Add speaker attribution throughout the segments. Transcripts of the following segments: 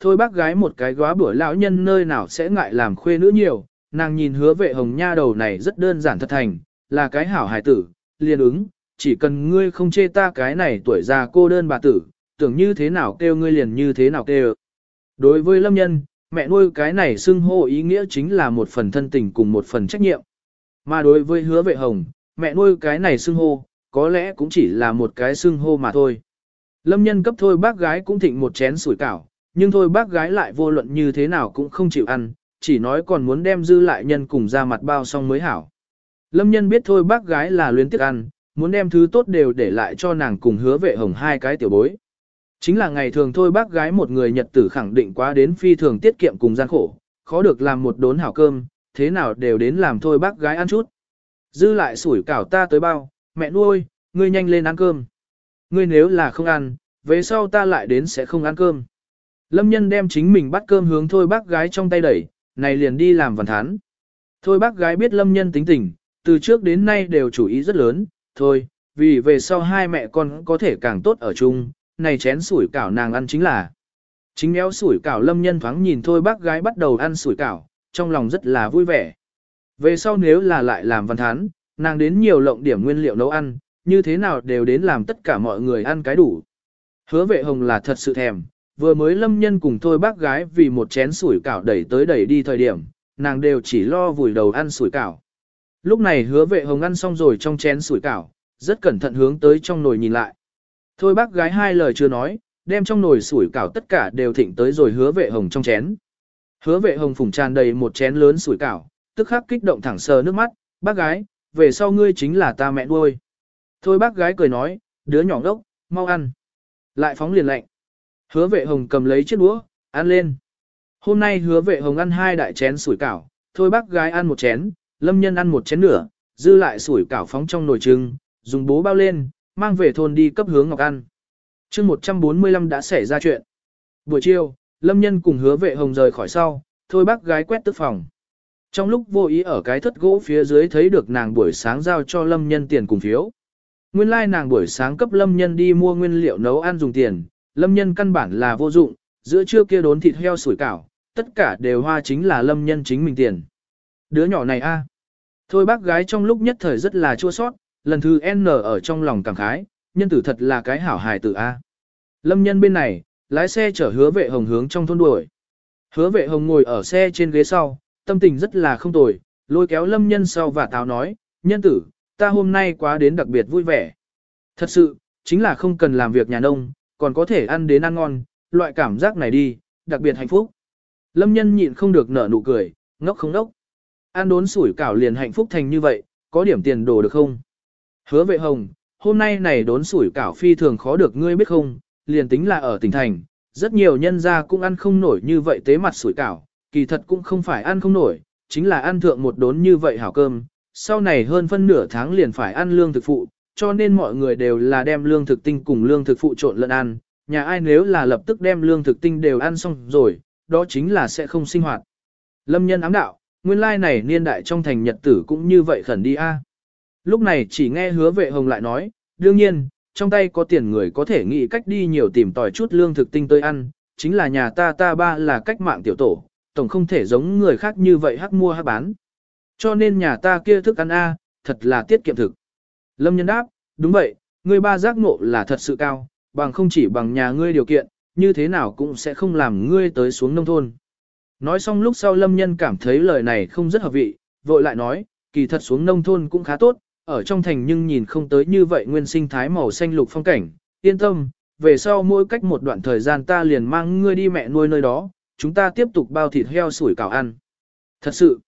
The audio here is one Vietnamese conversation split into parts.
Speaker 1: thôi bác gái một cái góa bữa lão nhân nơi nào sẽ ngại làm khuê nữ nhiều, nàng nhìn hứa vệ hồng nha đầu này rất đơn giản thật thành, là cái hảo hài tử, liền ứng, chỉ cần ngươi không chê ta cái này tuổi già cô đơn bà tử, tưởng như thế nào kêu ngươi liền như thế nào kêu. Đối với lâm nhân, mẹ nuôi cái này xưng hô ý nghĩa chính là một phần thân tình cùng một phần trách nhiệm. Mà đối với hứa vệ hồng, mẹ nuôi cái này xưng hô, có lẽ cũng chỉ là một cái xưng hô mà thôi. Lâm nhân cấp thôi bác gái cũng thịnh một chén sủi cảo, nhưng thôi bác gái lại vô luận như thế nào cũng không chịu ăn, chỉ nói còn muốn đem dư lại nhân cùng ra mặt bao xong mới hảo. Lâm nhân biết thôi bác gái là luyến tiếc ăn, muốn đem thứ tốt đều để lại cho nàng cùng hứa vệ hồng hai cái tiểu bối. Chính là ngày thường thôi bác gái một người nhật tử khẳng định quá đến phi thường tiết kiệm cùng gian khổ, khó được làm một đốn hảo cơm, thế nào đều đến làm thôi bác gái ăn chút. Dư lại sủi cảo ta tới bao, mẹ nuôi, ngươi nhanh lên ăn cơm. Ngươi nếu là không ăn, về sau ta lại đến sẽ không ăn cơm. Lâm nhân đem chính mình bắt cơm hướng thôi bác gái trong tay đẩy, này liền đi làm văn thán. Thôi bác gái biết lâm nhân tính tình, từ trước đến nay đều chủ ý rất lớn, thôi, vì về sau hai mẹ con có thể càng tốt ở chung, này chén sủi cảo nàng ăn chính là. Chính méo sủi cảo lâm nhân thoáng nhìn thôi bác gái bắt đầu ăn sủi cảo, trong lòng rất là vui vẻ. Về sau nếu là lại làm văn thán, nàng đến nhiều lộng điểm nguyên liệu nấu ăn, như thế nào đều đến làm tất cả mọi người ăn cái đủ. Hứa vệ hồng là thật sự thèm, vừa mới lâm nhân cùng thôi bác gái vì một chén sủi cảo đẩy tới đẩy đi thời điểm, nàng đều chỉ lo vùi đầu ăn sủi cảo. Lúc này hứa vệ hồng ăn xong rồi trong chén sủi cảo, rất cẩn thận hướng tới trong nồi nhìn lại. Thôi bác gái hai lời chưa nói, đem trong nồi sủi cảo tất cả đều thịnh tới rồi hứa vệ hồng trong chén. Hứa vệ hồng phùng tràn đầy một chén lớn sủi cảo, tức khắc kích động thẳng sờ nước mắt, bác gái, về sau ngươi chính là ta mẹ nuôi. Thôi bác gái cười nói, đứa nhỏ ngốc, mau ăn. Lại phóng liền lạnh. Hứa vệ hồng cầm lấy chiếc đũa, ăn lên. Hôm nay hứa vệ hồng ăn hai đại chén sủi cảo, thôi bác gái ăn một chén, lâm nhân ăn một chén nửa, dư lại sủi cảo phóng trong nồi trưng, dùng bố bao lên, mang về thôn đi cấp hướng ngọc ăn. mươi 145 đã xảy ra chuyện. Buổi chiều, lâm nhân cùng hứa vệ hồng rời khỏi sau, thôi bác gái quét tức phòng. Trong lúc vô ý ở cái thất gỗ phía dưới thấy được nàng buổi sáng giao cho lâm nhân tiền cùng phiếu. Nguyên lai like nàng buổi sáng cấp lâm nhân đi mua nguyên liệu nấu ăn dùng tiền, lâm nhân căn bản là vô dụng, giữa trưa kia đốn thịt heo sủi cảo, tất cả đều hoa chính là lâm nhân chính mình tiền. Đứa nhỏ này a Thôi bác gái trong lúc nhất thời rất là chua sót, lần thứ N ở trong lòng cảm khái, nhân tử thật là cái hảo hài tử A. Lâm nhân bên này, lái xe chở hứa vệ hồng hướng trong thôn đuổi. Hứa vệ hồng ngồi ở xe trên ghế sau, tâm tình rất là không tồi, lôi kéo lâm nhân sau và táo nói, nhân tử, ta hôm nay quá đến đặc biệt vui vẻ. Thật sự, chính là không cần làm việc nhà nông, còn có thể ăn đến ăn ngon, loại cảm giác này đi, đặc biệt hạnh phúc. Lâm nhân nhịn không được nở nụ cười, ngốc không ngốc. Ăn đốn sủi cảo liền hạnh phúc thành như vậy, có điểm tiền đồ được không? Hứa vệ hồng, hôm nay này đốn sủi cảo phi thường khó được ngươi biết không, liền tính là ở tỉnh thành, rất nhiều nhân gia cũng ăn không nổi như vậy tế mặt sủi cảo, kỳ thật cũng không phải ăn không nổi, chính là ăn thượng một đốn như vậy hảo cơm, sau này hơn phân nửa tháng liền phải ăn lương thực phụ, cho nên mọi người đều là đem lương thực tinh cùng lương thực phụ trộn lẫn ăn, nhà ai nếu là lập tức đem lương thực tinh đều ăn xong rồi, đó chính là sẽ không sinh hoạt. Lâm nhân ám đạo, nguyên lai này niên đại trong thành nhật tử cũng như vậy khẩn đi a. Lúc này chỉ nghe hứa vệ hồng lại nói, đương nhiên, trong tay có tiền người có thể nghĩ cách đi nhiều tìm tòi chút lương thực tinh tới ăn, chính là nhà ta ta ba là cách mạng tiểu tổ, tổng không thể giống người khác như vậy hắc mua hắc bán. Cho nên nhà ta kia thức ăn A, thật là tiết kiệm thực. Lâm nhân đáp, đúng vậy, ngươi ba giác ngộ là thật sự cao, bằng không chỉ bằng nhà ngươi điều kiện, như thế nào cũng sẽ không làm ngươi tới xuống nông thôn. Nói xong lúc sau lâm nhân cảm thấy lời này không rất hợp vị, vội lại nói, kỳ thật xuống nông thôn cũng khá tốt, ở trong thành nhưng nhìn không tới như vậy nguyên sinh thái màu xanh lục phong cảnh, yên tâm, về sau mỗi cách một đoạn thời gian ta liền mang ngươi đi mẹ nuôi nơi đó, chúng ta tiếp tục bao thịt heo sủi cảo ăn. Thật sự,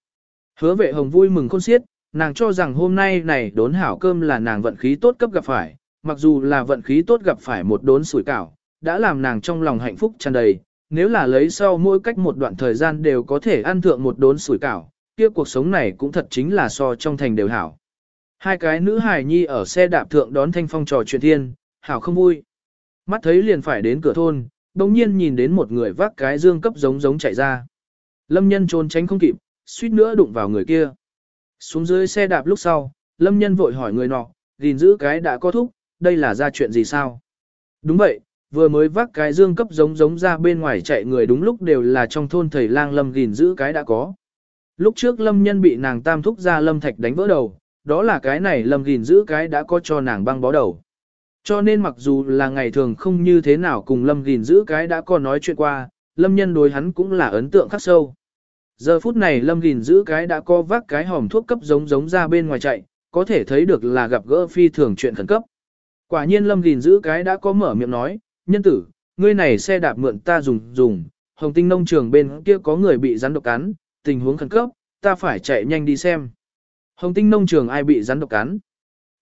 Speaker 1: hứa vệ hồng vui mừng khôn xiết, nàng cho rằng hôm nay này đốn hảo cơm là nàng vận khí tốt cấp gặp phải, mặc dù là vận khí tốt gặp phải một đốn sủi cảo, đã làm nàng trong lòng hạnh phúc tràn đầy, nếu là lấy sau mỗi cách một đoạn thời gian đều có thể ăn thượng một đốn sủi cảo, kia cuộc sống này cũng thật chính là so trong thành đều hảo. Hai cái nữ hài nhi ở xe đạp thượng đón thanh phong trò chuyện thiên, hảo không vui. Mắt thấy liền phải đến cửa thôn, đồng nhiên nhìn đến một người vác cái dương cấp giống giống chạy ra. Lâm nhân trốn tránh không kịp, suýt nữa đụng vào người kia. Xuống dưới xe đạp lúc sau, lâm nhân vội hỏi người nọ, gìn giữ cái đã có thúc, đây là ra chuyện gì sao? Đúng vậy, vừa mới vác cái dương cấp giống giống ra bên ngoài chạy người đúng lúc đều là trong thôn thầy lang lâm gìn giữ cái đã có. Lúc trước lâm nhân bị nàng tam thúc ra lâm thạch đánh vỡ đầu, đó là cái này lâm gìn giữ cái đã có cho nàng băng bó đầu. Cho nên mặc dù là ngày thường không như thế nào cùng lâm gìn giữ cái đã có nói chuyện qua, lâm nhân đối hắn cũng là ấn tượng khắc sâu. Giờ phút này lâm gìn giữ cái đã co vác cái hòm thuốc cấp giống giống ra bên ngoài chạy, có thể thấy được là gặp gỡ phi thường chuyện khẩn cấp. Quả nhiên lâm gìn giữ cái đã có mở miệng nói, nhân tử, ngươi này xe đạp mượn ta dùng dùng, hồng tinh nông trường bên kia có người bị rắn độc cắn, tình huống khẩn cấp, ta phải chạy nhanh đi xem. Hồng tinh nông trường ai bị rắn độc cắn?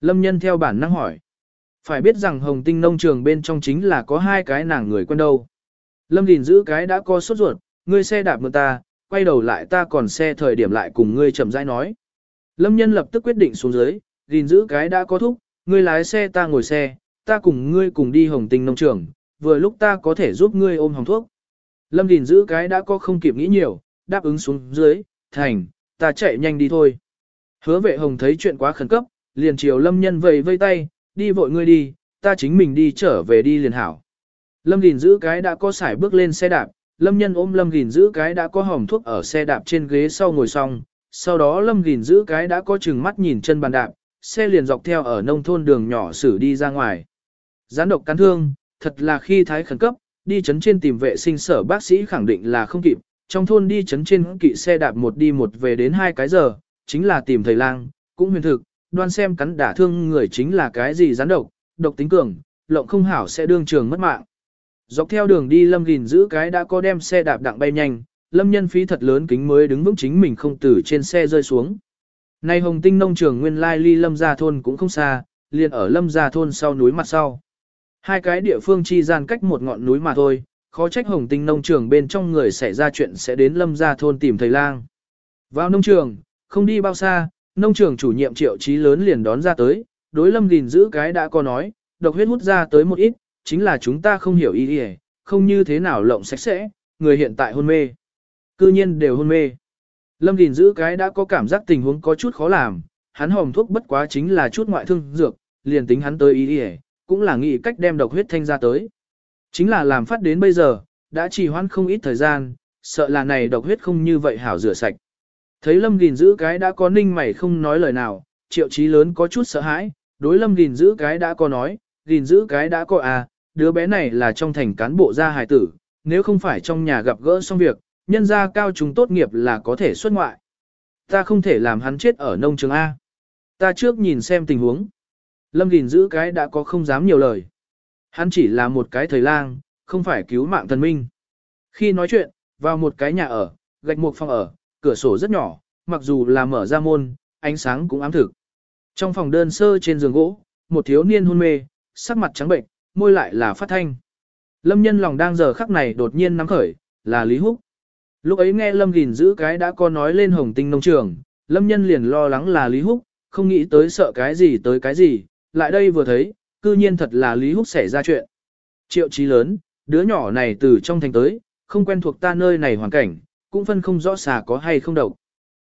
Speaker 1: Lâm nhân theo bản năng hỏi. Phải biết rằng hồng tinh nông trường bên trong chính là có hai cái nàng người quen đâu. Lâm Đình giữ cái đã co sốt ruột, ngươi xe đạp mượn ta, quay đầu lại ta còn xe thời điểm lại cùng ngươi chậm rãi nói. Lâm nhân lập tức quyết định xuống dưới, gìn giữ cái đã có thúc, ngươi lái xe ta ngồi xe, ta cùng ngươi cùng đi hồng tinh nông trường, vừa lúc ta có thể giúp ngươi ôm hồng thuốc. Lâm gìn giữ cái đã có không kịp nghĩ nhiều, đáp ứng xuống dưới, thành, ta chạy nhanh đi thôi. Hứa vệ hồng thấy chuyện quá khẩn cấp, liền chiều lâm nhân vầy vây tay, đi vội ngươi đi, ta chính mình đi trở về đi liền hảo. Lâm gìn giữ cái đã có sải bước lên xe đạp, Lâm nhân ôm Lâm Gìn giữ cái đã có hòm thuốc ở xe đạp trên ghế sau ngồi xong, sau đó Lâm Gìn giữ cái đã có chừng mắt nhìn chân bàn đạp, xe liền dọc theo ở nông thôn đường nhỏ xử đi ra ngoài. Gián độc cắn thương, thật là khi thái khẩn cấp, đi chấn trên tìm vệ sinh sở bác sĩ khẳng định là không kịp, trong thôn đi chấn trên kỵ xe đạp một đi một về đến hai cái giờ, chính là tìm thầy lang, cũng huyền thực, đoan xem cắn đả thương người chính là cái gì gián độc, độc tính cường, lộng không hảo sẽ đương trường mất mạng. Dọc theo đường đi Lâm gìn giữ cái đã có đem xe đạp đặng bay nhanh, Lâm nhân phí thật lớn kính mới đứng vững chính mình không từ trên xe rơi xuống. Nay Hồng Tinh nông trường nguyên lai ly Lâm gia thôn cũng không xa, liền ở Lâm gia thôn sau núi mặt sau. Hai cái địa phương chi gian cách một ngọn núi mà thôi, khó trách Hồng Tinh nông trường bên trong người xảy ra chuyện sẽ đến Lâm gia thôn tìm thầy lang. Vào nông trường, không đi bao xa, nông trường chủ nhiệm triệu trí lớn liền đón ra tới, đối Lâm gìn giữ cái đã có nói, độc huyết hút ra tới một ít, chính là chúng ta không hiểu ý ý, không như thế nào lộng sạch sẽ, người hiện tại hôn mê. Cư nhiên đều hôn mê. Lâm Đình giữ cái đã có cảm giác tình huống có chút khó làm, hắn hồng thuốc bất quá chính là chút ngoại thương dược, liền tính hắn tới ý ý, cũng là nghĩ cách đem độc huyết thanh ra tới. Chính là làm phát đến bây giờ, đã trì hoãn không ít thời gian, sợ là này độc huyết không như vậy hảo rửa sạch. Thấy Lâm Đình giữ cái đã có ninh mày không nói lời nào, triệu chí lớn có chút sợ hãi, đối Lâm Đình giữ cái đã có nói, Đình giữ cái đã có à, đứa bé này là trong thành cán bộ gia hài tử, nếu không phải trong nhà gặp gỡ xong việc, nhân gia cao chúng tốt nghiệp là có thể xuất ngoại. Ta không thể làm hắn chết ở nông trường A. Ta trước nhìn xem tình huống. Lâm Đình giữ cái đã có không dám nhiều lời. Hắn chỉ là một cái thời lang, không phải cứu mạng thần minh. Khi nói chuyện, vào một cái nhà ở, gạch một phòng ở, cửa sổ rất nhỏ, mặc dù là mở ra môn, ánh sáng cũng ám thực. Trong phòng đơn sơ trên giường gỗ, một thiếu niên hôn mê, sắc mặt trắng bệnh, môi lại là phát thanh. Lâm nhân lòng đang giờ khắc này đột nhiên nắm khởi, là Lý Húc. Lúc ấy nghe Lâm gìn giữ cái đã có nói lên hồng tinh nông trường, Lâm nhân liền lo lắng là Lý Húc, không nghĩ tới sợ cái gì tới cái gì, lại đây vừa thấy, cư nhiên thật là Lý Húc xảy ra chuyện. Triệu chí lớn, đứa nhỏ này từ trong thành tới, không quen thuộc ta nơi này hoàn cảnh, cũng phân không rõ xà có hay không độc.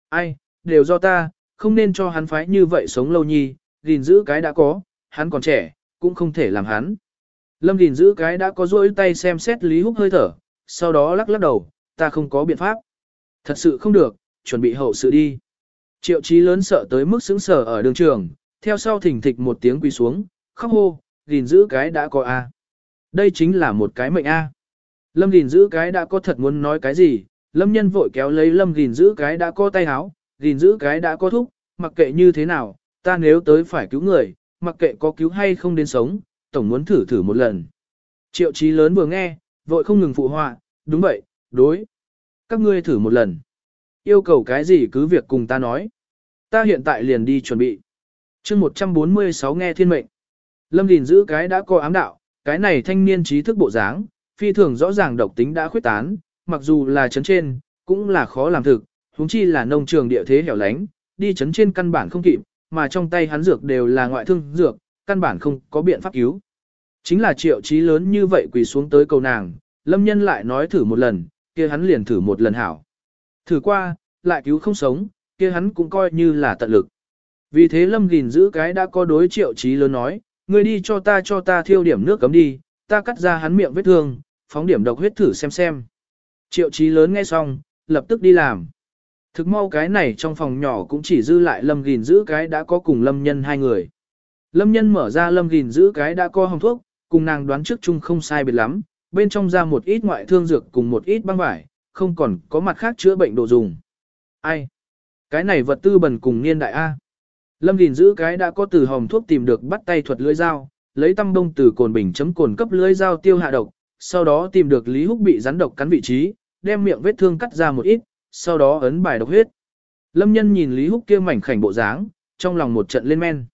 Speaker 1: Ai, đều do ta, không nên cho hắn phái như vậy sống lâu nhi, gìn giữ cái đã có, hắn còn trẻ, cũng không thể làm hắn. Lâm gìn giữ cái đã có rỗi tay xem xét Lý Húc hơi thở, sau đó lắc lắc đầu, ta không có biện pháp. Thật sự không được, chuẩn bị hậu sự đi. Triệu chí lớn sợ tới mức sững sờ ở đường trường, theo sau thỉnh thịch một tiếng quỳ xuống, khóc hô, gìn giữ cái đã có A. Đây chính là một cái mệnh A. Lâm gìn giữ cái đã có thật muốn nói cái gì, lâm nhân vội kéo lấy lâm gìn giữ cái đã có tay háo, gìn giữ cái đã có thúc, mặc kệ như thế nào, ta nếu tới phải cứu người, mặc kệ có cứu hay không đến sống, tổng muốn thử thử một lần. Triệu chí lớn vừa nghe, vội không ngừng phụ họa, đúng vậy, đối. Các ngươi thử một lần. Yêu cầu cái gì cứ việc cùng ta nói. Ta hiện tại liền đi chuẩn bị. chương 146 nghe thiên mệnh. Lâm Đình giữ cái đã có ám đạo, cái này thanh niên trí thức bộ dáng, phi thường rõ ràng độc tính đã khuyết tán, mặc dù là chấn trên, cũng là khó làm thực, huống chi là nông trường địa thế hẻo lánh, đi chấn trên căn bản không kịp, mà trong tay hắn dược đều là ngoại thương dược, căn bản không có biện pháp cứu. Chính là triệu chí lớn như vậy quỳ xuống tới cầu nàng, lâm nhân lại nói thử một lần, kia hắn liền thử một lần hảo. Thử qua, lại cứu không sống, kia hắn cũng coi như là tận lực. Vì thế lâm gìn giữ cái đã có đối triệu chí lớn nói, ngươi đi cho ta cho ta thiêu điểm nước cấm đi, ta cắt ra hắn miệng vết thương, phóng điểm độc huyết thử xem xem. Triệu chí lớn nghe xong, lập tức đi làm. Thực mau cái này trong phòng nhỏ cũng chỉ dư lại lâm gìn giữ cái đã có cùng lâm nhân hai người. Lâm nhân mở ra lâm gìn giữ cái đã có hồng thuốc, cùng nàng đoán trước chung không sai biệt lắm, bên trong ra một ít ngoại thương dược cùng một ít băng vải, không còn có mặt khác chữa bệnh đồ dùng. Ai? Cái này vật tư bẩn cùng niên đại A. Lâm gìn giữ cái đã có từ hồng thuốc tìm được bắt tay thuật lưỡi dao, lấy tăm bông từ cồn bình chấm cồn cấp lưỡi dao tiêu hạ độc, sau đó tìm được Lý Húc bị rắn độc cắn vị trí, đem miệng vết thương cắt ra một ít, sau đó ấn bài độc huyết. Lâm nhân nhìn Lý Húc kia mảnh khảnh bộ dáng, trong lòng một trận lên men.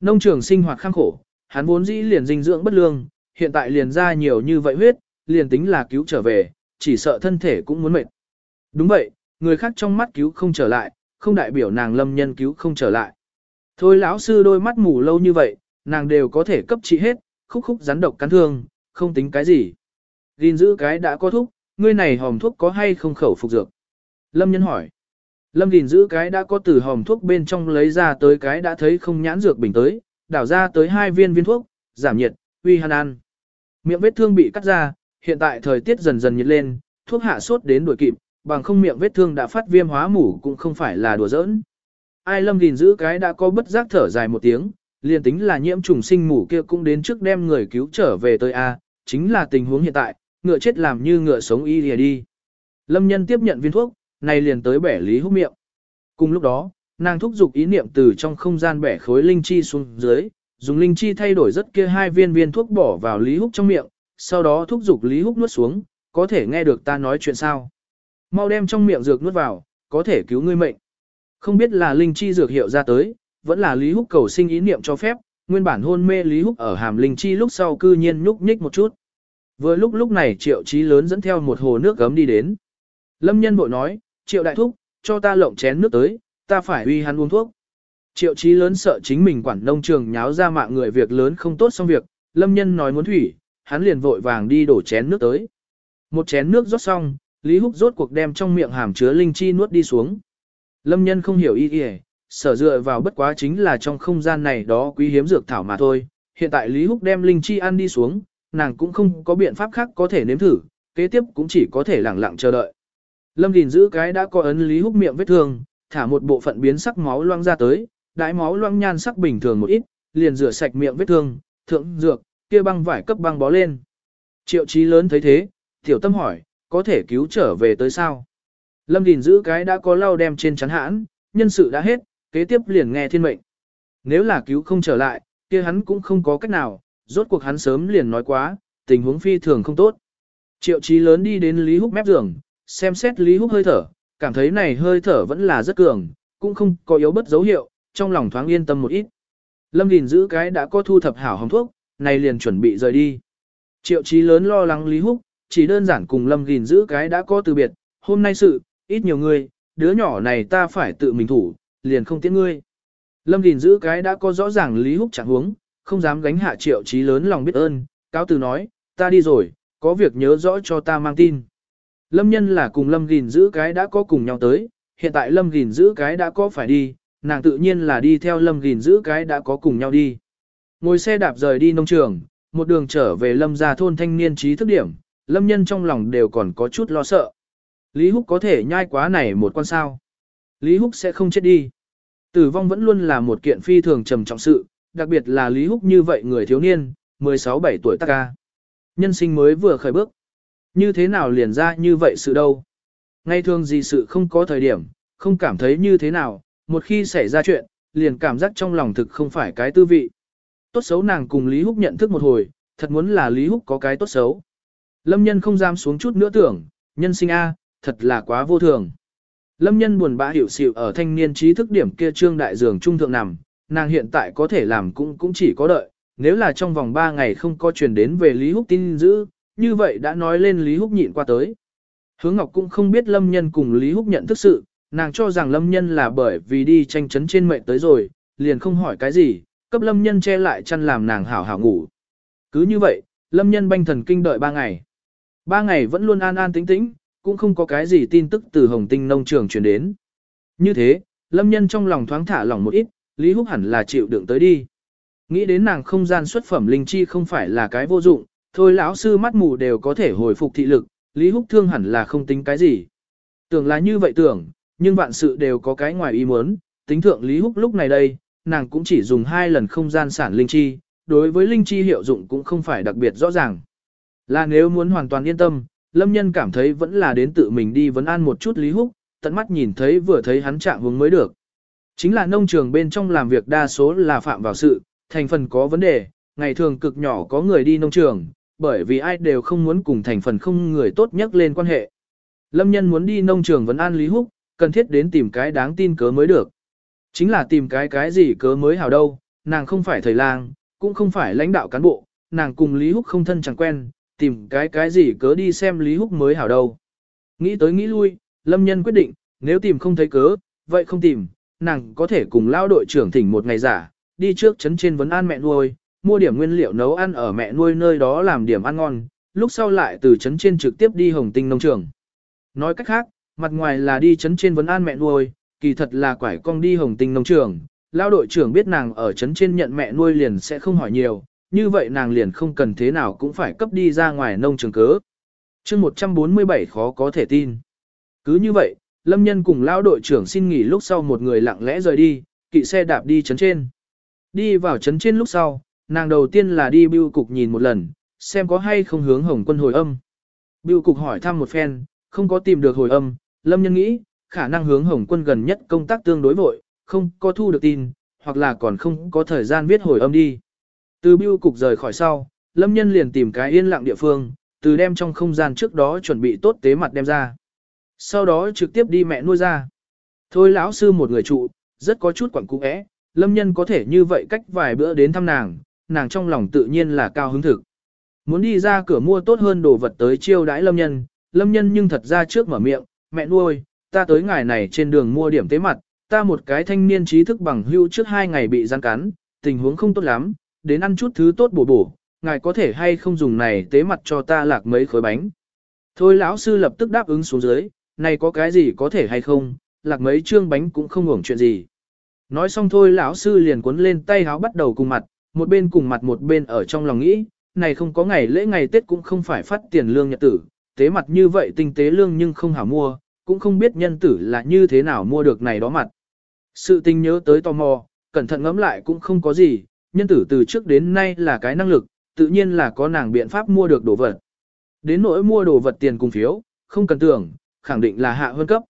Speaker 1: Nông trường sinh hoạt khang khổ, hắn vốn dĩ liền dinh dưỡng bất lương, hiện tại liền ra nhiều như vậy huyết, liền tính là cứu trở về, chỉ sợ thân thể cũng muốn mệt. Đúng vậy, người khác trong mắt cứu không trở lại, không đại biểu nàng lâm nhân cứu không trở lại. Thôi lão sư đôi mắt mù lâu như vậy, nàng đều có thể cấp trị hết, khúc khúc rắn độc cắn thương, không tính cái gì. Gìn giữ cái đã có thuốc, ngươi này hòm thuốc có hay không khẩu phục dược? Lâm nhân hỏi. Lâm gìn giữ cái đã có từ hòm thuốc bên trong lấy ra tới cái đã thấy không nhãn dược bình tới, đảo ra tới hai viên viên thuốc, giảm nhiệt, uy hàn ăn. Miệng vết thương bị cắt ra, hiện tại thời tiết dần dần nhiệt lên, thuốc hạ sốt đến đuổi kịp, bằng không miệng vết thương đã phát viêm hóa mủ cũng không phải là đùa giỡn. Ai lâm gìn giữ cái đã có bất giác thở dài một tiếng, liền tính là nhiễm trùng sinh mủ kia cũng đến trước đem người cứu trở về tới A, chính là tình huống hiện tại, ngựa chết làm như ngựa sống y lìa đi. Lâm nhân tiếp nhận viên thuốc, này liền tới bẻ Lý Húc miệng. Cùng lúc đó, nàng thúc giục ý niệm từ trong không gian bẻ khối linh chi xuống dưới, dùng linh chi thay đổi rất kia hai viên viên thuốc bỏ vào Lý Húc trong miệng, sau đó thúc giục Lý Húc nuốt xuống, có thể nghe được ta nói chuyện sao. Mau đem trong miệng dược nuốt vào, có thể cứu ngươi mệnh. Không biết là linh chi dược hiệu ra tới, vẫn là Lý Húc cầu sinh ý niệm cho phép, nguyên bản hôn mê Lý Húc ở hàm linh chi lúc sau cư nhiên nhúc nhích một chút. Vừa lúc lúc này triệu trí lớn dẫn theo một hồ nước gấm đi đến. Lâm nhân bội nói, triệu đại thúc, cho ta lộng chén nước tới, ta phải uy hắn uống thuốc. Triệu trí lớn sợ chính mình quản nông trường nháo ra mạng người việc lớn không tốt xong việc, lâm nhân nói muốn thủy, hắn liền vội vàng đi đổ chén nước tới. Một chén nước rót xong, Lý Húc rốt cuộc đem trong miệng hàm chứa linh chi nuốt đi xuống. Lâm nhân không hiểu ý ý, sở dựa vào bất quá chính là trong không gian này đó quý hiếm dược thảo mà thôi. Hiện tại Lý Húc đem linh chi ăn đi xuống, nàng cũng không có biện pháp khác có thể nếm thử, kế tiếp cũng chỉ có thể lẳng lặng chờ đợi. Lâm Đình giữ cái đã có ấn Lý Húc miệng vết thương, thả một bộ phận biến sắc máu loang ra tới, đái máu loang nhan sắc bình thường một ít, liền rửa sạch miệng vết thương, thượng dược, kia băng vải cấp băng bó lên. Triệu chí lớn thấy thế, tiểu tâm hỏi, có thể cứu trở về tới sao? Lâm Đình giữ cái đã có lau đem trên chắn hãn, nhân sự đã hết, kế tiếp liền nghe thiên mệnh. Nếu là cứu không trở lại, kia hắn cũng không có cách nào, rốt cuộc hắn sớm liền nói quá, tình huống phi thường không tốt. Triệu chí lớn đi đến Lý Húc mép giường, xem xét Lý Húc hơi thở, cảm thấy này hơi thở vẫn là rất cường, cũng không có yếu bất dấu hiệu, trong lòng thoáng yên tâm một ít. Lâm Đình giữ cái đã có thu thập hảo hồng thuốc, này liền chuẩn bị rời đi. Triệu chí lớn lo lắng Lý Húc, chỉ đơn giản cùng Lâm Đình giữ cái đã có từ biệt, hôm nay sự, ít nhiều người, đứa nhỏ này ta phải tự mình thủ, liền không tiễn ngươi. Lâm Đình giữ cái đã có rõ ràng Lý Húc chẳng huống, không dám gánh hạ triệu chí lớn lòng biết ơn, cáo từ nói, ta đi rồi, có việc nhớ rõ cho ta mang tin. Lâm nhân là cùng Lâm Gìn giữ cái đã có cùng nhau tới, hiện tại Lâm Gìn giữ cái đã có phải đi, nàng tự nhiên là đi theo Lâm Gìn giữ cái đã có cùng nhau đi. Ngồi xe đạp rời đi nông trường, một đường trở về Lâm gia thôn thanh niên trí thức điểm, Lâm nhân trong lòng đều còn có chút lo sợ. Lý Húc có thể nhai quá này một con sao. Lý Húc sẽ không chết đi. Tử vong vẫn luôn là một kiện phi thường trầm trọng sự, đặc biệt là Lý Húc như vậy người thiếu niên, 16-17 tuổi ta ca. Nhân sinh mới vừa khởi bước. Như thế nào liền ra như vậy sự đâu? Ngay thường gì sự không có thời điểm, không cảm thấy như thế nào, một khi xảy ra chuyện, liền cảm giác trong lòng thực không phải cái tư vị. Tốt xấu nàng cùng Lý Húc nhận thức một hồi, thật muốn là Lý Húc có cái tốt xấu. Lâm nhân không dám xuống chút nữa tưởng, nhân sinh A, thật là quá vô thường. Lâm nhân buồn bã hiểu xịu ở thanh niên trí thức điểm kia trương đại dường trung thượng nằm, nàng hiện tại có thể làm cũng cũng chỉ có đợi, nếu là trong vòng 3 ngày không có truyền đến về Lý Húc tin dữ, như vậy đã nói lên Lý Húc nhịn qua tới. Hướng Ngọc cũng không biết Lâm Nhân cùng Lý Húc nhận thức sự, nàng cho rằng Lâm Nhân là bởi vì đi tranh chấn trên mệnh tới rồi, liền không hỏi cái gì, cấp Lâm Nhân che lại chăn làm nàng hảo hảo ngủ. Cứ như vậy, Lâm Nhân banh thần kinh đợi ba ngày. ba ngày vẫn luôn an an tĩnh tĩnh, cũng không có cái gì tin tức từ Hồng Tinh nông trường truyền đến. Như thế, Lâm Nhân trong lòng thoáng thả lỏng một ít, Lý Húc hẳn là chịu đựng tới đi. Nghĩ đến nàng không gian xuất phẩm linh chi không phải là cái vô dụng, thôi lão sư mắt mù đều có thể hồi phục thị lực, Lý Húc Thương hẳn là không tính cái gì. Tưởng là như vậy tưởng, nhưng vạn sự đều có cái ngoài ý muốn, tính thượng Lý Húc lúc này đây, nàng cũng chỉ dùng hai lần không gian sản linh chi, đối với linh chi hiệu dụng cũng không phải đặc biệt rõ ràng. Là nếu muốn hoàn toàn yên tâm, Lâm Nhân cảm thấy vẫn là đến tự mình đi vấn an một chút Lý Húc, tận mắt nhìn thấy vừa thấy hắn trạng hướng mới được. Chính là nông trường bên trong làm việc đa số là phạm vào sự, thành phần có vấn đề, ngày thường cực nhỏ có người đi nông trường, bởi vì ai đều không muốn cùng thành phần không người tốt nhất lên quan hệ. Lâm nhân muốn đi nông trường vấn an Lý Húc, cần thiết đến tìm cái đáng tin cớ mới được. Chính là tìm cái cái gì cớ mới hào đâu, nàng không phải thầy lang, cũng không phải lãnh đạo cán bộ, nàng cùng Lý Húc không thân chẳng quen, tìm cái cái gì cớ đi xem Lý Húc mới hảo đâu. Nghĩ tới nghĩ lui, Lâm nhân quyết định, nếu tìm không thấy cớ, vậy không tìm, nàng có thể cùng lao đội trưởng thỉnh một ngày giả, đi trước chấn trên vấn an mẹ nuôi, mua điểm nguyên liệu nấu ăn ở mẹ nuôi nơi đó làm điểm ăn ngon, lúc sau lại từ chấn trên trực tiếp đi hồng tinh nông trường. Nói cách khác, mặt ngoài là đi chấn trên vấn an mẹ nuôi, kỳ thật là quải con đi hồng tinh nông trường. Lao đội trưởng biết nàng ở chấn trên nhận mẹ nuôi liền sẽ không hỏi nhiều, như vậy nàng liền không cần thế nào cũng phải cấp đi ra ngoài nông trường cớ. chương 147 khó có thể tin. Cứ như vậy, Lâm Nhân cùng Lao đội trưởng xin nghỉ lúc sau một người lặng lẽ rời đi, kỵ xe đạp đi chấn trên. Đi vào chấn trên lúc sau, nàng đầu tiên là đi bưu cục nhìn một lần, xem có hay không hướng hồng quân hồi âm. Bưu cục hỏi thăm một phen, không có tìm được hồi âm, lâm nhân nghĩ, khả năng hướng hồng quân gần nhất công tác tương đối vội, không có thu được tin, hoặc là còn không có thời gian viết hồi âm đi. Từ bưu cục rời khỏi sau, lâm nhân liền tìm cái yên lặng địa phương, từ đem trong không gian trước đó chuẩn bị tốt tế mặt đem ra. Sau đó trực tiếp đi mẹ nuôi ra. Thôi lão sư một người trụ, rất có chút quẳng cũ ẽ, lâm nhân có thể như vậy cách vài bữa đến thăm nàng, nàng trong lòng tự nhiên là cao hứng thực. Muốn đi ra cửa mua tốt hơn đồ vật tới chiêu đãi lâm nhân, lâm nhân nhưng thật ra trước mở miệng, mẹ nuôi, ta tới ngày này trên đường mua điểm tế mặt, ta một cái thanh niên trí thức bằng hưu trước hai ngày bị gian cắn, tình huống không tốt lắm, đến ăn chút thứ tốt bổ bổ, ngài có thể hay không dùng này tế mặt cho ta lạc mấy khối bánh. Thôi lão sư lập tức đáp ứng xuống dưới, này có cái gì có thể hay không, lạc mấy trương bánh cũng không hưởng chuyện gì. Nói xong thôi lão sư liền cuốn lên tay háo bắt đầu cùng mặt, một bên cùng mặt một bên ở trong lòng nghĩ, này không có ngày lễ ngày Tết cũng không phải phát tiền lương nhật tử, tế mặt như vậy tinh tế lương nhưng không hảo mua, cũng không biết nhân tử là như thế nào mua được này đó mặt. Sự tình nhớ tới tò mò, cẩn thận ngẫm lại cũng không có gì, nhân tử từ trước đến nay là cái năng lực, tự nhiên là có nàng biện pháp mua được đồ vật. Đến nỗi mua đồ vật tiền cùng phiếu, không cần tưởng, khẳng định là hạ hơn cấp.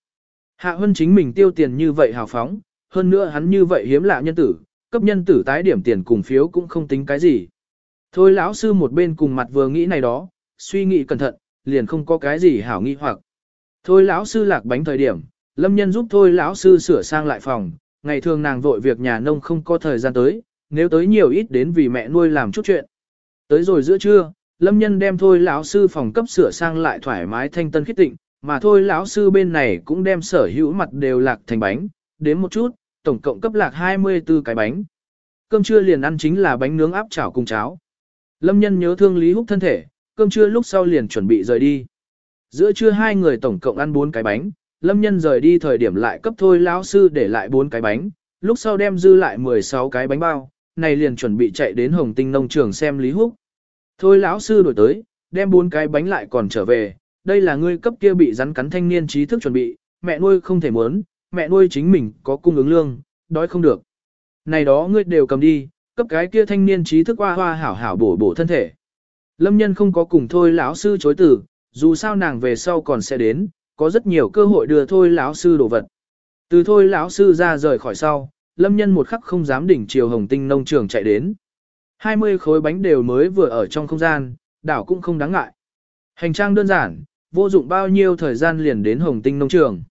Speaker 1: Hạ hơn chính mình tiêu tiền như vậy hào phóng, hơn nữa hắn như vậy hiếm lạ nhân tử, cấp nhân tử tái điểm tiền cùng phiếu cũng không tính cái gì. Thôi lão sư một bên cùng mặt vừa nghĩ này đó, suy nghĩ cẩn thận, liền không có cái gì hảo nghi hoặc. Thôi lão sư lạc bánh thời điểm, lâm nhân giúp thôi lão sư sửa sang lại phòng, ngày thường nàng vội việc nhà nông không có thời gian tới, nếu tới nhiều ít đến vì mẹ nuôi làm chút chuyện. Tới rồi giữa trưa, lâm nhân đem thôi lão sư phòng cấp sửa sang lại thoải mái thanh tân khiết tịnh, mà thôi lão sư bên này cũng đem sở hữu mặt đều lạc thành bánh, đến một chút, tổng cộng cấp lạc 24 cái bánh. Cơm trưa liền ăn chính là bánh nướng áp chảo cùng cháo. Lâm nhân nhớ thương Lý Húc thân thể, cơm trưa lúc sau liền chuẩn bị rời đi. Giữa trưa hai người tổng cộng ăn 4 cái bánh, Lâm nhân rời đi thời điểm lại cấp thôi lão sư để lại 4 cái bánh, lúc sau đem dư lại 16 cái bánh bao, này liền chuẩn bị chạy đến Hồng Tinh nông trường xem Lý Húc. Thôi lão sư đổi tới, đem 4 cái bánh lại còn trở về, đây là ngươi cấp kia bị rắn cắn thanh niên trí thức chuẩn bị, mẹ nuôi không thể muốn, mẹ nuôi chính mình có cung ứng lương, đói không được. Này đó ngươi đều cầm đi, cấp cái kia thanh niên trí thức hoa hoa hảo hảo bổ bổ thân thể. Lâm nhân không có cùng thôi lão sư chối từ, dù sao nàng về sau còn sẽ đến, có rất nhiều cơ hội đưa thôi lão sư đồ vật. Từ thôi lão sư ra rời khỏi sau, lâm nhân một khắc không dám đỉnh chiều hồng tinh nông trường chạy đến. 20 khối bánh đều mới vừa ở trong không gian, đảo cũng không đáng ngại. Hành trang đơn giản, vô dụng bao nhiêu thời gian liền đến hồng tinh nông trường.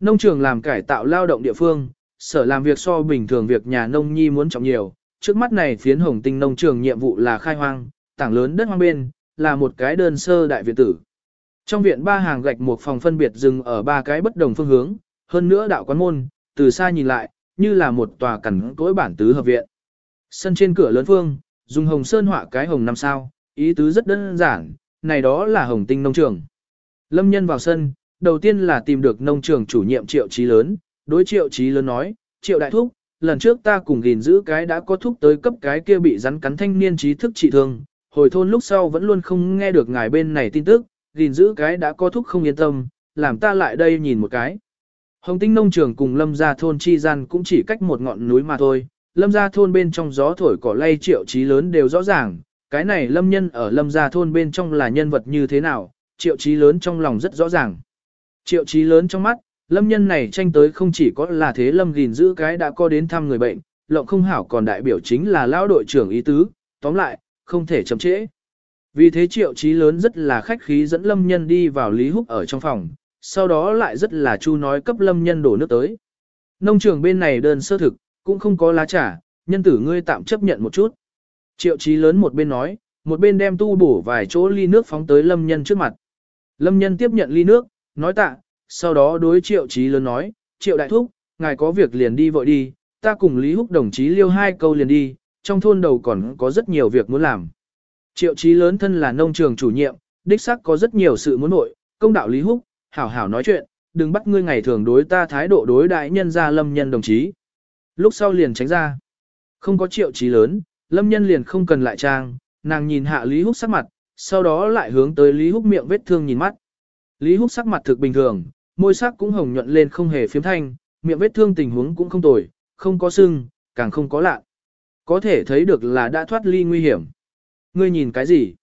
Speaker 1: Nông trường làm cải tạo lao động địa phương, sở làm việc so bình thường việc nhà nông nhi muốn trọng nhiều. Trước mắt này phiến hồng tinh nông trường nhiệm vụ là khai hoang, tảng lớn đất hoang bên, là một cái đơn sơ đại viện tử. Trong viện ba hàng gạch một phòng phân biệt dừng ở ba cái bất đồng phương hướng, hơn nữa đạo quán môn, từ xa nhìn lại, như là một tòa cẩn cối bản tứ hợp viện. Sân trên cửa lớn phương, dùng hồng sơn họa cái hồng năm sao, ý tứ rất đơn giản, này đó là hồng tinh nông trường. Lâm nhân vào sân, đầu tiên là tìm được nông trường chủ nhiệm triệu trí lớn, đối triệu trí lớn nói, triệu đại thúc, lần trước ta cùng gìn giữ cái đã có thúc tới cấp cái kia bị rắn cắn thanh niên trí thức trị thương, hồi thôn lúc sau vẫn luôn không nghe được ngài bên này tin tức, gìn giữ cái đã có thúc không yên tâm, làm ta lại đây nhìn một cái. Hồng tinh nông trường cùng lâm gia thôn chi gian cũng chỉ cách một ngọn núi mà thôi, lâm gia thôn bên trong gió thổi cỏ lay triệu trí lớn đều rõ ràng, cái này lâm nhân ở lâm gia thôn bên trong là nhân vật như thế nào, triệu trí lớn trong lòng rất rõ ràng. Triệu chí lớn trong mắt, lâm nhân này tranh tới không chỉ có là thế lâm gìn giữ cái đã có đến thăm người bệnh, lộng không hảo còn đại biểu chính là lão đội trưởng ý tứ, tóm lại, không thể chậm trễ. Vì thế triệu chí lớn rất là khách khí dẫn lâm nhân đi vào Lý Húc ở trong phòng, sau đó lại rất là chu nói cấp lâm nhân đổ nước tới. Nông trường bên này đơn sơ thực, cũng không có lá trả, nhân tử ngươi tạm chấp nhận một chút. Triệu chí lớn một bên nói, một bên đem tu bổ vài chỗ ly nước phóng tới lâm nhân trước mặt. Lâm nhân tiếp nhận ly nước, nói tạ, sau đó đối triệu chí lớn nói, triệu đại thúc, ngài có việc liền đi vội đi, ta cùng Lý Húc đồng chí liêu hai câu liền đi, trong thôn đầu còn có rất nhiều việc muốn làm. Triệu chí lớn thân là nông trường chủ nhiệm, đích xác có rất nhiều sự muốn nội, công đạo Lý Húc, hảo hảo nói chuyện, đừng bắt ngươi ngày thường đối ta thái độ đối đại nhân ra lâm nhân đồng chí. Lúc sau liền tránh ra. Không có triệu chí lớn, lâm nhân liền không cần lại trang, nàng nhìn hạ Lý Húc sắc mặt, sau đó lại hướng tới Lý Húc miệng vết thương nhìn mắt. Lý Húc sắc mặt thực bình thường, môi sắc cũng hồng nhuận lên không hề phiếm thanh, miệng vết thương tình huống cũng không tồi, không có sưng, càng không có lạ. Có thể thấy được là đã thoát ly nguy hiểm. Ngươi nhìn cái gì?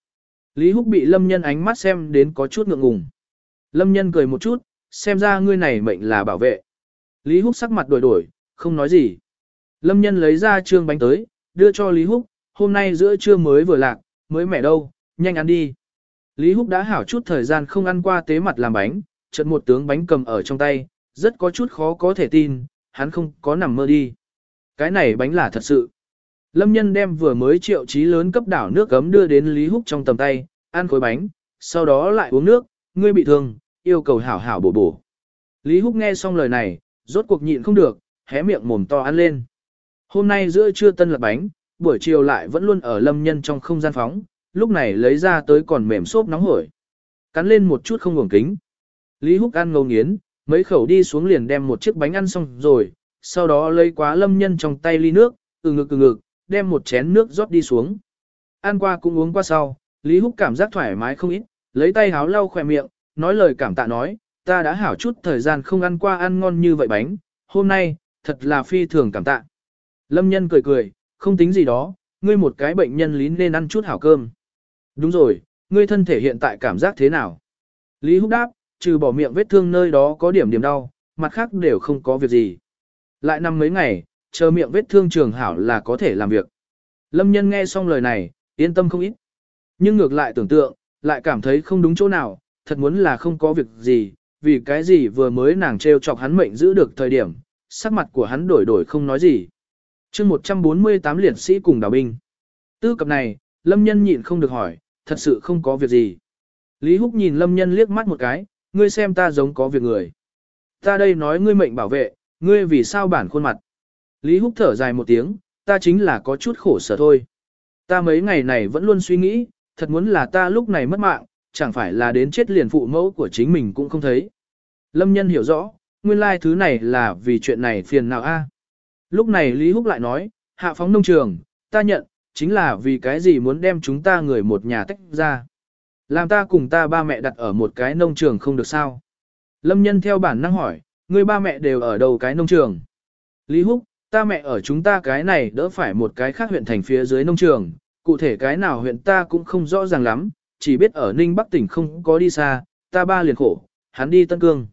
Speaker 1: Lý Húc bị Lâm Nhân ánh mắt xem đến có chút ngượng ngùng. Lâm Nhân cười một chút, xem ra ngươi này mệnh là bảo vệ. Lý Húc sắc mặt đổi đổi, không nói gì. Lâm Nhân lấy ra trương bánh tới, đưa cho Lý Húc, hôm nay giữa trưa mới vừa lạc, mới mẻ đâu, nhanh ăn đi. Lý Húc đã hảo chút thời gian không ăn qua tế mặt làm bánh, chợt một tướng bánh cầm ở trong tay, rất có chút khó có thể tin, hắn không có nằm mơ đi. Cái này bánh là thật sự. Lâm nhân đem vừa mới triệu chí lớn cấp đảo nước gấm đưa đến Lý Húc trong tầm tay, ăn khối bánh, sau đó lại uống nước, ngươi bị thương, yêu cầu hảo hảo bổ bổ. Lý Húc nghe xong lời này, rốt cuộc nhịn không được, hé miệng mồm to ăn lên. Hôm nay giữa trưa tân lập bánh, buổi chiều lại vẫn luôn ở lâm nhân trong không gian phóng, lúc này lấy ra tới còn mềm xốp nóng hổi. Cắn lên một chút không ngủng kính. Lý Húc ăn ngầu nghiến, mấy khẩu đi xuống liền đem một chiếc bánh ăn xong rồi, sau đó lấy quá lâm nhân trong tay ly nước, từ ngực từ ngực, đem một chén nước rót đi xuống. Ăn qua cũng uống qua sau, Lý Húc cảm giác thoải mái không ít, lấy tay háo lau khỏe miệng, nói lời cảm tạ nói, ta đã hảo chút thời gian không ăn qua ăn ngon như vậy bánh, hôm nay, thật là phi thường cảm tạ. Lâm nhân cười cười, không tính gì đó, ngươi một cái bệnh nhân lý nên ăn chút hảo cơm. Đúng rồi, ngươi thân thể hiện tại cảm giác thế nào? Lý Húc đáp, trừ bỏ miệng vết thương nơi đó có điểm điểm đau, mặt khác đều không có việc gì. Lại năm mấy ngày, chờ miệng vết thương trường hảo là có thể làm việc. Lâm nhân nghe xong lời này, yên tâm không ít. Nhưng ngược lại tưởng tượng, lại cảm thấy không đúng chỗ nào, thật muốn là không có việc gì, vì cái gì vừa mới nàng treo chọc hắn mệnh giữ được thời điểm, sắc mặt của hắn đổi đổi không nói gì. chương 148 liệt sĩ cùng đào binh. Tư cập này, Lâm nhân nhịn không được hỏi, thật sự không có việc gì. Lý Húc nhìn Lâm nhân liếc mắt một cái, ngươi xem ta giống có việc người. Ta đây nói ngươi mệnh bảo vệ, ngươi vì sao bản khuôn mặt. Lý Húc thở dài một tiếng, ta chính là có chút khổ sở thôi. Ta mấy ngày này vẫn luôn suy nghĩ, thật muốn là ta lúc này mất mạng, chẳng phải là đến chết liền phụ mẫu của chính mình cũng không thấy. Lâm nhân hiểu rõ, nguyên lai thứ này là vì chuyện này phiền nào a. Lúc này Lý Húc lại nói, hạ phóng nông trường, ta nhận, chính là vì cái gì muốn đem chúng ta người một nhà tách ra. Làm ta cùng ta ba mẹ đặt ở một cái nông trường không được sao. Lâm nhân theo bản năng hỏi, người ba mẹ đều ở đầu cái nông trường. Lý Húc, ta mẹ ở chúng ta cái này đỡ phải một cái khác huyện thành phía dưới nông trường, cụ thể cái nào huyện ta cũng không rõ ràng lắm, chỉ biết ở Ninh Bắc tỉnh không có đi xa, ta ba liền khổ, hắn đi Tân Cương.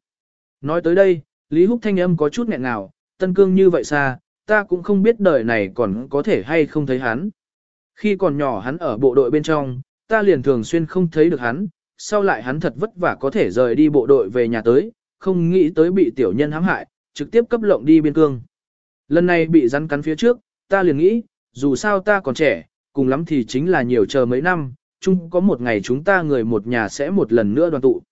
Speaker 1: Nói tới đây, Lý Húc thanh âm có chút nghẹn nào, Tân Cương như vậy xa, ta cũng không biết đời này còn có thể hay không thấy hắn. Khi còn nhỏ hắn ở bộ đội bên trong, ta liền thường xuyên không thấy được hắn, sau lại hắn thật vất vả có thể rời đi bộ đội về nhà tới, không nghĩ tới bị tiểu nhân hãm hại, trực tiếp cấp lộng đi biên cương. Lần này bị rắn cắn phía trước, ta liền nghĩ, dù sao ta còn trẻ, cùng lắm thì chính là nhiều chờ mấy năm, chung có một ngày chúng ta người một nhà sẽ một lần nữa đoàn tụ.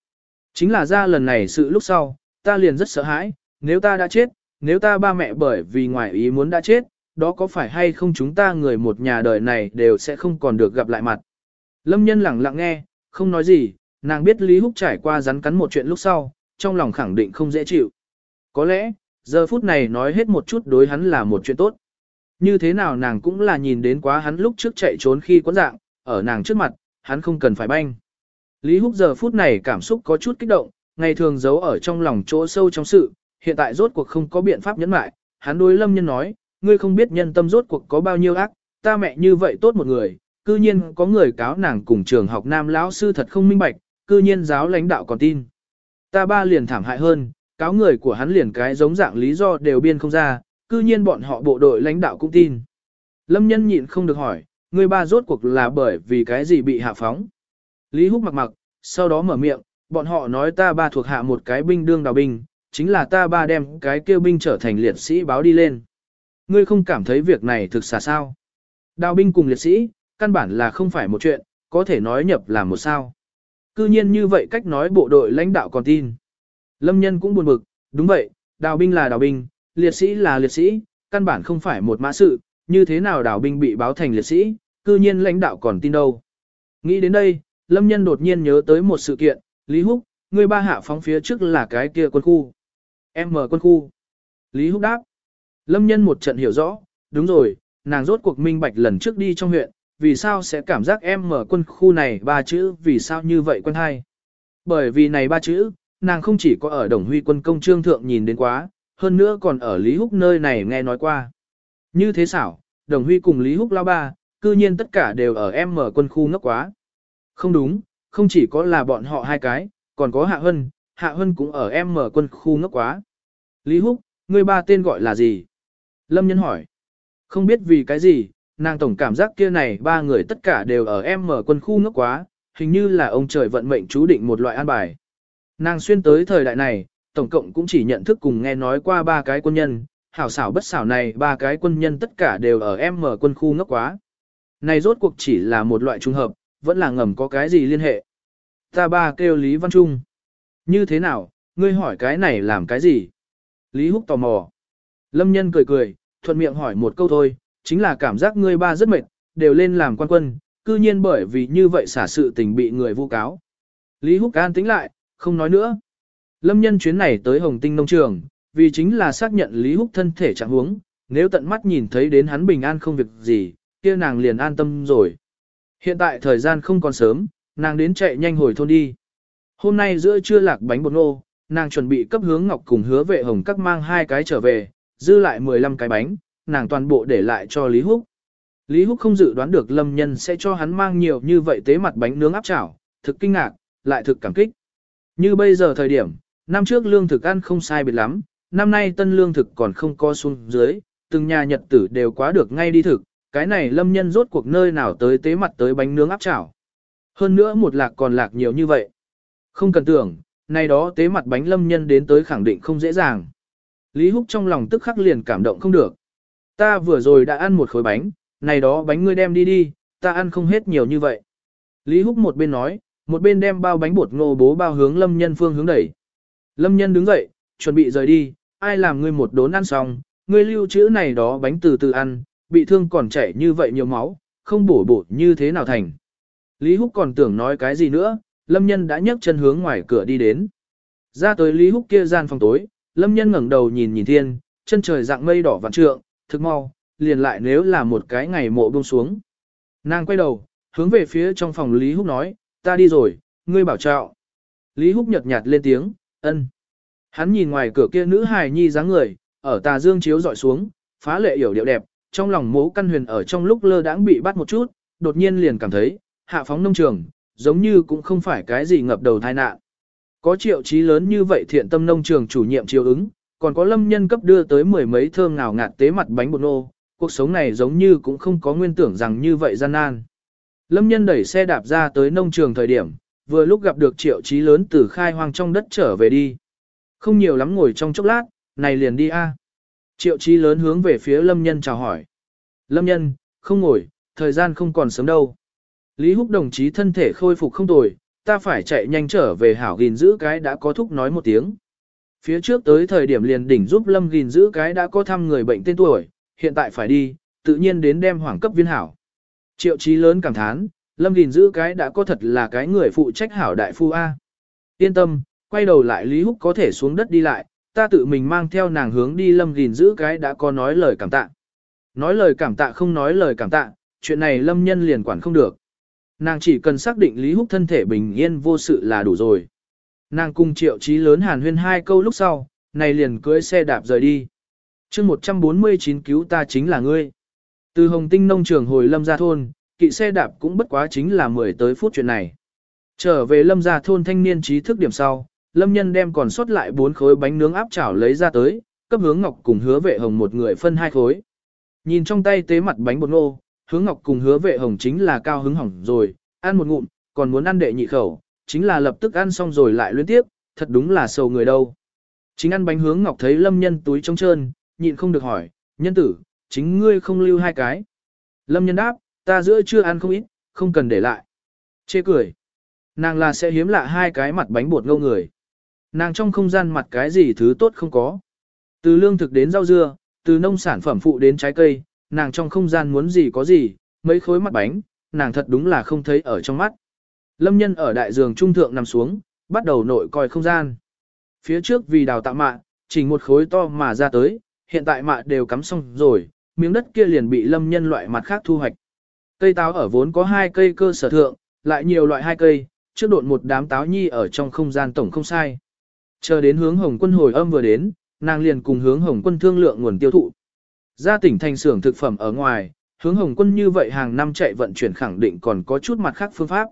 Speaker 1: Chính là ra lần này sự lúc sau, ta liền rất sợ hãi, nếu ta đã chết, nếu ta ba mẹ bởi vì ngoài ý muốn đã chết, đó có phải hay không chúng ta người một nhà đời này đều sẽ không còn được gặp lại mặt. Lâm nhân lặng lặng nghe, không nói gì, nàng biết Lý Húc trải qua rắn cắn một chuyện lúc sau, trong lòng khẳng định không dễ chịu. Có lẽ, giờ phút này nói hết một chút đối hắn là một chuyện tốt. Như thế nào nàng cũng là nhìn đến quá hắn lúc trước chạy trốn khi quấn dạng, ở nàng trước mặt, hắn không cần phải banh. Lý Húc giờ phút này cảm xúc có chút kích động, ngày thường giấu ở trong lòng chỗ sâu trong sự, hiện tại rốt cuộc không có biện pháp nhẫn mại, hắn đối lâm nhân nói, ngươi không biết nhân tâm rốt cuộc có bao nhiêu ác, ta mẹ như vậy tốt một người, cư nhiên có người cáo nàng cùng trường học nam lão sư thật không minh bạch, cư nhiên giáo lãnh đạo còn tin. Ta ba liền thảm hại hơn, cáo người của hắn liền cái giống dạng lý do đều biên không ra, cư nhiên bọn họ bộ đội lãnh đạo cũng tin. Lâm nhân nhịn không được hỏi, người ba rốt cuộc là bởi vì cái gì bị hạ phóng. Lý Húc mặc mặc, sau đó mở miệng, bọn họ nói ta ba thuộc hạ một cái binh đương đào binh, chính là ta ba đem cái kêu binh trở thành liệt sĩ báo đi lên. Ngươi không cảm thấy việc này thực xả sao? Đào binh cùng liệt sĩ, căn bản là không phải một chuyện, có thể nói nhập là một sao. Cư nhiên như vậy cách nói bộ đội lãnh đạo còn tin. Lâm nhân cũng buồn bực, đúng vậy, đào binh là đào binh, liệt sĩ là liệt sĩ, căn bản không phải một mã sự, như thế nào đào binh bị báo thành liệt sĩ, cư nhiên lãnh đạo còn tin đâu. Nghĩ đến đây, Lâm nhân đột nhiên nhớ tới một sự kiện, Lý Húc, người ba hạ phóng phía trước là cái kia quân khu. Em mở quân khu. Lý Húc đáp. Lâm nhân một trận hiểu rõ, đúng rồi, nàng rốt cuộc minh bạch lần trước đi trong huyện, vì sao sẽ cảm giác em mở quân khu này ba chữ vì sao như vậy quân hai. Bởi vì này ba chữ, nàng không chỉ có ở Đồng Huy quân công trương thượng nhìn đến quá, hơn nữa còn ở Lý Húc nơi này nghe nói qua. Như thế xảo, Đồng Huy cùng Lý Húc lao ba, cư nhiên tất cả đều ở em mở quân khu ngốc quá. Không đúng, không chỉ có là bọn họ hai cái, còn có Hạ Hân, Hạ Hân cũng ở em mở quân khu ngốc quá. Lý Húc, người ba tên gọi là gì? Lâm Nhân hỏi. Không biết vì cái gì, nàng tổng cảm giác kia này ba người tất cả đều ở em mở quân khu ngốc quá, hình như là ông trời vận mệnh chú định một loại an bài. Nàng xuyên tới thời đại này, tổng cộng cũng chỉ nhận thức cùng nghe nói qua ba cái quân nhân, hảo xảo bất xảo này ba cái quân nhân tất cả đều ở em mở quân khu ngốc quá. Này rốt cuộc chỉ là một loại trùng hợp, vẫn là ngầm có cái gì liên hệ. Ta ba kêu Lý Văn Trung. Như thế nào, ngươi hỏi cái này làm cái gì? Lý Húc tò mò. Lâm nhân cười cười, thuận miệng hỏi một câu thôi, chính là cảm giác ngươi ba rất mệt, đều lên làm quan quân, cư nhiên bởi vì như vậy xả sự tình bị người vu cáo. Lý Húc an tính lại, không nói nữa. Lâm nhân chuyến này tới Hồng Tinh Nông Trường, vì chính là xác nhận Lý Húc thân thể trạng huống, nếu tận mắt nhìn thấy đến hắn bình an không việc gì, kia nàng liền an tâm rồi. Hiện tại thời gian không còn sớm, nàng đến chạy nhanh hồi thôn đi. Hôm nay giữa trưa lạc bánh bột ngô, nàng chuẩn bị cấp hướng ngọc cùng hứa vệ hồng các mang hai cái trở về, dư lại 15 cái bánh, nàng toàn bộ để lại cho Lý Húc. Lý Húc không dự đoán được lâm nhân sẽ cho hắn mang nhiều như vậy tế mặt bánh nướng áp chảo, thực kinh ngạc, lại thực cảm kích. Như bây giờ thời điểm, năm trước lương thực ăn không sai biệt lắm, năm nay tân lương thực còn không co xuống dưới, từng nhà nhật tử đều quá được ngay đi thực, cái này lâm nhân rốt cuộc nơi nào tới tế mặt tới bánh nướng áp chảo. Hơn nữa một lạc còn lạc nhiều như vậy. Không cần tưởng, nay đó tế mặt bánh lâm nhân đến tới khẳng định không dễ dàng. Lý Húc trong lòng tức khắc liền cảm động không được. Ta vừa rồi đã ăn một khối bánh, này đó bánh ngươi đem đi đi, ta ăn không hết nhiều như vậy. Lý Húc một bên nói, một bên đem bao bánh bột ngô bố bao hướng lâm nhân phương hướng đẩy. Lâm nhân đứng dậy, chuẩn bị rời đi, ai làm ngươi một đốn ăn xong, ngươi lưu trữ này đó bánh từ từ ăn, bị thương còn chảy như vậy nhiều máu, không bổ bổ như thế nào thành. Lý Húc còn tưởng nói cái gì nữa, Lâm Nhân đã nhấc chân hướng ngoài cửa đi đến. Ra tới Lý Húc kia gian phòng tối, Lâm Nhân ngẩng đầu nhìn nhìn thiên, chân trời dạng mây đỏ vạn trượng, thực mau, liền lại nếu là một cái ngày mộ buông xuống. Nàng quay đầu, hướng về phía trong phòng Lý Húc nói, ta đi rồi, ngươi bảo trọng. Lý Húc nhợt nhạt lên tiếng, ân. Hắn nhìn ngoài cửa kia nữ hài nhi dáng người, ở tà dương chiếu dọi xuống, phá lệ hiểu điệu đẹp, trong lòng mố căn huyền ở trong lúc lơ đãng bị bắt một chút, đột nhiên liền cảm thấy, hạ phóng nông trường, giống như cũng không phải cái gì ngập đầu tai nạn. Có triệu chí lớn như vậy thiện tâm nông trường chủ nhiệm chiều ứng, còn có lâm nhân cấp đưa tới mười mấy thơm ngào ngạt tế mặt bánh bột nô, cuộc sống này giống như cũng không có nguyên tưởng rằng như vậy gian nan. Lâm nhân đẩy xe đạp ra tới nông trường thời điểm, vừa lúc gặp được triệu chí lớn từ khai hoang trong đất trở về đi. Không nhiều lắm ngồi trong chốc lát, này liền đi a. Triệu chí lớn hướng về phía lâm nhân chào hỏi. Lâm nhân, không ngồi, thời gian không còn sớm đâu. Lý Húc đồng chí thân thể khôi phục không tồi, ta phải chạy nhanh trở về hảo gìn giữ cái đã có thúc nói một tiếng. Phía trước tới thời điểm liền đỉnh giúp Lâm gìn giữ cái đã có thăm người bệnh tên tuổi, hiện tại phải đi, tự nhiên đến đem hoàng cấp viên hảo. Triệu chí lớn cảm thán, Lâm gìn giữ cái đã có thật là cái người phụ trách hảo đại phu A. Yên tâm, quay đầu lại Lý Húc có thể xuống đất đi lại, ta tự mình mang theo nàng hướng đi Lâm gìn giữ cái đã có nói lời cảm tạ. Nói lời cảm tạ không nói lời cảm tạ, chuyện này Lâm nhân liền quản không được. Nàng chỉ cần xác định Lý Húc thân thể bình yên vô sự là đủ rồi. Nàng cùng triệu trí lớn hàn huyên hai câu lúc sau, này liền cưỡi xe đạp rời đi. chương 149 cứu ta chính là ngươi. Từ Hồng Tinh nông trường hồi lâm gia thôn, kỵ xe đạp cũng bất quá chính là 10 tới phút chuyện này. Trở về lâm gia thôn thanh niên trí thức điểm sau, lâm nhân đem còn sót lại bốn khối bánh nướng áp chảo lấy ra tới, cấp hướng ngọc cùng hứa vệ hồng một người phân hai khối. Nhìn trong tay tế mặt bánh bột ngô, hướng ngọc cùng hứa vệ hồng chính là cao hứng hỏng rồi, ăn một ngụm, còn muốn ăn đệ nhị khẩu, chính là lập tức ăn xong rồi lại liên tiếp, thật đúng là sầu người đâu. Chính ăn bánh hướng ngọc thấy lâm nhân túi trống trơn, nhịn không được hỏi, nhân tử, chính ngươi không lưu hai cái. Lâm nhân đáp, ta giữa chưa ăn không ít, không cần để lại. Chê cười. Nàng là sẽ hiếm lạ hai cái mặt bánh bột ngâu người. Nàng trong không gian mặt cái gì thứ tốt không có. Từ lương thực đến rau dưa, từ nông sản phẩm phụ đến trái cây, nàng trong không gian muốn gì có gì, mấy khối mặt bánh, nàng thật đúng là không thấy ở trong mắt. Lâm nhân ở đại giường trung thượng nằm xuống, bắt đầu nội coi không gian. Phía trước vì đào tạo mạ, chỉ một khối to mà ra tới, hiện tại mạ đều cắm xong rồi, miếng đất kia liền bị lâm nhân loại mặt khác thu hoạch. Cây táo ở vốn có hai cây cơ sở thượng, lại nhiều loại hai cây, trước độn một đám táo nhi ở trong không gian tổng không sai. Chờ đến hướng hồng quân hồi âm vừa đến, nàng liền cùng hướng hồng quân thương lượng nguồn tiêu thụ. Ra tỉnh thành xưởng thực phẩm ở ngoài, hướng hồng quân như vậy hàng năm chạy vận chuyển khẳng định còn có chút mặt khác phương pháp.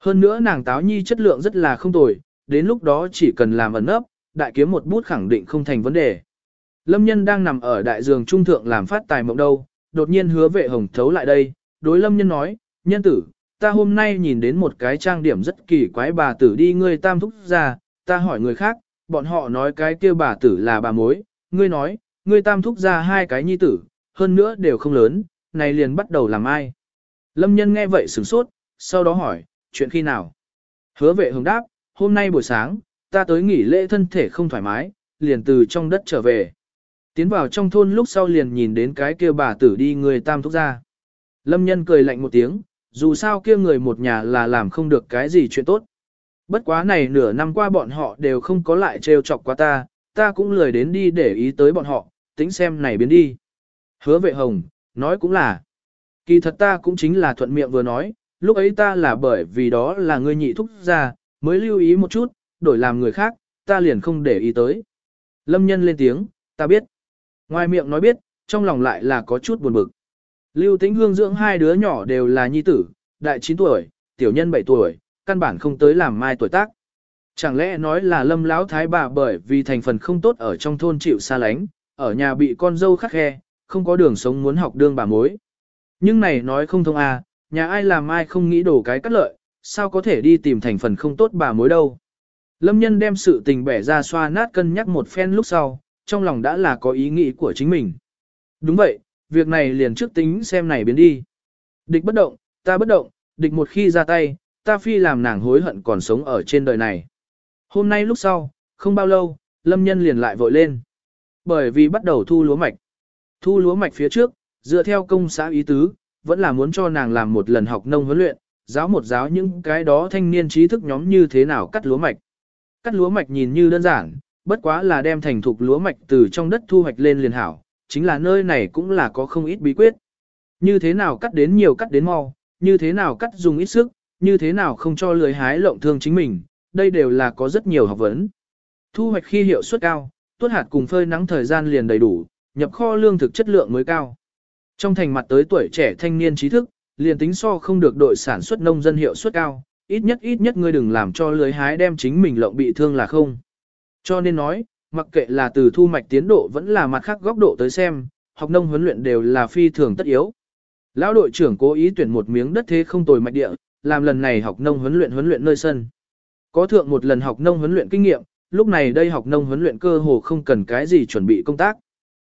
Speaker 1: Hơn nữa nàng táo nhi chất lượng rất là không tồi, đến lúc đó chỉ cần làm ẩn ấp, đại kiếm một bút khẳng định không thành vấn đề. Lâm nhân đang nằm ở đại giường trung thượng làm phát tài mộng đâu, đột nhiên hứa vệ hồng thấu lại đây, đối lâm nhân nói, nhân tử, ta hôm nay nhìn đến một cái trang điểm rất kỳ quái bà tử đi ngươi tam thúc ra, ta hỏi người khác, bọn họ nói cái kia bà tử là bà mối, ngươi nói, ngươi tam thúc ra hai cái nhi tử, hơn nữa đều không lớn, này liền bắt đầu làm ai. Lâm nhân nghe vậy sửng sốt, sau đó hỏi, chuyện khi nào? Hứa vệ hồng đáp, hôm nay buổi sáng, ta tới nghỉ lễ thân thể không thoải mái, liền từ trong đất trở về. Tiến vào trong thôn lúc sau liền nhìn đến cái kia bà tử đi người tam thúc ra. Lâm nhân cười lạnh một tiếng, dù sao kia người một nhà là làm không được cái gì chuyện tốt. Bất quá này nửa năm qua bọn họ đều không có lại trêu chọc qua ta, ta cũng lười đến đi để ý tới bọn họ, tính xem này biến đi. Hứa vệ hồng, nói cũng là. Kỳ thật ta cũng chính là thuận miệng vừa nói, lúc ấy ta là bởi vì đó là người nhị thúc ra, mới lưu ý một chút, đổi làm người khác, ta liền không để ý tới. Lâm nhân lên tiếng, ta biết. Ngoài miệng nói biết, trong lòng lại là có chút buồn bực. Lưu Tĩnh Hương dưỡng hai đứa nhỏ đều là nhi tử, đại 9 tuổi, tiểu nhân 7 tuổi, căn bản không tới làm mai tuổi tác. Chẳng lẽ nói là lâm lão thái bà bởi vì thành phần không tốt ở trong thôn chịu xa lánh, ở nhà bị con dâu khắc khe, không có đường sống muốn học đương bà mối. Nhưng này nói không thông à, nhà ai làm ai không nghĩ đổ cái cắt lợi, sao có thể đi tìm thành phần không tốt bà mối đâu. Lâm nhân đem sự tình bẻ ra xoa nát cân nhắc một phen lúc sau, trong lòng đã là có ý nghĩ của chính mình. Đúng vậy, việc này liền trước tính xem này biến đi. Địch bất động, ta bất động, địch một khi ra tay, ta phi làm nàng hối hận còn sống ở trên đời này. Hôm nay lúc sau, không bao lâu, lâm nhân liền lại vội lên. Bởi vì bắt đầu thu lúa mạch. Thu lúa mạch phía trước, dựa theo công xã ý tứ, vẫn là muốn cho nàng làm một lần học nông huấn luyện, giáo một giáo những cái đó thanh niên trí thức nhóm như thế nào cắt lúa mạch. Cắt lúa mạch nhìn như đơn giản, bất quá là đem thành thục lúa mạch từ trong đất thu hoạch lên liền hảo, chính là nơi này cũng là có không ít bí quyết. Như thế nào cắt đến nhiều cắt đến mau, như thế nào cắt dùng ít sức, như thế nào không cho lười hái lộng thương chính mình, đây đều là có rất nhiều học vấn. Thu hoạch khi hiệu suất cao, tuốt hạt cùng phơi nắng thời gian liền đầy đủ, nhập kho lương thực chất lượng mới cao. Trong thành mặt tới tuổi trẻ thanh niên trí thức, liền tính so không được đội sản xuất nông dân hiệu suất cao, ít nhất ít nhất ngươi đừng làm cho lưới hái đem chính mình lộng bị thương là không. Cho nên nói, mặc kệ là từ thu mạch tiến độ vẫn là mặt khác góc độ tới xem, học nông huấn luyện đều là phi thường tất yếu. Lão đội trưởng cố ý tuyển một miếng đất thế không tồi mạch địa, làm lần này học nông huấn luyện huấn luyện nơi sân. Có thượng một lần học nông huấn luyện kinh nghiệm, lúc này đây học nông huấn luyện cơ hồ không cần cái gì chuẩn bị công tác.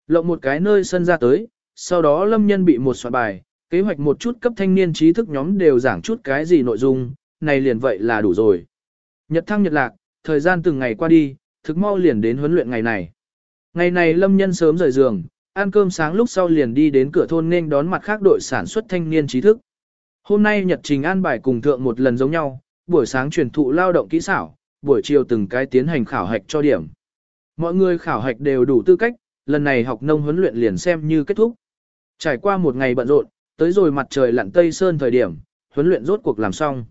Speaker 1: Lộng một cái nơi sân ra tới, sau đó lâm nhân bị một soạn bài, kế hoạch một chút cấp thanh niên trí thức nhóm đều giảng chút cái gì nội dung, này liền vậy là đủ rồi. Nhật thăng nhật lạc, thời gian từng ngày qua đi, thực mau liền đến huấn luyện ngày này. Ngày này lâm nhân sớm rời giường, ăn cơm sáng lúc sau liền đi đến cửa thôn nên đón mặt khác đội sản xuất thanh niên trí thức. Hôm nay nhật trình an bài cùng thượng một lần giống nhau, buổi sáng truyền thụ lao động kỹ xảo, buổi chiều từng cái tiến hành khảo hạch cho điểm. Mọi người khảo hạch đều đủ tư cách, lần này học nông huấn luyện liền xem như kết thúc. Trải qua một ngày bận rộn, tới rồi mặt trời lặn tây sơn thời điểm, huấn luyện rốt cuộc làm xong.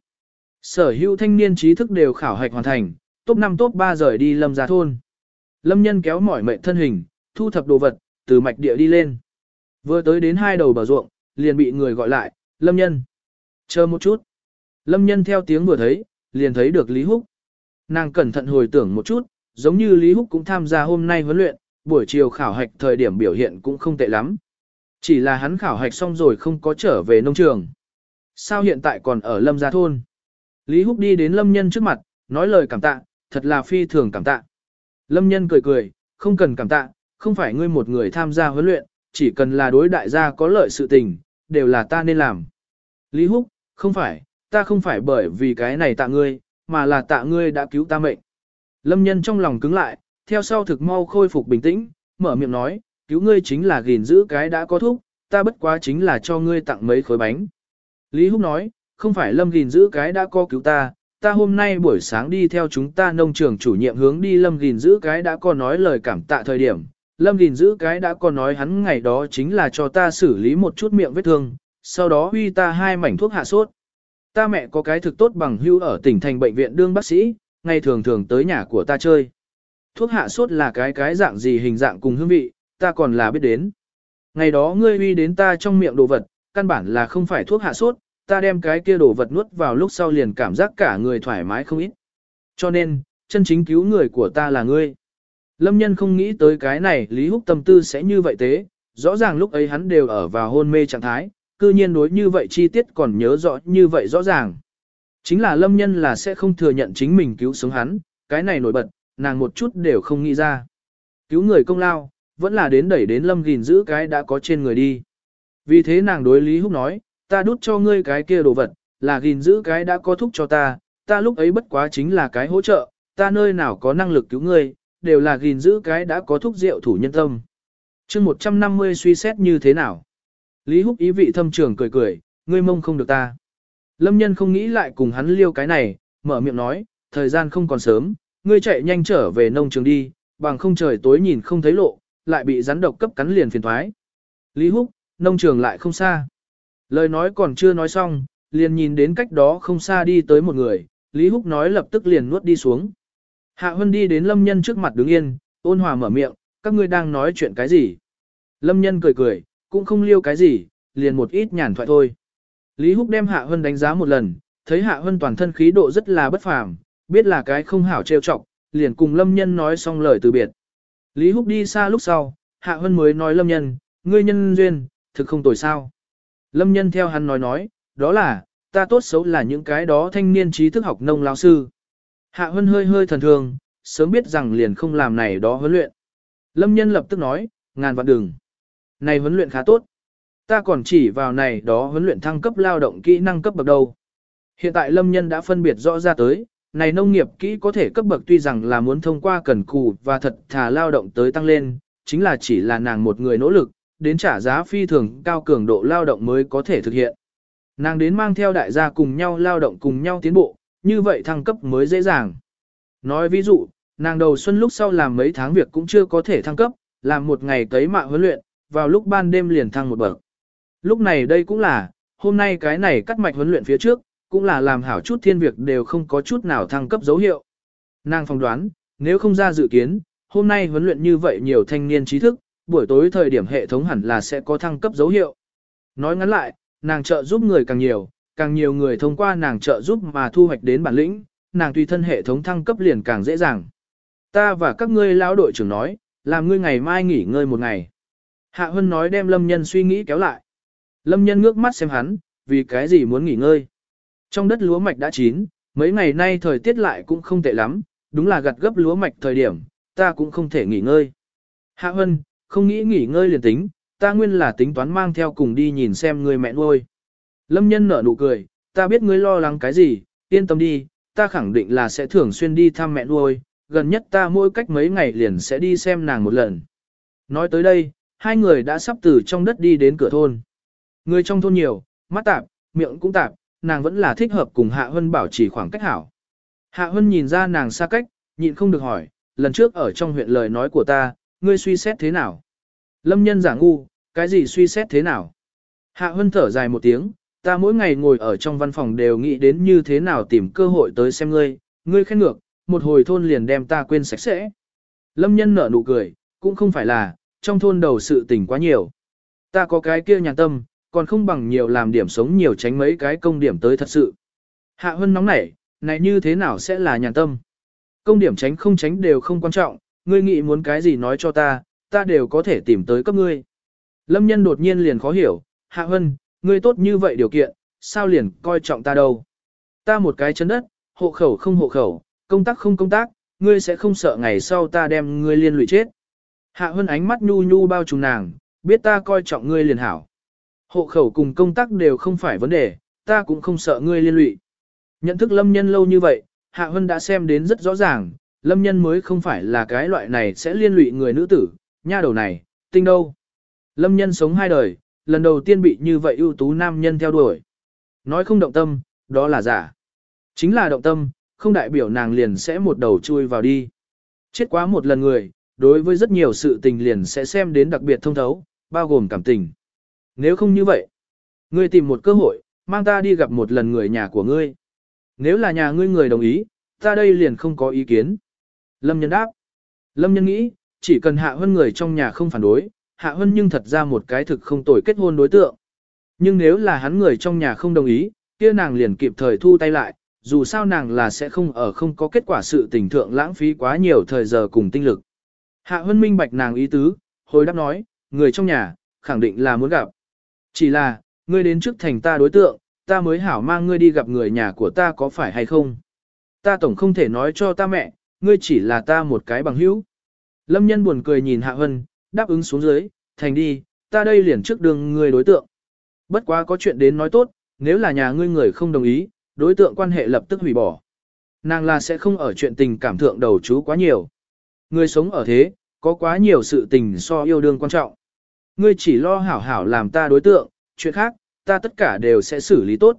Speaker 1: Sở hữu thanh niên trí thức đều khảo hạch hoàn thành, top 5 top 3 rời đi lâm gia thôn. Lâm nhân kéo mỏi mệnh thân hình, thu thập đồ vật, từ mạch địa đi lên. Vừa tới đến hai đầu bờ ruộng, liền bị người gọi lại, lâm nhân. Chờ một chút. Lâm nhân theo tiếng vừa thấy, liền thấy được Lý Húc. Nàng cẩn thận hồi tưởng một chút, giống như Lý Húc cũng tham gia hôm nay huấn luyện, buổi chiều khảo hạch thời điểm biểu hiện cũng không tệ lắm. Chỉ là hắn khảo hạch xong rồi không có trở về nông trường. Sao hiện tại còn ở lâm gia thôn? Lý Húc đi đến lâm nhân trước mặt, nói lời cảm tạ, thật là phi thường cảm tạ. Lâm nhân cười cười, không cần cảm tạ, không phải ngươi một người tham gia huấn luyện, chỉ cần là đối đại gia có lợi sự tình, đều là ta nên làm. Lý Húc, không phải, ta không phải bởi vì cái này tạ ngươi, mà là tạ ngươi đã cứu ta mệnh. Lâm nhân trong lòng cứng lại, theo sau thực mau khôi phục bình tĩnh, mở miệng nói, cứu ngươi chính là gìn giữ cái đã có thuốc, ta bất quá chính là cho ngươi tặng mấy khối bánh. Lý Húc nói, không phải Lâm gìn giữ cái đã có cứu ta, ta hôm nay buổi sáng đi theo chúng ta nông trường chủ nhiệm hướng đi Lâm gìn giữ cái đã có nói lời cảm tạ thời điểm. Lâm gìn giữ cái đã có nói hắn ngày đó chính là cho ta xử lý một chút miệng vết thương, sau đó huy ta hai mảnh thuốc hạ sốt. Ta mẹ có cái thực tốt bằng hưu ở tỉnh thành bệnh viện đương bác sĩ, ngày thường thường tới nhà của ta chơi. Thuốc hạ sốt là cái cái dạng gì hình dạng cùng hương vị, ta còn là biết đến. Ngày đó ngươi uy đến ta trong miệng đồ vật, căn bản là không phải thuốc hạ sốt, ta đem cái kia đồ vật nuốt vào lúc sau liền cảm giác cả người thoải mái không ít. Cho nên, chân chính cứu người của ta là ngươi. Lâm nhân không nghĩ tới cái này Lý Húc tâm tư sẽ như vậy thế, rõ ràng lúc ấy hắn đều ở vào hôn mê trạng thái, cư nhiên đối như vậy chi tiết còn nhớ rõ như vậy rõ ràng. Chính là lâm nhân là sẽ không thừa nhận chính mình cứu sống hắn, cái này nổi bật, nàng một chút đều không nghĩ ra. Cứu người công lao, vẫn là đến đẩy đến lâm gìn giữ cái đã có trên người đi. Vì thế nàng đối Lý Húc nói, ta đút cho ngươi cái kia đồ vật, là gìn giữ cái đã có thúc cho ta, ta lúc ấy bất quá chính là cái hỗ trợ, ta nơi nào có năng lực cứu ngươi, đều là gìn giữ cái đã có thúc rượu thủ nhân tâm. chương 150 suy xét như thế nào? Lý Húc ý vị thâm trường cười cười, ngươi mông không được ta. Lâm nhân không nghĩ lại cùng hắn liêu cái này, mở miệng nói, thời gian không còn sớm, ngươi chạy nhanh trở về nông trường đi, bằng không trời tối nhìn không thấy lộ, lại bị rắn độc cấp cắn liền phiền thoái. Lý Húc, nông trường lại không xa. Lời nói còn chưa nói xong, liền nhìn đến cách đó không xa đi tới một người, Lý Húc nói lập tức liền nuốt đi xuống. Hạ Hân đi đến Lâm Nhân trước mặt đứng yên, ôn hòa mở miệng, các ngươi đang nói chuyện cái gì? Lâm Nhân cười cười, cũng không liêu cái gì, liền một ít nhàn thoại thôi. Lý Húc đem Hạ Hân đánh giá một lần, thấy Hạ Hân toàn thân khí độ rất là bất phàm, biết là cái không hảo trêu chọc, liền cùng Lâm Nhân nói xong lời từ biệt. Lý Húc đi xa lúc sau, Hạ Hân mới nói Lâm Nhân, ngươi nhân duyên, thực không tồi sao. Lâm Nhân theo hắn nói nói, đó là, ta tốt xấu là những cái đó thanh niên trí thức học nông lao sư. Hạ Hân hơi hơi thần thường, sớm biết rằng liền không làm này đó huấn luyện. Lâm Nhân lập tức nói, ngàn vạn đừng. Này huấn luyện khá tốt. Ta còn chỉ vào này đó huấn luyện thăng cấp lao động kỹ năng cấp bậc đầu. Hiện tại Lâm Nhân đã phân biệt rõ ra tới, này nông nghiệp kỹ có thể cấp bậc tuy rằng là muốn thông qua cần cù và thật thà lao động tới tăng lên, chính là chỉ là nàng một người nỗ lực, đến trả giá phi thường cao cường độ lao động mới có thể thực hiện. Nàng đến mang theo đại gia cùng nhau lao động cùng nhau tiến bộ, như vậy thăng cấp mới dễ dàng. Nói ví dụ, nàng đầu xuân lúc sau làm mấy tháng việc cũng chưa có thể thăng cấp, làm một ngày tới mạ huấn luyện, vào lúc ban đêm liền thăng một bậc. Lúc này đây cũng là, hôm nay cái này cắt mạch huấn luyện phía trước, cũng là làm hảo chút thiên việc đều không có chút nào thăng cấp dấu hiệu. Nàng phỏng đoán, nếu không ra dự kiến, hôm nay huấn luyện như vậy nhiều thanh niên trí thức, buổi tối thời điểm hệ thống hẳn là sẽ có thăng cấp dấu hiệu. Nói ngắn lại, nàng trợ giúp người càng nhiều, càng nhiều người thông qua nàng trợ giúp mà thu hoạch đến bản lĩnh, nàng tùy thân hệ thống thăng cấp liền càng dễ dàng. Ta và các ngươi lão đội trưởng nói, làm ngươi ngày mai nghỉ ngơi một ngày. Hạ Hân nói đem Lâm Nhân suy nghĩ kéo lại. Lâm Nhân ngước mắt xem hắn, vì cái gì muốn nghỉ ngơi. Trong đất lúa mạch đã chín, mấy ngày nay thời tiết lại cũng không tệ lắm, đúng là gặt gấp lúa mạch thời điểm, ta cũng không thể nghỉ ngơi. Hạ Hân, không nghĩ nghỉ ngơi liền tính, ta nguyên là tính toán mang theo cùng đi nhìn xem người mẹ nuôi. Lâm nhân nở nụ cười, ta biết ngươi lo lắng cái gì, yên tâm đi, ta khẳng định là sẽ thường xuyên đi thăm mẹ nuôi, gần nhất ta mỗi cách mấy ngày liền sẽ đi xem nàng một lần. Nói tới đây, hai người đã sắp từ trong đất đi đến cửa thôn. Người trong thôn nhiều, mắt tạp, miệng cũng tạp, nàng vẫn là thích hợp cùng Hạ Hân bảo trì khoảng cách hảo. Hạ Hân nhìn ra nàng xa cách, nhịn không được hỏi, lần trước ở trong huyện lời nói của ta, ngươi suy xét thế nào? Lâm nhân giả ngu, cái gì suy xét thế nào? Hạ Hân thở dài một tiếng, ta mỗi ngày ngồi ở trong văn phòng đều nghĩ đến như thế nào tìm cơ hội tới xem ngươi, ngươi khen ngược, một hồi thôn liền đem ta quên sạch sẽ. Lâm nhân nở nụ cười, cũng không phải là, trong thôn đầu sự tình quá nhiều. Ta có cái kia nhàn tâm, còn không bằng nhiều làm điểm sống nhiều tránh mấy cái công điểm tới thật sự. Hạ Hân nóng nảy, này như thế nào sẽ là nhàn tâm? Công điểm tránh không tránh đều không quan trọng, ngươi nghĩ muốn cái gì nói cho ta, ta đều có thể tìm tới cấp ngươi. Lâm nhân đột nhiên liền khó hiểu, Hạ Hân, ngươi tốt như vậy điều kiện, sao liền coi trọng ta đâu? Ta một cái chân đất, hộ khẩu không hộ khẩu, công tác không công tác, ngươi sẽ không sợ ngày sau ta đem ngươi liên lụy chết. Hạ Hân ánh mắt nhu nhu bao trùm nàng, biết ta coi trọng ngươi liền hảo. Hộ khẩu cùng công tác đều không phải vấn đề, ta cũng không sợ ngươi liên lụy. Nhận thức lâm nhân lâu như vậy, Hạ Hân đã xem đến rất rõ ràng, lâm nhân mới không phải là cái loại này sẽ liên lụy người nữ tử, nha đầu này, tinh đâu. Lâm nhân sống hai đời, lần đầu tiên bị như vậy ưu tú nam nhân theo đuổi. Nói không động tâm, đó là giả. Chính là động tâm, không đại biểu nàng liền sẽ một đầu chui vào đi. Chết quá một lần người, đối với rất nhiều sự tình liền sẽ xem đến đặc biệt thông thấu, bao gồm cảm tình. Nếu không như vậy, ngươi tìm một cơ hội, mang ta đi gặp một lần người nhà của ngươi. Nếu là nhà ngươi người đồng ý, ta đây liền không có ý kiến. Lâm nhân đáp. Lâm nhân nghĩ, chỉ cần hạ hơn người trong nhà không phản đối, hạ hơn nhưng thật ra một cái thực không tồi kết hôn đối tượng. Nhưng nếu là hắn người trong nhà không đồng ý, kia nàng liền kịp thời thu tay lại, dù sao nàng là sẽ không ở không có kết quả sự tình thượng lãng phí quá nhiều thời giờ cùng tinh lực. Hạ Hân minh bạch nàng ý tứ, hồi đáp nói, người trong nhà, khẳng định là muốn gặp. Chỉ là, ngươi đến trước thành ta đối tượng, ta mới hảo mang ngươi đi gặp người nhà của ta có phải hay không. Ta tổng không thể nói cho ta mẹ, ngươi chỉ là ta một cái bằng hữu. Lâm nhân buồn cười nhìn Hạ Hân, đáp ứng xuống dưới, thành đi, ta đây liền trước đường ngươi đối tượng. Bất quá có chuyện đến nói tốt, nếu là nhà ngươi người không đồng ý, đối tượng quan hệ lập tức hủy bỏ. Nàng là sẽ không ở chuyện tình cảm thượng đầu chú quá nhiều. Người sống ở thế, có quá nhiều sự tình so yêu đương quan trọng. Ngươi chỉ lo hảo hảo làm ta đối tượng, chuyện khác, ta tất cả đều sẽ xử lý tốt.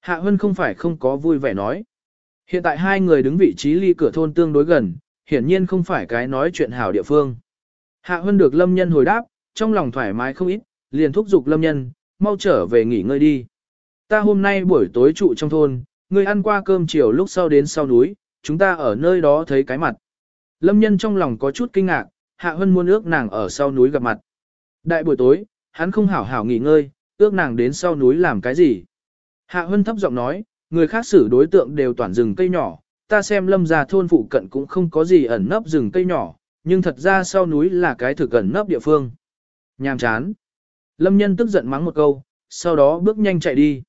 Speaker 1: Hạ Hân không phải không có vui vẻ nói. Hiện tại hai người đứng vị trí ly cửa thôn tương đối gần, hiển nhiên không phải cái nói chuyện hảo địa phương. Hạ Hân được Lâm Nhân hồi đáp, trong lòng thoải mái không ít, liền thúc giục Lâm Nhân, mau trở về nghỉ ngơi đi. Ta hôm nay buổi tối trụ trong thôn, ngươi ăn qua cơm chiều lúc sau đến sau núi, chúng ta ở nơi đó thấy cái mặt. Lâm nhân trong lòng có chút kinh ngạc, Hạ Hân muốn ước nàng ở sau núi gặp mặt. Đại buổi tối, hắn không hảo hảo nghỉ ngơi, ước nàng đến sau núi làm cái gì. Hạ Hân thấp giọng nói, người khác xử đối tượng đều toàn rừng cây nhỏ, ta xem lâm gia thôn phụ cận cũng không có gì ẩn nấp rừng cây nhỏ, nhưng thật ra sau núi là cái thực ẩn nấp địa phương. Nhàm chán. Lâm nhân tức giận mắng một câu, sau đó bước nhanh chạy đi.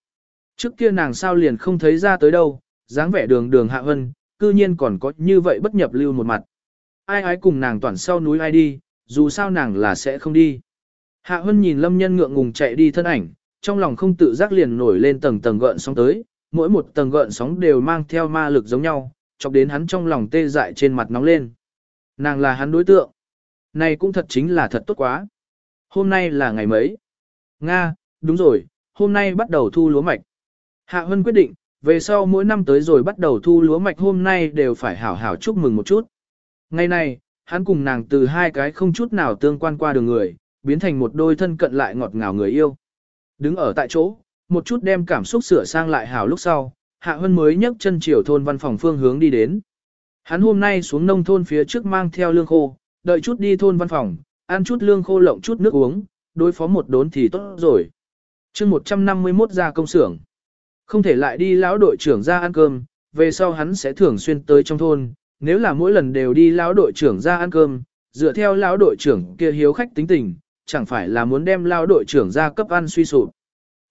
Speaker 1: Trước kia nàng sao liền không thấy ra tới đâu, dáng vẻ đường đường hạ hân, cư nhiên còn có như vậy bất nhập lưu một mặt. Ai ái cùng nàng toàn sau núi ai đi, dù sao nàng là sẽ không đi. Hạ hân nhìn lâm nhân ngượng ngùng chạy đi thân ảnh, trong lòng không tự giác liền nổi lên tầng tầng gợn sóng tới, mỗi một tầng gợn sóng đều mang theo ma lực giống nhau, chọc đến hắn trong lòng tê dại trên mặt nóng lên. Nàng là hắn đối tượng. Này cũng thật chính là thật tốt quá. Hôm nay là ngày mấy? Nga, đúng rồi, hôm nay bắt đầu thu lúa mạch. Hạ Hân quyết định, về sau mỗi năm tới rồi bắt đầu thu lúa mạch hôm nay đều phải hảo hảo chúc mừng một chút. Ngày này, hắn cùng nàng từ hai cái không chút nào tương quan qua đường người, biến thành một đôi thân cận lại ngọt ngào người yêu. Đứng ở tại chỗ, một chút đem cảm xúc sửa sang lại hào lúc sau, Hạ Hân mới nhấc chân chiều thôn văn phòng phương hướng đi đến. Hắn hôm nay xuống nông thôn phía trước mang theo lương khô, đợi chút đi thôn văn phòng, ăn chút lương khô lộng chút nước uống, đối phó một đốn thì tốt rồi. chương 151 ra công xưởng. Không thể lại đi lão đội trưởng ra ăn cơm, về sau hắn sẽ thường xuyên tới trong thôn, nếu là mỗi lần đều đi lão đội trưởng ra ăn cơm, dựa theo lão đội trưởng kia hiếu khách tính tình, chẳng phải là muốn đem lão đội trưởng ra cấp ăn suy sụp.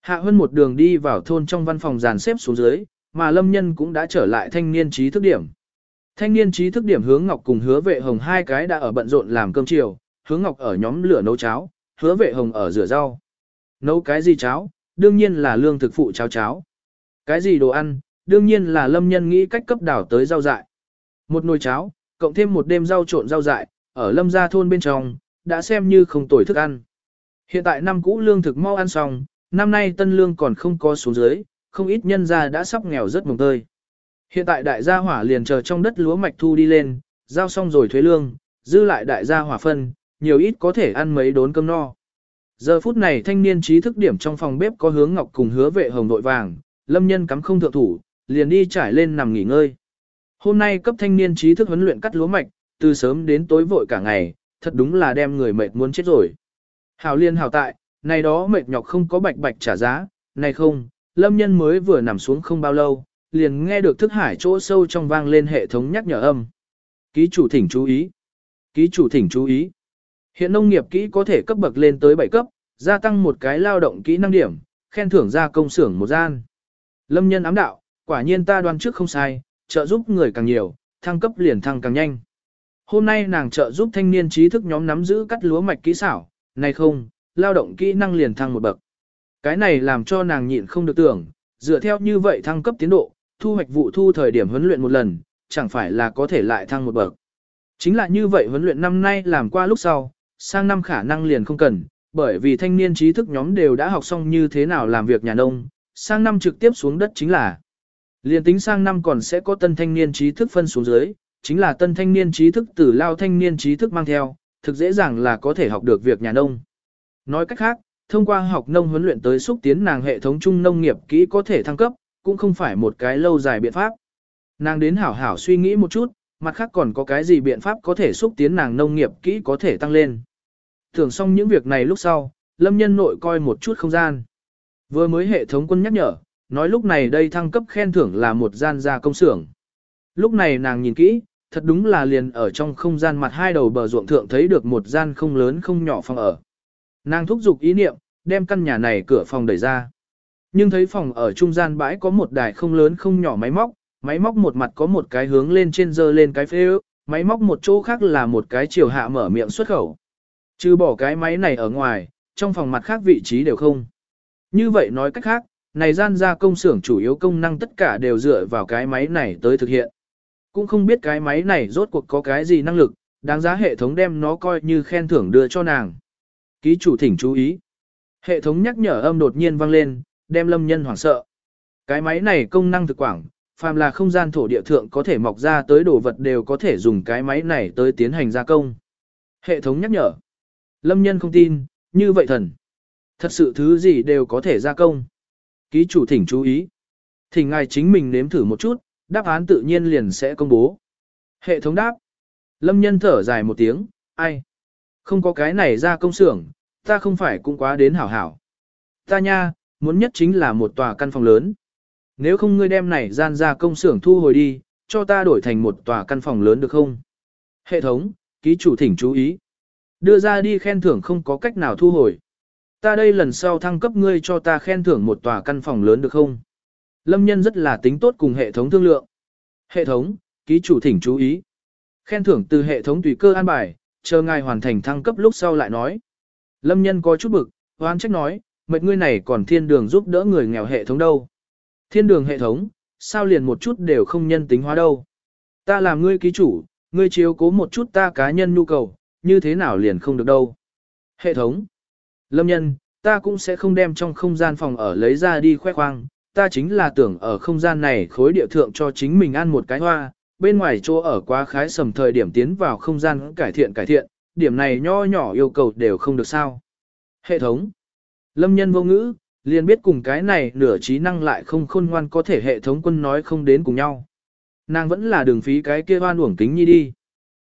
Speaker 1: Hạ hơn một đường đi vào thôn trong văn phòng dàn xếp xuống dưới, mà lâm nhân cũng đã trở lại thanh niên trí thức điểm. Thanh niên trí thức điểm hướng ngọc cùng hứa vệ hồng hai cái đã ở bận rộn làm cơm chiều, hướng ngọc ở nhóm lửa nấu cháo, hứa vệ hồng ở rửa rau. Nấu cái gì cháo? Đương nhiên là lương thực phụ cháo cháo. Cái gì đồ ăn, đương nhiên là lâm nhân nghĩ cách cấp đảo tới rau dại. Một nồi cháo, cộng thêm một đêm rau trộn rau dại, ở lâm gia thôn bên trong, đã xem như không tồi thức ăn. Hiện tại năm cũ lương thực mau ăn xong, năm nay tân lương còn không có xuống dưới, không ít nhân gia đã sắp nghèo rất mồng tơi. Hiện tại đại gia hỏa liền chờ trong đất lúa mạch thu đi lên, giao xong rồi thuế lương, dư lại đại gia hỏa phân, nhiều ít có thể ăn mấy đốn cơm no. Giờ phút này thanh niên trí thức điểm trong phòng bếp có hướng ngọc cùng hứa vệ hồng đội vàng, lâm nhân cắm không thượng thủ, liền đi trải lên nằm nghỉ ngơi. Hôm nay cấp thanh niên trí thức huấn luyện cắt lúa mạch, từ sớm đến tối vội cả ngày, thật đúng là đem người mệt muốn chết rồi. Hảo liên hảo tại, này đó mệt nhọc không có bạch bạch trả giá, này không, lâm nhân mới vừa nằm xuống không bao lâu, liền nghe được thức hải chỗ sâu trong vang lên hệ thống nhắc nhở âm. Ký chủ thỉnh chú ý. Ký chủ thỉnh chú ý. Hiện nông nghiệp kỹ có thể cấp bậc lên tới 7 cấp, gia tăng một cái lao động kỹ năng điểm, khen thưởng ra công xưởng một gian. Lâm nhân ám đạo, quả nhiên ta đoán trước không sai, trợ giúp người càng nhiều, thăng cấp liền thăng càng nhanh. Hôm nay nàng trợ giúp thanh niên trí thức nhóm nắm giữ cắt lúa mạch kỹ xảo, này không, lao động kỹ năng liền thăng một bậc. Cái này làm cho nàng nhịn không được tưởng, dựa theo như vậy thăng cấp tiến độ, thu hoạch vụ thu thời điểm huấn luyện một lần, chẳng phải là có thể lại thăng một bậc. Chính là như vậy huấn luyện năm nay làm qua lúc sau, sang năm khả năng liền không cần, bởi vì thanh niên trí thức nhóm đều đã học xong như thế nào làm việc nhà nông, sang năm trực tiếp xuống đất chính là liên tính sang năm còn sẽ có tân thanh niên trí thức phân xuống dưới, chính là tân thanh niên trí thức từ lao thanh niên trí thức mang theo, thực dễ dàng là có thể học được việc nhà nông. Nói cách khác, thông qua học nông huấn luyện tới xúc tiến nàng hệ thống trung nông nghiệp kỹ có thể thăng cấp, cũng không phải một cái lâu dài biện pháp. Nàng đến hảo hảo suy nghĩ một chút, mặt khác còn có cái gì biện pháp có thể xúc tiến nàng nông nghiệp kỹ có thể tăng lên. Thường xong những việc này lúc sau, lâm nhân nội coi một chút không gian. Vừa mới hệ thống quân nhắc nhở, nói lúc này đây thăng cấp khen thưởng là một gian gia công xưởng. Lúc này nàng nhìn kỹ, thật đúng là liền ở trong không gian mặt hai đầu bờ ruộng thượng thấy được một gian không lớn không nhỏ phòng ở. Nàng thúc giục ý niệm, đem căn nhà này cửa phòng đẩy ra. Nhưng thấy phòng ở trung gian bãi có một đài không lớn không nhỏ máy móc, máy móc một mặt có một cái hướng lên trên dơ lên cái phê ước, máy móc một chỗ khác là một cái chiều hạ mở miệng xuất khẩu. Trừ bỏ cái máy này ở ngoài, trong phòng mặt khác vị trí đều không. Như vậy nói cách khác, này gian gia công xưởng chủ yếu công năng tất cả đều dựa vào cái máy này tới thực hiện. Cũng không biết cái máy này rốt cuộc có cái gì năng lực, đáng giá hệ thống đem nó coi như khen thưởng đưa cho nàng. Ký chủ thỉnh chú ý. Hệ thống nhắc nhở âm đột nhiên vang lên, đem lâm nhân hoảng sợ. Cái máy này công năng thực quảng, phàm là không gian thổ địa thượng có thể mọc ra tới đồ vật đều có thể dùng cái máy này tới tiến hành gia công. Hệ thống nhắc nhở. Lâm nhân không tin, như vậy thần. Thật sự thứ gì đều có thể gia công. Ký chủ thỉnh chú ý. Thỉnh ngài chính mình nếm thử một chút, đáp án tự nhiên liền sẽ công bố. Hệ thống đáp. Lâm nhân thở dài một tiếng, ai? Không có cái này ra công xưởng, ta không phải cũng quá đến hảo hảo. Ta nha, muốn nhất chính là một tòa căn phòng lớn. Nếu không ngươi đem này gian ra công xưởng thu hồi đi, cho ta đổi thành một tòa căn phòng lớn được không? Hệ thống, ký chủ thỉnh chú ý. Đưa ra đi khen thưởng không có cách nào thu hồi. Ta đây lần sau thăng cấp ngươi cho ta khen thưởng một tòa căn phòng lớn được không? Lâm nhân rất là tính tốt cùng hệ thống thương lượng. Hệ thống, ký chủ thỉnh chú ý. Khen thưởng từ hệ thống tùy cơ an bài, chờ ngài hoàn thành thăng cấp lúc sau lại nói. Lâm nhân có chút bực, hoan trách nói, mệt ngươi này còn thiên đường giúp đỡ người nghèo hệ thống đâu. Thiên đường hệ thống, sao liền một chút đều không nhân tính hóa đâu. Ta làm ngươi ký chủ, ngươi chiếu cố một chút ta cá nhân nhu cầu, như thế nào liền không được đâu. Hệ thống. Lâm nhân, ta cũng sẽ không đem trong không gian phòng ở lấy ra đi khoe khoang, ta chính là tưởng ở không gian này khối địa thượng cho chính mình ăn một cái hoa, bên ngoài chỗ ở quá khái sầm thời điểm tiến vào không gian cải thiện cải thiện, điểm này nho nhỏ yêu cầu đều không được sao. Hệ thống. Lâm nhân vô ngữ, liền biết cùng cái này nửa trí năng lại không khôn ngoan có thể hệ thống quân nói không đến cùng nhau. Nàng vẫn là đường phí cái kia hoan uổng kính nhi đi.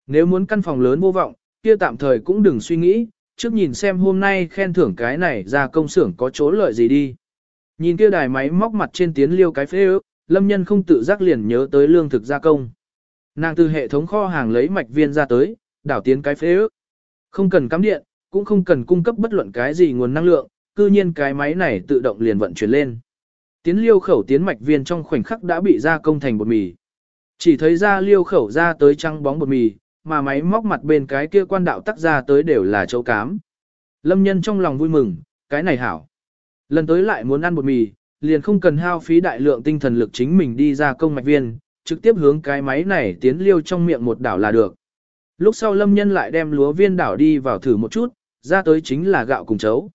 Speaker 1: Nếu muốn căn phòng lớn vô vọng, kia tạm thời cũng đừng suy nghĩ, trước nhìn xem hôm nay khen thưởng cái này ra công xưởng có chỗ lợi gì đi. Nhìn kia đài máy móc mặt trên tiến liêu cái phê ước, lâm nhân không tự giác liền nhớ tới lương thực gia công. Nàng từ hệ thống kho hàng lấy mạch viên ra tới, đảo tiến cái phế ước. Không cần cắm điện, cũng không cần cung cấp bất luận cái gì nguồn năng lượng, cư nhiên cái máy này tự động liền vận chuyển lên. Tiến liêu khẩu tiến mạch viên trong khoảnh khắc đã bị gia công thành bột mì. Chỉ thấy ra liêu khẩu ra tới trăng bóng bột mì, mà máy móc mặt bên cái kia quan đạo tắc ra tới đều là châu cám. Lâm nhân trong lòng vui mừng, cái này hảo. Lần tới lại muốn ăn bột mì, liền không cần hao phí đại lượng tinh thần lực chính mình đi ra công mạch viên, trực tiếp hướng cái máy này tiến liêu trong miệng một đảo là được. Lúc sau lâm nhân lại đem lúa viên đảo đi vào thử một chút, ra tới chính là gạo cùng chấu.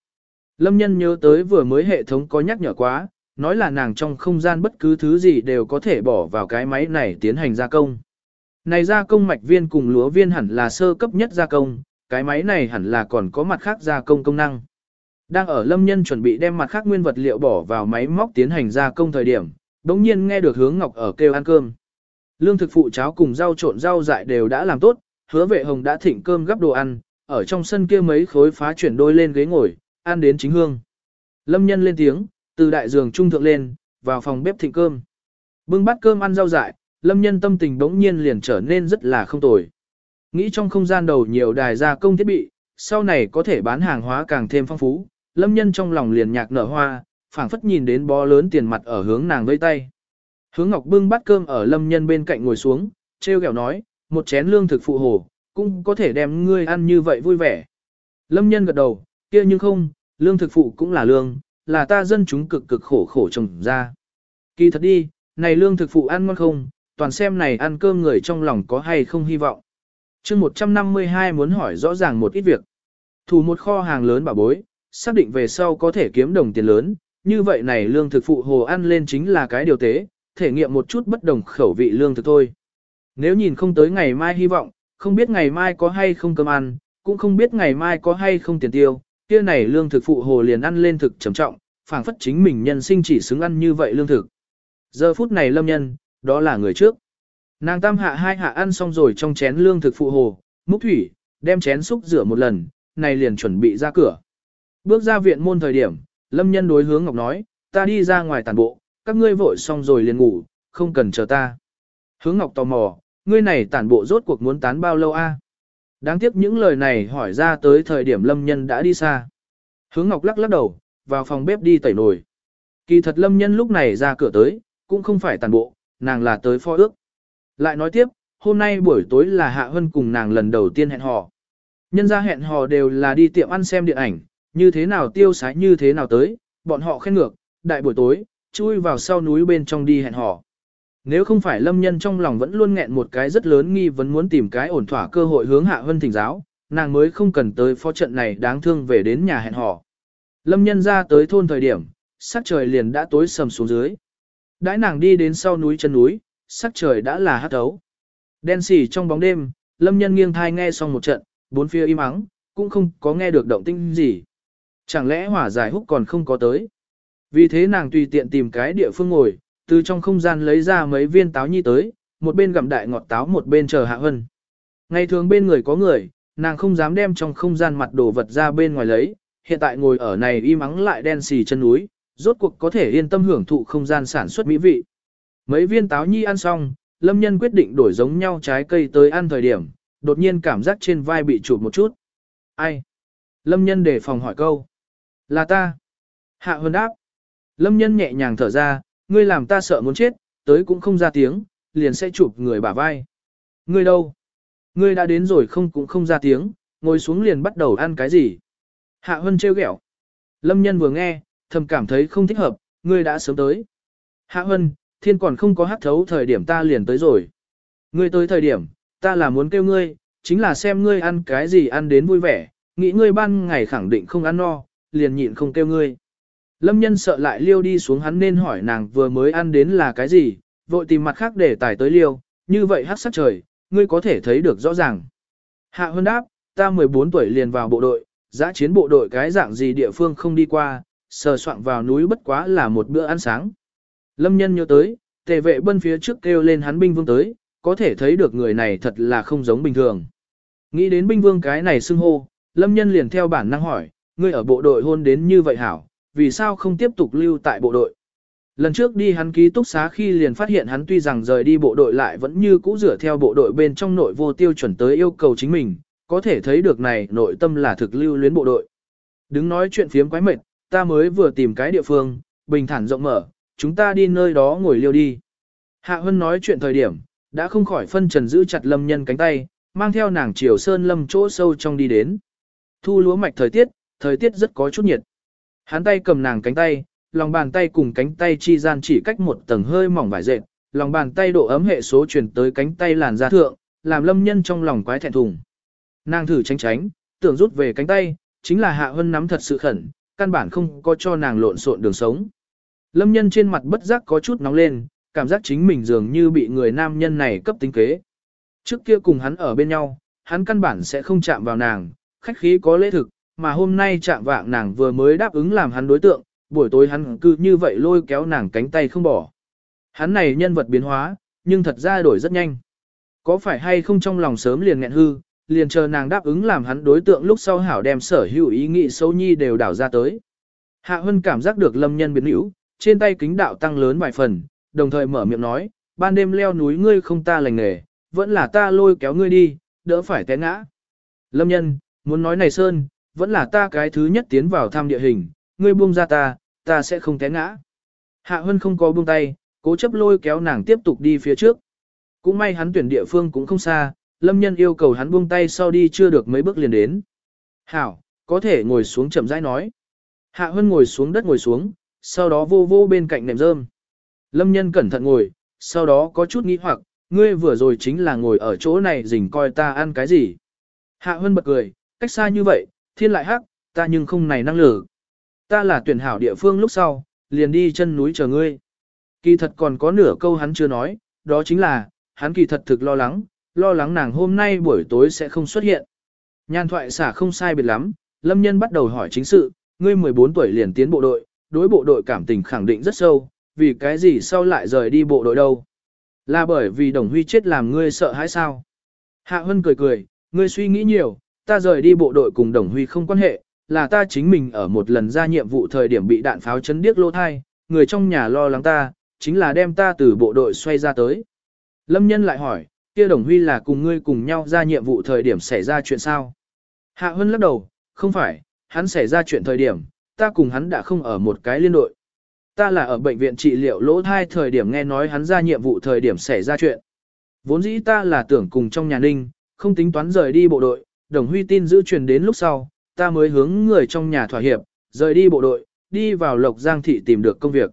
Speaker 1: Lâm nhân nhớ tới vừa mới hệ thống có nhắc nhở quá, nói là nàng trong không gian bất cứ thứ gì đều có thể bỏ vào cái máy này tiến hành gia công. Này gia công mạch viên cùng lúa viên hẳn là sơ cấp nhất gia công, cái máy này hẳn là còn có mặt khác gia công công năng. Đang ở lâm nhân chuẩn bị đem mặt khác nguyên vật liệu bỏ vào máy móc tiến hành gia công thời điểm, đống nhiên nghe được hướng ngọc ở kêu ăn cơm. Lương thực phụ cháo cùng rau trộn rau dại đều đã làm tốt, hứa vệ hồng đã thịnh cơm gắp đồ ăn, ở trong sân kia mấy khối phá chuyển đôi lên ghế ngồi, ăn đến chính hương. Lâm nhân lên tiếng, từ đại giường trung thượng lên, vào phòng bếp thịnh cơm. Bưng bát cơm ăn rau dại, lâm nhân tâm tình bỗng nhiên liền trở nên rất là không tồi. Nghĩ trong không gian đầu nhiều đài gia công thiết bị, sau này có thể bán hàng hóa càng thêm phong phú, lâm nhân trong lòng liền nhạc nở hoa, phảng phất nhìn đến bó lớn tiền mặt ở hướng nàng vây tay. Hướng Ngọc bưng bát cơm ở lâm nhân bên cạnh ngồi xuống, treo ghẹo nói, một chén lương thực phụ hồ, cũng có thể đem ngươi ăn như vậy vui vẻ. Lâm nhân gật đầu, kia nhưng không, lương thực phụ cũng là lương, là ta dân chúng cực cực khổ khổ trồng ra. Kỳ thật đi, này lương thực phụ ăn ngon không, toàn xem này ăn cơm người trong lòng có hay không hy vọng. chương 152 muốn hỏi rõ ràng một ít việc. Thủ một kho hàng lớn bảo bối, xác định về sau có thể kiếm đồng tiền lớn, như vậy này lương thực phụ hồ ăn lên chính là cái điều tế, thể nghiệm một chút bất đồng khẩu vị lương thực thôi. Nếu nhìn không tới ngày mai hy vọng, không biết ngày mai có hay không cơm ăn, cũng không biết ngày mai có hay không tiền tiêu, kia này lương thực phụ hồ liền ăn lên thực trầm trọng, phảng phất chính mình nhân sinh chỉ xứng ăn như vậy lương thực. Giờ phút này lâm nhân, đó là người trước. Nàng tam hạ hai hạ ăn xong rồi trong chén lương thực phụ hồ, múc thủy, đem chén xúc rửa một lần, này liền chuẩn bị ra cửa. Bước ra viện môn thời điểm, lâm nhân đối hướng Ngọc nói, ta đi ra ngoài tàn bộ, các ngươi vội xong rồi liền ngủ, không cần chờ ta. Hướng Ngọc tò mò, ngươi này tản bộ rốt cuộc muốn tán bao lâu a? Đáng tiếc những lời này hỏi ra tới thời điểm lâm nhân đã đi xa. Hướng Ngọc lắc lắc đầu, vào phòng bếp đi tẩy nồi. Kỳ thật lâm nhân lúc này ra cửa tới, cũng không phải tàn bộ, nàng là tới phó ước. Lại nói tiếp, hôm nay buổi tối là Hạ Hân cùng nàng lần đầu tiên hẹn hò. Nhân ra hẹn hò đều là đi tiệm ăn xem điện ảnh, như thế nào tiêu sái như thế nào tới, bọn họ khen ngược, đại buổi tối, chui vào sau núi bên trong đi hẹn hò. Nếu không phải lâm nhân trong lòng vẫn luôn nghẹn một cái rất lớn nghi vấn muốn tìm cái ổn thỏa cơ hội hướng Hạ Hân thỉnh giáo, nàng mới không cần tới phó trận này đáng thương về đến nhà hẹn hò. Lâm nhân ra tới thôn thời điểm, sắc trời liền đã tối sầm xuống dưới. Đãi nàng đi đến sau núi chân núi, sắc trời đã là hát thấu. Đen xỉ trong bóng đêm, lâm nhân nghiêng thai nghe xong một trận, bốn phía im ắng, cũng không có nghe được động tinh gì. Chẳng lẽ hỏa giải húc còn không có tới. Vì thế nàng tùy tiện tìm cái địa phương ngồi, từ trong không gian lấy ra mấy viên táo nhi tới, một bên gặm đại ngọt táo một bên chờ hạ hân. Ngày thường bên người có người, nàng không dám đem trong không gian mặt đồ vật ra bên ngoài lấy, hiện tại ngồi ở này im ắng lại đen xì chân núi, rốt cuộc có thể yên tâm hưởng thụ không gian sản xuất mỹ vị. Mấy viên táo nhi ăn xong, lâm nhân quyết định đổi giống nhau trái cây tới ăn thời điểm, đột nhiên cảm giác trên vai bị chụp một chút. Ai? Lâm nhân để phòng hỏi câu. Là ta. Hạ hơn đáp. Lâm nhân nhẹ nhàng thở ra, ngươi làm ta sợ muốn chết, tới cũng không ra tiếng, liền sẽ chụp người bả vai. Ngươi đâu? Ngươi đã đến rồi không cũng không ra tiếng, ngồi xuống liền bắt đầu ăn cái gì? Hạ Hân trêu ghẹo. Lâm nhân vừa nghe, thầm cảm thấy không thích hợp, ngươi đã sớm tới. Hạ Hân, thiên còn không có hát thấu thời điểm ta liền tới rồi. Ngươi tới thời điểm, ta là muốn kêu ngươi, chính là xem ngươi ăn cái gì ăn đến vui vẻ, nghĩ ngươi ban ngày khẳng định không ăn no, liền nhịn không kêu ngươi. Lâm nhân sợ lại liêu đi xuống hắn nên hỏi nàng vừa mới ăn đến là cái gì, vội tìm mặt khác để tải tới liêu, như vậy hát sắc trời, ngươi có thể thấy được rõ ràng. Hạ Hân đáp, ta 14 tuổi liền vào bộ đội, giã chiến bộ đội cái dạng gì địa phương không đi qua, sờ soạn vào núi bất quá là một bữa ăn sáng. Lâm nhân nhớ tới, tề vệ bân phía trước kêu lên hắn binh vương tới, có thể thấy được người này thật là không giống bình thường. Nghĩ đến binh vương cái này xưng hô, lâm nhân liền theo bản năng hỏi, ngươi ở bộ đội hôn đến như vậy hảo, vì sao không tiếp tục lưu tại bộ đội? Lần trước đi hắn ký túc xá khi liền phát hiện hắn tuy rằng rời đi bộ đội lại vẫn như cũ rửa theo bộ đội bên trong nội vô tiêu chuẩn tới yêu cầu chính mình, có thể thấy được này nội tâm là thực lưu luyến bộ đội. Đứng nói chuyện phiếm quái mệt, ta mới vừa tìm cái địa phương, bình thản rộng mở, chúng ta đi nơi đó ngồi liêu đi. Hạ Hân nói chuyện thời điểm, đã không khỏi phân trần giữ chặt lâm nhân cánh tay, mang theo nàng chiều sơn lâm chỗ sâu trong đi đến. Thu lúa mạch thời tiết, thời tiết rất có chút nhiệt. Hắn tay cầm nàng cánh tay, lòng bàn tay cùng cánh tay chi gian chỉ cách một tầng hơi mỏng vải dệt, lòng bàn tay độ ấm hệ số truyền tới cánh tay làn da thượng, làm lâm nhân trong lòng quái thẹn thùng. Nàng thử tránh tránh, tưởng rút về cánh tay, chính là hạ hân nắm thật sự khẩn, căn bản không có cho nàng lộn xộn đường sống. Lâm nhân trên mặt bất giác có chút nóng lên, cảm giác chính mình dường như bị người nam nhân này cấp tính kế. Trước kia cùng hắn ở bên nhau, hắn căn bản sẽ không chạm vào nàng, khách khí có lễ thực, mà hôm nay chạm vạng nàng vừa mới đáp ứng làm hắn đối tượng, buổi tối hắn cứ như vậy lôi kéo nàng cánh tay không bỏ. Hắn này nhân vật biến hóa, nhưng thật ra đổi rất nhanh. Có phải hay không trong lòng sớm liền nghẹn hư, liền chờ nàng đáp ứng làm hắn đối tượng lúc sau hảo đem sở hữu ý nghĩ xấu nhi đều đảo ra tới. Hạ Hân cảm giác được lâm nhân biến hữu, trên tay kính đạo tăng lớn vài phần, đồng thời mở miệng nói, ban đêm leo núi ngươi không ta lành nghề, vẫn là ta lôi kéo ngươi đi, đỡ phải té ngã. Lâm nhân, muốn nói này Sơn, vẫn là ta cái thứ nhất tiến vào thăm địa hình, ngươi buông ra ta, ta sẽ không té ngã. Hạ Hân không có buông tay, cố chấp lôi kéo nàng tiếp tục đi phía trước. Cũng may hắn tuyển địa phương cũng không xa, lâm nhân yêu cầu hắn buông tay sau đi chưa được mấy bước liền đến. Hảo, có thể ngồi xuống chậm rãi nói. Hạ Hân ngồi xuống đất ngồi xuống, sau đó vô vô bên cạnh nệm rơm. Lâm nhân cẩn thận ngồi, sau đó có chút nghĩ hoặc, ngươi vừa rồi chính là ngồi ở chỗ này rình coi ta ăn cái gì. Hạ Hân bật cười, cách xa như vậy, thiên lại hắc, ta nhưng không này năng lực. Ta là tuyển hảo địa phương lúc sau, liền đi chân núi chờ ngươi. Kỳ thật còn có nửa câu hắn chưa nói, đó chính là, hắn kỳ thật thực lo lắng, lo lắng nàng hôm nay buổi tối sẽ không xuất hiện. Nhan thoại xả không sai biệt lắm, lâm nhân bắt đầu hỏi chính sự, ngươi 14 tuổi liền tiến bộ đội, đối bộ đội cảm tình khẳng định rất sâu, vì cái gì sau lại rời đi bộ đội đâu. Là bởi vì đồng huy chết làm ngươi sợ hãi sao? Hạ Hân cười cười, ngươi suy nghĩ nhiều, ta rời đi bộ đội cùng đồng huy không quan hệ, là ta chính mình ở một lần ra nhiệm vụ thời điểm bị đạn pháo chấn điếc lô thai, người trong nhà lo lắng ta, chính là đem ta từ bộ đội xoay ra tới. Lâm nhân lại hỏi, kia đồng huy là cùng ngươi cùng nhau ra nhiệm vụ thời điểm xảy ra chuyện sao? Hạ Hân lắc đầu, không phải, hắn xảy ra chuyện thời điểm, ta cùng hắn đã không ở một cái liên đội. Ta là ở bệnh viện trị liệu lỗ thai thời điểm nghe nói hắn ra nhiệm vụ thời điểm xảy ra chuyện. Vốn dĩ ta là tưởng cùng trong nhà ninh, không tính toán rời đi bộ đội, đồng huy tin giữ truyền đến lúc sau, ta mới hướng người trong nhà thỏa hiệp, rời đi bộ đội, đi vào Lộc Giang thị tìm được công việc.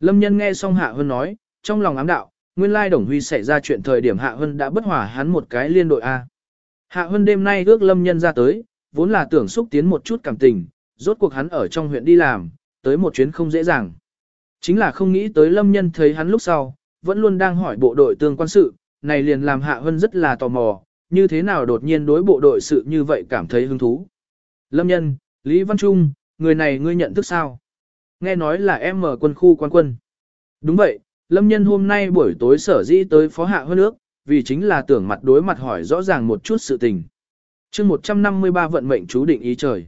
Speaker 1: Lâm nhân nghe xong Hạ Hân nói, trong lòng ám đạo, nguyên lai đồng huy xảy ra chuyện thời điểm Hạ Hân đã bất hòa hắn một cái liên đội A. Hạ Hân đêm nay ước Lâm nhân ra tới, vốn là tưởng xúc tiến một chút cảm tình, rốt cuộc hắn ở trong huyện đi làm, tới một chuyến không dễ dàng. Chính là không nghĩ tới Lâm nhân thấy hắn lúc sau, vẫn luôn đang hỏi bộ đội tương quan sự, này liền làm Hạ Hân rất là tò mò, như thế nào đột nhiên đối bộ đội sự như vậy cảm thấy hứng thú. Lâm nhân, Lý Văn Trung, người này ngươi nhận thức sao? Nghe nói là em ở quân khu quan quân. Đúng vậy, Lâm nhân hôm nay buổi tối sở dĩ tới phó hạ hơn nước, vì chính là tưởng mặt đối mặt hỏi rõ ràng một chút sự tình. chương 153 vận mệnh chú định ý trời.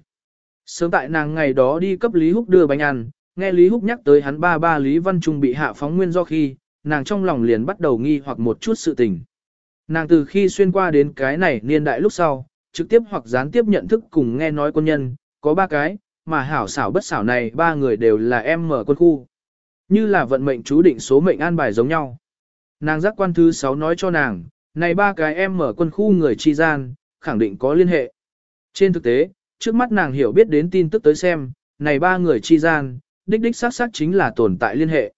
Speaker 1: Sớm tại nàng ngày đó đi cấp Lý Húc đưa bánh ăn, nghe Lý Húc nhắc tới hắn ba ba Lý Văn Trung bị hạ phóng nguyên do khi, nàng trong lòng liền bắt đầu nghi hoặc một chút sự tình. Nàng từ khi xuyên qua đến cái này niên đại lúc sau, trực tiếp hoặc gián tiếp nhận thức cùng nghe nói quân nhân, có ba cái, mà hảo xảo bất xảo này ba người đều là em mở quân khu. Như là vận mệnh chú định số mệnh an bài giống nhau. Nàng giác quan thứ 6 nói cho nàng, này ba cái em mở quân khu người chi gian, khẳng định có liên hệ. Trên thực tế, trước mắt nàng hiểu biết đến tin tức tới xem, này ba người chi gian, đích đích xác xác chính là tồn tại liên hệ.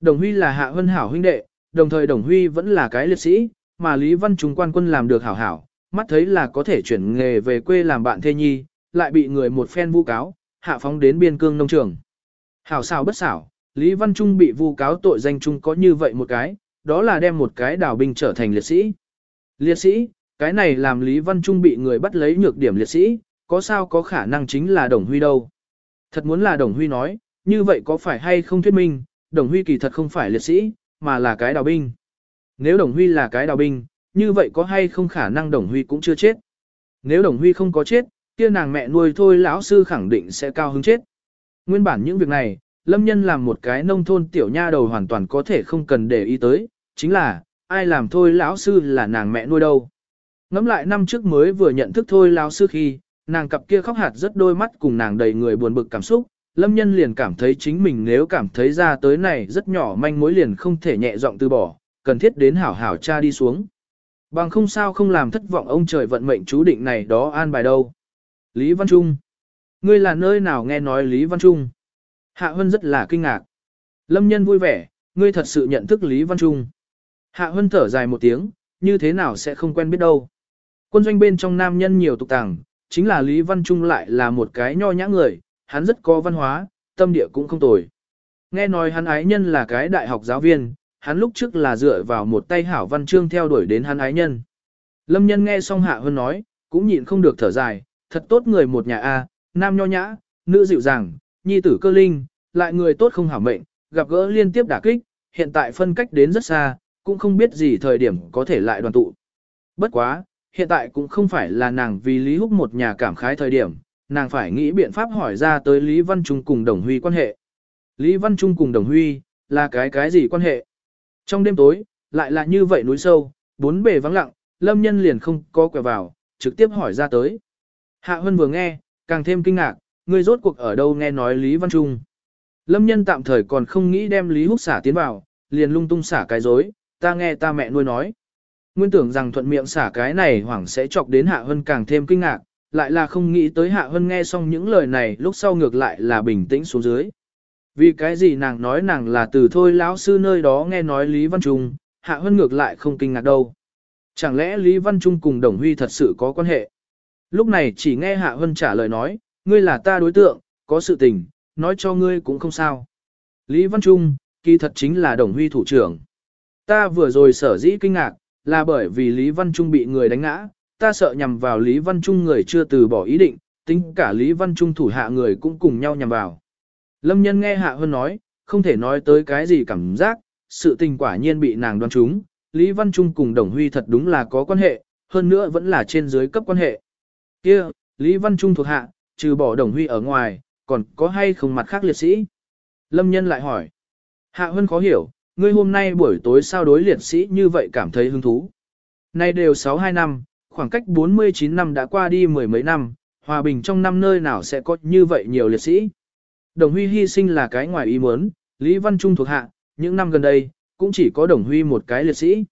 Speaker 1: Đồng Huy là hạ hân hảo huynh đệ, đồng thời Đồng Huy vẫn là cái liệt sĩ, mà Lý Văn Trung quan quân làm được hảo hảo, mắt thấy là có thể chuyển nghề về quê làm bạn thê nhi, lại bị người một phen vu cáo, hạ phóng đến biên cương nông trường. Hảo xảo bất xảo, Lý Văn Trung bị vu cáo tội danh chung có như vậy một cái, đó là đem một cái đảo binh trở thành liệt sĩ. Liệt sĩ, cái này làm Lý Văn Trung bị người bắt lấy nhược điểm liệt sĩ, có sao có khả năng chính là Đồng Huy đâu. Thật muốn là Đồng Huy nói, như vậy có phải hay không thuyết minh, Đồng Huy kỳ thật không phải liệt sĩ, mà là cái đào binh. Nếu Đồng Huy là cái đào binh, như vậy có hay không khả năng Đồng Huy cũng chưa chết. Nếu Đồng Huy không có chết, kia nàng mẹ nuôi thôi lão sư khẳng định sẽ cao hứng chết. Nguyên bản những việc này, Lâm Nhân làm một cái nông thôn tiểu nha đầu hoàn toàn có thể không cần để ý tới, chính là, ai làm thôi lão sư là nàng mẹ nuôi đâu. Ngắm lại năm trước mới vừa nhận thức thôi lão sư khi, nàng cặp kia khóc hạt rất đôi mắt cùng nàng đầy người buồn bực cảm xúc, Lâm Nhân liền cảm thấy chính mình nếu cảm thấy ra tới này rất nhỏ manh mối liền không thể nhẹ giọng từ bỏ, cần thiết đến hảo hảo cha đi xuống. Bằng không sao không làm thất vọng ông trời vận mệnh chú định này đó an bài đâu. Lý Văn Trung. Ngươi là nơi nào nghe nói Lý Văn Trung? Hạ Hân rất là kinh ngạc. Lâm nhân vui vẻ, ngươi thật sự nhận thức Lý Văn Trung. Hạ Hân thở dài một tiếng, như thế nào sẽ không quen biết đâu. Quân doanh bên trong nam nhân nhiều tục tàng, chính là Lý Văn Trung lại là một cái nho nhã người, hắn rất có văn hóa, tâm địa cũng không tồi. Nghe nói hắn ái nhân là cái đại học giáo viên, hắn lúc trước là dựa vào một tay hảo văn chương theo đuổi đến hắn ái nhân. Lâm nhân nghe xong Hạ Hân nói, cũng nhịn không được thở dài, thật tốt người một nhà A, nam nho nhã, nữ dịu dàng, nhi tử cơ linh, lại người tốt không hảo mệnh, gặp gỡ liên tiếp đả kích, hiện tại phân cách đến rất xa, cũng không biết gì thời điểm có thể lại đoàn tụ. Bất quá, hiện tại cũng không phải là nàng vì Lý Húc một nhà cảm khái thời điểm, nàng phải nghĩ biện pháp hỏi ra tới Lý Văn Trung cùng Đồng Huy quan hệ. Lý Văn Trung cùng Đồng Huy, là cái cái gì quan hệ? Trong đêm tối, lại là như vậy núi sâu, bốn bề vắng lặng, lâm nhân liền không có quẹo vào, trực tiếp hỏi ra tới. Hạ Hân vừa nghe, càng thêm kinh ngạc, người rốt cuộc ở đâu nghe nói Lý Văn Trung. Lâm nhân tạm thời còn không nghĩ đem Lý Húc xả tiến vào, liền lung tung xả cái dối, ta nghe ta mẹ nuôi nói. Nguyên tưởng rằng thuận miệng xả cái này hoảng sẽ chọc đến Hạ Hân càng thêm kinh ngạc, lại là không nghĩ tới Hạ Hân nghe xong những lời này lúc sau ngược lại là bình tĩnh xuống dưới. Vì cái gì nàng nói nàng là từ thôi lão sư nơi đó nghe nói Lý Văn Trung, Hạ Hân ngược lại không kinh ngạc đâu. Chẳng lẽ Lý Văn Trung cùng Đồng Huy thật sự có quan hệ? Lúc này chỉ nghe Hạ Hân trả lời nói, ngươi là ta đối tượng, có sự tình, nói cho ngươi cũng không sao. Lý Văn Trung, kỳ thật chính là Đồng Huy thủ trưởng. Ta vừa rồi sở dĩ kinh ngạc, là bởi vì Lý Văn Trung bị người đánh ngã, ta sợ nhằm vào Lý Văn Trung người chưa từ bỏ ý định, tính cả Lý Văn Trung thủ hạ người cũng cùng nhau nhằm vào. Lâm nhân nghe Hạ Hân nói, không thể nói tới cái gì cảm giác, sự tình quả nhiên bị nàng đoán trúng, Lý Văn Trung cùng Đồng Huy thật đúng là có quan hệ, hơn nữa vẫn là trên dưới cấp quan hệ. kia Lý Văn Trung thuộc hạ, trừ bỏ Đồng Huy ở ngoài, còn có hay không mặt khác liệt sĩ? Lâm nhân lại hỏi. Hạ Hân khó hiểu, ngươi hôm nay buổi tối sao đối liệt sĩ như vậy cảm thấy hứng thú. Nay đều 62 năm, khoảng cách 49 năm đã qua đi mười mấy năm, hòa bình trong năm nơi nào sẽ có như vậy nhiều liệt sĩ. Đồng Huy hy sinh là cái ngoài ý muốn, Lý Văn Trung thuộc hạ, những năm gần đây, cũng chỉ có Đồng Huy một cái liệt sĩ.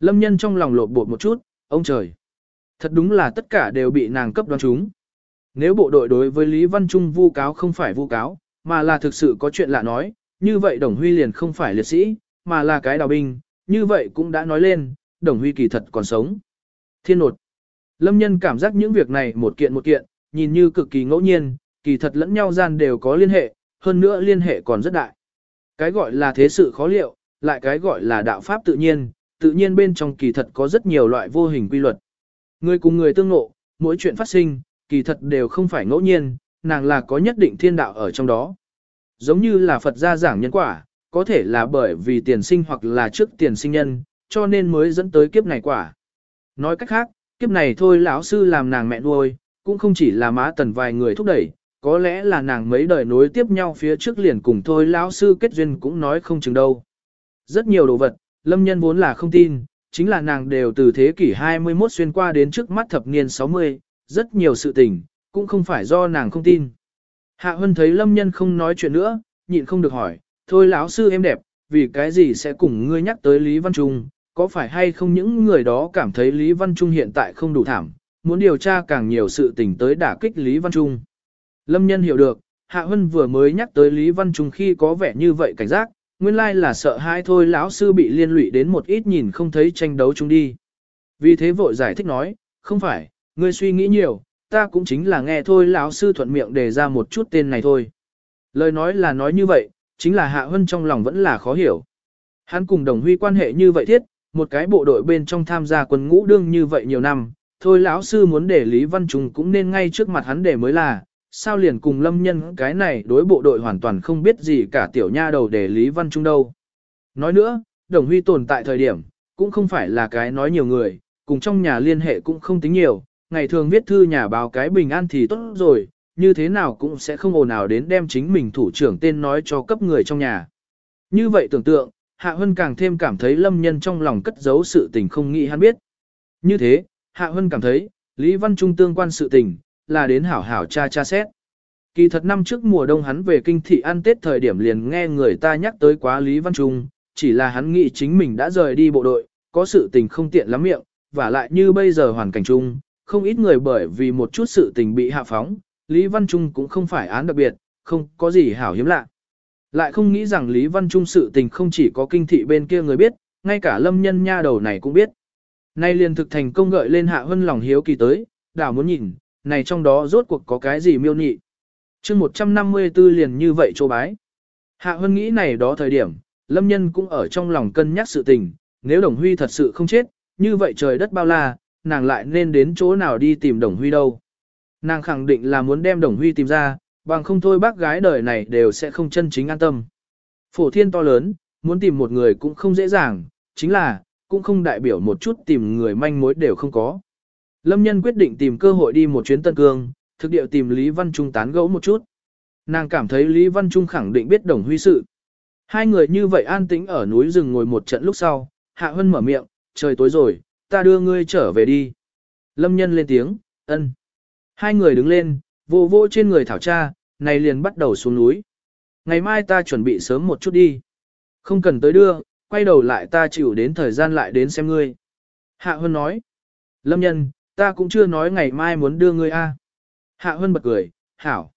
Speaker 1: Lâm nhân trong lòng lột bột một chút, ông trời. Thật đúng là tất cả đều bị nàng cấp đoán chúng. Nếu bộ đội đối với Lý Văn Trung vu cáo không phải vu cáo, mà là thực sự có chuyện lạ nói, như vậy Đồng Huy liền không phải liệt sĩ, mà là cái đào binh, như vậy cũng đã nói lên, Đồng Huy kỳ thật còn sống. Thiên nột. Lâm nhân cảm giác những việc này một kiện một kiện, nhìn như cực kỳ ngẫu nhiên, kỳ thật lẫn nhau gian đều có liên hệ, hơn nữa liên hệ còn rất đại. Cái gọi là thế sự khó liệu, lại cái gọi là đạo pháp tự nhiên, tự nhiên bên trong kỳ thật có rất nhiều loại vô hình quy luật. Người cùng người tương ngộ, mỗi chuyện phát sinh, kỳ thật đều không phải ngẫu nhiên, nàng là có nhất định thiên đạo ở trong đó. Giống như là Phật gia giảng nhân quả, có thể là bởi vì tiền sinh hoặc là trước tiền sinh nhân, cho nên mới dẫn tới kiếp này quả. Nói cách khác, kiếp này thôi lão sư làm nàng mẹ nuôi, cũng không chỉ là má tần vài người thúc đẩy, có lẽ là nàng mấy đời nối tiếp nhau phía trước liền cùng thôi lão sư kết duyên cũng nói không chừng đâu. Rất nhiều đồ vật, lâm nhân vốn là không tin, chính là nàng đều từ thế kỷ 21 xuyên qua đến trước mắt thập niên 60, rất nhiều sự tình, cũng không phải do nàng không tin. Hạ Hân thấy lâm nhân không nói chuyện nữa, nhịn không được hỏi, thôi lão sư em đẹp, vì cái gì sẽ cùng ngươi nhắc tới Lý Văn Trung, có phải hay không những người đó cảm thấy Lý Văn Trung hiện tại không đủ thảm, muốn điều tra càng nhiều sự tình tới đả kích Lý Văn Trung. Lâm nhân hiểu được, Hạ Hân vừa mới nhắc tới Lý Văn Trung khi có vẻ như vậy cảnh giác, nguyên lai là sợ hai thôi lão sư bị liên lụy đến một ít nhìn không thấy tranh đấu chung đi. Vì thế vội giải thích nói, không phải, ngươi suy nghĩ nhiều, ta cũng chính là nghe thôi lão sư thuận miệng đề ra một chút tên này thôi. Lời nói là nói như vậy, chính là Hạ Hân trong lòng vẫn là khó hiểu. Hắn cùng đồng huy quan hệ như vậy thiết, một cái bộ đội bên trong tham gia quân ngũ đương như vậy nhiều năm, thôi lão sư muốn để Lý Văn Trung cũng nên ngay trước mặt hắn để mới là, sao liền cùng lâm nhân cái này đối bộ đội hoàn toàn không biết gì cả tiểu nha đầu để Lý Văn Trung đâu. Nói nữa, Đồng Huy tồn tại thời điểm, cũng không phải là cái nói nhiều người, cùng trong nhà liên hệ cũng không tính nhiều, ngày thường viết thư nhà báo cái bình an thì tốt rồi, như thế nào cũng sẽ không ồn nào đến đem chính mình thủ trưởng tên nói cho cấp người trong nhà. Như vậy tưởng tượng, Hạ Hân càng thêm cảm thấy lâm nhân trong lòng cất giấu sự tình không nghĩ hắn biết. Như thế, Hạ Hân cảm thấy, Lý Văn Trung tương quan sự tình, là đến hảo hảo cha cha xét. Kỳ thật năm trước mùa đông hắn về kinh thị ăn Tết thời điểm liền nghe người ta nhắc tới quá Lý Văn Trung, chỉ là hắn nghĩ chính mình đã rời đi bộ đội, có sự tình không tiện lắm miệng, và lại như bây giờ hoàn cảnh chung, không ít người bởi vì một chút sự tình bị hạ phóng, Lý Văn Trung cũng không phải án đặc biệt, không có gì hảo hiếm lạ. Lại không nghĩ rằng Lý Văn Trung sự tình không chỉ có kinh thị bên kia người biết, ngay cả lâm nhân nha đầu này cũng biết. Nay liền thực thành công gợi lên hạ hân lòng hiếu kỳ tới, đảo muốn nhìn, này trong đó rốt cuộc có cái gì miêu nhị. mươi 154 liền như vậy chỗ bái. Hạ Hân nghĩ này đó thời điểm, Lâm Nhân cũng ở trong lòng cân nhắc sự tình, nếu Đồng Huy thật sự không chết, như vậy trời đất bao la, nàng lại nên đến chỗ nào đi tìm Đồng Huy đâu. Nàng khẳng định là muốn đem Đồng Huy tìm ra, bằng không thôi bác gái đời này đều sẽ không chân chính an tâm. Phổ thiên to lớn, muốn tìm một người cũng không dễ dàng, chính là, cũng không đại biểu một chút tìm người manh mối đều không có. Lâm nhân quyết định tìm cơ hội đi một chuyến Tân Cương, thực địa tìm Lý Văn Trung tán gẫu một chút. Nàng cảm thấy Lý Văn Trung khẳng định biết đồng huy sự. Hai người như vậy an tĩnh ở núi rừng ngồi một trận lúc sau, Hạ Hân mở miệng, trời tối rồi, ta đưa ngươi trở về đi. Lâm nhân lên tiếng, ân. Hai người đứng lên, vô vô trên người thảo cha, này liền bắt đầu xuống núi. Ngày mai ta chuẩn bị sớm một chút đi. Không cần tới đưa, quay đầu lại ta chịu đến thời gian lại đến xem ngươi. Hạ Hân nói, Lâm nhân, ta cũng chưa nói ngày mai muốn đưa ngươi a. Hạ Hân bật cười, hảo.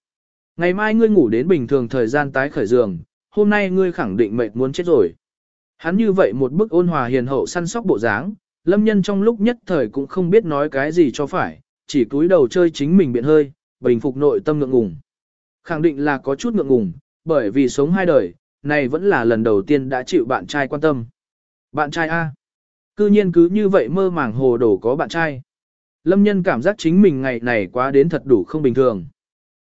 Speaker 1: Ngày mai ngươi ngủ đến bình thường thời gian tái khởi giường, hôm nay ngươi khẳng định mệt muốn chết rồi. Hắn như vậy một bức ôn hòa hiền hậu săn sóc bộ dáng, lâm nhân trong lúc nhất thời cũng không biết nói cái gì cho phải, chỉ cúi đầu chơi chính mình biện hơi, bình phục nội tâm ngượng ngùng. Khẳng định là có chút ngượng ngùng, bởi vì sống hai đời, này vẫn là lần đầu tiên đã chịu bạn trai quan tâm. Bạn trai A. Cư nhiên cứ như vậy mơ màng hồ đồ có bạn trai. Lâm nhân cảm giác chính mình ngày này quá đến thật đủ không bình thường.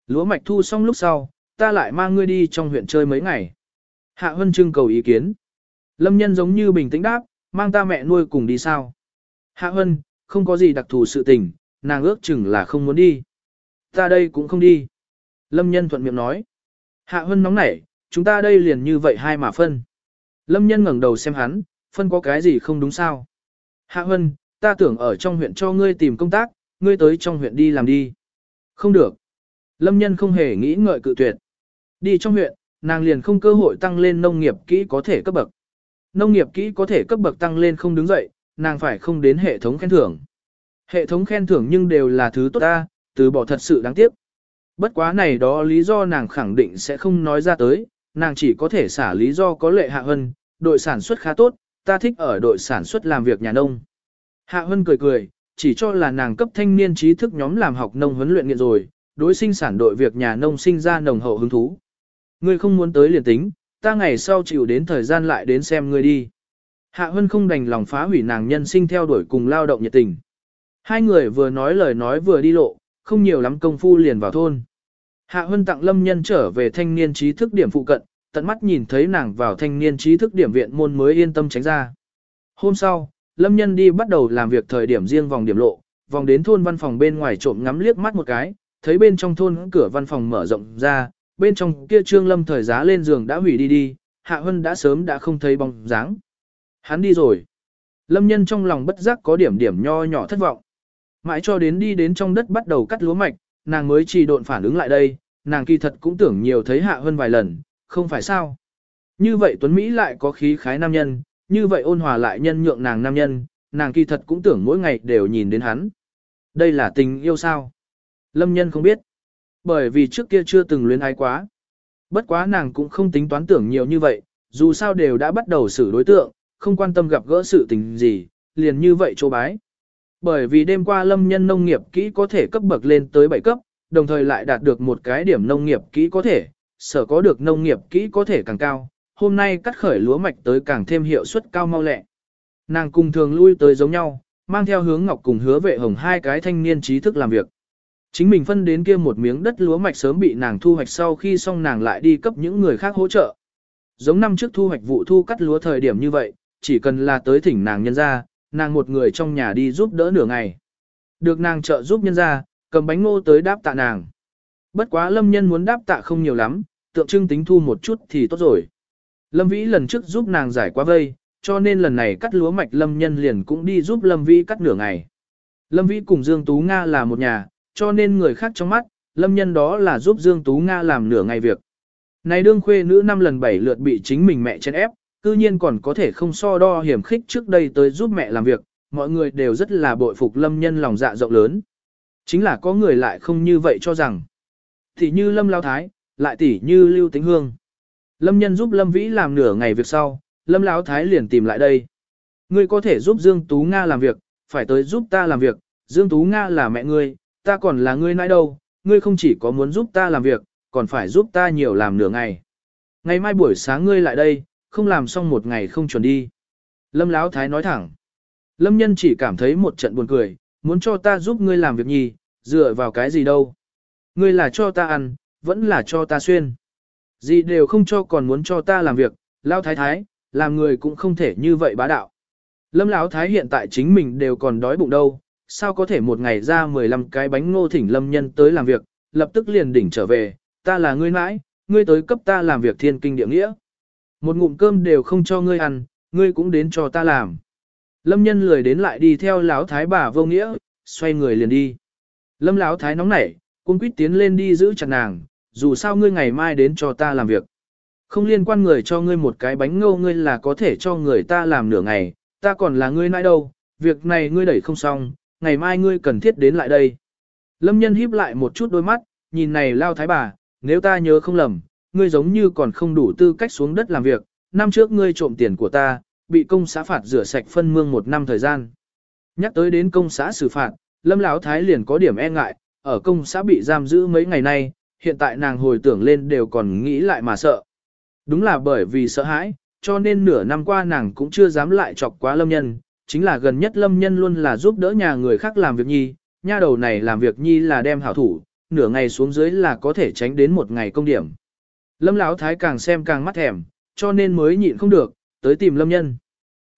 Speaker 1: Lúa mạch thu xong lúc sau, ta lại mang ngươi đi trong huyện chơi mấy ngày. Hạ Hân trưng cầu ý kiến. Lâm nhân giống như bình tĩnh đáp, mang ta mẹ nuôi cùng đi sao. Hạ Hân, không có gì đặc thù sự tình, nàng ước chừng là không muốn đi. Ta đây cũng không đi. Lâm nhân thuận miệng nói. Hạ Hân nóng nảy, chúng ta đây liền như vậy hai mà phân. Lâm nhân ngẩng đầu xem hắn, phân có cái gì không đúng sao. Hạ Hân, ta tưởng ở trong huyện cho ngươi tìm công tác, ngươi tới trong huyện đi làm đi. Không được. Lâm nhân không hề nghĩ ngợi cự tuyệt. Đi trong huyện, nàng liền không cơ hội tăng lên nông nghiệp kỹ có thể cấp bậc. Nông nghiệp kỹ có thể cấp bậc tăng lên không đứng dậy, nàng phải không đến hệ thống khen thưởng. Hệ thống khen thưởng nhưng đều là thứ tốt ta, từ bỏ thật sự đáng tiếc. Bất quá này đó lý do nàng khẳng định sẽ không nói ra tới, nàng chỉ có thể xả lý do có lệ hạ hơn, đội sản xuất khá tốt, ta thích ở đội sản xuất làm việc nhà nông. Hạ Hân cười cười, chỉ cho là nàng cấp thanh niên trí thức nhóm làm học nông huấn luyện nghiện rồi, đối sinh sản đội việc nhà nông sinh ra nồng hậu hứng thú. Ngươi không muốn tới liền tính, ta ngày sau chịu đến thời gian lại đến xem ngươi đi. Hạ Hân không đành lòng phá hủy nàng nhân sinh theo đuổi cùng lao động nhiệt tình. Hai người vừa nói lời nói vừa đi lộ, không nhiều lắm công phu liền vào thôn. Hạ Hân tặng lâm nhân trở về thanh niên trí thức điểm phụ cận, tận mắt nhìn thấy nàng vào thanh niên trí thức điểm viện môn mới yên tâm tránh ra. Hôm sau, lâm nhân đi bắt đầu làm việc thời điểm riêng vòng điểm lộ, vòng đến thôn văn phòng bên ngoài trộm ngắm liếc mắt một cái, thấy bên trong thôn cửa văn phòng mở rộng ra, bên trong kia trương lâm thời giá lên giường đã hủy đi đi, Hạ Hân đã sớm đã không thấy bóng dáng. Hắn đi rồi. Lâm nhân trong lòng bất giác có điểm điểm nho nhỏ thất vọng. Mãi cho đến đi đến trong đất bắt đầu cắt lúa mạch, nàng mới chỉ độn phản ứng lại đây, nàng kỳ thật cũng tưởng nhiều thấy Hạ Hân vài lần, không phải sao. Như vậy Tuấn Mỹ lại có khí khái nam nhân, như vậy ôn hòa lại nhân nhượng nàng nam nhân, nàng kỳ thật cũng tưởng mỗi ngày đều nhìn đến hắn. Đây là tình yêu sao? Lâm nhân không biết. Bởi vì trước kia chưa từng luyến ái quá. Bất quá nàng cũng không tính toán tưởng nhiều như vậy, dù sao đều đã bắt đầu xử đối tượng, không quan tâm gặp gỡ sự tình gì, liền như vậy chỗ bái. Bởi vì đêm qua lâm nhân nông nghiệp kỹ có thể cấp bậc lên tới 7 cấp, đồng thời lại đạt được một cái điểm nông nghiệp kỹ có thể, sở có được nông nghiệp kỹ có thể càng cao, hôm nay cắt khởi lúa mạch tới càng thêm hiệu suất cao mau lẹ. Nàng cùng thường lui tới giống nhau, mang theo hướng ngọc cùng hứa vệ hồng hai cái thanh niên trí thức làm việc. Chính mình phân đến kia một miếng đất lúa mạch sớm bị nàng thu hoạch sau khi xong nàng lại đi cấp những người khác hỗ trợ. Giống năm trước thu hoạch vụ thu cắt lúa thời điểm như vậy, chỉ cần là tới thỉnh nàng nhân ra, nàng một người trong nhà đi giúp đỡ nửa ngày. Được nàng trợ giúp nhân ra, cầm bánh ngô tới đáp tạ nàng. Bất quá lâm nhân muốn đáp tạ không nhiều lắm, tượng trưng tính thu một chút thì tốt rồi. Lâm Vĩ lần trước giúp nàng giải quá vây, cho nên lần này cắt lúa mạch Lâm Nhân liền cũng đi giúp Lâm Vĩ cắt nửa ngày. Lâm Vĩ cùng Dương Tú Nga là một nhà, cho nên người khác trong mắt, Lâm Nhân đó là giúp Dương Tú Nga làm nửa ngày việc. Này đương khuê nữ năm lần bảy lượt bị chính mình mẹ chen ép, cư nhiên còn có thể không so đo hiểm khích trước đây tới giúp mẹ làm việc, mọi người đều rất là bội phục Lâm Nhân lòng dạ rộng lớn. Chính là có người lại không như vậy cho rằng. Thì như Lâm Lao Thái, lại tỉ như Lưu Tĩnh Hương. Lâm nhân giúp Lâm Vĩ làm nửa ngày việc sau, Lâm Lão Thái liền tìm lại đây. Ngươi có thể giúp Dương Tú Nga làm việc, phải tới giúp ta làm việc, Dương Tú Nga là mẹ ngươi, ta còn là ngươi nãi đâu, ngươi không chỉ có muốn giúp ta làm việc, còn phải giúp ta nhiều làm nửa ngày. Ngày mai buổi sáng ngươi lại đây, không làm xong một ngày không chuẩn đi. Lâm Lão Thái nói thẳng. Lâm nhân chỉ cảm thấy một trận buồn cười, muốn cho ta giúp ngươi làm việc nhì, dựa vào cái gì đâu. Ngươi là cho ta ăn, vẫn là cho ta xuyên. Gì đều không cho còn muốn cho ta làm việc, Lão thái thái, làm người cũng không thể như vậy bá đạo. Lâm lão thái hiện tại chính mình đều còn đói bụng đâu, sao có thể một ngày ra 15 cái bánh ngô thỉnh lâm nhân tới làm việc, lập tức liền đỉnh trở về, ta là ngươi mãi, ngươi tới cấp ta làm việc thiên kinh địa nghĩa. Một ngụm cơm đều không cho ngươi ăn, ngươi cũng đến cho ta làm. Lâm nhân lười đến lại đi theo lão thái bà vô nghĩa, xoay người liền đi. Lâm lão thái nóng nảy, cung quýt tiến lên đi giữ chặt nàng, dù sao ngươi ngày mai đến cho ta làm việc. Không liên quan người cho ngươi một cái bánh ngô ngươi là có thể cho người ta làm nửa ngày, ta còn là ngươi nãi đâu, việc này ngươi đẩy không xong, ngày mai ngươi cần thiết đến lại đây. Lâm nhân híp lại một chút đôi mắt, nhìn này lao thái bà, nếu ta nhớ không lầm, ngươi giống như còn không đủ tư cách xuống đất làm việc, năm trước ngươi trộm tiền của ta, bị công xã phạt rửa sạch phân mương một năm thời gian. Nhắc tới đến công xã xử phạt, Lâm Lão Thái liền có điểm e ngại, ở công xã bị giam giữ mấy ngày nay, hiện tại nàng hồi tưởng lên đều còn nghĩ lại mà sợ. Đúng là bởi vì sợ hãi, cho nên nửa năm qua nàng cũng chưa dám lại chọc quá Lâm Nhân, chính là gần nhất Lâm Nhân luôn là giúp đỡ nhà người khác làm việc nhi, nha đầu này làm việc nhi là đem hảo thủ, nửa ngày xuống dưới là có thể tránh đến một ngày công điểm. Lâm Lão Thái càng xem càng mắt thèm, cho nên mới nhịn không được, tới tìm Lâm Nhân.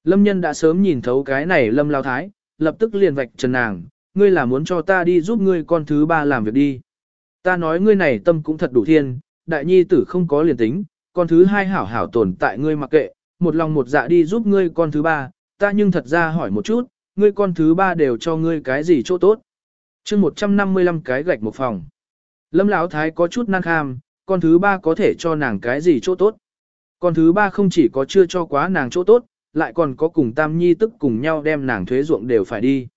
Speaker 1: Lâm Nhân đã sớm nhìn thấu cái này Lâm Lão Thái, lập tức liền vạch trần nàng, ngươi là muốn cho ta đi giúp ngươi con thứ ba làm việc đi. Ta nói ngươi này tâm cũng thật đủ thiên, đại nhi tử không có liền tính, con thứ hai hảo hảo tồn tại ngươi mặc kệ, một lòng một dạ đi giúp ngươi con thứ ba, ta nhưng thật ra hỏi một chút, ngươi con thứ ba đều cho ngươi cái gì chỗ tốt. chương 155 cái gạch một phòng. Lâm Lão Thái có chút năng kham, con thứ ba có thể cho nàng cái gì chỗ tốt. Con thứ ba không chỉ có chưa cho quá nàng chỗ tốt, lại còn có cùng tam nhi tức cùng nhau đem nàng thuế ruộng đều phải đi.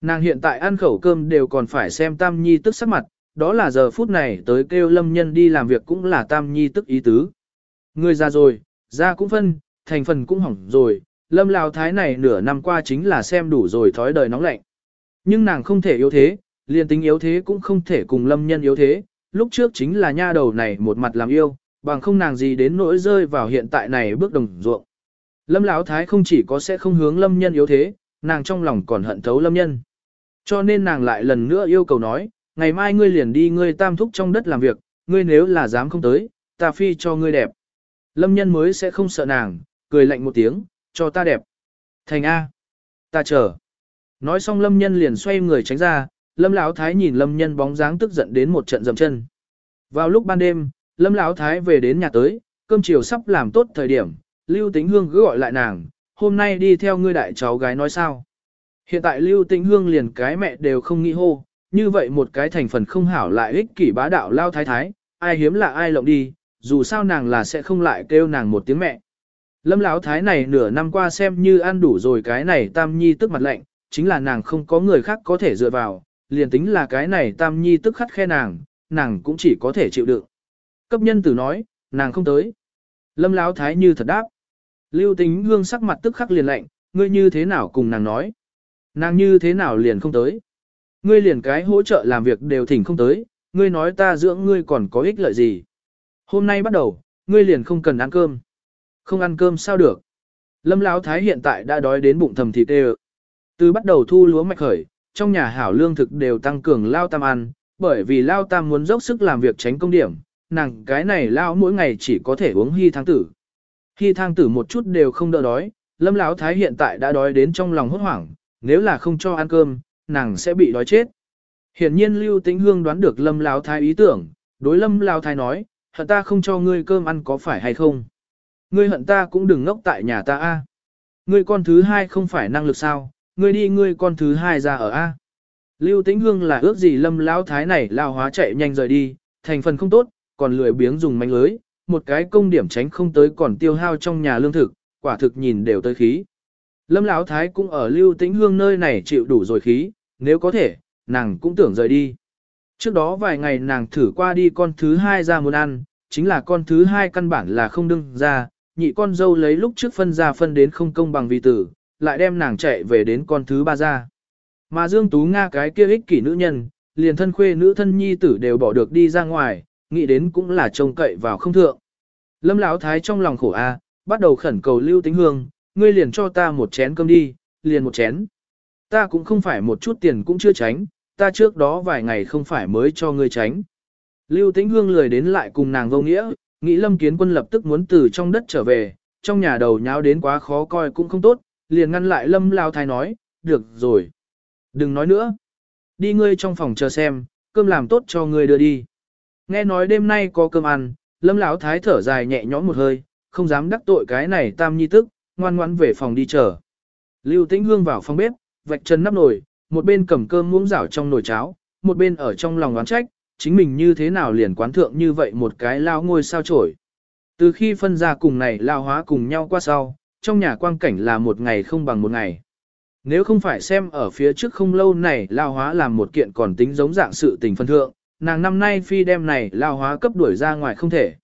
Speaker 1: Nàng hiện tại ăn khẩu cơm đều còn phải xem tam nhi tức sắc mặt, đó là giờ phút này tới kêu lâm nhân đi làm việc cũng là tam nhi tức ý tứ. Người già rồi, da cũng phân, thành phần cũng hỏng rồi, lâm lao thái này nửa năm qua chính là xem đủ rồi thói đời nóng lạnh. Nhưng nàng không thể yếu thế, liền tính yếu thế cũng không thể cùng lâm nhân yếu thế, lúc trước chính là nha đầu này một mặt làm yêu, bằng không nàng gì đến nỗi rơi vào hiện tại này bước đồng ruộng. Lâm Lão Thái không chỉ có sẽ không hướng lâm nhân yếu thế, nàng trong lòng còn hận thấu lâm nhân. Cho nên nàng lại lần nữa yêu cầu nói, ngày mai ngươi liền đi ngươi tam thúc trong đất làm việc, ngươi nếu là dám không tới, ta phi cho ngươi đẹp. Lâm nhân mới sẽ không sợ nàng, cười lạnh một tiếng, cho ta đẹp. Thành A. Ta chờ. Nói xong lâm nhân liền xoay người tránh ra, lâm lão thái nhìn lâm nhân bóng dáng tức giận đến một trận dầm chân. Vào lúc ban đêm, lâm lão thái về đến nhà tới, cơm chiều sắp làm tốt thời điểm, lưu tính hương cứ gọi lại nàng, hôm nay đi theo ngươi đại cháu gái nói sao. Hiện tại lưu tính hương liền cái mẹ đều không nghĩ hô, như vậy một cái thành phần không hảo lại ích kỷ bá đạo lao thái thái, ai hiếm là ai lộng đi, dù sao nàng là sẽ không lại kêu nàng một tiếng mẹ. Lâm lão thái này nửa năm qua xem như ăn đủ rồi cái này tam nhi tức mặt lạnh, chính là nàng không có người khác có thể dựa vào, liền tính là cái này tam nhi tức khắt khe nàng, nàng cũng chỉ có thể chịu đựng. Cấp nhân tử nói, nàng không tới. Lâm lão thái như thật đáp. Lưu tính hương sắc mặt tức khắc liền lạnh, ngươi như thế nào cùng nàng nói. Nàng như thế nào liền không tới. Ngươi liền cái hỗ trợ làm việc đều thỉnh không tới, ngươi nói ta dưỡng ngươi còn có ích lợi gì. Hôm nay bắt đầu, ngươi liền không cần ăn cơm. Không ăn cơm sao được. Lâm Lão Thái hiện tại đã đói đến bụng thầm thịt đê Từ bắt đầu thu lúa mạch khởi, trong nhà hảo lương thực đều tăng cường Lao Tam ăn, bởi vì Lao Tam muốn dốc sức làm việc tránh công điểm, nàng cái này Lao mỗi ngày chỉ có thể uống hy thang tử. Hy thang tử một chút đều không đỡ đói, Lâm Lão Thái hiện tại đã đói đến trong lòng hốt hoảng, nếu là không cho ăn cơm, nàng sẽ bị đói chết. Hiển nhiên Lưu Tĩnh Hương đoán được Lâm Lão Thái ý tưởng, đối Lâm Lão Thái nói, hận ta không cho ngươi cơm ăn có phải hay không? Ngươi hận ta cũng đừng ngốc tại nhà ta a. À. Ngươi con thứ hai không phải năng lực sao, ngươi đi ngươi con thứ hai ra ở a. Lưu Tĩnh Hương là ước gì Lâm Lão Thái này lao hóa chạy nhanh rời đi, thành phần không tốt, còn lười biếng dùng manh lưới, một cái công điểm tránh không tới còn tiêu hao trong nhà lương thực, quả thực nhìn đều tới khí. Lâm Lão Thái cũng ở Lưu Tĩnh Hương nơi này chịu đủ rồi khí, nếu có thể, nàng cũng tưởng rời đi. Trước đó vài ngày nàng thử qua đi con thứ hai ra muốn ăn, chính là con thứ hai căn bản là không đương ra, nhị con dâu lấy lúc trước phân ra phân đến không công bằng vì tử, lại đem nàng chạy về đến con thứ ba ra. Mà Dương Tú Nga cái kia ích kỷ nữ nhân, liền thân khuê nữ thân nhi tử đều bỏ được đi ra ngoài, nghĩ đến cũng là trông cậy vào không thượng. Lâm Lão Thái trong lòng khổ a, bắt đầu khẩn cầu Lưu Tĩnh Hương, ngươi liền cho ta một chén cơm đi, liền một chén. Ta cũng không phải một chút tiền cũng chưa tránh, ta trước đó vài ngày không phải mới cho ngươi tránh. Lưu Tĩnh Hương lười đến lại cùng nàng vô nghĩa, nghĩ Lâm Kiến Quân lập tức muốn từ trong đất trở về, trong nhà đầu nháo đến quá khó coi cũng không tốt, liền ngăn lại Lâm Lao Thái nói, được rồi. Đừng nói nữa. Đi ngươi trong phòng chờ xem, cơm làm tốt cho ngươi đưa đi. Nghe nói đêm nay có cơm ăn, Lâm Lão Thái thở dài nhẹ nhõm một hơi, không dám đắc tội cái này tam nhi tức, ngoan ngoãn về phòng đi chờ. Lưu Tĩnh Hương vào phòng bếp, vạch chân nắp nồi, một bên cầm cơm muỗng rảo trong nồi cháo, một bên ở trong lòng oán trách, chính mình như thế nào liền quán thượng như vậy một cái lao ngôi sao chổi. Từ khi phân ra cùng này lao hóa cùng nhau qua sau, trong nhà quang cảnh là một ngày không bằng một ngày. Nếu không phải xem ở phía trước không lâu này lao hóa làm một kiện còn tính giống dạng sự tình phân thượng, nàng năm nay phi đem này lao hóa cấp đuổi ra ngoài không thể.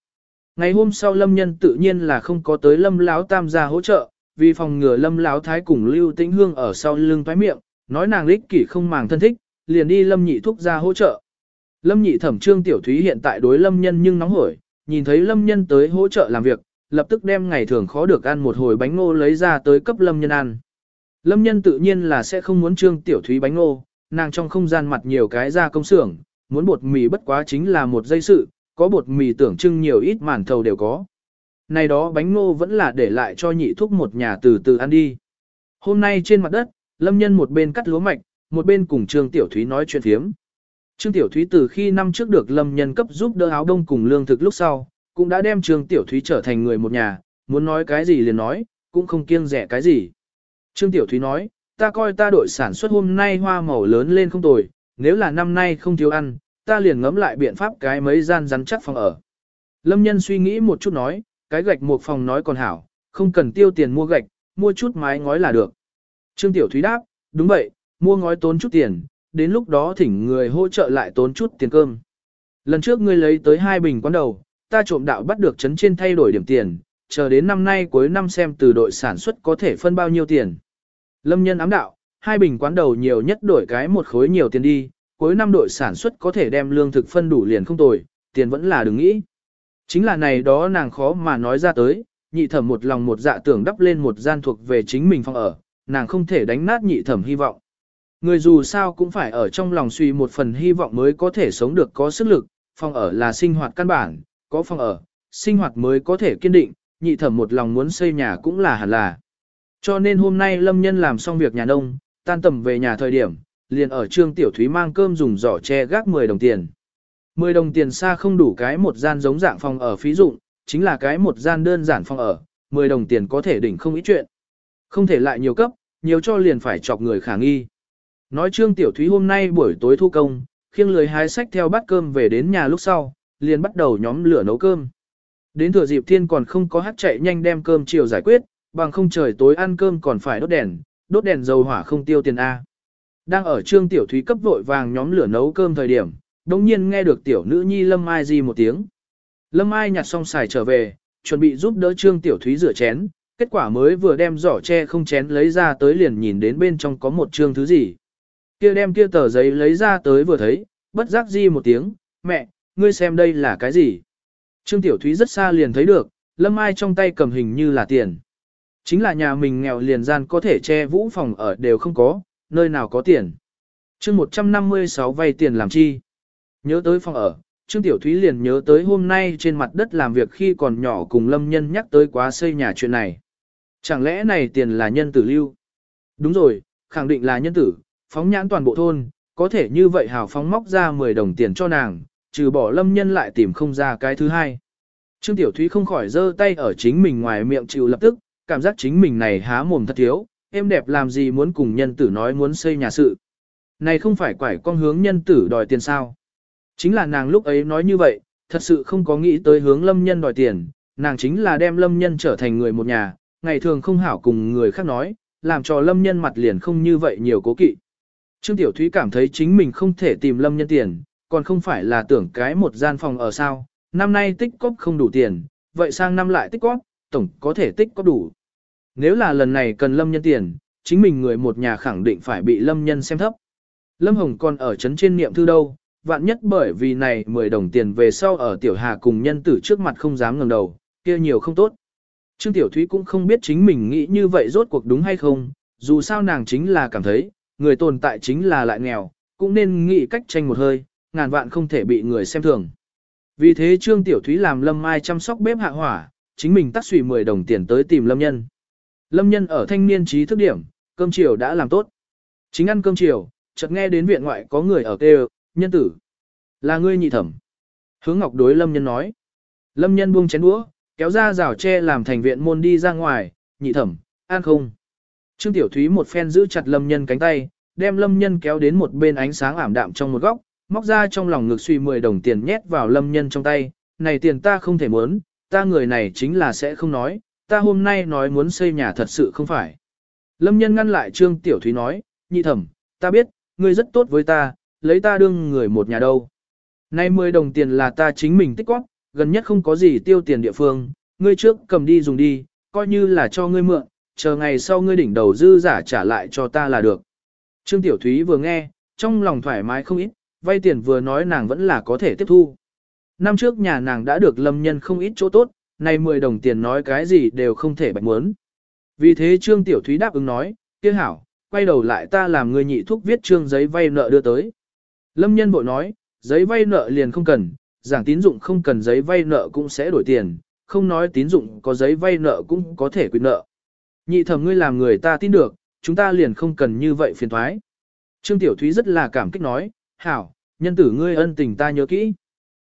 Speaker 1: Ngày hôm sau lâm nhân tự nhiên là không có tới lâm lão tam gia hỗ trợ, vì phòng ngừa lâm lão thái cùng lưu tĩnh hương ở sau lưng thoái miệng, nói nàng lích kỷ không màng thân thích, liền đi lâm nhị thúc ra hỗ trợ. Lâm nhị thẩm trương tiểu thúy hiện tại đối lâm nhân nhưng nóng hổi, nhìn thấy lâm nhân tới hỗ trợ làm việc, lập tức đem ngày thường khó được ăn một hồi bánh ngô lấy ra tới cấp lâm nhân ăn. Lâm nhân tự nhiên là sẽ không muốn trương tiểu thúy bánh ngô, nàng trong không gian mặt nhiều cái ra công xưởng, muốn bột mì bất quá chính là một dây sự, có bột mì tưởng trưng nhiều ít màn thầu đều có. Này đó bánh ngô vẫn là để lại cho nhị thúc một nhà từ từ ăn đi. Hôm nay trên mặt đất, lâm nhân một bên cắt lúa mạch, một bên cùng trương tiểu thúy nói chuyện thiếm. Trương Tiểu Thúy từ khi năm trước được Lâm Nhân cấp giúp đỡ áo đông cùng lương thực lúc sau, cũng đã đem Trương Tiểu Thúy trở thành người một nhà, muốn nói cái gì liền nói, cũng không kiêng rẻ cái gì. Trương Tiểu Thúy nói, ta coi ta đội sản xuất hôm nay hoa màu lớn lên không tồi, nếu là năm nay không thiếu ăn, ta liền ngẫm lại biện pháp cái mấy gian rắn chắc phòng ở. Lâm Nhân suy nghĩ một chút nói, cái gạch một phòng nói còn hảo, không cần tiêu tiền mua gạch, mua chút mái ngói là được. Trương Tiểu Thúy đáp, đúng vậy, mua ngói tốn chút tiền, đến lúc đó thỉnh người hỗ trợ lại tốn chút tiền cơm. Lần trước ngươi lấy tới hai bình quán đầu, ta trộm đạo bắt được chấn trên thay đổi điểm tiền, chờ đến năm nay cuối năm xem từ đội sản xuất có thể phân bao nhiêu tiền. Lâm nhân ám đạo, hai bình quán đầu nhiều nhất đổi cái một khối nhiều tiền đi, cuối năm đội sản xuất có thể đem lương thực phân đủ liền không tồi, tiền vẫn là đừng nghĩ. Chính là này đó nàng khó mà nói ra tới, nhị thẩm một lòng một dạ tưởng đắp lên một gian thuộc về chính mình phòng ở, nàng không thể đánh nát nhị thẩm hy vọng. Người dù sao cũng phải ở trong lòng suy một phần hy vọng mới có thể sống được có sức lực, phòng ở là sinh hoạt căn bản, có phòng ở, sinh hoạt mới có thể kiên định, nhị thẩm một lòng muốn xây nhà cũng là hẳn là. Cho nên hôm nay Lâm Nhân làm xong việc nhà nông, tan tầm về nhà thời điểm, liền ở Trương Tiểu Thúy mang cơm dùng giỏ che gác 10 đồng tiền. 10 đồng tiền xa không đủ cái một gian giống dạng phòng ở phí dụng, chính là cái một gian đơn giản phòng ở, 10 đồng tiền có thể đỉnh không ít chuyện. Không thể lại nhiều cấp, nhiều cho liền phải chọc người khả nghi. Nói Trương Tiểu Thúy hôm nay buổi tối thu công, khiêng lười hái sách theo bát cơm về đến nhà lúc sau, liền bắt đầu nhóm lửa nấu cơm. Đến thừa dịp thiên còn không có hát chạy nhanh đem cơm chiều giải quyết, bằng không trời tối ăn cơm còn phải đốt đèn, đốt đèn dầu hỏa không tiêu tiền A. Đang ở Trương Tiểu Thúy cấp vội vàng nhóm lửa nấu cơm thời điểm, đồng nhiên nghe được tiểu nữ nhi Lâm Ai gì một tiếng. Lâm Ai nhặt xong xài trở về, chuẩn bị giúp đỡ Trương Tiểu Thúy rửa chén, kết quả mới vừa đem giỏ tre không chén lấy ra tới liền nhìn đến bên trong có một trương thứ gì. Kia đem kia tờ giấy lấy ra tới vừa thấy, bất giác di một tiếng, mẹ, ngươi xem đây là cái gì? Trương Tiểu Thúy rất xa liền thấy được, Lâm Ai trong tay cầm hình như là tiền. Chính là nhà mình nghèo liền gian có thể che vũ phòng ở đều không có, nơi nào có tiền. chương 156 vay tiền làm chi? Nhớ tới phòng ở, Trương Tiểu Thúy liền nhớ tới hôm nay trên mặt đất làm việc khi còn nhỏ cùng Lâm Nhân nhắc tới quá xây nhà chuyện này. Chẳng lẽ này tiền là nhân tử lưu? Đúng rồi, khẳng định là nhân tử, phóng nhãn toàn bộ thôn, có thể như vậy hào phóng móc ra 10 đồng tiền cho nàng, trừ bỏ lâm nhân lại tìm không ra cái thứ hai. Trương Tiểu Thúy không khỏi giơ tay ở chính mình ngoài miệng chịu lập tức, cảm giác chính mình này há mồm thật thiếu, em đẹp làm gì muốn cùng nhân tử nói muốn xây nhà sự. Này không phải quải con hướng nhân tử đòi tiền sao. Chính là nàng lúc ấy nói như vậy, thật sự không có nghĩ tới hướng lâm nhân đòi tiền, nàng chính là đem lâm nhân trở thành người một nhà, ngày thường không hảo cùng người khác nói, làm cho lâm nhân mặt liền không như vậy nhiều cố kỵ. Trương Tiểu Thúy cảm thấy chính mình không thể tìm lâm nhân tiền, còn không phải là tưởng cái một gian phòng ở sao, năm nay tích cóp không đủ tiền, vậy sang năm lại tích cóp, tổng có thể tích cóp đủ. Nếu là lần này cần lâm nhân tiền, chính mình người một nhà khẳng định phải bị lâm nhân xem thấp. Lâm Hồng còn ở chấn trên niệm thư đâu, vạn nhất bởi vì này 10 đồng tiền về sau ở Tiểu Hà cùng nhân tử trước mặt không dám ngẩng đầu, kia nhiều không tốt. Trương Tiểu Thúy cũng không biết chính mình nghĩ như vậy rốt cuộc đúng hay không, dù sao nàng chính là cảm thấy, người tồn tại chính là lại nghèo, cũng nên nghĩ cách tranh một hơi, ngàn vạn không thể bị người xem thường. Vì thế Trương Tiểu Thúy làm Lâm Mai chăm sóc bếp hạ hỏa, chính mình tắt xùy 10 đồng tiền tới tìm Lâm Nhân. Lâm Nhân ở thanh niên trí thức điểm, cơm chiều đã làm tốt. Chính ăn cơm chiều, chợt nghe đến viện ngoại có người ở kêu, nhân tử. Là ngươi nhị thẩm. Hướng Ngọc đối Lâm Nhân nói. Lâm Nhân buông chén đũa, kéo ra rào tre làm thành viện môn đi ra ngoài, nhị thẩm, ăn không. Trương Tiểu Thúy một phen giữ chặt Lâm Nhân cánh tay, đem Lâm Nhân kéo đến một bên ánh sáng ảm đạm trong một góc, móc ra trong lòng ngực suy 10 đồng tiền nhét vào Lâm Nhân trong tay, này tiền ta không thể muốn, ta người này chính là sẽ không nói, ta hôm nay nói muốn xây nhà thật sự không phải. Lâm Nhân ngăn lại Trương Tiểu Thúy nói, nhị thẩm, ta biết, ngươi rất tốt với ta, lấy ta đương người một nhà đâu. Nay 10 đồng tiền là ta chính mình tích góp, gần nhất không có gì tiêu tiền địa phương, ngươi trước cầm đi dùng đi, coi như là cho ngươi mượn, chờ ngày sau ngươi đỉnh đầu dư giả trả lại cho ta là được. Trương Tiểu Thúy vừa nghe, trong lòng thoải mái không ít, vay tiền vừa nói nàng vẫn là có thể tiếp thu. Năm trước nhà nàng đã được lâm nhân không ít chỗ tốt, nay 10 đồng tiền nói cái gì đều không thể bạch muốn. Vì thế Trương Tiểu Thúy đáp ứng nói, kia hảo, quay đầu lại ta làm người nhị thúc viết trương giấy vay nợ đưa tới. Lâm nhân bội nói, giấy vay nợ liền không cần, giảng tín dụng không cần giấy vay nợ cũng sẽ đổi tiền, không nói tín dụng có giấy vay nợ cũng có thể quyết nợ. Nhị thẩm ngươi làm người ta tin được, chúng ta liền không cần như vậy phiền thoái. Trương Tiểu Thúy rất là cảm kích nói, hảo, nhân tử ngươi ân tình ta nhớ kỹ.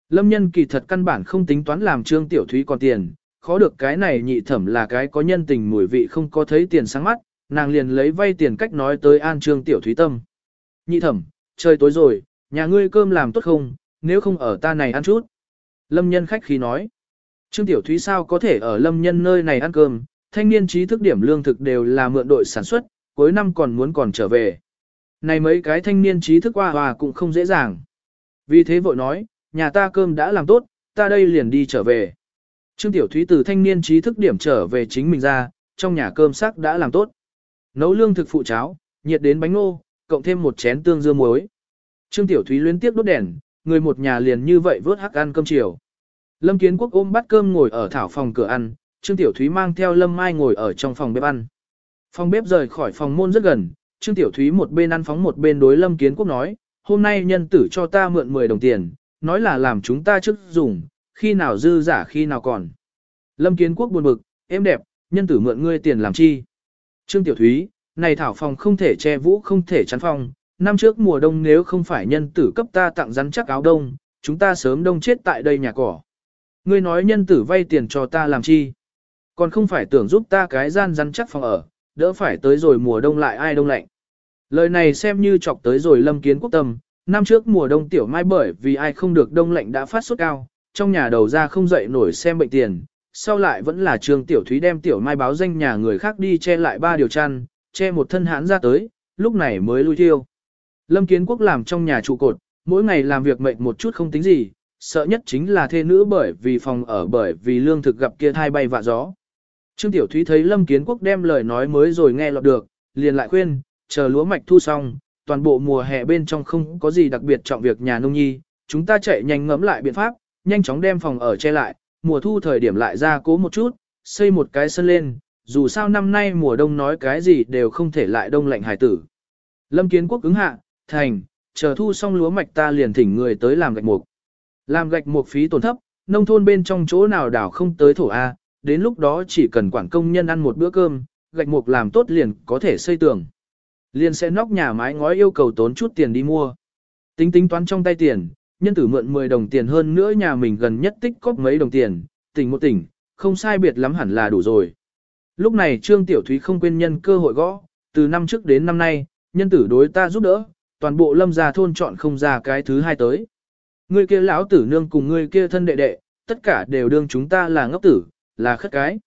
Speaker 1: Lâm nhân kỳ thật căn bản không tính toán làm Trương Tiểu Thúy còn tiền, khó được cái này nhị thẩm là cái có nhân tình mùi vị không có thấy tiền sáng mắt, nàng liền lấy vay tiền cách nói tới an Trương Tiểu Thúy tâm. Nhị thẩm, trời tối rồi, nhà ngươi cơm làm tốt không, nếu không ở ta này ăn chút. Lâm nhân khách khí nói, Trương Tiểu Thúy sao có thể ở lâm nhân nơi này ăn cơm, thanh niên trí thức điểm lương thực đều là mượn đội sản xuất, cuối năm còn muốn còn trở về. Này mấy cái thanh niên trí thức qua hòa cũng không dễ dàng. Vì thế vội nói, nhà ta cơm đã làm tốt, ta đây liền đi trở về. Trương Tiểu Thúy từ thanh niên trí thức điểm trở về chính mình ra, trong nhà cơm sắc đã làm tốt. Nấu lương thực phụ cháo, nhiệt đến bánh ngô, cộng thêm một chén tương dưa muối. Trương Tiểu Thúy luyến tiếc đốt đèn, người một nhà liền như vậy vớt hắc ăn cơm chiều. Lâm Kiến Quốc ôm bát cơm ngồi ở thảo phòng cửa ăn, Trương Tiểu Thúy mang theo Lâm Mai ngồi ở trong phòng bếp ăn. Phòng bếp rời khỏi phòng môn rất gần, Trương Tiểu Thúy một bên ăn phóng một bên đối Lâm Kiến Quốc nói, hôm nay nhân tử cho ta mượn 10 đồng tiền, nói là làm chúng ta trước dùng, khi nào dư giả khi nào còn. Lâm Kiến Quốc buồn bực, em đẹp, nhân tử mượn ngươi tiền làm chi. Trương Tiểu Thúy, này thảo phòng không thể che vũ không thể chắn phòng, năm trước mùa đông nếu không phải nhân tử cấp ta tặng rắn chắc áo đông, chúng ta sớm đông chết tại đây nhà cỏ. Ngươi nói nhân tử vay tiền cho ta làm chi? Còn không phải tưởng giúp ta cái gian rắn chắc phòng ở, đỡ phải tới rồi mùa đông lại ai đông lạnh. Lời này xem như chọc tới rồi lâm kiến quốc tâm, năm trước mùa đông tiểu mai bởi vì ai không được đông lạnh đã phát sốt cao, trong nhà đầu ra không dậy nổi xem bệnh tiền, sau lại vẫn là trường tiểu thúy đem tiểu mai báo danh nhà người khác đi che lại ba điều chăn, che một thân hãn ra tới, lúc này mới lui thiêu. Lâm kiến quốc làm trong nhà trụ cột, mỗi ngày làm việc mệnh một chút không tính gì, sợ nhất chính là thê nữ bởi vì phòng ở bởi vì lương thực gặp kia thai bay vạ gió. Trương Tiểu Thúy thấy Lâm Kiến Quốc đem lời nói mới rồi nghe lọt được, liền lại khuyên, chờ lúa mạch thu xong, toàn bộ mùa hè bên trong không có gì đặc biệt trọng việc nhà nông nhi, chúng ta chạy nhanh ngẫm lại biện pháp, nhanh chóng đem phòng ở che lại, mùa thu thời điểm lại ra cố một chút, xây một cái sân lên, dù sao năm nay mùa đông nói cái gì đều không thể lại đông lạnh hải tử. Lâm Kiến Quốc ứng hạ, thành, chờ thu xong lúa mạch ta liền thỉnh người tới làm gạch mục. Làm gạch mục phí tổn thấp, nông thôn bên trong chỗ nào đảo không tới thổ A, đến lúc đó chỉ cần quản công nhân ăn một bữa cơm, gạch mục làm tốt liền có thể xây tường. Liền sẽ nóc nhà mái ngói yêu cầu tốn chút tiền đi mua. Tính tính toán trong tay tiền, nhân tử mượn 10 đồng tiền hơn nữa nhà mình gần nhất tích cóp mấy đồng tiền, tỉnh một tỉnh, không sai biệt lắm hẳn là đủ rồi. Lúc này Trương Tiểu Thúy không quên nhân cơ hội gõ, từ năm trước đến năm nay, nhân tử đối ta giúp đỡ, toàn bộ lâm gia thôn chọn không ra cái thứ hai tới. Người kia lão tử nương cùng người kia thân đệ đệ, tất cả đều đương chúng ta là ngốc tử, là khất cái.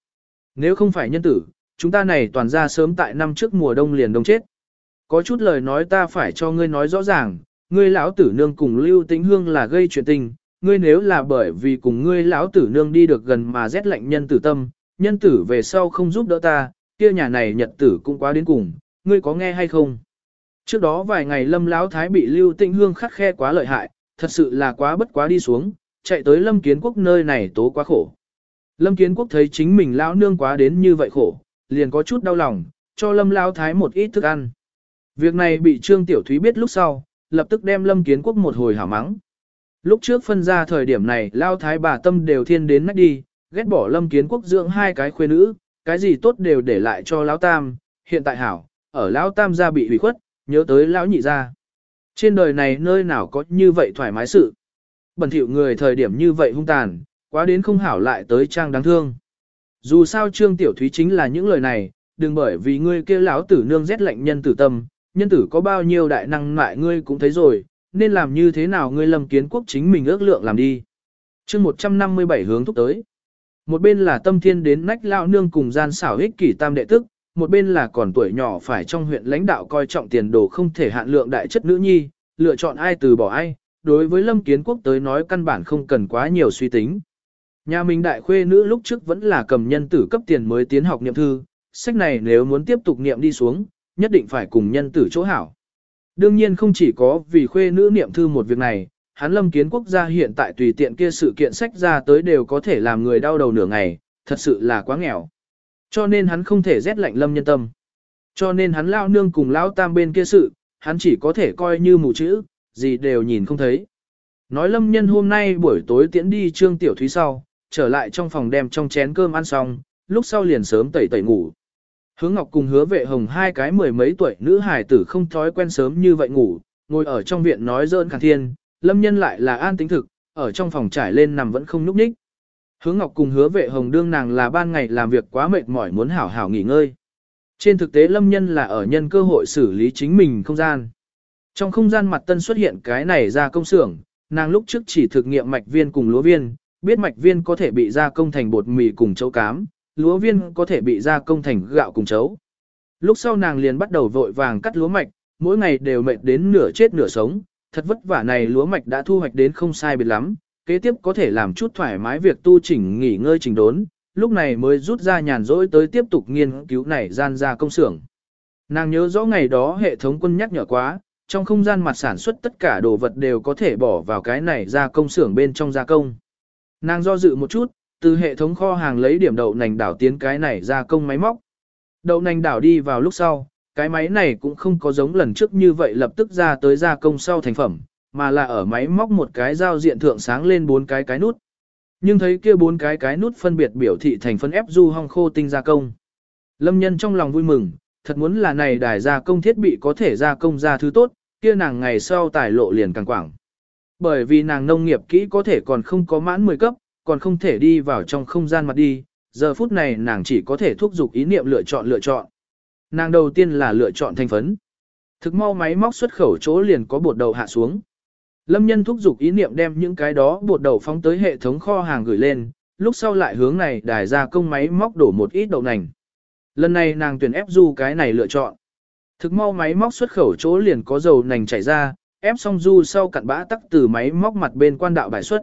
Speaker 1: Nếu không phải nhân tử, chúng ta này toàn ra sớm tại năm trước mùa đông liền đông chết. Có chút lời nói ta phải cho ngươi nói rõ ràng, ngươi lão tử nương cùng Lưu Tĩnh Hương là gây chuyện tình, ngươi nếu là bởi vì cùng ngươi lão tử nương đi được gần mà rét lạnh nhân tử tâm, nhân tử về sau không giúp đỡ ta, kia nhà này nhật tử cũng quá đến cùng, ngươi có nghe hay không? Trước đó vài ngày Lâm lão thái bị Lưu Tĩnh Hương khắc khe quá lợi hại, thật sự là quá bất quá đi xuống, chạy tới Lâm Kiến Quốc nơi này tố quá khổ. Lâm Kiến Quốc thấy chính mình lão nương quá đến như vậy khổ, liền có chút đau lòng, cho Lâm lão thái một ít thức ăn. Việc này bị Trương Tiểu Thúy biết lúc sau, lập tức đem Lâm Kiến Quốc một hồi hả mắng. Lúc trước phân ra thời điểm này Lão thái bà tâm đều thiên đến nách đi, ghét bỏ Lâm Kiến Quốc dưỡng hai cái khuê nữ, cái gì tốt đều để lại cho lão tam, hiện tại hảo, ở lão tam gia bị hủy khuất, nhớ tới lão nhị gia. Trên đời này nơi nào có như vậy thoải mái sự. Bẩn thỉu người thời điểm như vậy hung tàn, quá đến không hảo lại tới trang đáng thương. Dù sao Trương Tiểu Thúy chính là những lời này, đừng bởi vì ngươi kia lão tử nương rét lạnh nhân tử tâm, nhân tử có bao nhiêu đại năng mại ngươi cũng thấy rồi, nên làm như thế nào ngươi lâm kiến quốc chính mình ước lượng làm đi. chương 157 hướng thúc tới. Một bên là tâm thiên đến nách lão nương cùng gian xảo ích kỷ tam đệ tức, một bên là còn tuổi nhỏ phải trong huyện lãnh đạo coi trọng tiền đồ không thể hạn lượng đại chất nữ nhi, lựa chọn ai từ bỏ ai, đối với lâm kiến quốc tới nói căn bản không cần quá nhiều suy tính. Nhà mình đại khuê nữ lúc trước vẫn là cầm nhân tử cấp tiền mới tiến học niệm thư, sách này nếu muốn tiếp tục niệm đi xuống, nhất định phải cùng nhân tử chỗ hảo. Đương nhiên không chỉ có vì khuê nữ niệm thư một việc này, hắn lâm kiến quốc gia hiện tại tùy tiện kia sự kiện sách ra tới đều có thể làm người đau đầu nửa ngày, thật sự là quá nghèo. Cho nên hắn không thể rét lạnh lâm nhân tâm. Cho nên hắn lao nương cùng lao tam bên kia sự, hắn chỉ có thể coi như mù chữ, gì đều nhìn không thấy. Nói lâm nhân hôm nay buổi tối tiễn đi trương tiểu thúy sau, trở lại trong phòng đem trong chén cơm ăn xong, lúc sau liền sớm tẩy tẩy ngủ. Hứa Ngọc cùng hứa vệ hồng hai cái mười mấy tuổi nữ hài tử không thói quen sớm như vậy ngủ, ngồi ở trong viện nói dơn khàn thiên, lâm nhân lại là an tính thực, ở trong phòng trải lên nằm vẫn không núp ních. Hứa Ngọc cùng hứa vệ hồng đương nàng là ban ngày làm việc quá mệt mỏi muốn hảo hảo nghỉ ngơi. Trên thực tế lâm nhân là ở nhân cơ hội xử lý chính mình không gian. Trong không gian mặt tân xuất hiện cái này ra công xưởng, nàng lúc trước chỉ thực nghiệm mạch viên cùng lúa viên, biết mạch viên có thể bị gia công thành bột mì cùng chấu cám, lúa viên có thể bị gia công thành gạo cùng chấu. Lúc sau nàng liền bắt đầu vội vàng cắt lúa mạch, mỗi ngày đều mệt đến nửa chết nửa sống, thật vất vả này lúa mạch đã thu hoạch đến không sai biệt lắm, kế tiếp có thể làm chút thoải mái việc tu chỉnh nghỉ ngơi chỉnh đốn, lúc này mới rút ra nhàn rỗi tới tiếp tục nghiên cứu này gian ra công xưởng. Nàng nhớ rõ ngày đó hệ thống quân nhắc nhở quá, trong không gian mặt sản xuất tất cả đồ vật đều có thể bỏ vào cái này ra công xưởng bên trong gia công. Nàng do dự một chút, từ hệ thống kho hàng lấy điểm đậu nành đảo tiến cái này ra công máy móc. Đậu nành đảo đi vào lúc sau, cái máy này cũng không có giống lần trước như vậy lập tức ra tới gia công sau thành phẩm, mà là ở máy móc một cái giao diện thượng sáng lên bốn cái cái nút. Nhưng thấy kia bốn cái cái nút phân biệt biểu thị thành phân ép du hong khô tinh gia công. Lâm nhân trong lòng vui mừng, thật muốn là này đài gia công thiết bị có thể gia công ra thứ tốt, kia nàng ngày sau tài lộ liền càng quảng. Bởi vì nàng nông nghiệp kỹ có thể còn không có mãn 10 cấp, còn không thể đi vào trong không gian mặt đi, giờ phút này nàng chỉ có thể thúc giục ý niệm lựa chọn lựa chọn. Nàng đầu tiên là lựa chọn thành phấn. Thực mau máy móc xuất khẩu chỗ liền có bột đầu hạ xuống. Lâm nhân thúc giục ý niệm đem những cái đó bột đầu phóng tới hệ thống kho hàng gửi lên, lúc sau lại hướng này đài ra công máy móc đổ một ít đậu nành. Lần này nàng tuyển ép du cái này lựa chọn. Thực mau máy móc xuất khẩu chỗ liền có dầu nành chảy ra, ép xong du sau cặn bã tắc từ máy móc mặt bên quan đạo bài xuất.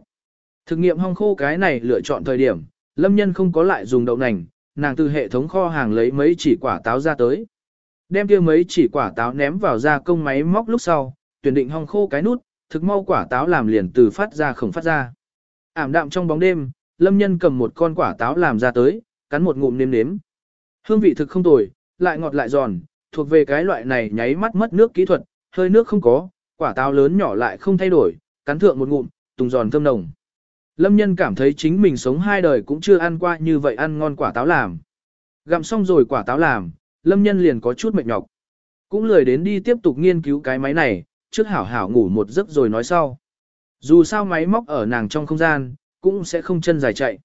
Speaker 1: Thực nghiệm hong khô cái này lựa chọn thời điểm, lâm nhân không có lại dùng đậu nành, nàng từ hệ thống kho hàng lấy mấy chỉ quả táo ra tới. Đem kia mấy chỉ quả táo ném vào ra công máy móc lúc sau, tuyển định hong khô cái nút, thực mau quả táo làm liền từ phát ra không phát ra. Ảm đạm trong bóng đêm, lâm nhân cầm một con quả táo làm ra tới, cắn một ngụm nếm nếm. Hương vị thực không tồi, lại ngọt lại giòn, thuộc về cái loại này nháy mắt mất nước kỹ thuật, hơi nước không có, quả táo lớn nhỏ lại không thay đổi, cắn thượng một ngụm, tùng giòn thơm nồng. Lâm nhân cảm thấy chính mình sống hai đời cũng chưa ăn qua như vậy ăn ngon quả táo làm. Gặm xong rồi quả táo làm, lâm nhân liền có chút mệt nhọc. Cũng lười đến đi tiếp tục nghiên cứu cái máy này, trước hảo hảo ngủ một giấc rồi nói sau. Dù sao máy móc ở nàng trong không gian, cũng sẽ không chân dài chạy.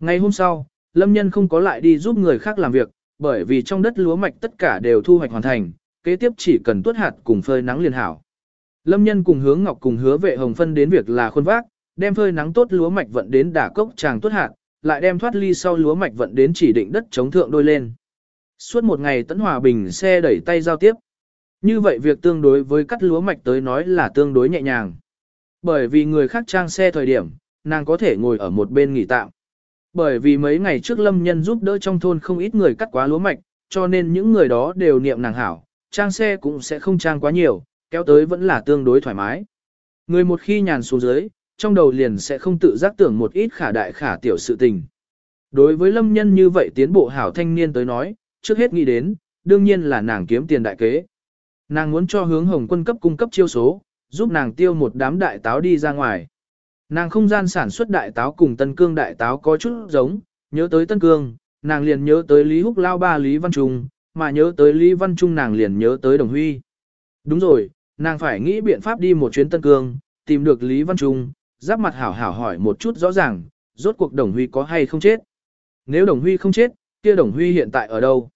Speaker 1: Ngày hôm sau, lâm nhân không có lại đi giúp người khác làm việc, bởi vì trong đất lúa mạch tất cả đều thu hoạch hoàn thành, kế tiếp chỉ cần tuốt hạt cùng phơi nắng liền hảo. Lâm nhân cùng hướng ngọc cùng hứa vệ hồng phân đến việc là khuôn vác, đem phơi nắng tốt lúa mạch vận đến đả cốc tràng tốt hạt, lại đem thoát ly sau lúa mạch vận đến chỉ định đất chống thượng đôi lên. Suốt một ngày tấn hòa bình xe đẩy tay giao tiếp. Như vậy việc tương đối với cắt lúa mạch tới nói là tương đối nhẹ nhàng. Bởi vì người khác trang xe thời điểm, nàng có thể ngồi ở một bên nghỉ tạm. Bởi vì mấy ngày trước lâm nhân giúp đỡ trong thôn không ít người cắt quá lúa mạch, cho nên những người đó đều niệm nàng hảo, trang xe cũng sẽ không trang quá nhiều, kéo tới vẫn là tương đối thoải mái. Người một khi nhàn xuống dưới, trong đầu liền sẽ không tự giác tưởng một ít khả đại khả tiểu sự tình. Đối với lâm nhân như vậy tiến bộ hảo thanh niên tới nói, trước hết nghĩ đến, đương nhiên là nàng kiếm tiền đại kế. Nàng muốn cho hướng hồng quân cấp cung cấp chiêu số, giúp nàng tiêu một đám đại táo đi ra ngoài. Nàng không gian sản xuất đại táo cùng Tân Cương đại táo có chút giống, nhớ tới Tân Cương, nàng liền nhớ tới Lý Húc Lao ba Lý Văn Trung, mà nhớ tới Lý Văn Trung nàng liền nhớ tới Đồng Huy. Đúng rồi, nàng phải nghĩ biện pháp đi một chuyến Tân Cương, tìm được Lý Văn Trung, giáp mặt hảo hảo hỏi một chút rõ ràng, rốt cuộc Đồng Huy có hay không chết. Nếu Đồng Huy không chết, kia Đồng Huy hiện tại ở đâu?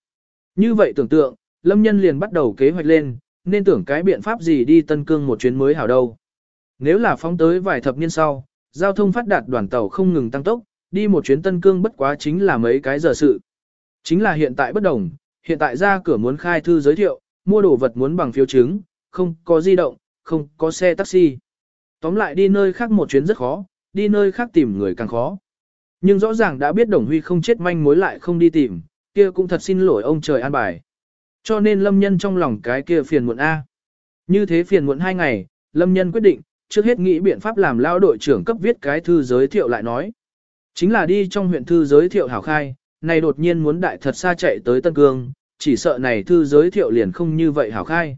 Speaker 1: Như vậy tưởng tượng, Lâm Nhân liền bắt đầu kế hoạch lên, nên tưởng cái biện pháp gì đi Tân Cương một chuyến mới hảo đâu. Nếu là phóng tới vài thập niên sau, giao thông phát đạt đoàn tàu không ngừng tăng tốc, đi một chuyến Tân Cương bất quá chính là mấy cái giờ sự. Chính là hiện tại bất đồng, hiện tại ra cửa muốn khai thư giới thiệu, mua đồ vật muốn bằng phiếu chứng, không có di động, không có xe taxi. Tóm lại đi nơi khác một chuyến rất khó, đi nơi khác tìm người càng khó. Nhưng rõ ràng đã biết Đồng Huy không chết manh mối lại không đi tìm, kia cũng thật xin lỗi ông trời an bài. Cho nên Lâm Nhân trong lòng cái kia phiền muộn A. Như thế phiền muộn hai ngày, Lâm Nhân quyết định, trước hết nghĩ biện pháp làm lao đội trưởng cấp viết cái thư giới thiệu lại nói. Chính là đi trong huyện thư giới thiệu hảo khai, này đột nhiên muốn đại thật xa chạy tới Tân Cương, chỉ sợ này thư giới thiệu liền không như vậy hảo khai.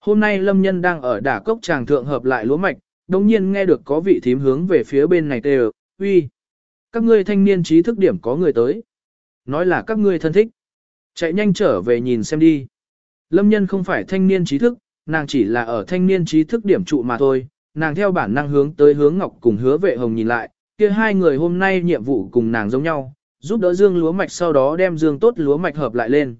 Speaker 1: Hôm nay Lâm Nhân đang ở đả cốc tràng thượng hợp lại lúa mạch, đồng nhiên nghe được có vị thím hướng về phía bên này tê uy. Các ngươi thanh niên trí thức điểm có người tới. Nói là các ngươi thân thích. Chạy nhanh trở về nhìn xem đi. Lâm Nhân không phải thanh niên trí thức, nàng chỉ là ở thanh niên trí thức điểm trụ mà thôi. Nàng theo bản năng hướng tới hướng Ngọc cùng hứa vệ hồng nhìn lại, kia hai người hôm nay nhiệm vụ cùng nàng giống nhau, giúp đỡ dương lúa mạch sau đó đem dương tốt lúa mạch hợp lại lên.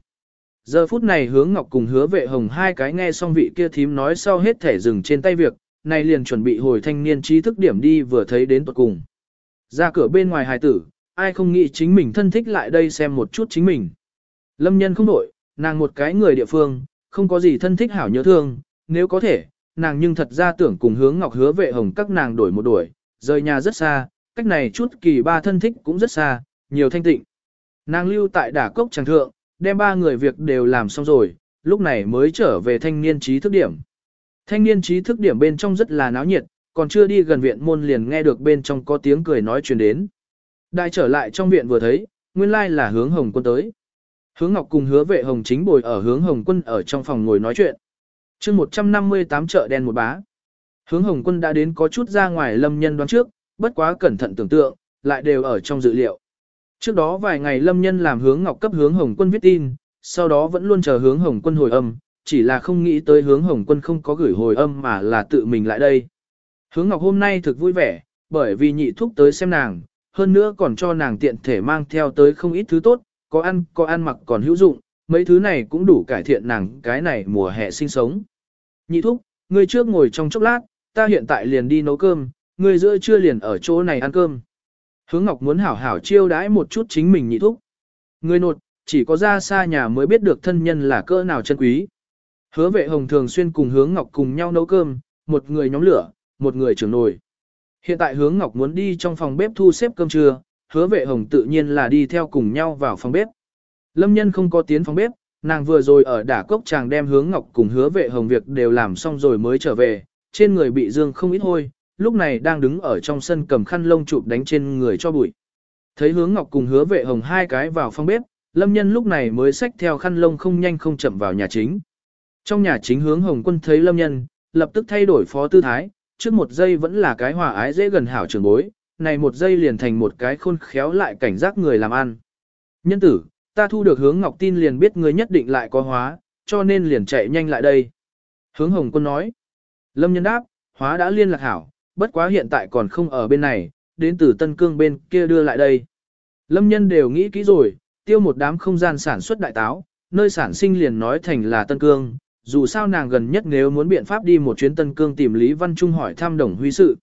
Speaker 1: Giờ phút này hướng ngọc cùng hứa vệ hồng hai cái nghe xong vị kia thím nói sau hết thể dừng trên tay việc, này liền chuẩn bị hồi thanh niên trí thức điểm đi vừa thấy đến tuật cùng. Ra cửa bên ngoài hài tử, ai không nghĩ chính mình thân thích lại đây xem một chút chính mình. Lâm nhân không đổi, nàng một cái người địa phương, không có gì thân thích hảo nhớ thương, nếu có thể, nàng nhưng thật ra tưởng cùng hướng ngọc hứa vệ hồng các nàng đổi một đuổi, rời nhà rất xa, cách này chút kỳ ba thân thích cũng rất xa, nhiều thanh tịnh. Nàng lưu tại đả cốc tràng thượng, đem ba người việc đều làm xong rồi, lúc này mới trở về thanh niên trí thức điểm. Thanh niên trí thức điểm bên trong rất là náo nhiệt, còn chưa đi gần viện môn liền nghe được bên trong có tiếng cười nói truyền đến. Đại trở lại trong viện vừa thấy, nguyên lai là hướng hồng quân tới. Hướng Ngọc cùng hứa vệ hồng chính bồi ở hướng hồng quân ở trong phòng ngồi nói chuyện. chương 158 chợ đen một bá. Hướng hồng quân đã đến có chút ra ngoài lâm nhân đoán trước, bất quá cẩn thận tưởng tượng, lại đều ở trong dự liệu. Trước đó vài ngày Lâm Nhân làm hướng Ngọc cấp hướng Hồng Quân viết tin, sau đó vẫn luôn chờ hướng Hồng Quân hồi âm, chỉ là không nghĩ tới hướng Hồng Quân không có gửi hồi âm mà là tự mình lại đây. Hướng Ngọc hôm nay thực vui vẻ, bởi vì nhị thúc tới xem nàng, hơn nữa còn cho nàng tiện thể mang theo tới không ít thứ tốt, có ăn, có ăn mặc còn hữu dụng, mấy thứ này cũng đủ cải thiện nàng cái này mùa hè sinh sống. Nhị thúc, ngươi trước ngồi trong chốc lát, ta hiện tại liền đi nấu cơm, ngươi giữa trưa liền ở chỗ này ăn cơm. Hướng Ngọc muốn hảo hảo chiêu đãi một chút chính mình nhị thúc. Người nột, chỉ có ra xa nhà mới biết được thân nhân là cỡ nào chân quý. Hứa vệ hồng thường xuyên cùng hướng Ngọc cùng nhau nấu cơm, một người nhóm lửa, một người trưởng nồi. Hiện tại hướng Ngọc muốn đi trong phòng bếp thu xếp cơm trưa, hứa vệ hồng tự nhiên là đi theo cùng nhau vào phòng bếp. Lâm nhân không có tiến phòng bếp, nàng vừa rồi ở đả cốc chàng đem hướng Ngọc cùng hứa vệ hồng việc đều làm xong rồi mới trở về, trên người bị dương không ít hôi, lúc này đang đứng ở trong sân cầm khăn lông chụp đánh trên người cho bụi. Thấy hướng ngọc cùng hứa vệ hồng hai cái vào phòng bếp, lâm nhân lúc này mới xách theo khăn lông không nhanh không chậm vào nhà chính. Trong nhà chính hướng hồng quân thấy lâm nhân, lập tức thay đổi phó tư thái, trước một giây vẫn là cái hòa ái dễ gần hảo trường bối, này một giây liền thành một cái khôn khéo lại cảnh giác người làm ăn. Nhân tử, ta thu được hướng ngọc tin liền biết người nhất định lại có hóa, cho nên liền chạy nhanh lại đây. Hướng hồng quân nói. Lâm nhân đáp, hóa đã liên lạc hảo, bất quá hiện tại còn không ở bên này, đến từ Tân Cương bên kia đưa lại đây. Lâm nhân đều nghĩ kỹ rồi, tiêu một đám không gian sản xuất đại táo, nơi sản sinh liền nói thành là Tân Cương, dù sao nàng gần nhất nếu muốn biện pháp đi một chuyến Tân Cương tìm Lý Văn Trung hỏi thăm đồng huy sự.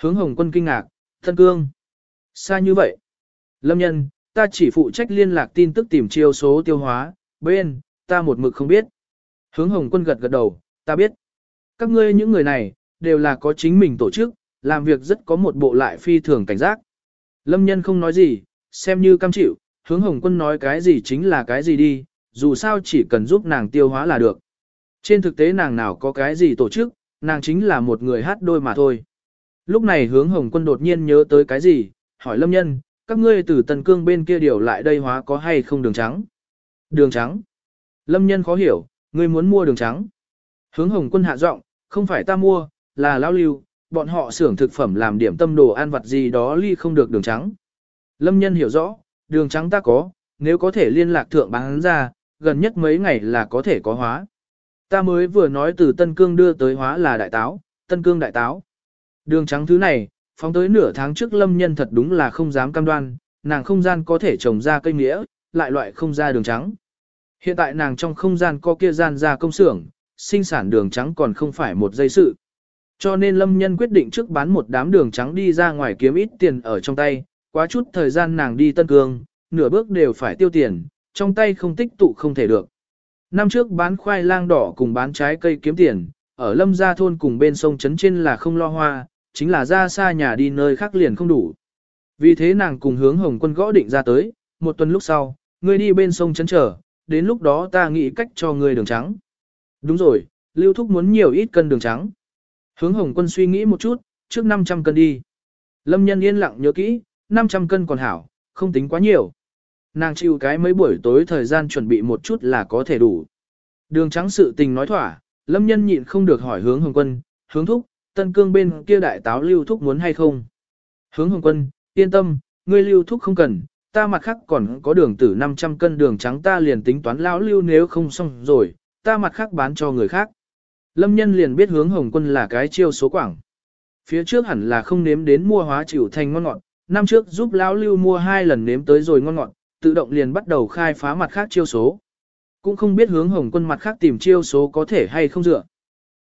Speaker 1: Hướng Hồng quân kinh ngạc, Tân Cương. Xa như vậy. Lâm nhân, ta chỉ phụ trách liên lạc tin tức tìm chiêu số tiêu hóa, bên, ta một mực không biết. Hướng Hồng quân gật gật đầu, ta biết. Các ngươi những người này, đều là có chính mình tổ chức, làm việc rất có một bộ lại phi thường cảnh giác. Lâm nhân không nói gì, xem như cam chịu, hướng hồng quân nói cái gì chính là cái gì đi, dù sao chỉ cần giúp nàng tiêu hóa là được. Trên thực tế nàng nào có cái gì tổ chức, nàng chính là một người hát đôi mà thôi. Lúc này hướng hồng quân đột nhiên nhớ tới cái gì, hỏi lâm nhân, các ngươi từ tần cương bên kia điều lại đây hóa có hay không đường trắng? Đường trắng? Lâm nhân khó hiểu, ngươi muốn mua đường trắng. Hướng hồng quân hạ giọng, không phải ta mua, là lão lưu, bọn họ xưởng thực phẩm làm điểm tâm đồ ăn vặt gì đó ly không được đường trắng. Lâm nhân hiểu rõ, đường trắng ta có, nếu có thể liên lạc thượng bán ra, gần nhất mấy ngày là có thể có hóa. Ta mới vừa nói từ Tân Cương đưa tới hóa là đại táo, Tân Cương đại táo. Đường trắng thứ này, phóng tới nửa tháng trước lâm nhân thật đúng là không dám cam đoan, nàng không gian có thể trồng ra cây nghĩa, lại loại không ra đường trắng. Hiện tại nàng trong không gian có kia gian ra công xưởng, sinh sản đường trắng còn không phải một dây sự. Cho nên lâm nhân quyết định trước bán một đám đường trắng đi ra ngoài kiếm ít tiền ở trong tay, quá chút thời gian nàng đi Tân Cương, nửa bước đều phải tiêu tiền, trong tay không tích tụ không thể được. Năm trước bán khoai lang đỏ cùng bán trái cây kiếm tiền, ở lâm gia thôn cùng bên sông Trấn Trên là không lo hoa, chính là ra xa nhà đi nơi khác liền không đủ. Vì thế nàng cùng hướng hồng quân gõ định ra tới, một tuần lúc sau, ngươi đi bên sông Trấn trở, đến lúc đó ta nghĩ cách cho ngươi đường trắng. Đúng rồi, lưu thúc muốn nhiều ít cân đường trắng. Hướng hồng quân suy nghĩ một chút, trước 500 cân đi. Lâm nhân yên lặng nhớ kỹ, 500 cân còn hảo, không tính quá nhiều. Nàng chịu cái mấy buổi tối thời gian chuẩn bị một chút là có thể đủ. Đường trắng sự tình nói thỏa, lâm nhân nhịn không được hỏi hướng hồng quân, hướng thúc, tân cương bên kia đại táo lưu thúc muốn hay không. Hướng hồng quân, yên tâm, ngươi lưu thúc không cần, ta mặt khác còn có đường tử 500 cân đường trắng ta liền tính toán lão lưu nếu không xong rồi, ta mặt khác bán cho người khác. Lâm nhân liền biết hướng hồng quân là cái chiêu số quảng. Phía trước hẳn là không nếm đến mua hóa chịu thành ngon ngọt, năm trước giúp lão lưu mua hai lần nếm tới rồi ngon ngọt, tự động liền bắt đầu khai phá mặt khác chiêu số. Cũng không biết hướng hồng quân mặt khác tìm chiêu số có thể hay không dựa.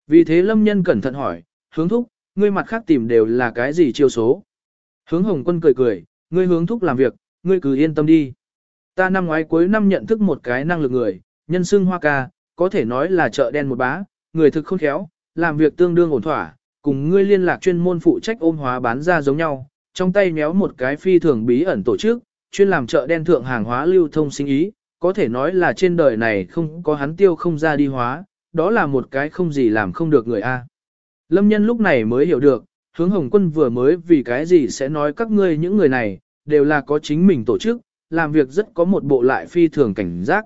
Speaker 1: Vì thế lâm nhân cẩn thận hỏi, hướng thúc, ngươi mặt khác tìm đều là cái gì chiêu số. Hướng hồng quân cười cười, ngươi hướng thúc làm việc, ngươi cứ yên tâm đi. Ta năm ngoái cuối năm nhận thức một cái năng lực người, nhân xưng hoa ca, có thể nói là chợ đen một bá, người thực không khéo, làm việc tương đương ổn thỏa, cùng ngươi liên lạc chuyên môn phụ trách ôm hóa bán ra giống nhau, trong tay méo một cái phi thường bí ẩn tổ chức, chuyên làm chợ đen thượng hàng hóa lưu thông sinh ý, có thể nói là trên đời này không có hắn tiêu không ra đi hóa, đó là một cái không gì làm không được người A. Lâm nhân lúc này mới hiểu được, hướng hồng quân vừa mới vì cái gì sẽ nói các ngươi những người này, đều là có chính mình tổ chức, làm việc rất có một bộ lại phi thường cảnh giác.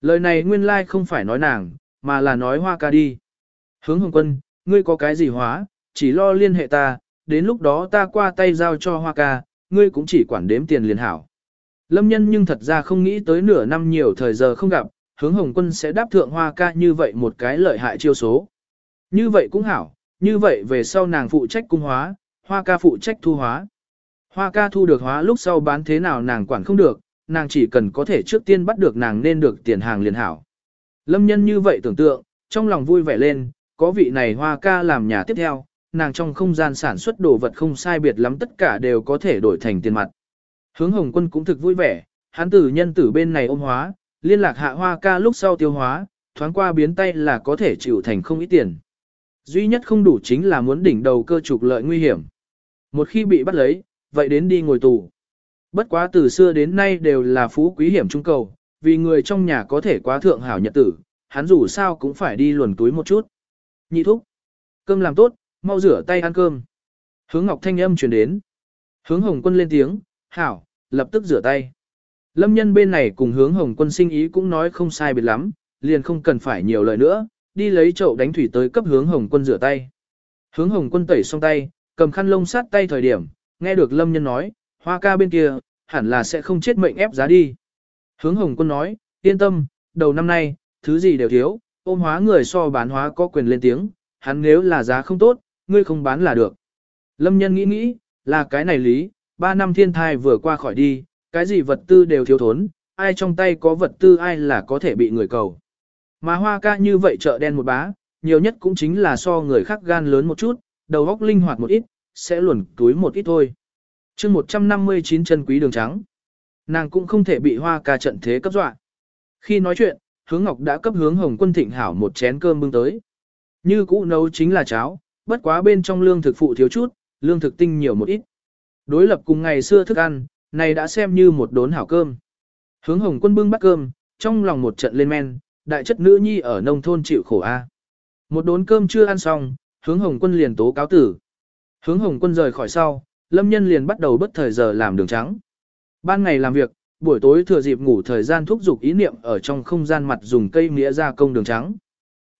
Speaker 1: Lời này nguyên lai like không phải nói nàng, mà là nói hoa ca đi. Hướng hồng quân, ngươi có cái gì hóa, chỉ lo liên hệ ta, đến lúc đó ta qua tay giao cho hoa ca, ngươi cũng chỉ quản đếm tiền liền hảo. Lâm nhân nhưng thật ra không nghĩ tới nửa năm nhiều thời giờ không gặp, hướng hồng quân sẽ đáp thượng hoa ca như vậy một cái lợi hại chiêu số. Như vậy cũng hảo, như vậy về sau nàng phụ trách cung hóa, hoa ca phụ trách thu hóa. Hoa ca thu được hóa lúc sau bán thế nào nàng quản không được, nàng chỉ cần có thể trước tiên bắt được nàng nên được tiền hàng liền hảo. Lâm nhân như vậy tưởng tượng, trong lòng vui vẻ lên, có vị này hoa ca làm nhà tiếp theo, nàng trong không gian sản xuất đồ vật không sai biệt lắm tất cả đều có thể đổi thành tiền mặt. Hướng hồng quân cũng thực vui vẻ, hắn tử nhân tử bên này ôm hóa, liên lạc hạ hoa ca lúc sau tiêu hóa, thoáng qua biến tay là có thể chịu thành không ít tiền. Duy nhất không đủ chính là muốn đỉnh đầu cơ trục lợi nguy hiểm. Một khi bị bắt lấy, vậy đến đi ngồi tù. Bất quá từ xưa đến nay đều là phú quý hiểm trung cầu, vì người trong nhà có thể quá thượng hảo nhật tử, hắn dù sao cũng phải đi luồn túi một chút. Nhị thúc, cơm làm tốt, mau rửa tay ăn cơm. Hướng Ngọc Thanh âm truyền đến. Hướng Hồng Quân lên tiếng, hảo, lập tức rửa tay. Lâm nhân bên này cùng hướng Hồng Quân sinh ý cũng nói không sai biệt lắm, liền không cần phải nhiều lời nữa, đi lấy chậu đánh thủy tới cấp hướng Hồng Quân rửa tay. Hướng Hồng Quân tẩy xong tay, cầm khăn lông sát tay thời điểm, nghe được Lâm nhân nói, hoa ca bên kia, hẳn là sẽ không chết mệnh ép giá đi. Hướng Hồng Quân nói, yên tâm, đầu năm nay, thứ gì đều thiếu, ôm hóa người so bán hóa có quyền lên tiếng, hắn nếu là giá không tốt, ngươi không bán là được. Lâm nhân nghĩ nghĩ, là cái này lý, ba năm thiên thai vừa qua khỏi đi, cái gì vật tư đều thiếu thốn, ai trong tay có vật tư ai là có thể bị người cầu. Mà hoa ca như vậy chợ đen một bá, nhiều nhất cũng chính là so người khác gan lớn một chút, đầu óc linh hoạt một ít, sẽ luồn túi một ít thôi. chương 159 chân quý đường trắng. Nàng cũng không thể bị hoa ca trận thế cấp dọa. Khi nói chuyện, hướng ngọc đã cấp hướng hồng quân thịnh hảo một chén cơm bưng tới. Như cũ nấu chính là cháo, bất quá bên trong lương thực phụ thiếu chút, lương thực tinh nhiều một ít. Đối lập cùng ngày xưa thức ăn, này đã xem như một đốn hảo cơm. Hướng hồng quân bưng bát cơm, trong lòng một trận lên men, đại chất nữ nhi ở nông thôn chịu khổ a. Một đốn cơm chưa ăn xong, hướng hồng quân liền tố cáo tử. Hướng hồng quân rời khỏi sau, lâm nhân liền bắt đầu bất thời giờ làm đường trắng. Ban ngày làm việc, buổi tối thừa dịp ngủ thời gian thúc dục ý niệm ở trong không gian mặt dùng cây mía ra công đường trắng.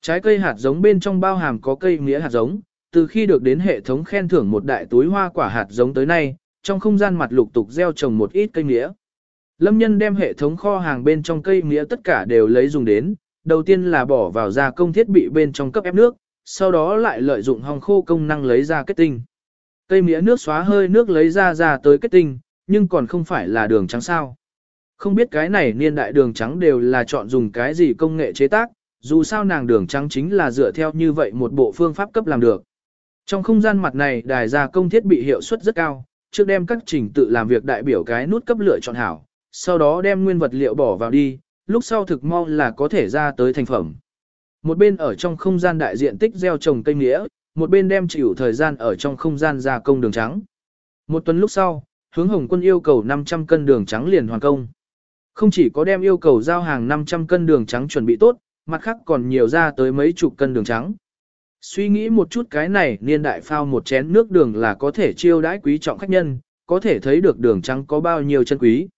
Speaker 1: Trái cây hạt giống bên trong bao hàm có cây mía hạt giống, từ khi được đến hệ thống khen thưởng một đại túi hoa quả hạt giống tới nay, trong không gian mặt lục tục gieo trồng một ít cây mía. Lâm nhân đem hệ thống kho hàng bên trong cây mía tất cả đều lấy dùng đến, đầu tiên là bỏ vào gia công thiết bị bên trong cấp ép nước, sau đó lại lợi dụng hong khô công năng lấy ra kết tinh. Cây mía nước xóa hơi nước lấy ra ra tới kết tinh, nhưng còn không phải là đường trắng sao. Không biết cái này niên đại đường trắng đều là chọn dùng cái gì công nghệ chế tác, dù sao nàng đường trắng chính là dựa theo như vậy một bộ phương pháp cấp làm được. Trong không gian mặt này đài gia công thiết bị hiệu suất rất cao, trước đem các trình tự làm việc đại biểu cái nút cấp lựa chọn hảo, sau đó đem nguyên vật liệu bỏ vào đi, lúc sau thực mau là có thể ra tới thành phẩm. Một bên ở trong không gian đại diện tích gieo trồng cây nghĩa, một bên đem chịu thời gian ở trong không gian gia công đường trắng. Một tuần lúc sau, hướng hồng quân yêu cầu 500 cân đường trắng liền hoàn công. Không chỉ có đem yêu cầu giao hàng 500 cân đường trắng chuẩn bị tốt, mặt khác còn nhiều ra tới mấy chục cân đường trắng. Suy nghĩ một chút cái này niên đại phao một chén nước đường là có thể chiêu đãi quý trọng khách nhân, có thể thấy được đường trắng có bao nhiêu chân quý.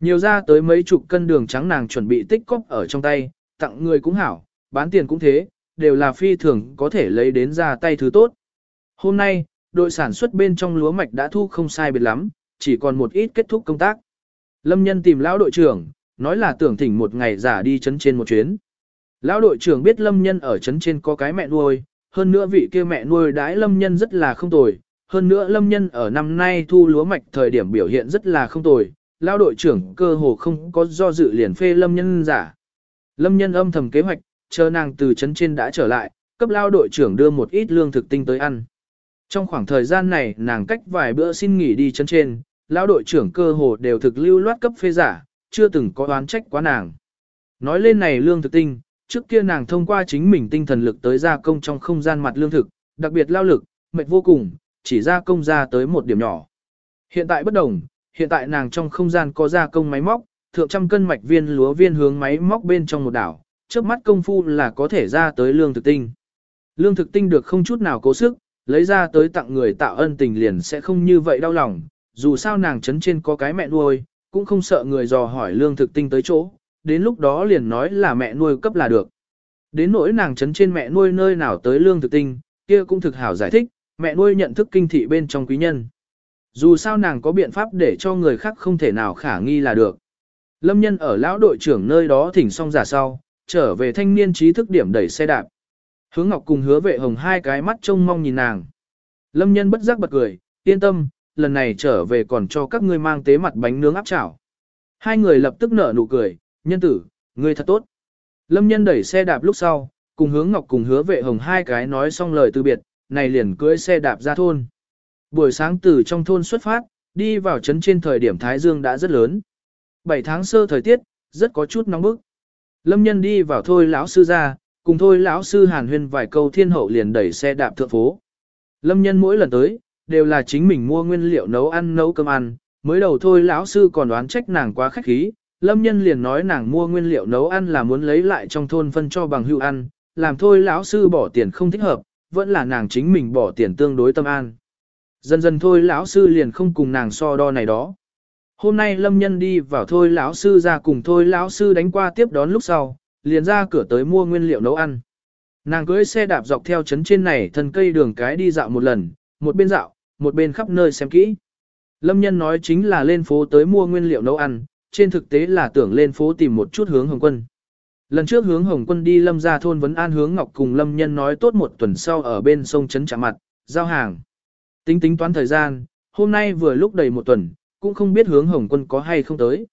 Speaker 1: Nhiều ra tới mấy chục cân đường trắng nàng chuẩn bị tích cóp ở trong tay, tặng người cũng hảo, bán tiền cũng thế, đều là phi thường có thể lấy đến ra tay thứ tốt. Hôm nay, đội sản xuất bên trong lúa mạch đã thu không sai biệt lắm, chỉ còn một ít kết thúc công tác. Lâm nhân tìm lão đội trưởng, nói là tưởng thỉnh một ngày giả đi chấn trên một chuyến. Lão đội trưởng biết lâm nhân ở chấn trên có cái mẹ nuôi, hơn nữa vị kia mẹ nuôi đãi lâm nhân rất là không tồi, hơn nữa lâm nhân ở năm nay thu lúa mạch thời điểm biểu hiện rất là không tồi, lão đội trưởng cơ hồ không có do dự liền phê lâm nhân giả. Lâm nhân âm thầm kế hoạch, chờ nàng từ chấn trên đã trở lại, cấp lao đội trưởng đưa một ít lương thực tinh tới ăn. Trong khoảng thời gian này nàng cách vài bữa xin nghỉ đi chấn trên, lão đội trưởng cơ hồ đều thực lưu loát cấp phê giả, chưa từng có oán trách quá nàng. Nói lên này lương thực tinh, trước kia nàng thông qua chính mình tinh thần lực tới gia công trong không gian mặt lương thực, đặc biệt lao lực, mệt vô cùng, chỉ gia công ra tới một điểm nhỏ. Hiện tại bất đồng, hiện tại nàng trong không gian có gia công máy móc, thượng trăm cân mạch viên lúa viên hướng máy móc bên trong một đảo, trước mắt công phu là có thể ra tới lương thực tinh. Lương thực tinh được không chút nào cố sức, lấy ra tới tặng người tạo ân tình liền sẽ không như vậy đau lòng, dù sao nàng chấn trên có cái mẹ nuôi, cũng không sợ người dò hỏi lương thực tinh tới chỗ, đến lúc đó liền nói là mẹ nuôi cấp là được. Đến nỗi nàng chấn trên mẹ nuôi nơi nào tới lương thực tinh, kia cũng thực hảo giải thích, mẹ nuôi nhận thức kinh thị bên trong quý nhân. Dù sao nàng có biện pháp để cho người khác không thể nào khả nghi là được. Lâm nhân ở lão đội trưởng nơi đó thỉnh xong giả sau, trở về thanh niên trí thức điểm đẩy xe đạp. Hướng Ngọc cùng hứa vệ hồng hai cái mắt trông mong nhìn nàng. Lâm nhân bất giác bật cười, yên tâm, lần này trở về còn cho các ngươi mang tế mặt bánh nướng áp chảo. Hai người lập tức nở nụ cười, nhân tử, ngươi thật tốt. Lâm nhân đẩy xe đạp lúc sau, cùng hướng Ngọc cùng hứa vệ hồng hai cái nói xong lời từ biệt, này liền cưỡi xe đạp ra thôn. Buổi sáng từ trong thôn xuất phát, đi vào trấn trên thời điểm Thái Dương đã rất lớn. 7 tháng sơ thời tiết, rất có chút nóng bức. Lâm nhân đi vào thôi lão sư ra, cùng thôi lão sư hàn huyên vài câu thiên hậu liền đẩy xe đạp thượng phố. Lâm nhân mỗi lần tới, đều là chính mình mua nguyên liệu nấu ăn nấu cơm ăn, mới đầu thôi lão sư còn đoán trách nàng quá khách khí, lâm nhân liền nói nàng mua nguyên liệu nấu ăn là muốn lấy lại trong thôn phân cho bằng hữu ăn, làm thôi lão sư bỏ tiền không thích hợp, vẫn là nàng chính mình bỏ tiền tương đối tâm an. Dần dần thôi lão sư liền không cùng nàng so đo này đó. Hôm nay Lâm Nhân đi vào thôi lão sư ra cùng thôi lão sư đánh qua tiếp đón lúc sau, liền ra cửa tới mua nguyên liệu nấu ăn. Nàng cưới xe đạp dọc theo trấn trên này thân cây đường cái đi dạo một lần, một bên dạo, một bên khắp nơi xem kỹ. Lâm Nhân nói chính là lên phố tới mua nguyên liệu nấu ăn, trên thực tế là tưởng lên phố tìm một chút hướng Hồng Quân. Lần trước hướng Hồng Quân đi Lâm ra thôn vấn an hướng Ngọc cùng Lâm Nhân nói tốt một tuần sau ở bên sông Trấn trả mặt, giao hàng. Tính tính toán thời gian, hôm nay vừa lúc đầy một tuần, cũng không biết hướng Hồng Quân có hay không tới.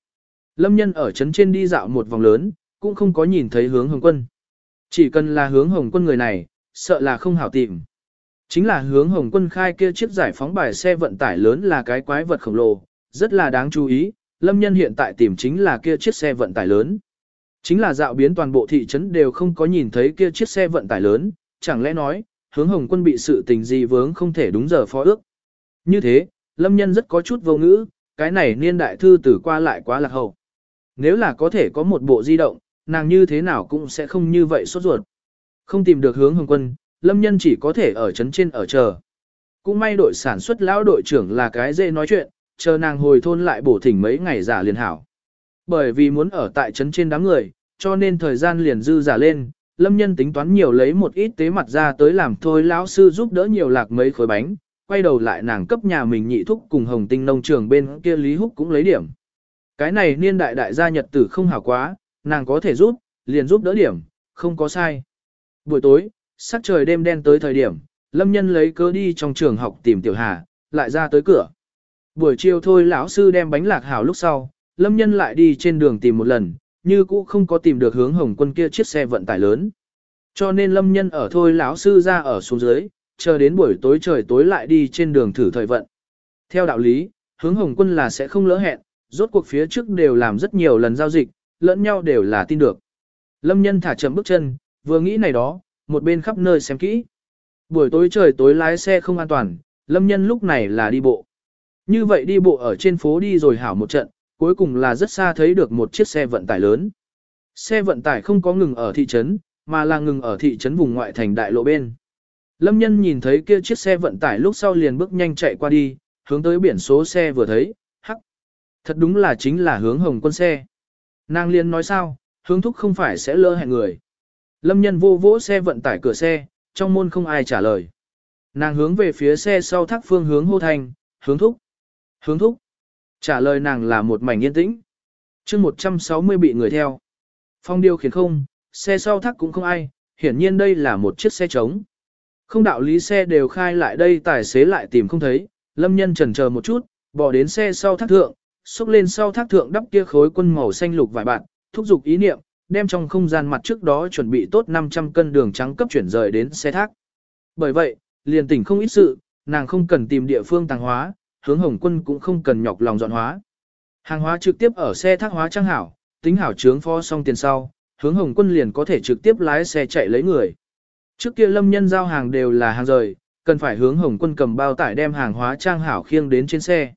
Speaker 1: Lâm Nhân ở Trấn trên đi dạo một vòng lớn, cũng không có nhìn thấy hướng Hồng Quân. Chỉ cần là hướng Hồng Quân người này, sợ là không hảo tìm. Chính là hướng Hồng Quân khai kia chiếc giải phóng bài xe vận tải lớn là cái quái vật khổng lồ, rất là đáng chú ý, Lâm Nhân hiện tại tìm chính là kia chiếc xe vận tải lớn. Chính là dạo biến toàn bộ thị trấn đều không có nhìn thấy kia chiếc xe vận tải lớn, chẳng lẽ nói, hướng Hồng Quân bị sự tình gì vướng không thể đúng giờ phó ước. Như thế, Lâm Nhân rất có chút vô ngữ, cái này niên đại thư tử qua lại quá lạc hậu. Nếu là có thể có một bộ di động, nàng như thế nào cũng sẽ không như vậy sốt ruột. Không tìm được hướng Hồng Quân, Lâm Nhân chỉ có thể ở trấn trên ở chờ. Cũng may đội sản xuất lão đội trưởng là cái dễ nói chuyện, chờ nàng hồi thôn lại bổ thỉnh mấy ngày giả liền hảo. Bởi vì muốn ở tại trấn trên đám người, cho nên thời gian liền dư giả lên, lâm nhân tính toán nhiều lấy một ít tế mặt ra tới làm thôi lão sư giúp đỡ nhiều lạc mấy khối bánh, quay đầu lại nàng cấp nhà mình nhị thúc cùng hồng tinh nông trường bên kia Lý Húc cũng lấy điểm. Cái này niên đại đại gia nhật tử không hảo quá, nàng có thể giúp, liền giúp đỡ điểm, không có sai. Buổi tối, sắc trời đêm đen tới thời điểm, lâm nhân lấy cớ đi trong trường học tìm tiểu hà, lại ra tới cửa. Buổi chiều thôi lão sư đem bánh lạc hảo lúc sau, lâm nhân lại đi trên đường tìm một lần, như cũ không có tìm được hướng hồng quân kia chiếc xe vận tải lớn. Cho nên lâm nhân ở thôi lão sư ra ở xuống dưới, chờ đến buổi tối trời tối lại đi trên đường thử thời vận. Theo đạo lý, hướng hồng quân là sẽ không lỡ hẹn, rốt cuộc phía trước đều làm rất nhiều lần giao dịch, lẫn nhau đều là tin được. Lâm nhân thả chậm bước chân, vừa nghĩ này đó, một bên khắp nơi xem kỹ. Buổi tối trời tối lái xe không an toàn, lâm nhân lúc này là đi bộ. Như vậy đi bộ ở trên phố đi rồi hảo một trận, cuối cùng là rất xa thấy được một chiếc xe vận tải lớn. Xe vận tải không có ngừng ở thị trấn, mà là ngừng ở thị trấn vùng ngoại thành đại lộ bên. Lâm nhân nhìn thấy kia chiếc xe vận tải lúc sau liền bước nhanh chạy qua đi, hướng tới biển số xe vừa thấy, hắc. Thật đúng là chính là hướng hồng quân xe. Nàng liên nói sao, hướng thúc không phải sẽ lơ hẹn người. Lâm nhân vô vỗ xe vận tải cửa xe, trong môn không ai trả lời. Nàng hướng về phía xe sau thác phương hướng hô thành, hướng thúc. Hướng thúc. Trả lời nàng là một mảnh yên tĩnh. mươi 160 bị người theo. Phong điều khiển không, xe sau thác cũng không ai, hiển nhiên đây là một chiếc xe trống. Không đạo lý xe đều khai lại đây tài xế lại tìm không thấy, lâm nhân trần chờ một chút, bỏ đến xe sau thác thượng, xúc lên sau thác thượng đắp kia khối quân màu xanh lục vài bạn, thúc giục ý niệm, đem trong không gian mặt trước đó chuẩn bị tốt 500 cân đường trắng cấp chuyển rời đến xe thác. Bởi vậy, liền tỉnh không ít sự, nàng không cần tìm địa phương tàng hóa, hướng hồng quân cũng không cần nhọc lòng dọn hóa. Hàng hóa trực tiếp ở xe thác hóa trang hảo, tính hảo trướng phó xong tiền sau, hướng hồng quân liền có thể trực tiếp lái xe chạy lấy người. Trước kia lâm nhân giao hàng đều là hàng rời, cần phải hướng hồng quân cầm bao tải đem hàng hóa trang hảo khiêng đến trên xe.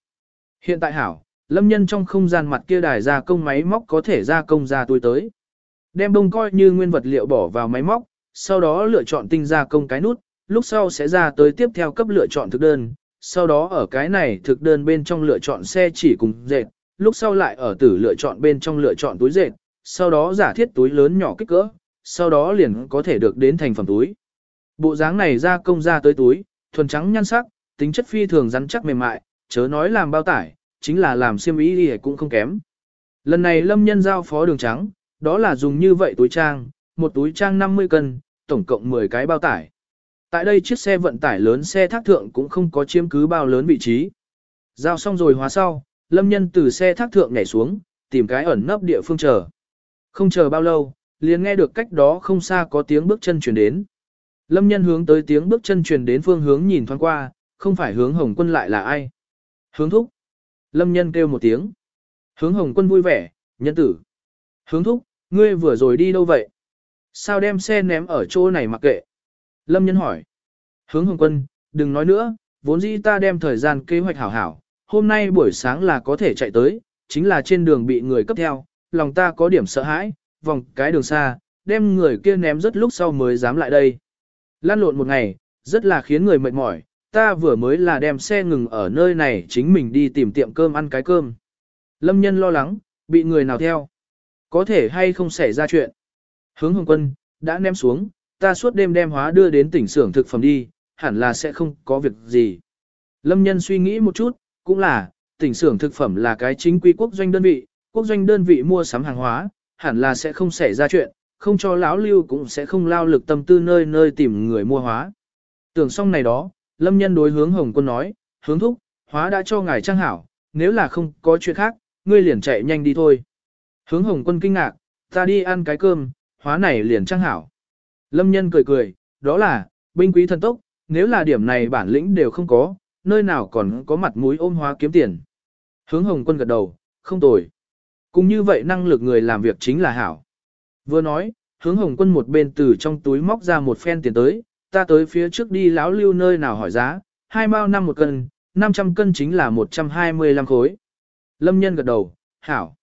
Speaker 1: Hiện tại hảo, lâm nhân trong không gian mặt kia đài gia công máy móc có thể gia công ra túi tới. Đem bông coi như nguyên vật liệu bỏ vào máy móc, sau đó lựa chọn tinh gia công cái nút, lúc sau sẽ ra tới tiếp theo cấp lựa chọn thực đơn, sau đó ở cái này thực đơn bên trong lựa chọn xe chỉ cùng dệt, lúc sau lại ở tử lựa chọn bên trong lựa chọn túi dệt, sau đó giả thiết túi lớn nhỏ kích cỡ, sau đó liền có thể được đến thành phẩm túi. Bộ dáng này ra công ra tới túi, thuần trắng nhan sắc, tính chất phi thường rắn chắc mềm mại, chớ nói làm bao tải, chính là làm xiêm y thì cũng không kém. Lần này lâm nhân giao phó đường trắng, đó là dùng như vậy túi trang, một túi trang 50 cân, tổng cộng 10 cái bao tải. Tại đây chiếc xe vận tải lớn xe thác thượng cũng không có chiếm cứ bao lớn vị trí. Giao xong rồi hóa sau, lâm nhân từ xe thác thượng nhảy xuống, tìm cái ẩn nấp địa phương chờ. Không chờ bao lâu, liền nghe được cách đó không xa có tiếng bước chân truyền đến. Lâm nhân hướng tới tiếng bước chân truyền đến phương hướng nhìn thoáng qua, không phải hướng hồng quân lại là ai. Hướng thúc. Lâm nhân kêu một tiếng. Hướng hồng quân vui vẻ, nhân tử. Hướng thúc, ngươi vừa rồi đi đâu vậy? Sao đem xe ném ở chỗ này mặc kệ? Lâm nhân hỏi. Hướng hồng quân, đừng nói nữa, vốn dĩ ta đem thời gian kế hoạch hảo hảo, hôm nay buổi sáng là có thể chạy tới, chính là trên đường bị người cấp theo, lòng ta có điểm sợ hãi, vòng cái đường xa, đem người kia ném rất lúc sau mới dám lại đây. Lan lộn một ngày, rất là khiến người mệt mỏi, ta vừa mới là đem xe ngừng ở nơi này chính mình đi tìm tiệm cơm ăn cái cơm. Lâm nhân lo lắng, bị người nào theo. Có thể hay không xảy ra chuyện. Hướng hồng quân, đã ném xuống, ta suốt đêm đem hóa đưa đến tỉnh xưởng thực phẩm đi, hẳn là sẽ không có việc gì. Lâm nhân suy nghĩ một chút, cũng là, tỉnh xưởng thực phẩm là cái chính quy quốc doanh đơn vị, quốc doanh đơn vị mua sắm hàng hóa, hẳn là sẽ không xảy ra chuyện, không cho lão lưu cũng sẽ không lao lực tâm tư nơi nơi tìm người mua hóa. Tưởng xong này đó, lâm nhân đối hướng hồng quân nói, hướng thúc, hóa đã cho ngài trang hảo, nếu là không có chuyện khác, ngươi liền chạy nhanh đi thôi. Hướng hồng quân kinh ngạc, ta đi ăn cái cơm, hóa này liền trang hảo. Lâm nhân cười cười, đó là, binh quý thần tốc, nếu là điểm này bản lĩnh đều không có, nơi nào còn có mặt mũi ôm hóa kiếm tiền. Hướng hồng quân gật đầu, không tồi. Cũng như vậy năng lực người làm việc chính là hảo. Vừa nói, hướng hồng quân một bên từ trong túi móc ra một phen tiền tới, ta tới phía trước đi lão lưu nơi nào hỏi giá, hai mao năm một cân, 500 cân chính là 125 khối. Lâm nhân gật đầu, hảo.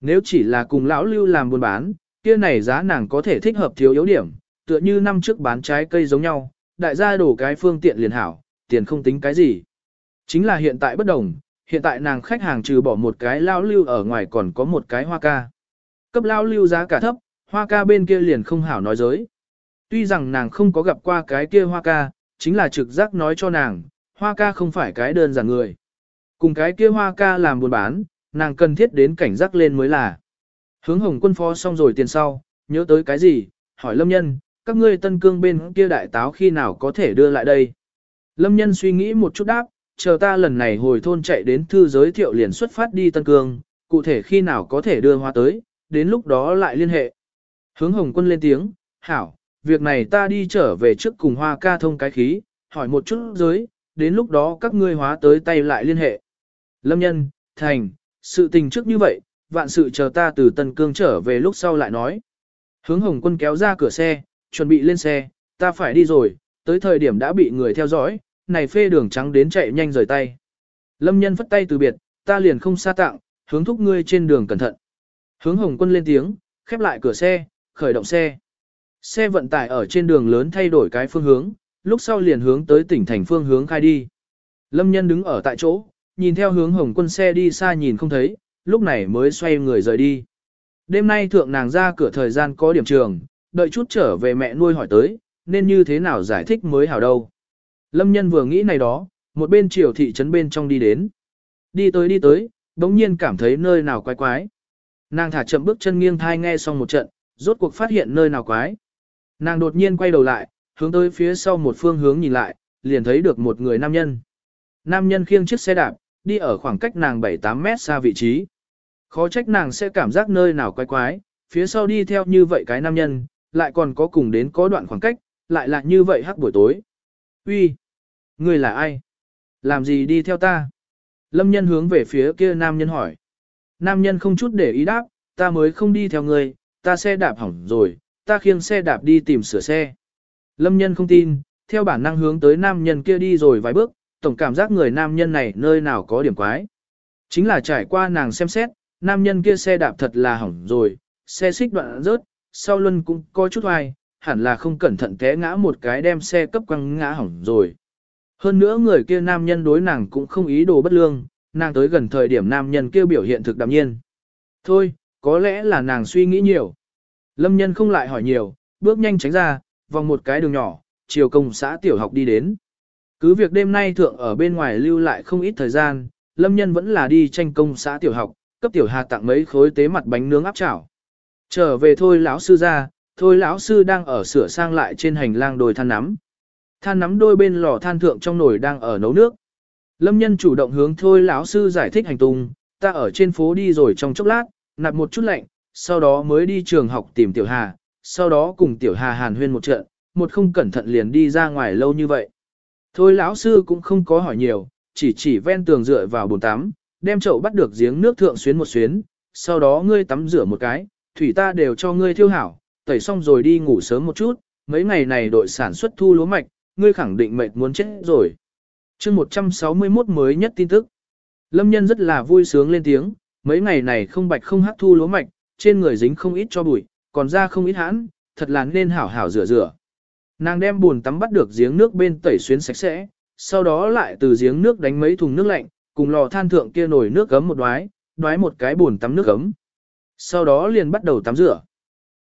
Speaker 1: Nếu chỉ là cùng lão lưu làm buôn bán, kia này giá nàng có thể thích hợp thiếu yếu điểm, tựa như năm trước bán trái cây giống nhau, đại gia đổ cái phương tiện liền hảo, tiền không tính cái gì. Chính là hiện tại bất đồng, hiện tại nàng khách hàng trừ bỏ một cái lão lưu ở ngoài còn có một cái hoa ca. Cấp lão lưu giá cả thấp, hoa ca bên kia liền không hảo nói dối. Tuy rằng nàng không có gặp qua cái kia hoa ca, chính là trực giác nói cho nàng, hoa ca không phải cái đơn giản người. Cùng cái kia hoa ca làm buôn bán, nàng cần thiết đến cảnh giác lên mới là. Hướng hồng quân phó xong rồi tiền sau, nhớ tới cái gì, hỏi lâm nhân, các ngươi tân cương bên kia đại táo khi nào có thể đưa lại đây. Lâm nhân suy nghĩ một chút đáp, chờ ta lần này hồi thôn chạy đến thư giới thiệu liền xuất phát đi tân cương, cụ thể khi nào có thể đưa hoa tới, đến lúc đó lại liên hệ. Hướng hồng quân lên tiếng, hảo, việc này ta đi trở về trước cùng hoa ca thông cái khí, hỏi một chút giới, đến lúc đó các ngươi hóa tới tay lại liên hệ. Lâm nhân, thành, sự tình trước như vậy, vạn sự chờ ta từ Tân Cương trở về lúc sau lại nói. Hướng hồng quân kéo ra cửa xe, chuẩn bị lên xe, ta phải đi rồi, tới thời điểm đã bị người theo dõi, này phê đường trắng đến chạy nhanh rời tay. Lâm nhân phất tay từ biệt, ta liền không xa tặng, hướng thúc ngươi trên đường cẩn thận. Hướng hồng quân lên tiếng, khép lại cửa xe, khởi động xe. Xe vận tải ở trên đường lớn thay đổi cái phương hướng, lúc sau liền hướng tới tỉnh thành phương hướng khai đi. Lâm nhân đứng ở tại chỗ, nhìn theo hướng hồng quân xe đi xa nhìn không thấy, lúc này mới xoay người rời đi. Đêm nay thượng nàng ra cửa thời gian có điểm trường, đợi chút trở về mẹ nuôi hỏi tới, nên như thế nào giải thích mới hảo đâu. Lâm nhân vừa nghĩ này đó, một bên chiều thị trấn bên trong đi đến. Đi tới đi tới, bỗng nhiên cảm thấy nơi nào quái quái. Nàng thả chậm bước chân nghiêng thai nghe xong một trận, rốt cuộc phát hiện nơi nào quái. Nàng đột nhiên quay đầu lại, hướng tới phía sau một phương hướng nhìn lại, liền thấy được một người nam nhân. Nam nhân khiêng chiếc xe đạp, đi ở khoảng cách nàng 7-8 mét xa vị trí. Khó trách nàng sẽ cảm giác nơi nào quái quái, phía sau đi theo như vậy cái nam nhân, lại còn có cùng đến có đoạn khoảng cách, lại là như vậy hắc buổi tối. Uy, Người là ai? Làm gì đi theo ta? Lâm nhân hướng về phía kia nam nhân hỏi. Nam nhân không chút để ý đáp, ta mới không đi theo người, ta xe đạp hỏng rồi, ta khiêng xe đạp đi tìm sửa xe. Lâm nhân không tin, theo bản năng hướng tới nam nhân kia đi rồi vài bước, tổng cảm giác người nam nhân này nơi nào có điểm quái. Chính là trải qua nàng xem xét, nam nhân kia xe đạp thật là hỏng rồi, xe xích đoạn rớt, sau lưng cũng có chút hoài, hẳn là không cẩn thận té ngã một cái đem xe cấp quăng ngã hỏng rồi. Hơn nữa người kia nam nhân đối nàng cũng không ý đồ bất lương, nàng tới gần thời điểm nam nhân kia biểu hiện thực đạm nhiên. Thôi, có lẽ là nàng suy nghĩ nhiều. Lâm nhân không lại hỏi nhiều, bước nhanh tránh ra, vòng một cái đường nhỏ, chiều công xã tiểu học đi đến. Cứ việc đêm nay thượng ở bên ngoài lưu lại không ít thời gian, Lâm nhân vẫn là đi tranh công xã tiểu học, cấp tiểu hà tặng mấy khối tế mặt bánh nướng áp chảo. Trở về thôi lão sư ra, thôi lão sư đang ở sửa sang lại trên hành lang đồi than nắm. Than nắm đôi bên lò than thượng trong nồi đang ở nấu nước. Lâm nhân chủ động hướng thôi lão sư giải thích hành tung, ta ở trên phố đi rồi trong chốc lát, nạp một chút lạnh, sau đó mới đi trường học tìm tiểu hà, sau đó cùng tiểu hà hàn huyên một trận, một không cẩn thận liền đi ra ngoài lâu như vậy. Thôi lão sư cũng không có hỏi nhiều, chỉ chỉ ven tường dựa vào bồn tắm, đem chậu bắt được giếng nước thượng xuyến một xuyến, sau đó ngươi tắm rửa một cái, thủy ta đều cho ngươi thiêu hảo, tẩy xong rồi đi ngủ sớm một chút, mấy ngày này đội sản xuất thu lúa mạch, ngươi khẳng định mệt muốn chết rồi. chương 161 mới nhất tin tức. Lâm nhân rất là vui sướng lên tiếng, mấy ngày này không bạch không hát thu lúa mạch, trên người dính không ít cho bụi, còn ra không ít hãn, thật là nên hảo hảo rửa rửa. Nàng đem buồn tắm bắt được giếng nước bên tẩy xuyến sạch sẽ, sau đó lại từ giếng nước đánh mấy thùng nước lạnh, cùng lò than thượng kia nồi nước gấm một đoái, đoái một cái buồn tắm nước gấm. Sau đó liền bắt đầu tắm rửa.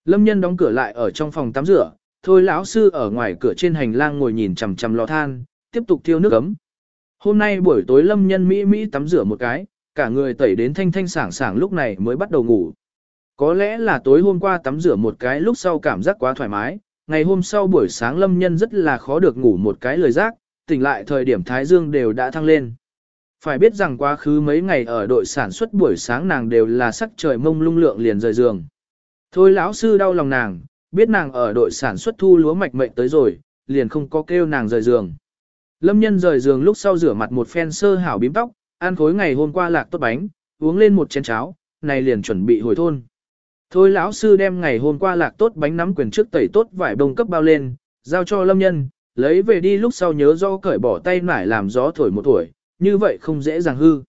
Speaker 1: Lâm nhân đóng cửa lại ở trong phòng tắm rửa, thôi lão sư ở ngoài cửa trên hành lang ngồi nhìn chằm chằm lò than, tiếp tục thiêu nước gấm. Hôm nay buổi tối lâm nhân Mỹ Mỹ tắm rửa một cái, cả người tẩy đến thanh thanh sảng sảng lúc này mới bắt đầu ngủ. Có lẽ là tối hôm qua tắm rửa một cái lúc sau cảm giác quá thoải mái, ngày hôm sau buổi sáng lâm nhân rất là khó được ngủ một cái lời giác, tỉnh lại thời điểm Thái Dương đều đã thăng lên. Phải biết rằng quá khứ mấy ngày ở đội sản xuất buổi sáng nàng đều là sắc trời mông lung lượng liền rời giường. Thôi lão sư đau lòng nàng, biết nàng ở đội sản xuất thu lúa mạch mệnh tới rồi, liền không có kêu nàng rời giường. Lâm nhân rời giường lúc sau rửa mặt một phen sơ hảo bím tóc, ăn khối ngày hôm qua lạc tốt bánh, uống lên một chén cháo, này liền chuẩn bị hồi thôn. Thôi lão sư đem ngày hôm qua lạc tốt bánh nắm quyền trước tẩy tốt vải bông cấp bao lên, giao cho lâm nhân, lấy về đi lúc sau nhớ do cởi bỏ tay nải làm gió thổi một tuổi, như vậy không dễ dàng hư.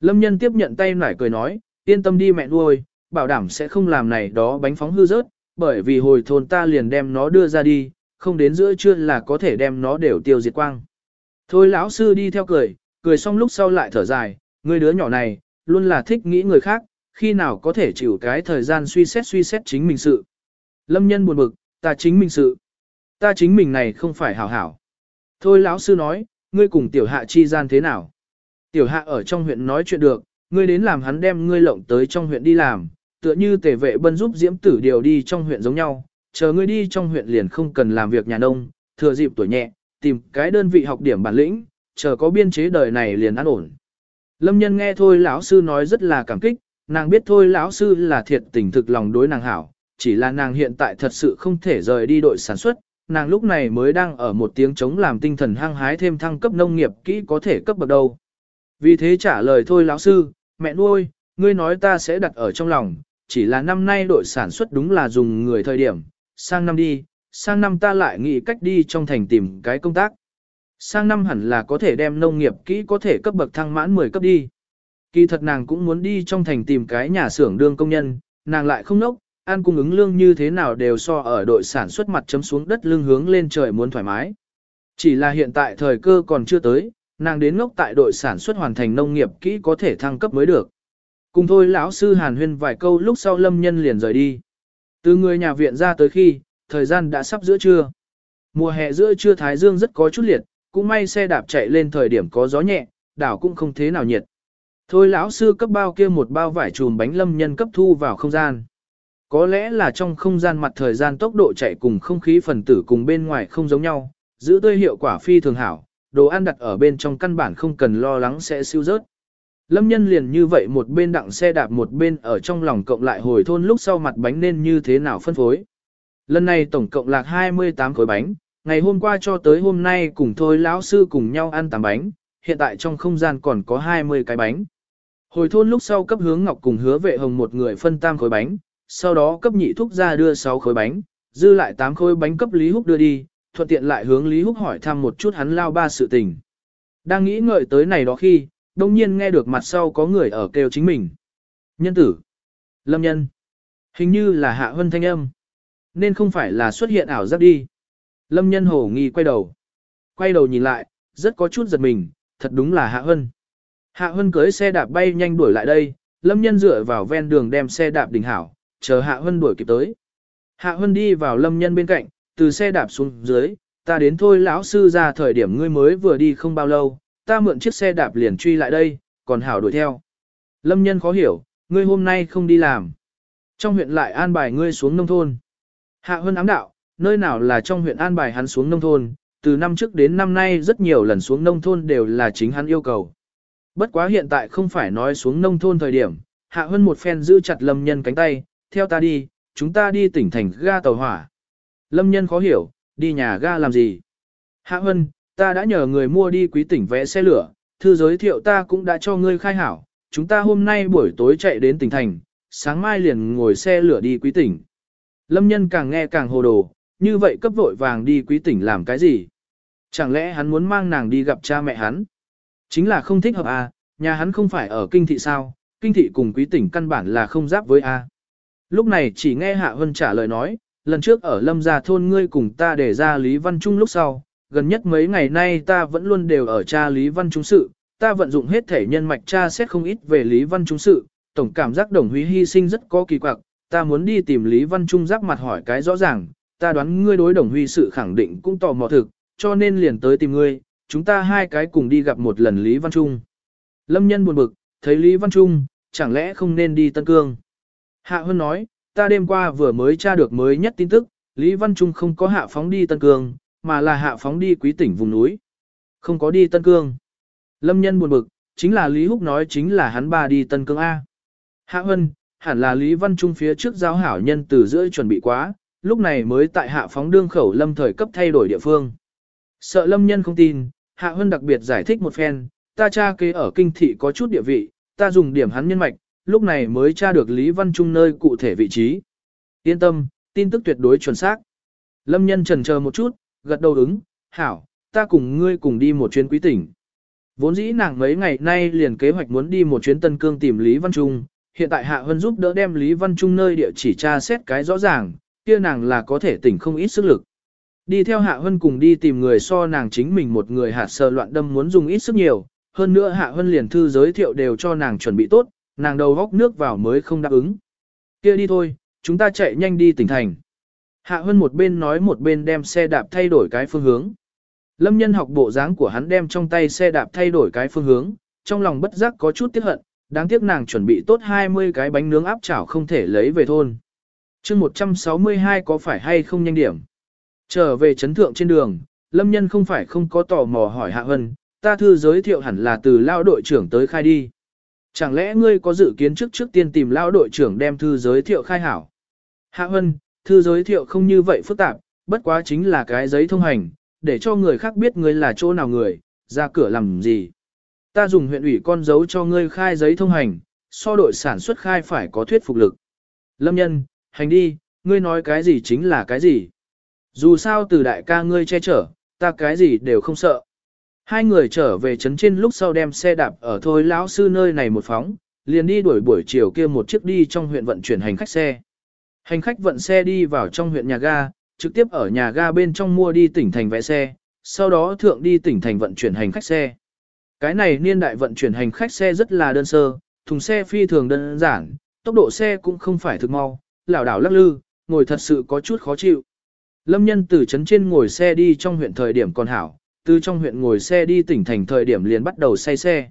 Speaker 1: Lâm nhân tiếp nhận tay nải cười nói, yên tâm đi mẹ nuôi, bảo đảm sẽ không làm này đó bánh phóng hư rớt, bởi vì hồi thôn ta liền đem nó đưa ra đi, không đến giữa trưa là có thể đem nó đều tiêu diệt quang. Thôi lão sư đi theo cười, cười xong lúc sau lại thở dài, người đứa nhỏ này, luôn là thích nghĩ người khác, khi nào có thể chịu cái thời gian suy xét suy xét chính mình sự. Lâm nhân buồn bực, ta chính mình sự. Ta chính mình này không phải hảo hảo. Thôi lão sư nói, ngươi cùng tiểu hạ chi gian thế nào? Tiểu hạ ở trong huyện nói chuyện được, ngươi đến làm hắn đem ngươi lộng tới trong huyện đi làm, tựa như tể vệ bân giúp diễm tử điều đi trong huyện giống nhau, chờ ngươi đi trong huyện liền không cần làm việc nhà nông, thừa dịp tuổi nhẹ, tìm cái đơn vị học điểm bản lĩnh, chờ có biên chế đời này liền an ổn. Lâm nhân nghe thôi lão sư nói rất là cảm kích, nàng biết thôi lão sư là thiệt tình thực lòng đối nàng hảo, chỉ là nàng hiện tại thật sự không thể rời đi đội sản xuất, nàng lúc này mới đang ở một tiếng chống làm tinh thần hăng hái thêm thăng cấp nông nghiệp kỹ có thể cấp bậc đâu. Vì thế trả lời thôi lão sư, mẹ nuôi, ngươi nói ta sẽ đặt ở trong lòng, chỉ là năm nay đội sản xuất đúng là dùng người thời điểm, sang năm đi, sang năm ta lại nghĩ cách đi trong thành tìm cái công tác. Sang năm hẳn là có thể đem nông nghiệp kỹ có thể cấp bậc thăng mãn 10 cấp đi. Kỳ thật nàng cũng muốn đi trong thành tìm cái nhà xưởng đương công nhân, nàng lại không nốc, ăn cung ứng lương như thế nào đều so ở đội sản xuất mặt chấm xuống đất lưng hướng lên trời muốn thoải mái. Chỉ là hiện tại thời cơ còn chưa tới, nàng đến ngốc tại đội sản xuất hoàn thành nông nghiệp kỹ có thể thăng cấp mới được. Cùng thôi lão sư Hàn Huyên vài câu lúc sau Lâm Nhân liền rời đi. Từ người nhà viện ra tới khi, thời gian đã sắp giữa trưa. Mùa hè giữa trưa Thái Dương rất có chút liệt, cũng may xe đạp chạy lên thời điểm có gió nhẹ, đảo cũng không thế nào nhiệt. Thôi lão sư cấp bao kia một bao vải chùm bánh lâm nhân cấp thu vào không gian. Có lẽ là trong không gian mặt thời gian tốc độ chạy cùng không khí phần tử cùng bên ngoài không giống nhau, giữ tươi hiệu quả phi thường hảo, đồ ăn đặt ở bên trong căn bản không cần lo lắng sẽ siêu rớt. Lâm nhân liền như vậy một bên đặng xe đạp một bên ở trong lòng cộng lại hồi thôn lúc sau mặt bánh nên như thế nào phân phối. Lần này tổng cộng lạc 28 khối bánh, ngày hôm qua cho tới hôm nay cùng thôi lão sư cùng nhau ăn 8 bánh, hiện tại trong không gian còn có 20 cái bánh. Hồi thôn lúc sau cấp hướng ngọc cùng hứa vệ hồng một người phân tam khối bánh, sau đó cấp nhị thúc ra đưa 6 khối bánh, dư lại 8 khối bánh cấp Lý Húc đưa đi, thuận tiện lại hướng Lý Húc hỏi thăm một chút hắn lao ba sự tình. Đang nghĩ ngợi tới này đó khi, đông nhiên nghe được mặt sau có người ở kêu chính mình. Nhân tử. Lâm nhân. Hình như là hạ hân thanh âm. Nên không phải là xuất hiện ảo giác đi. Lâm nhân hổ nghi quay đầu. Quay đầu nhìn lại, rất có chút giật mình, thật đúng là hạ hân. Hạ hân cưới xe đạp bay nhanh đuổi lại đây, lâm nhân dựa vào ven đường đem xe đạp đình hảo, chờ hạ hân đuổi kịp tới. Hạ hân đi vào lâm nhân bên cạnh, từ xe đạp xuống dưới, ta đến thôi lão sư ra thời điểm ngươi mới vừa đi không bao lâu, ta mượn chiếc xe đạp liền truy lại đây, còn hảo đuổi theo. Lâm nhân khó hiểu, ngươi hôm nay không đi làm. Trong huyện lại an bài ngươi xuống nông thôn. Hạ Hân ám đạo, nơi nào là trong huyện an bài hắn xuống nông thôn, từ năm trước đến năm nay rất nhiều lần xuống nông thôn đều là chính hắn yêu cầu. Bất quá hiện tại không phải nói xuống nông thôn thời điểm, Hạ Hân một phen giữ chặt Lâm Nhân cánh tay, theo ta đi, chúng ta đi tỉnh thành ga tàu hỏa. Lâm Nhân khó hiểu, đi nhà ga làm gì? Hạ Hân, ta đã nhờ người mua đi quý tỉnh vẽ xe lửa, thư giới thiệu ta cũng đã cho ngươi khai hảo, chúng ta hôm nay buổi tối chạy đến tỉnh thành, sáng mai liền ngồi xe lửa đi quý tỉnh. Lâm nhân càng nghe càng hồ đồ, như vậy cấp vội vàng đi quý tỉnh làm cái gì? Chẳng lẽ hắn muốn mang nàng đi gặp cha mẹ hắn? Chính là không thích hợp à, nhà hắn không phải ở kinh thị sao, kinh thị cùng quý tỉnh căn bản là không giáp với a. Lúc này chỉ nghe Hạ vân trả lời nói, lần trước ở Lâm Gia thôn ngươi cùng ta để ra Lý Văn Trung lúc sau, gần nhất mấy ngày nay ta vẫn luôn đều ở cha Lý Văn Trung sự, ta vận dụng hết thể nhân mạch cha xét không ít về Lý Văn Trung sự, tổng cảm giác đồng huy hy sinh rất có kỳ quặc, ta muốn đi tìm Lý Văn Trung giáp mặt hỏi cái rõ ràng, ta đoán ngươi đối đồng huy sự khẳng định cũng tò mò thực, cho nên liền tới tìm ngươi, chúng ta hai cái cùng đi gặp một lần Lý Văn Trung. Lâm nhân buồn bực, thấy Lý Văn Trung, chẳng lẽ không nên đi Tân Cương. Hạ Hân nói, ta đêm qua vừa mới tra được mới nhất tin tức, Lý Văn Trung không có hạ phóng đi Tân Cương, mà là hạ phóng đi quý tỉnh vùng núi. Không có đi Tân Cương. Lâm nhân buồn bực, chính là Lý Húc nói chính là hắn ba đi Tân Cương A. Hạ Hân, hẳn là Lý Văn Trung phía trước giáo hảo nhân từ giữa chuẩn bị quá, lúc này mới tại hạ phóng đương khẩu lâm thời cấp thay đổi địa phương. Sợ lâm nhân không tin, Hạ Hân đặc biệt giải thích một phen, ta cha kế ở kinh thị có chút địa vị, ta dùng điểm hắn nhân mạch, lúc này mới tra được Lý Văn Trung nơi cụ thể vị trí. Yên tâm, tin tức tuyệt đối chuẩn xác. Lâm nhân trần chờ một chút, gật đầu ứng, hảo, ta cùng ngươi cùng đi một chuyến quý tỉnh. Vốn dĩ nàng mấy ngày nay liền kế hoạch muốn đi một chuyến Tân Cương tìm Lý Văn Trung, hiện tại Hạ Hân giúp đỡ đem Lý Văn Trung nơi địa chỉ tra xét cái rõ ràng, kia nàng là có thể tỉnh không ít sức lực. Đi theo Hạ Hân cùng đi tìm người so nàng chính mình một người hạt sờ loạn đâm muốn dùng ít sức nhiều, hơn nữa Hạ Hân liền thư giới thiệu đều cho nàng chuẩn bị tốt, nàng đầu góc nước vào mới không đáp ứng. Kia đi thôi, chúng ta chạy nhanh đi tỉnh thành. Hạ Hân một bên nói một bên đem xe đạp thay đổi cái phương hướng. Lâm nhân học bộ dáng của hắn đem trong tay xe đạp thay đổi cái phương hướng, trong lòng bất giác có chút tiếc hận, đáng tiếc nàng chuẩn bị tốt 20 cái bánh nướng áp chảo không thể lấy về thôn. chương 162 có phải hay không nhanh điểm? Trở về chấn thượng trên đường, Lâm nhân không phải không có tò mò hỏi Hạ Hân, ta thư giới thiệu hẳn là từ lao đội trưởng tới khai đi. Chẳng lẽ ngươi có dự kiến trước trước tiên tìm lao đội trưởng đem thư giới thiệu khai hảo? Hạ Hân, thư giới thiệu không như vậy phức tạp, bất quá chính là cái giấy thông hành, để cho người khác biết ngươi là chỗ nào người, ra cửa làm gì. Ta dùng huyện ủy con dấu cho ngươi khai giấy thông hành, so đội sản xuất khai phải có thuyết phục lực. Lâm nhân, hành đi, ngươi nói cái gì chính là cái gì. Dù sao từ đại ca ngươi che chở, ta cái gì đều không sợ. Hai người trở về trấn trên lúc sau đem xe đạp ở thôi lão sư nơi này một phóng, liền đi đuổi buổi chiều kia một chiếc đi trong huyện vận chuyển hành khách xe. Hành khách vận xe đi vào trong huyện nhà ga, trực tiếp ở nhà ga bên trong mua đi tỉnh thành vé xe, sau đó thượng đi tỉnh thành vận chuyển hành khách xe. Cái này niên đại vận chuyển hành khách xe rất là đơn sơ, thùng xe phi thường đơn giản, tốc độ xe cũng không phải thực mau, lảo đảo lắc lư, ngồi thật sự có chút khó chịu. Lâm nhân từ trấn trên ngồi xe đi trong huyện thời điểm còn hảo, từ trong huyện ngồi xe đi tỉnh thành thời điểm liền bắt đầu say xe.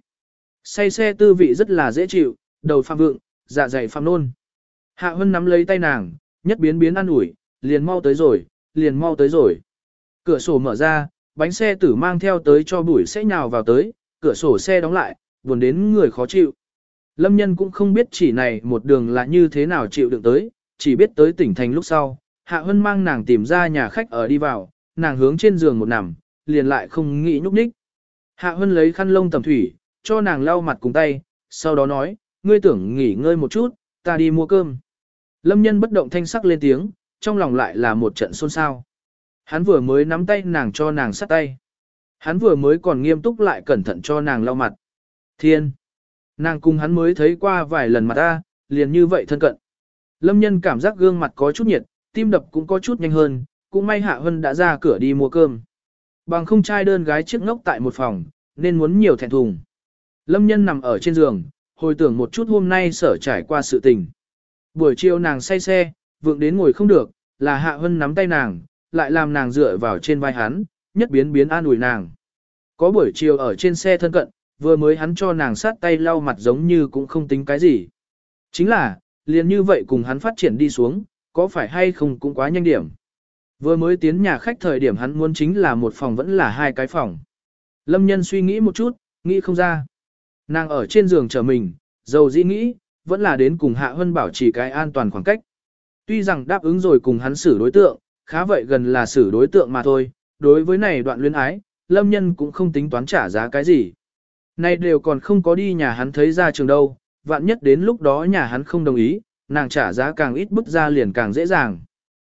Speaker 1: Say xe tư vị rất là dễ chịu, đầu phạm vượng, dạ dày phạm nôn. Hạ Hân nắm lấy tay nàng, nhất biến biến ăn ủi, liền mau tới rồi, liền mau tới rồi. Cửa sổ mở ra, bánh xe tử mang theo tới cho bụi sẽ nhào vào tới, cửa sổ xe đóng lại, buồn đến người khó chịu. Lâm nhân cũng không biết chỉ này một đường là như thế nào chịu đựng tới, chỉ biết tới tỉnh thành lúc sau. Hạ Hân mang nàng tìm ra nhà khách ở đi vào, nàng hướng trên giường một nằm, liền lại không nghĩ nhúc nhích. Hạ Hân lấy khăn lông tầm thủy, cho nàng lau mặt cùng tay, sau đó nói, ngươi tưởng nghỉ ngơi một chút, ta đi mua cơm. Lâm nhân bất động thanh sắc lên tiếng, trong lòng lại là một trận xôn xao. Hắn vừa mới nắm tay nàng cho nàng sát tay. Hắn vừa mới còn nghiêm túc lại cẩn thận cho nàng lau mặt. Thiên! Nàng cùng hắn mới thấy qua vài lần mặt ta, liền như vậy thân cận. Lâm nhân cảm giác gương mặt có chút nhiệt, tim đập cũng có chút nhanh hơn, cũng may Hạ Hân đã ra cửa đi mua cơm. Bằng không trai đơn gái chiếc ngốc tại một phòng, nên muốn nhiều thẹn thùng. Lâm nhân nằm ở trên giường, hồi tưởng một chút hôm nay sở trải qua sự tình. Buổi chiều nàng say xe, vượng đến ngồi không được, là Hạ Hân nắm tay nàng, lại làm nàng dựa vào trên vai hắn, nhất biến biến an ủi nàng. Có buổi chiều ở trên xe thân cận, vừa mới hắn cho nàng sát tay lau mặt giống như cũng không tính cái gì. Chính là, liền như vậy cùng hắn phát triển đi xuống, có phải hay không cũng quá nhanh điểm. Vừa mới tiến nhà khách thời điểm hắn muốn chính là một phòng vẫn là hai cái phòng. Lâm nhân suy nghĩ một chút, nghĩ không ra. Nàng ở trên giường chờ mình, dầu dĩ nghĩ, vẫn là đến cùng Hạ Hân bảo trì cái an toàn khoảng cách. Tuy rằng đáp ứng rồi cùng hắn xử đối tượng, khá vậy gần là xử đối tượng mà thôi, đối với này đoạn luyến ái, lâm nhân cũng không tính toán trả giá cái gì. Này đều còn không có đi nhà hắn thấy ra trường đâu, vạn nhất đến lúc đó nhà hắn không đồng ý, nàng trả giá càng ít bức ra liền càng dễ dàng.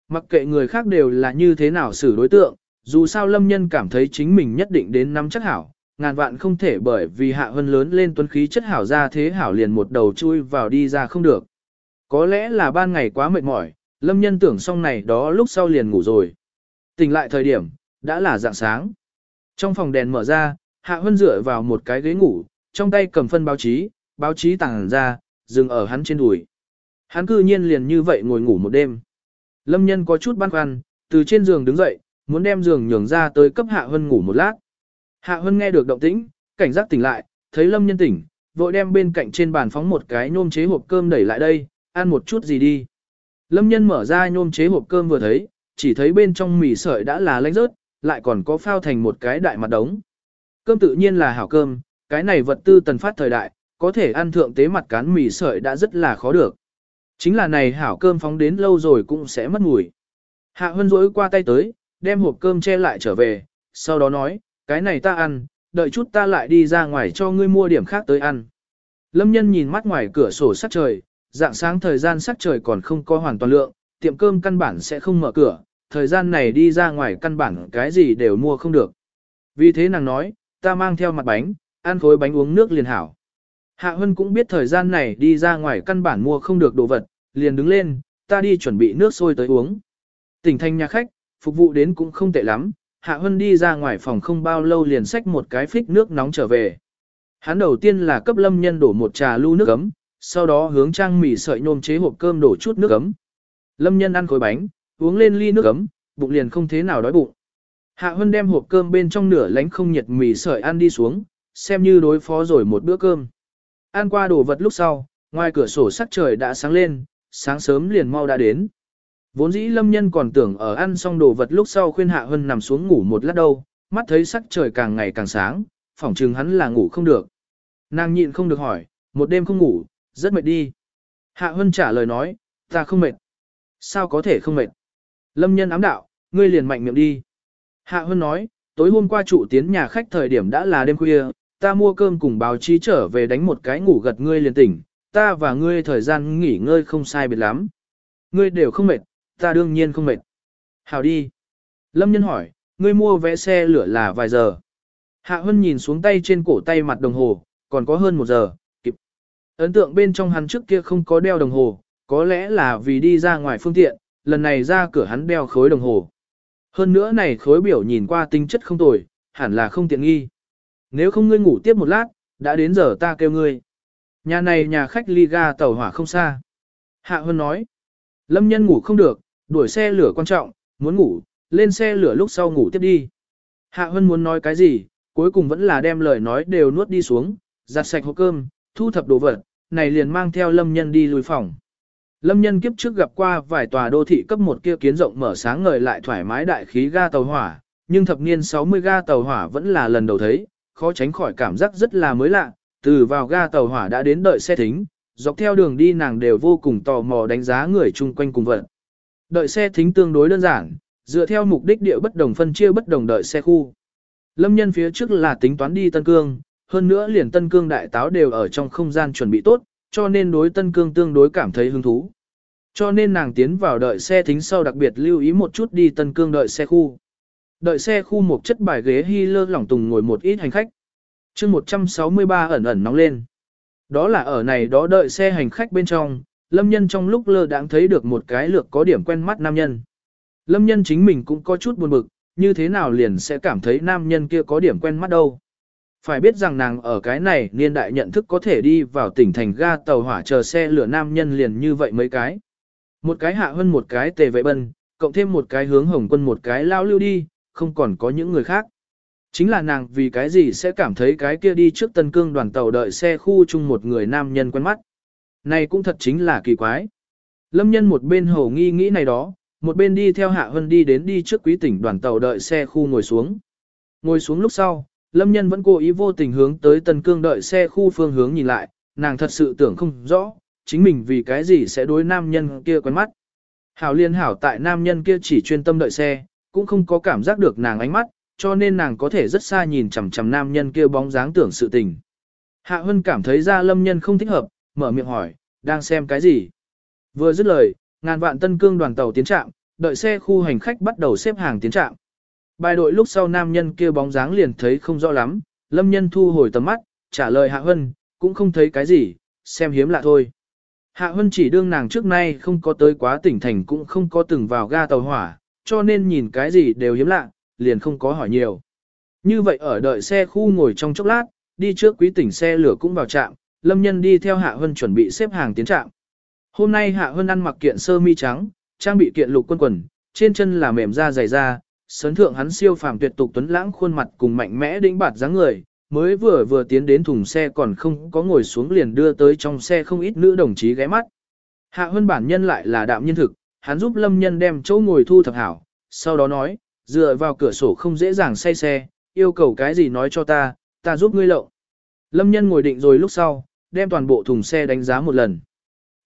Speaker 1: Mặc kệ người khác đều là như thế nào xử đối tượng, dù sao lâm nhân cảm thấy chính mình nhất định đến năm chất hảo, ngàn vạn không thể bởi vì hạ hân lớn lên tuấn khí chất hảo ra thế hảo liền một đầu chui vào đi ra không được. Có lẽ là ban ngày quá mệt mỏi, lâm nhân tưởng xong này đó lúc sau liền ngủ rồi. Tỉnh lại thời điểm, đã là dạng sáng. Trong phòng đèn mở ra, hạ hân dựa vào một cái ghế ngủ, trong tay cầm phân báo chí, báo chí tàng ra, dừng ở hắn trên đùi. Hắn cư nhiên liền như vậy ngồi ngủ một đêm. Lâm nhân có chút băn khoăn, từ trên giường đứng dậy, muốn đem giường nhường ra tới cấp hạ hân ngủ một lát. Hạ hân nghe được động tĩnh, cảnh giác tỉnh lại, thấy lâm nhân tỉnh, vội đem bên cạnh trên bàn phóng một cái nhôm chế hộp cơm đẩy lại đây, ăn một chút gì đi. Lâm nhân mở ra nhôm chế hộp cơm vừa thấy, chỉ thấy bên trong mì sợi đã là lánh rớt, lại còn có phao thành một cái đại mặt đống. Cơm tự nhiên là hảo cơm, cái này vật tư tần phát thời đại, có thể ăn thượng tế mặt cán mì sợi đã rất là khó được. Chính là này hảo cơm phóng đến lâu rồi cũng sẽ mất mùi. Hạ Hân rỗi qua tay tới, đem hộp cơm che lại trở về, sau đó nói, cái này ta ăn, đợi chút ta lại đi ra ngoài cho ngươi mua điểm khác tới ăn. Lâm nhân nhìn mắt ngoài cửa sổ sắc trời, dạng sáng thời gian sắc trời còn không có hoàn toàn lượng, tiệm cơm căn bản sẽ không mở cửa, thời gian này đi ra ngoài căn bản cái gì đều mua không được. Vì thế nàng nói, ta mang theo mặt bánh, ăn khối bánh uống nước liền hảo. Hạ Hân cũng biết thời gian này đi ra ngoài căn bản mua không được đồ vật, liền đứng lên, ta đi chuẩn bị nước sôi tới uống. Tỉnh thành nhà khách, phục vụ đến cũng không tệ lắm, Hạ Hân đi ra ngoài phòng không bao lâu liền xách một cái phích nước nóng trở về. Hắn đầu tiên là cấp lâm nhân đổ một trà lu nước ấm, sau đó hướng trang mì sợi nhôm chế hộp cơm đổ chút nước ấm. Lâm nhân ăn khối bánh, uống lên ly nước ấm, bụng liền không thế nào đói bụng. Hạ Hân đem hộp cơm bên trong nửa lánh không nhiệt mì sợi ăn đi xuống, xem như đối phó rồi một bữa cơm. Ăn qua đồ vật lúc sau, ngoài cửa sổ sắc trời đã sáng lên, sáng sớm liền mau đã đến. Vốn dĩ lâm nhân còn tưởng ở ăn xong đồ vật lúc sau khuyên Hạ Hân nằm xuống ngủ một lát đâu, mắt thấy sắc trời càng ngày càng sáng, phỏng chừng hắn là ngủ không được. Nàng nhịn không được hỏi, một đêm không ngủ, rất mệt đi. Hạ Hân trả lời nói, ta không mệt. Sao có thể không mệt? Lâm nhân ám đạo, ngươi liền mạnh miệng đi. Hạ Hân nói, tối hôm qua chủ tiến nhà khách thời điểm đã là đêm khuya, ta mua cơm cùng báo chí trở về đánh một cái ngủ gật ngươi liền tỉnh, ta và ngươi thời gian nghỉ ngơi không sai biệt lắm. Ngươi đều không mệt, ta đương nhiên không mệt. Hào đi. Lâm nhân hỏi, ngươi mua vé xe lửa là vài giờ. Hạ Hân nhìn xuống tay trên cổ tay mặt đồng hồ, còn có hơn một giờ, kịp. Ấn tượng bên trong hắn trước kia không có đeo đồng hồ, có lẽ là vì đi ra ngoài phương tiện, lần này ra cửa hắn đeo khối đồng hồ. Hơn nữa này khối biểu nhìn qua tính chất không tồi, hẳn là không tiện nghi. Nếu không ngươi ngủ tiếp một lát, đã đến giờ ta kêu ngươi. Nhà này nhà khách ly ga tàu hỏa không xa. Hạ Hân nói, lâm nhân ngủ không được, đuổi xe lửa quan trọng, muốn ngủ, lên xe lửa lúc sau ngủ tiếp đi. Hạ Hân muốn nói cái gì, cuối cùng vẫn là đem lời nói đều nuốt đi xuống, giặt sạch hộp cơm, thu thập đồ vật, này liền mang theo lâm nhân đi lùi phòng. Lâm nhân kiếp trước gặp qua vài tòa đô thị cấp một kia kiến rộng mở sáng ngời lại thoải mái đại khí ga tàu hỏa, nhưng thập niên 60 ga tàu hỏa vẫn là lần đầu thấy, khó tránh khỏi cảm giác rất là mới lạ, từ vào ga tàu hỏa đã đến đợi xe thính, dọc theo đường đi nàng đều vô cùng tò mò đánh giá người chung quanh cùng vận. Đợi xe thính tương đối đơn giản, dựa theo mục đích địa bất đồng phân chia bất đồng đợi xe khu. Lâm nhân phía trước là tính toán đi Tân Cương, hơn nữa liền Tân Cương đại táo đều ở trong không gian chuẩn bị tốt, cho nên đối Tân Cương tương đối cảm thấy hứng thú. Cho nên nàng tiến vào đợi xe thính sau đặc biệt lưu ý một chút đi Tân Cương đợi xe khu. Đợi xe khu một chất bài ghế hy lơ lỏng tùng ngồi một ít hành khách. chương 163 ẩn ẩn nóng lên. Đó là ở này đó đợi xe hành khách bên trong, lâm nhân trong lúc lơ đãng thấy được một cái lược có điểm quen mắt nam nhân. Lâm nhân chính mình cũng có chút buồn bực, như thế nào liền sẽ cảm thấy nam nhân kia có điểm quen mắt đâu. Phải biết rằng nàng ở cái này niên đại nhận thức có thể đi vào tỉnh thành ga tàu hỏa chờ xe lửa nam nhân liền như vậy mấy cái. Một cái hạ hơn một cái tề vệ bân, cộng thêm một cái hướng hồng quân một cái lao lưu đi, không còn có những người khác. Chính là nàng vì cái gì sẽ cảm thấy cái kia đi trước tân cương đoàn tàu đợi xe khu chung một người nam nhân quen mắt. Này cũng thật chính là kỳ quái. Lâm nhân một bên hầu nghi nghĩ này đó, một bên đi theo Hạ Hân đi đến đi trước quý tỉnh đoàn tàu đợi xe khu ngồi xuống. Ngồi xuống lúc sau, Lâm nhân vẫn cố ý vô tình hướng tới tân cương đợi xe khu phương hướng nhìn lại, nàng thật sự tưởng không rõ, chính mình vì cái gì sẽ đối nam nhân kia quen mắt. Hảo liên hảo tại nam nhân kia chỉ chuyên tâm đợi xe, cũng không có cảm giác được nàng ánh mắt, cho nên nàng có thể rất xa nhìn chằm chằm nam nhân kia bóng dáng tưởng sự tình. Hạ Hân cảm thấy ra lâm nhân không thích hợp, mở miệng hỏi, đang xem cái gì? Vừa dứt lời, ngàn vạn tân cương đoàn tàu tiến trạm, đợi xe khu hành khách bắt đầu xếp hàng tiến trạm. Bài đội lúc sau nam nhân kia bóng dáng liền thấy không rõ lắm, lâm nhân thu hồi tầm mắt, trả lời Hạ Hân, cũng không thấy cái gì, xem hiếm lạ thôi. Hạ Hân chỉ đương nàng trước nay không có tới quá tỉnh thành cũng không có từng vào ga tàu hỏa, cho nên nhìn cái gì đều hiếm lạ, liền không có hỏi nhiều. Như vậy ở đợi xe khu ngồi trong chốc lát, đi trước quý tỉnh xe lửa cũng vào trạm, Lâm Nhân đi theo Hạ Hân chuẩn bị xếp hàng tiến trạm. Hôm nay Hạ Hân ăn mặc kiện sơ mi trắng, trang bị kiện lục quân quần, trên chân là mềm da dày da, sấn thượng hắn siêu phàm tuyệt tục tuấn lãng khuôn mặt cùng mạnh mẽ đĩnh bạt dáng người, mới vừa vừa tiến đến thùng xe còn không có ngồi xuống liền đưa tới trong xe không ít nữ đồng chí ghé mắt. Hạ Hân bản nhân lại là đạm nhân thực, hắn giúp Lâm Nhân đem chỗ ngồi thu thập hảo, sau đó nói, dựa vào cửa sổ không dễ dàng say xe, yêu cầu cái gì nói cho ta, ta giúp ngươi lộng. Lâm Nhân ngồi định rồi lúc sau, đem toàn bộ thùng xe đánh giá một lần.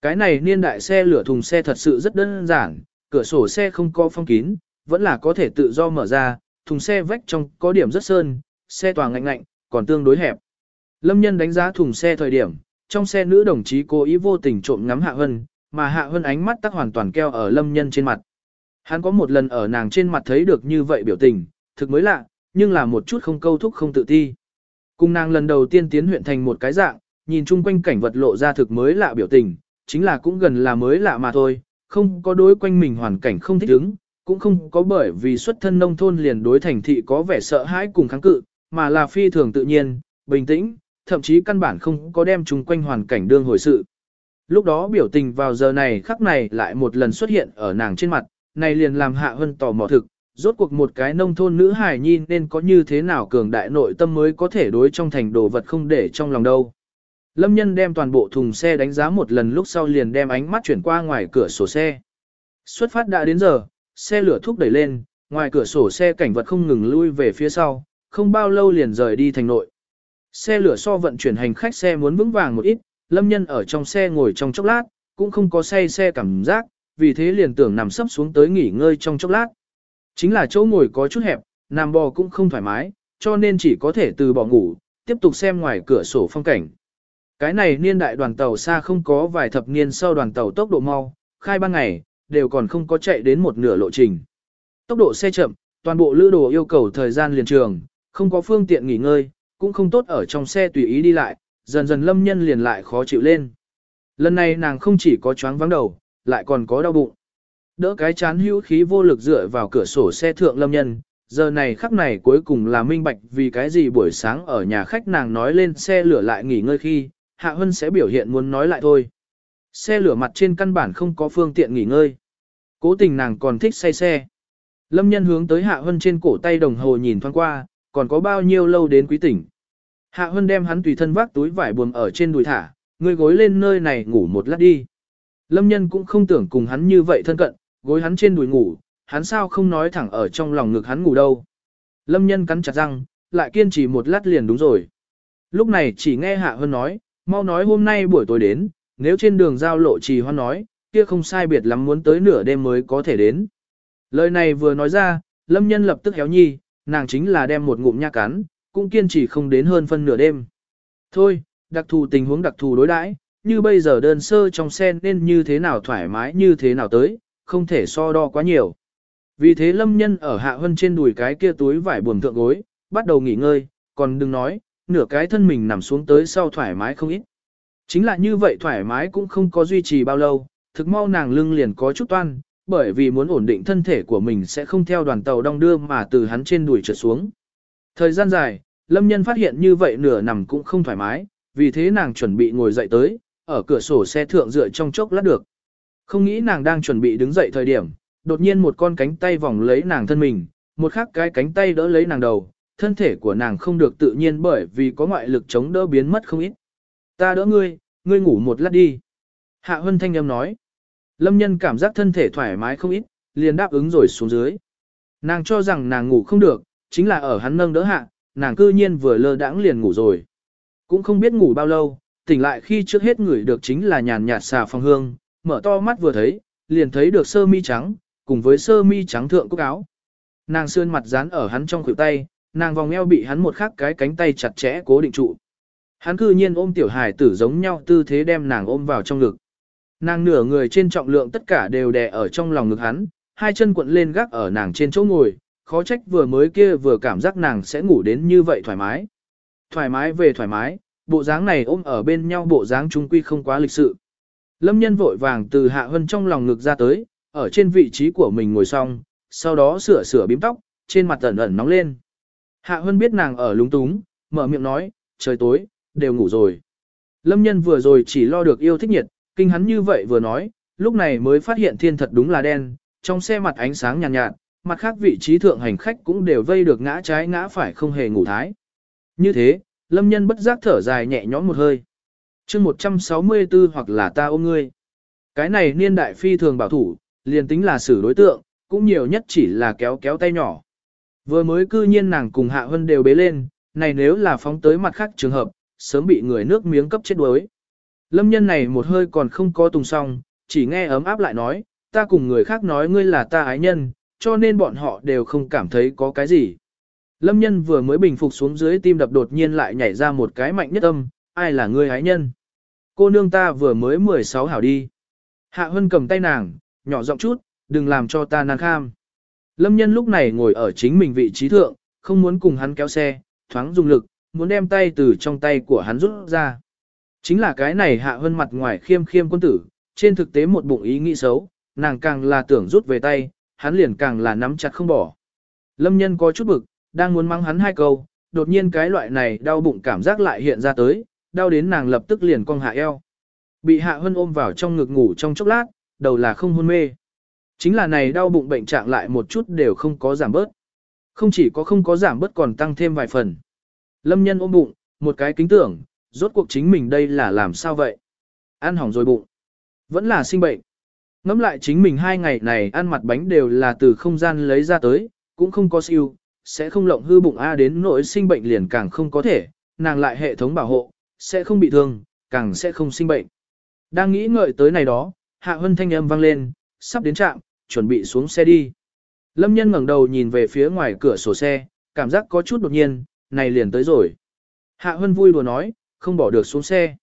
Speaker 1: Cái này niên đại xe lửa thùng xe thật sự rất đơn giản, cửa sổ xe không có phong kín, vẫn là có thể tự do mở ra, thùng xe vách trong có điểm rất sơn, xe toàn ngạnh ngạnh, còn tương đối hẹp. Lâm nhân đánh giá thùng xe thời điểm, trong xe nữ đồng chí cố ý vô tình trộm ngắm Hạ Hân, mà Hạ hơn ánh mắt tắc hoàn toàn keo ở Lâm nhân trên mặt. Hắn có một lần ở nàng trên mặt thấy được như vậy biểu tình, thực mới lạ, nhưng là một chút không câu thúc không tự ti. Cùng nàng lần đầu tiên tiến huyện thành một cái dạng, nhìn chung quanh cảnh vật lộ ra thực mới lạ biểu tình, chính là cũng gần là mới lạ mà thôi, không có đối quanh mình hoàn cảnh không thích ứng, cũng không có bởi vì xuất thân nông thôn liền đối thành thị có vẻ sợ hãi cùng kháng cự, mà là phi thường tự nhiên, bình tĩnh, thậm chí căn bản không có đem chung quanh hoàn cảnh đương hồi sự. Lúc đó biểu tình vào giờ này khắc này lại một lần xuất hiện ở nàng trên mặt, này liền làm Hạ Hân tò mò thực, rốt cuộc một cái nông thôn nữ hài nhi nên có như thế nào cường đại nội tâm mới có thể đối trong thành đồ vật không để trong lòng đâu. Lâm nhân đem toàn bộ thùng xe đánh giá một lần lúc sau liền đem ánh mắt chuyển qua ngoài cửa sổ xe. Xuất phát đã đến giờ, xe lửa thúc đẩy lên, ngoài cửa sổ xe cảnh vật không ngừng lui về phía sau, không bao lâu liền rời đi thành nội. Xe lửa so vận chuyển hành khách xe muốn vững vàng một ít, lâm nhân ở trong xe ngồi trong chốc lát, cũng không có say xe cảm giác, vì thế liền tưởng nằm sấp xuống tới nghỉ ngơi trong chốc lát. Chính là chỗ ngồi có chút hẹp, nằm bò cũng không thoải mái, cho nên chỉ có thể từ bỏ ngủ, tiếp tục xem ngoài cửa sổ phong cảnh. Cái này niên đại đoàn tàu xa không có vài thập niên sau đoàn tàu tốc độ mau, khai ban ngày, đều còn không có chạy đến một nửa lộ trình. Tốc độ xe chậm, toàn bộ lữ đồ yêu cầu thời gian liền trường, không có phương tiện nghỉ ngơi, cũng không tốt ở trong xe tùy ý đi lại, dần dần lâm nhân liền lại khó chịu lên. Lần này nàng không chỉ có choáng vắng đầu, lại còn có đau bụng. Đỡ cái chán hữu khí vô lực dựa vào cửa sổ xe thượng lâm nhân, giờ này khắc này cuối cùng là minh bạch vì cái gì buổi sáng ở nhà khách nàng nói lên xe lửa lại nghỉ ngơi khi, Hạ Hân sẽ biểu hiện muốn nói lại thôi. Xe lửa mặt trên căn bản không có phương tiện nghỉ ngơi. Cố tình nàng còn thích say xe. Lâm nhân hướng tới Hạ Hân trên cổ tay đồng hồ nhìn thoáng qua, còn có bao nhiêu lâu đến quý tỉnh. Hạ Hân đem hắn tùy thân vác túi vải buồm ở trên đùi thả, người gối lên nơi này ngủ một lát đi. Lâm nhân cũng không tưởng cùng hắn như vậy thân cận, gối hắn trên đùi ngủ, hắn sao không nói thẳng ở trong lòng ngực hắn ngủ đâu. Lâm nhân cắn chặt răng, lại kiên trì một lát liền đúng rồi. Lúc này chỉ nghe Hạ Hân nói, mau nói hôm nay buổi tối đến, nếu trên đường giao lộ trì hoan nói, kia không sai biệt lắm muốn tới nửa đêm mới có thể đến. Lời này vừa nói ra, lâm nhân lập tức héo nhi, nàng chính là đem một ngụm nha cắn, cũng kiên trì không đến hơn phân nửa đêm. Thôi, đặc thù tình huống đặc thù đối đãi, như bây giờ đơn sơ trong sen nên như thế nào thoải mái như thế nào tới, không thể so đo quá nhiều. Vì thế lâm nhân ở hạ hơn trên đùi cái kia túi vải buồm thượng gối, bắt đầu nghỉ ngơi, còn đừng nói, nửa cái thân mình nằm xuống tới sau thoải mái không ít. Chính là như vậy thoải mái cũng không có duy trì bao lâu, thực mau nàng lưng liền có chút toan, bởi vì muốn ổn định thân thể của mình sẽ không theo đoàn tàu đong đưa mà từ hắn trên đùi trượt xuống. Thời gian dài, Lâm Nhân phát hiện như vậy nửa nằm cũng không thoải mái, vì thế nàng chuẩn bị ngồi dậy tới, ở cửa sổ xe thượng dựa trong chốc lát được. Không nghĩ nàng đang chuẩn bị đứng dậy thời điểm, đột nhiên một con cánh tay vòng lấy nàng thân mình, một khác cái cánh tay đỡ lấy nàng đầu, thân thể của nàng không được tự nhiên bởi vì có ngoại lực chống đỡ biến mất không ít. Ta đỡ ngươi, ngươi ngủ một lát đi. Hạ Hân Thanh âm nói. Lâm nhân cảm giác thân thể thoải mái không ít, liền đáp ứng rồi xuống dưới. Nàng cho rằng nàng ngủ không được, chính là ở hắn nâng đỡ hạ, nàng cư nhiên vừa lơ đãng liền ngủ rồi. Cũng không biết ngủ bao lâu, tỉnh lại khi trước hết ngửi được chính là nhàn nhạt xà phong hương, mở to mắt vừa thấy, liền thấy được sơ mi trắng, cùng với sơ mi trắng thượng cúc áo. Nàng sơn mặt dán ở hắn trong khuỷu tay, nàng vòng eo bị hắn một khắc cái cánh tay chặt chẽ cố định trụ. Hắn cư nhiên ôm tiểu hài tử giống nhau tư thế đem nàng ôm vào trong ngực. Nàng nửa người trên trọng lượng tất cả đều đè ở trong lòng ngực hắn, hai chân cuộn lên gác ở nàng trên chỗ ngồi, khó trách vừa mới kia vừa cảm giác nàng sẽ ngủ đến như vậy thoải mái. Thoải mái về thoải mái, bộ dáng này ôm ở bên nhau bộ dáng trung quy không quá lịch sự. Lâm nhân vội vàng từ hạ hân trong lòng ngực ra tới, ở trên vị trí của mình ngồi xong, sau đó sửa sửa bím tóc, trên mặt ẩn ẩn nóng lên. Hạ hân biết nàng ở lúng túng, mở miệng nói, trời tối, đều ngủ rồi. Lâm nhân vừa rồi chỉ lo được yêu thích nhiệt, kinh hắn như vậy vừa nói, lúc này mới phát hiện thiên thật đúng là đen, trong xe mặt ánh sáng nhàn nhạt, nhạt, mặt khác vị trí thượng hành khách cũng đều vây được ngã trái ngã phải không hề ngủ thái. Như thế, lâm nhân bất giác thở dài nhẹ nhõm một hơi. mươi 164 hoặc là ta ôm ngươi. Cái này niên đại phi thường bảo thủ, liền tính là xử đối tượng, cũng nhiều nhất chỉ là kéo kéo tay nhỏ. Vừa mới cư nhiên nàng cùng Hạ Hân đều bế lên, này nếu là phóng tới mặt khác trường hợp, sớm bị người nước miếng cấp chết đuối. Lâm nhân này một hơi còn không có tùng xong, chỉ nghe ấm áp lại nói, ta cùng người khác nói ngươi là ta ái nhân, cho nên bọn họ đều không cảm thấy có cái gì. Lâm nhân vừa mới bình phục xuống dưới tim đập đột nhiên lại nhảy ra một cái mạnh nhất âm, ai là ngươi hái nhân? Cô nương ta vừa mới 16 hảo đi. Hạ Hân cầm tay nàng, nhỏ giọng chút, đừng làm cho ta nàng kham. Lâm nhân lúc này ngồi ở chính mình vị trí thượng, không muốn cùng hắn kéo xe, thoáng dùng lực, muốn đem tay từ trong tay của hắn rút ra. Chính là cái này hạ hơn mặt ngoài khiêm khiêm quân tử, trên thực tế một bụng ý nghĩ xấu, nàng càng là tưởng rút về tay, hắn liền càng là nắm chặt không bỏ. Lâm nhân có chút bực, đang muốn mắng hắn hai câu, đột nhiên cái loại này đau bụng cảm giác lại hiện ra tới, đau đến nàng lập tức liền cong hạ eo. Bị hạ hân ôm vào trong ngực ngủ trong chốc lát, đầu là không hôn mê. Chính là này đau bụng bệnh trạng lại một chút đều không có giảm bớt. Không chỉ có không có giảm bớt còn tăng thêm vài phần. Lâm nhân ôm bụng, một cái kính tưởng, rốt cuộc chính mình đây là làm sao vậy? Ăn hỏng rồi bụng. Vẫn là sinh bệnh. Ngắm lại chính mình hai ngày này ăn mặt bánh đều là từ không gian lấy ra tới, cũng không có siêu, sẽ không lộng hư bụng A đến nỗi sinh bệnh liền càng không có thể, nàng lại hệ thống bảo hộ, sẽ không bị thương, càng sẽ không sinh bệnh. Đang nghĩ ngợi tới này đó, hạ hân thanh âm vang lên, sắp đến trạm, chuẩn bị xuống xe đi. Lâm nhân ngẩng đầu nhìn về phía ngoài cửa sổ xe, cảm giác có chút đột nhiên, này liền tới rồi. Hạ hân vui đùa nói, không bỏ được xuống xe.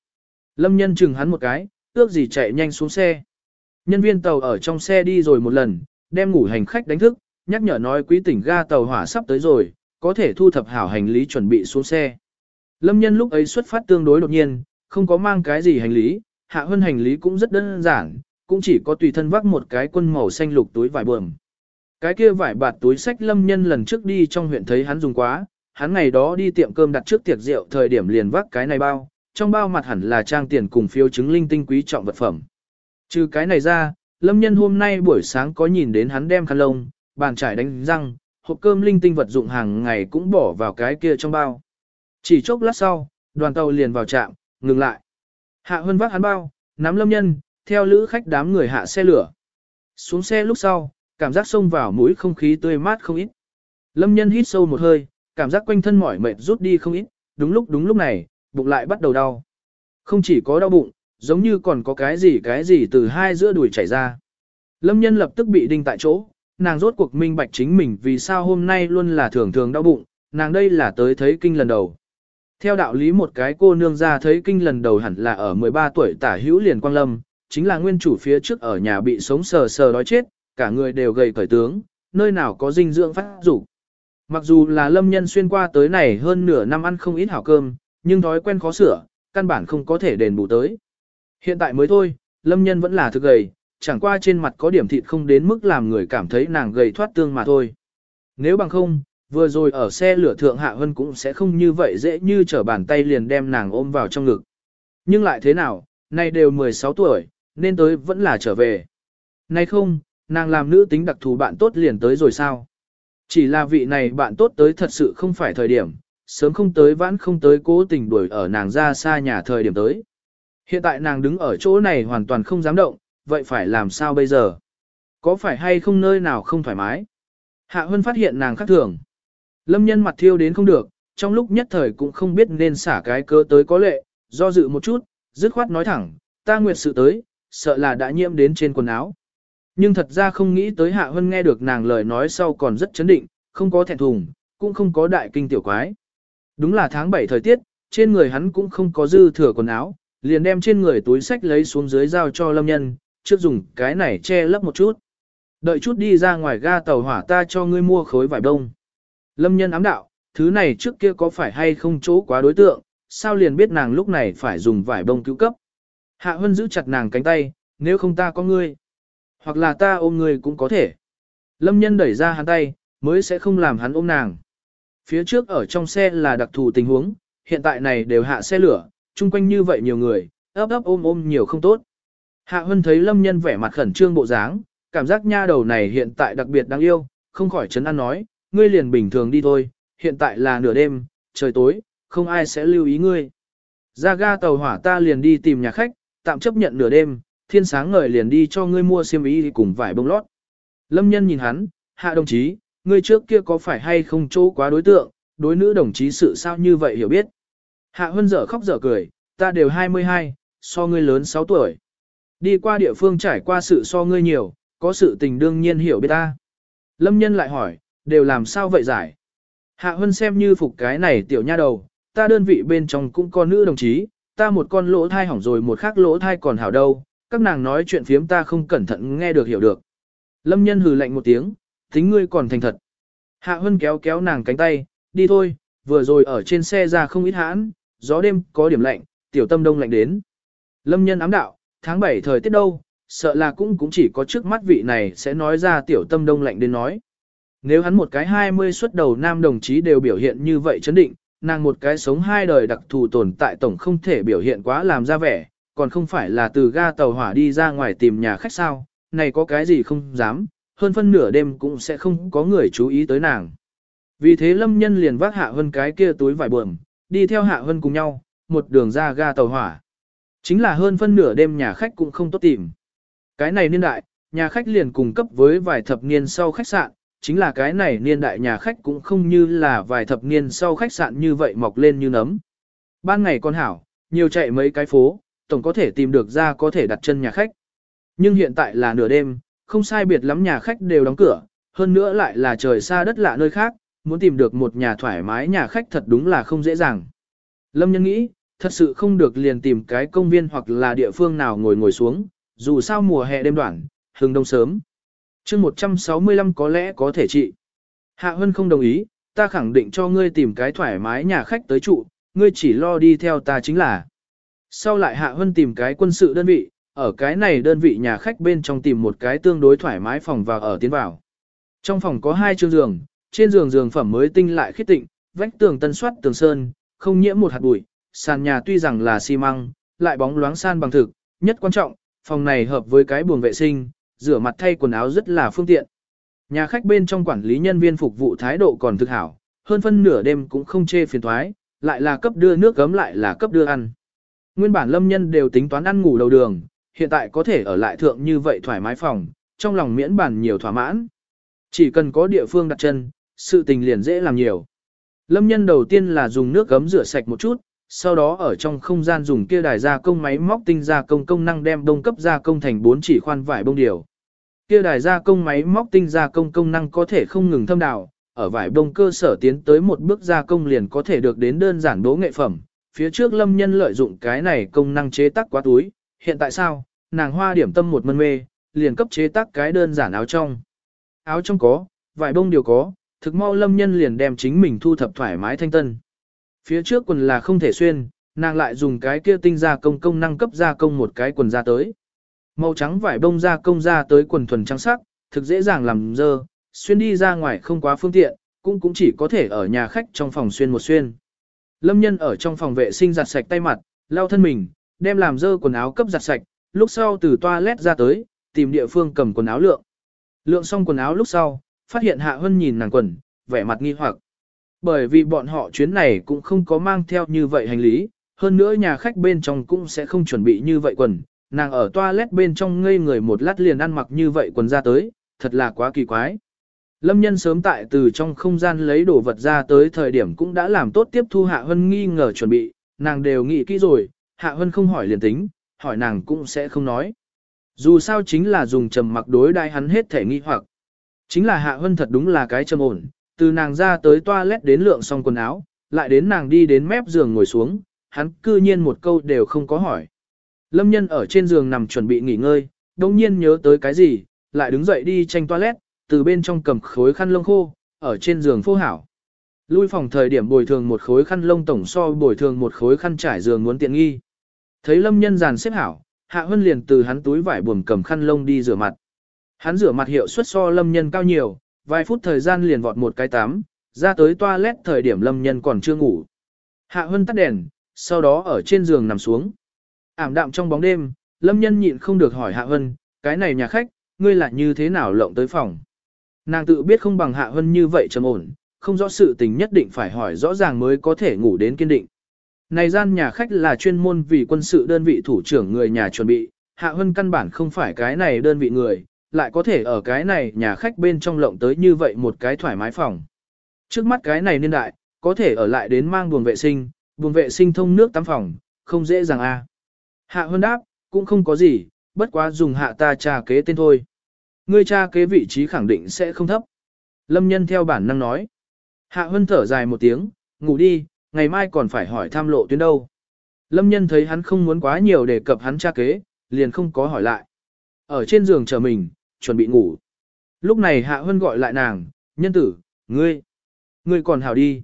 Speaker 1: Lâm nhân chừng hắn một cái, ước gì chạy nhanh xuống xe. Nhân viên tàu ở trong xe đi rồi một lần, đem ngủ hành khách đánh thức, nhắc nhở nói quý tỉnh ga tàu hỏa sắp tới rồi, có thể thu thập hảo hành lý chuẩn bị xuống xe. Lâm nhân lúc ấy xuất phát tương đối đột nhiên, không có mang cái gì hành lý, hạ hơn hành lý cũng rất đơn giản, cũng chỉ có tùy thân vác một cái quân màu xanh lục túi vải bờm. Cái kia vải bạt túi sách lâm nhân lần trước đi trong huyện thấy hắn dùng quá, hắn ngày đó đi tiệm cơm đặt trước tiệc rượu thời điểm liền vác cái này bao, trong bao mặt hẳn là trang tiền cùng phiếu chứng linh tinh quý trọng vật phẩm. Trừ cái này ra, lâm nhân hôm nay buổi sáng có nhìn đến hắn đem khăn lông, bàn trải đánh răng, hộp cơm linh tinh vật dụng hàng ngày cũng bỏ vào cái kia trong bao. Chỉ chốc lát sau, đoàn tàu liền vào trạm, ngừng lại. Hạ Hân vác hắn bao, nắm lâm nhân, theo lữ khách đám người hạ xe lửa. Xuống xe lúc sau, cảm giác xông vào mũi không khí tươi mát không ít. Lâm nhân hít sâu một hơi, cảm giác quanh thân mỏi mệt rút đi không ít, đúng lúc đúng lúc này, bụng lại bắt đầu đau. Không chỉ có đau bụng, giống như còn có cái gì cái gì từ hai giữa đùi chảy ra. Lâm nhân lập tức bị đinh tại chỗ, nàng rốt cuộc minh bạch chính mình vì sao hôm nay luôn là thường thường đau bụng, nàng đây là tới thấy kinh lần đầu. Theo đạo lý một cái cô nương ra thấy kinh lần đầu hẳn là ở 13 tuổi tả hữu liền quang lâm, chính là nguyên chủ phía trước ở nhà bị sống sờ sờ đói chết, cả người đều gầy cởi tướng, nơi nào có dinh dưỡng phát dục. Mặc dù là lâm nhân xuyên qua tới này hơn nửa năm ăn không ít hảo cơm, nhưng thói quen khó sửa, căn bản không có thể đền bù tới. Hiện tại mới thôi, lâm nhân vẫn là thực gầy, chẳng qua trên mặt có điểm thịt không đến mức làm người cảm thấy nàng gầy thoát tương mà thôi. Nếu bằng không, vừa rồi ở xe lửa thượng hạ hân cũng sẽ không như vậy dễ như trở bàn tay liền đem nàng ôm vào trong ngực. Nhưng lại thế nào, nay đều 16 tuổi, nên tới vẫn là trở về. Nay không, nàng làm nữ tính đặc thù bạn tốt liền tới rồi sao? Chỉ là vị này bạn tốt tới thật sự không phải thời điểm, sớm không tới vãn không tới cố tình đuổi ở nàng ra xa nhà thời điểm tới. Hiện tại nàng đứng ở chỗ này hoàn toàn không dám động, vậy phải làm sao bây giờ? Có phải hay không nơi nào không thoải mái? Hạ Hân phát hiện nàng khác thường. Lâm nhân mặt thiêu đến không được, trong lúc nhất thời cũng không biết nên xả cái cơ tới có lệ, do dự một chút, dứt khoát nói thẳng, ta nguyệt sự tới, sợ là đã nhiễm đến trên quần áo. Nhưng thật ra không nghĩ tới Hạ Hân nghe được nàng lời nói sau còn rất chấn định, không có thẹn thùng, cũng không có đại kinh tiểu quái. Đúng là tháng 7 thời tiết, trên người hắn cũng không có dư thừa quần áo, liền đem trên người túi sách lấy xuống dưới giao cho lâm nhân, trước dùng cái này che lấp một chút. Đợi chút đi ra ngoài ga tàu hỏa ta cho ngươi mua khối vải đông. Lâm nhân ám đạo, thứ này trước kia có phải hay không chỗ quá đối tượng, sao liền biết nàng lúc này phải dùng vải bông cứu cấp. Hạ Hân giữ chặt nàng cánh tay, nếu không ta có ngươi. Hoặc là ta ôm ngươi cũng có thể. Lâm nhân đẩy ra hắn tay, mới sẽ không làm hắn ôm nàng. Phía trước ở trong xe là đặc thù tình huống, hiện tại này đều hạ xe lửa, chung quanh như vậy nhiều người, ấp ấp ôm ôm nhiều không tốt. Hạ Hân thấy Lâm nhân vẻ mặt khẩn trương bộ dáng, cảm giác nha đầu này hiện tại đặc biệt đáng yêu, không khỏi chấn an nói, ngươi liền bình thường đi thôi, hiện tại là nửa đêm, trời tối, không ai sẽ lưu ý ngươi. Ra ga tàu hỏa ta liền đi tìm nhà khách, tạm chấp nhận nửa đêm, thiên sáng ngời liền đi cho ngươi mua xiêm y cùng vải bông lót. Lâm nhân nhìn hắn, hạ đồng chí, ngươi trước kia có phải hay không chỗ quá đối tượng, đối nữ đồng chí sự sao như vậy hiểu biết. Hạ Hân dở khóc dở cười, ta đều 22, so ngươi lớn 6 tuổi. Đi qua địa phương trải qua sự so ngươi nhiều, có sự tình đương nhiên hiểu biết ta. Lâm nhân lại hỏi, đều làm sao vậy giải? Hạ Hân xem như phục cái này tiểu nha đầu, ta đơn vị bên trong cũng có nữ đồng chí, ta một con lỗ thai hỏng rồi một khác lỗ thai còn hảo đâu, các nàng nói chuyện phiếm ta không cẩn thận nghe được hiểu được. Lâm nhân hừ lạnh một tiếng, tính ngươi còn thành thật. Hạ Hân kéo kéo nàng cánh tay, đi thôi, vừa rồi ở trên xe ra không ít hãn, gió đêm có điểm lạnh, tiểu tâm đông lạnh đến. Lâm nhân ám đạo, tháng 7 thời tiết đâu, sợ là cũng cũng chỉ có trước mắt vị này sẽ nói ra tiểu tâm đông lạnh đến nói. Nếu hắn một cái 20 xuất đầu nam đồng chí đều biểu hiện như vậy chấn định, nàng một cái sống hai đời đặc thù tồn tại tổng không thể biểu hiện quá làm ra vẻ, còn không phải là từ ga tàu hỏa đi ra ngoài tìm nhà khách sao, này có cái gì không dám, hơn phân nửa đêm cũng sẽ không có người chú ý tới nàng. Vì thế lâm nhân liền vác hạ hơn cái kia túi vải buồm, đi theo hạ Hân cùng nhau, một đường ra ga tàu hỏa. Chính là hơn phân nửa đêm nhà khách cũng không tốt tìm. Cái này niên đại, nhà khách liền cùng cấp với vài thập niên sau khách sạn, chính là cái này niên đại nhà khách cũng không như là vài thập niên sau khách sạn như vậy mọc lên như nấm. Ban ngày con hảo, nhiều chạy mấy cái phố, tổng có thể tìm được ra có thể đặt chân nhà khách. Nhưng hiện tại là nửa đêm, không sai biệt lắm nhà khách đều đóng cửa, hơn nữa lại là trời xa đất lạ nơi khác, muốn tìm được một nhà thoải mái nhà khách thật đúng là không dễ dàng. Lâm nhân nghĩ, thật sự không được liền tìm cái công viên hoặc là địa phương nào ngồi ngồi xuống, dù sao mùa hè đêm đoạn, hừng đông sớm. chương 165 có lẽ có thể trị. Hạ Hân không đồng ý, ta khẳng định cho ngươi tìm cái thoải mái nhà khách tới trụ, ngươi chỉ lo đi theo ta chính là. Sau lại Hạ Hân tìm cái quân sự đơn vị, ở cái này đơn vị nhà khách bên trong tìm một cái tương đối thoải mái phòng vào ở tiến vào. Trong phòng có hai chương giường, trên giường giường phẩm mới tinh lại khiết tịnh, vách tường tân soát tường sơn, không nhiễm một hạt bụi, sàn nhà tuy rằng là xi măng, lại bóng loáng san bằng thực, nhất quan trọng, phòng này hợp với cái buồng vệ sinh, rửa mặt thay quần áo rất là phương tiện. Nhà khách bên trong quản lý nhân viên phục vụ thái độ còn thực hảo, hơn phân nửa đêm cũng không chê phiền thoái, lại là cấp đưa nước gấm lại là cấp đưa ăn. Nguyên bản lâm nhân đều tính toán ăn ngủ đầu đường, hiện tại có thể ở lại thượng như vậy thoải mái phòng, trong lòng miễn bản nhiều thỏa mãn. Chỉ cần có địa phương đặt chân, sự tình liền dễ làm nhiều. Lâm nhân đầu tiên là dùng nước gấm rửa sạch một chút, sau đó ở trong không gian dùng kia đài gia công máy móc tinh gia công công năng đem đông cấp gia công thành bốn chỉ khoan vải bông điều. Kia đài gia công máy móc tinh gia công công năng có thể không ngừng thâm đào, ở vải bông cơ sở tiến tới một bước gia công liền có thể được đến đơn giản đố nghệ phẩm. Phía trước lâm nhân lợi dụng cái này công năng chế tác quá túi, hiện tại sao, nàng hoa điểm tâm một mân mê, liền cấp chế tác cái đơn giản áo trong. Áo trong có, vải bông điều có, thực mau lâm nhân liền đem chính mình thu thập thoải mái thanh tân. Phía trước quần là không thể xuyên, nàng lại dùng cái kia tinh gia công công năng cấp gia công một cái quần ra tới. Màu trắng vải bông gia công ra tới quần thuần trắng sắc, thực dễ dàng làm dơ, xuyên đi ra ngoài không quá phương tiện, cũng cũng chỉ có thể ở nhà khách trong phòng xuyên một xuyên. Lâm nhân ở trong phòng vệ sinh giặt sạch tay mặt, lau thân mình, đem làm dơ quần áo cấp giặt sạch, lúc sau từ toilet ra tới, tìm địa phương cầm quần áo lượng. Lượng xong quần áo lúc sau, phát hiện Hạ Hân nhìn nàng quần, vẻ mặt nghi hoặc. Bởi vì bọn họ chuyến này cũng không có mang theo như vậy hành lý, hơn nữa nhà khách bên trong cũng sẽ không chuẩn bị như vậy quần, nàng ở toilet bên trong ngây người một lát liền ăn mặc như vậy quần ra tới, thật là quá kỳ quái. Lâm nhân sớm tại từ trong không gian lấy đồ vật ra tới thời điểm cũng đã làm tốt tiếp thu Hạ Hân nghi ngờ chuẩn bị, nàng đều nghĩ kỹ rồi, Hạ Hân không hỏi liền tính, hỏi nàng cũng sẽ không nói. Dù sao chính là dùng trầm mặc đối đai hắn hết thể nghi hoặc. Chính là Hạ Hân thật đúng là cái trầm ổn, từ nàng ra tới toilet đến lượng xong quần áo, lại đến nàng đi đến mép giường ngồi xuống, hắn cư nhiên một câu đều không có hỏi. Lâm nhân ở trên giường nằm chuẩn bị nghỉ ngơi, đông nhiên nhớ tới cái gì, lại đứng dậy đi tranh toilet, từ bên trong cầm khối khăn lông khô, ở trên giường phô hảo. Lui phòng thời điểm bồi thường một khối khăn lông tổng so bồi thường một khối khăn trải giường muốn tiện nghi. Thấy lâm nhân giàn xếp hảo, hạ hân liền từ hắn túi vải buồm cầm khăn lông đi rửa mặt. Hắn rửa mặt hiệu suất so lâm nhân cao nhiều, vài phút thời gian liền vọt một cái tắm, ra tới toilet thời điểm lâm nhân còn chưa ngủ. Hạ hân tắt đèn, sau đó ở trên giường nằm xuống. Ảm đạm trong bóng đêm, lâm nhân nhịn không được hỏi hạ hân, cái này nhà khách, ngươi là như thế nào lộng tới phòng. Nàng tự biết không bằng hạ hân như vậy trầm ổn, không rõ sự tình nhất định phải hỏi rõ ràng mới có thể ngủ đến kiên định. Này gian nhà khách là chuyên môn vì quân sự đơn vị thủ trưởng người nhà chuẩn bị, hạ hân căn bản không phải cái này đơn vị người, lại có thể ở cái này nhà khách bên trong lộng tới như vậy một cái thoải mái phòng. Trước mắt cái này niên đại, có thể ở lại đến mang buồng vệ sinh, buồng vệ sinh thông nước tắm phòng, không dễ dàng a. Hạ hơn đáp, cũng không có gì, bất quá dùng hạ ta tra kế tên thôi. Ngươi tra kế vị trí khẳng định sẽ không thấp. Lâm nhân theo bản năng nói. Hạ Hơn thở dài một tiếng, ngủ đi, ngày mai còn phải hỏi tham lộ tuyến đâu. Lâm nhân thấy hắn không muốn quá nhiều để cập hắn tra kế, liền không có hỏi lại. Ở trên giường chờ mình, chuẩn bị ngủ. Lúc này Hạ Hân gọi lại nàng, nhân tử, ngươi, ngươi còn hảo đi.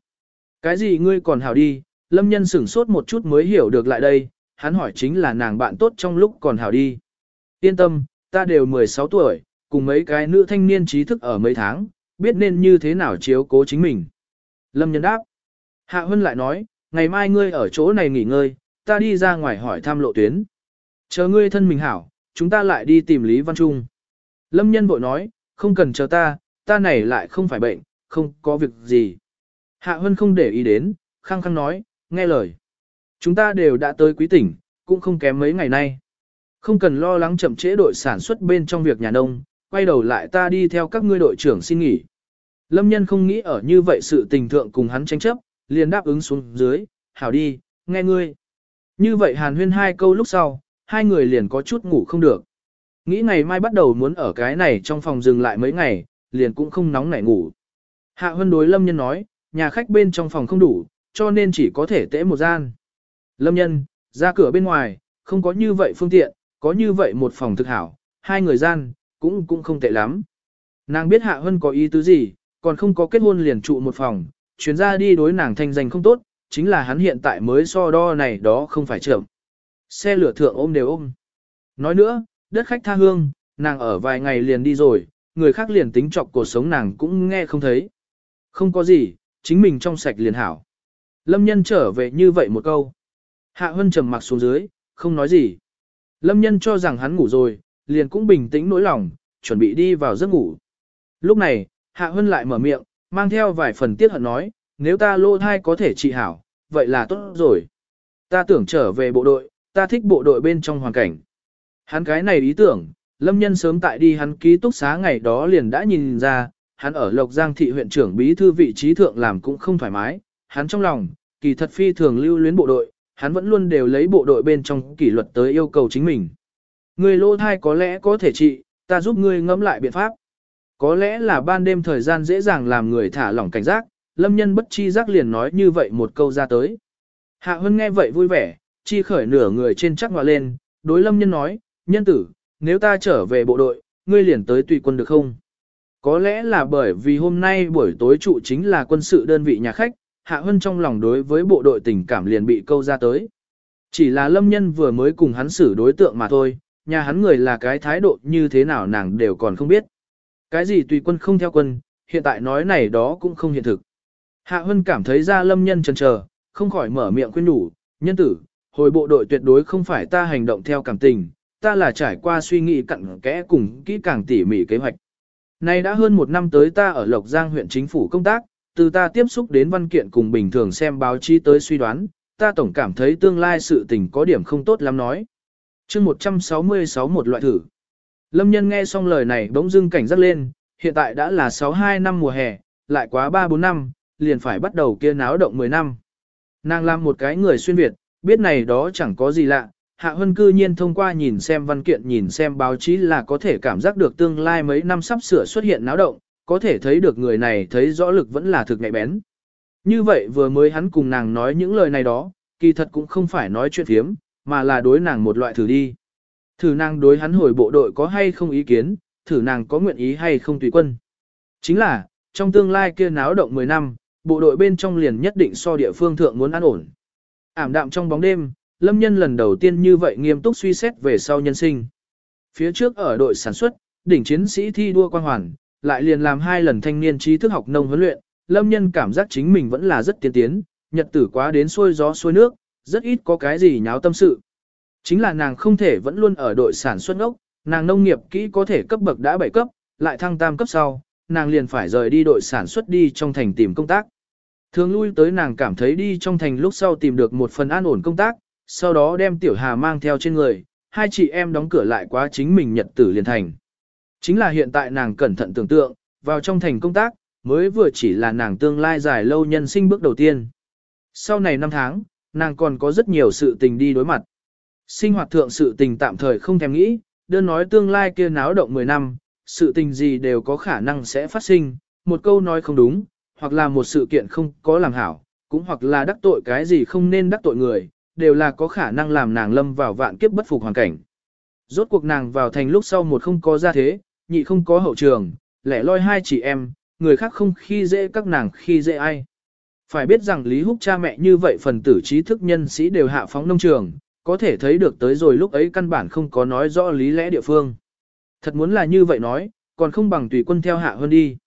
Speaker 1: Cái gì ngươi còn hảo đi, lâm nhân sửng sốt một chút mới hiểu được lại đây, hắn hỏi chính là nàng bạn tốt trong lúc còn hảo đi. Yên tâm, ta đều 16 tuổi, cùng mấy cái nữ thanh niên trí thức ở mấy tháng, biết nên như thế nào chiếu cố chính mình. Lâm nhân đáp. Hạ Hân lại nói, ngày mai ngươi ở chỗ này nghỉ ngơi, ta đi ra ngoài hỏi thăm lộ tuyến. Chờ ngươi thân mình hảo, chúng ta lại đi tìm Lý Văn Trung. Lâm nhân vội nói, không cần chờ ta, ta này lại không phải bệnh, không có việc gì. Hạ Hân không để ý đến, khăng khăng nói, nghe lời. Chúng ta đều đã tới quý tỉnh, cũng không kém mấy ngày nay. Không cần lo lắng chậm trễ đội sản xuất bên trong việc nhà nông, quay đầu lại ta đi theo các ngươi đội trưởng xin nghỉ. Lâm nhân không nghĩ ở như vậy sự tình thượng cùng hắn tranh chấp, liền đáp ứng xuống dưới, hảo đi, nghe ngươi. Như vậy hàn huyên hai câu lúc sau, hai người liền có chút ngủ không được. Nghĩ ngày mai bắt đầu muốn ở cái này trong phòng dừng lại mấy ngày, liền cũng không nóng nảy ngủ. Hạ Hân đối Lâm Nhân nói, nhà khách bên trong phòng không đủ, cho nên chỉ có thể tễ một gian. Lâm Nhân, ra cửa bên ngoài, không có như vậy phương tiện, có như vậy một phòng thực hảo, hai người gian, cũng cũng không tệ lắm. Nàng biết Hạ Hân có ý tứ gì, còn không có kết hôn liền trụ một phòng, chuyến ra đi đối nàng thanh danh không tốt, chính là hắn hiện tại mới so đo này đó không phải trưởng. Xe lửa thượng ôm đều ôm. Nói nữa, đất khách tha hương, nàng ở vài ngày liền đi rồi, người khác liền tính trọc cuộc sống nàng cũng nghe không thấy. Không có gì, chính mình trong sạch liền hảo. Lâm nhân trở về như vậy một câu. Hạ Hân trầm mặc xuống dưới, không nói gì. Lâm nhân cho rằng hắn ngủ rồi, liền cũng bình tĩnh nỗi lòng, chuẩn bị đi vào giấc ngủ. Lúc này, Hạ Hân lại mở miệng, mang theo vài phần tiết hận nói, nếu ta lô thai có thể trị hảo, vậy là tốt rồi. Ta tưởng trở về bộ đội, ta thích bộ đội bên trong hoàn cảnh. Hắn cái này ý tưởng, Lâm Nhân sớm tại đi hắn ký túc xá ngày đó liền đã nhìn ra, hắn ở Lộc Giang thị huyện trưởng bí thư vị trí thượng làm cũng không thoải mái, hắn trong lòng, kỳ thật phi thường lưu luyến bộ đội, hắn vẫn luôn đều lấy bộ đội bên trong kỷ luật tới yêu cầu chính mình. Người lô thai có lẽ có thể trị, ta giúp ngươi ngẫm lại biện pháp. Có lẽ là ban đêm thời gian dễ dàng làm người thả lỏng cảnh giác, lâm nhân bất chi giác liền nói như vậy một câu ra tới. Hạ Hân nghe vậy vui vẻ, chi khởi nửa người trên chắc ngọa lên, đối lâm nhân nói, nhân tử, nếu ta trở về bộ đội, ngươi liền tới tùy quân được không? Có lẽ là bởi vì hôm nay buổi tối trụ chính là quân sự đơn vị nhà khách, Hạ Hân trong lòng đối với bộ đội tình cảm liền bị câu ra tới. Chỉ là lâm nhân vừa mới cùng hắn xử đối tượng mà thôi, nhà hắn người là cái thái độ như thế nào nàng đều còn không biết. Cái gì tùy quân không theo quân, hiện tại nói này đó cũng không hiện thực. Hạ Hân cảm thấy ra lâm nhân chần chờ, không khỏi mở miệng khuyên đủ, nhân tử, hồi bộ đội tuyệt đối không phải ta hành động theo cảm tình, ta là trải qua suy nghĩ cặn kẽ cùng kỹ càng tỉ mỉ kế hoạch. Nay đã hơn một năm tới ta ở Lộc Giang huyện chính phủ công tác, từ ta tiếp xúc đến văn kiện cùng bình thường xem báo chí tới suy đoán, ta tổng cảm thấy tương lai sự tình có điểm không tốt lắm nói. chương 166 một loại thử. Lâm nhân nghe xong lời này bỗng dưng cảnh giác lên, hiện tại đã là 62 năm mùa hè, lại quá 3-4 năm, liền phải bắt đầu kia náo động 10 năm. Nàng làm một cái người xuyên Việt, biết này đó chẳng có gì lạ, Hạ Hân cư nhiên thông qua nhìn xem văn kiện nhìn xem báo chí là có thể cảm giác được tương lai mấy năm sắp sửa xuất hiện náo động, có thể thấy được người này thấy rõ lực vẫn là thực nhạy bén. Như vậy vừa mới hắn cùng nàng nói những lời này đó, kỳ thật cũng không phải nói chuyện thiếm, mà là đối nàng một loại thử đi. Thử nàng đối hắn hồi bộ đội có hay không ý kiến, thử nàng có nguyện ý hay không tùy quân. Chính là, trong tương lai kia náo động 10 năm, bộ đội bên trong liền nhất định so địa phương thượng muốn an ổn. Ảm đạm trong bóng đêm, Lâm Nhân lần đầu tiên như vậy nghiêm túc suy xét về sau nhân sinh. Phía trước ở đội sản xuất, đỉnh chiến sĩ thi đua quan hoàn, lại liền làm hai lần thanh niên trí thức học nông huấn luyện, Lâm Nhân cảm giác chính mình vẫn là rất tiên tiến, nhật tử quá đến xuôi gió xuôi nước, rất ít có cái gì nháo tâm sự. Chính là nàng không thể vẫn luôn ở đội sản xuất ốc, nàng nông nghiệp kỹ có thể cấp bậc đã 7 cấp, lại thăng tam cấp sau, nàng liền phải rời đi đội sản xuất đi trong thành tìm công tác. Thường lui tới nàng cảm thấy đi trong thành lúc sau tìm được một phần an ổn công tác, sau đó đem tiểu hà mang theo trên người, hai chị em đóng cửa lại quá chính mình nhật tử liền thành. Chính là hiện tại nàng cẩn thận tưởng tượng, vào trong thành công tác, mới vừa chỉ là nàng tương lai dài lâu nhân sinh bước đầu tiên. Sau này năm tháng, nàng còn có rất nhiều sự tình đi đối mặt. Sinh hoạt thượng sự tình tạm thời không thèm nghĩ, đơn nói tương lai kia náo động 10 năm, sự tình gì đều có khả năng sẽ phát sinh, một câu nói không đúng, hoặc là một sự kiện không có làm hảo, cũng hoặc là đắc tội cái gì không nên đắc tội người, đều là có khả năng làm nàng lâm vào vạn kiếp bất phục hoàn cảnh. Rốt cuộc nàng vào thành lúc sau một không có gia thế, nhị không có hậu trường, lẻ loi hai chị em, người khác không khi dễ các nàng khi dễ ai. Phải biết rằng Lý Húc cha mẹ như vậy phần tử trí thức nhân sĩ đều hạ phóng nông trường, có thể thấy được tới rồi lúc ấy căn bản không có nói rõ lý lẽ địa phương. Thật muốn là như vậy nói, còn không bằng tùy quân theo hạ hơn đi.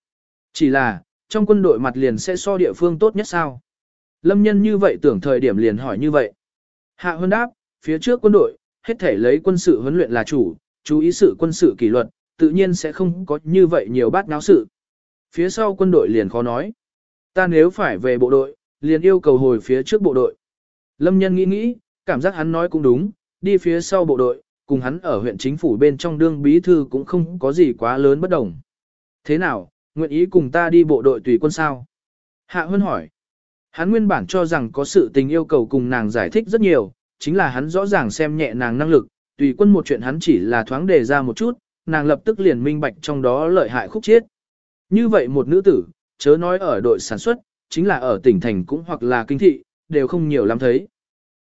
Speaker 1: Chỉ là, trong quân đội mặt liền sẽ so địa phương tốt nhất sao? Lâm nhân như vậy tưởng thời điểm liền hỏi như vậy. Hạ Huân đáp, phía trước quân đội, hết thể lấy quân sự huấn luyện là chủ, chú ý sự quân sự kỷ luật, tự nhiên sẽ không có như vậy nhiều bát náo sự. Phía sau quân đội liền khó nói. Ta nếu phải về bộ đội, liền yêu cầu hồi phía trước bộ đội. Lâm nhân nghĩ nghĩ, cảm giác hắn nói cũng đúng, đi phía sau bộ đội, cùng hắn ở huyện chính phủ bên trong đương bí thư cũng không có gì quá lớn bất đồng. Thế nào, nguyện ý cùng ta đi bộ đội tùy quân sao? Hạ Huân hỏi. Hắn nguyên bản cho rằng có sự tình yêu cầu cùng nàng giải thích rất nhiều, chính là hắn rõ ràng xem nhẹ nàng năng lực, tùy quân một chuyện hắn chỉ là thoáng đề ra một chút, nàng lập tức liền minh bạch trong đó lợi hại khúc chiết. Như vậy một nữ tử, chớ nói ở đội sản xuất, chính là ở tỉnh thành cũng hoặc là kinh thị, đều không nhiều lắm thấy.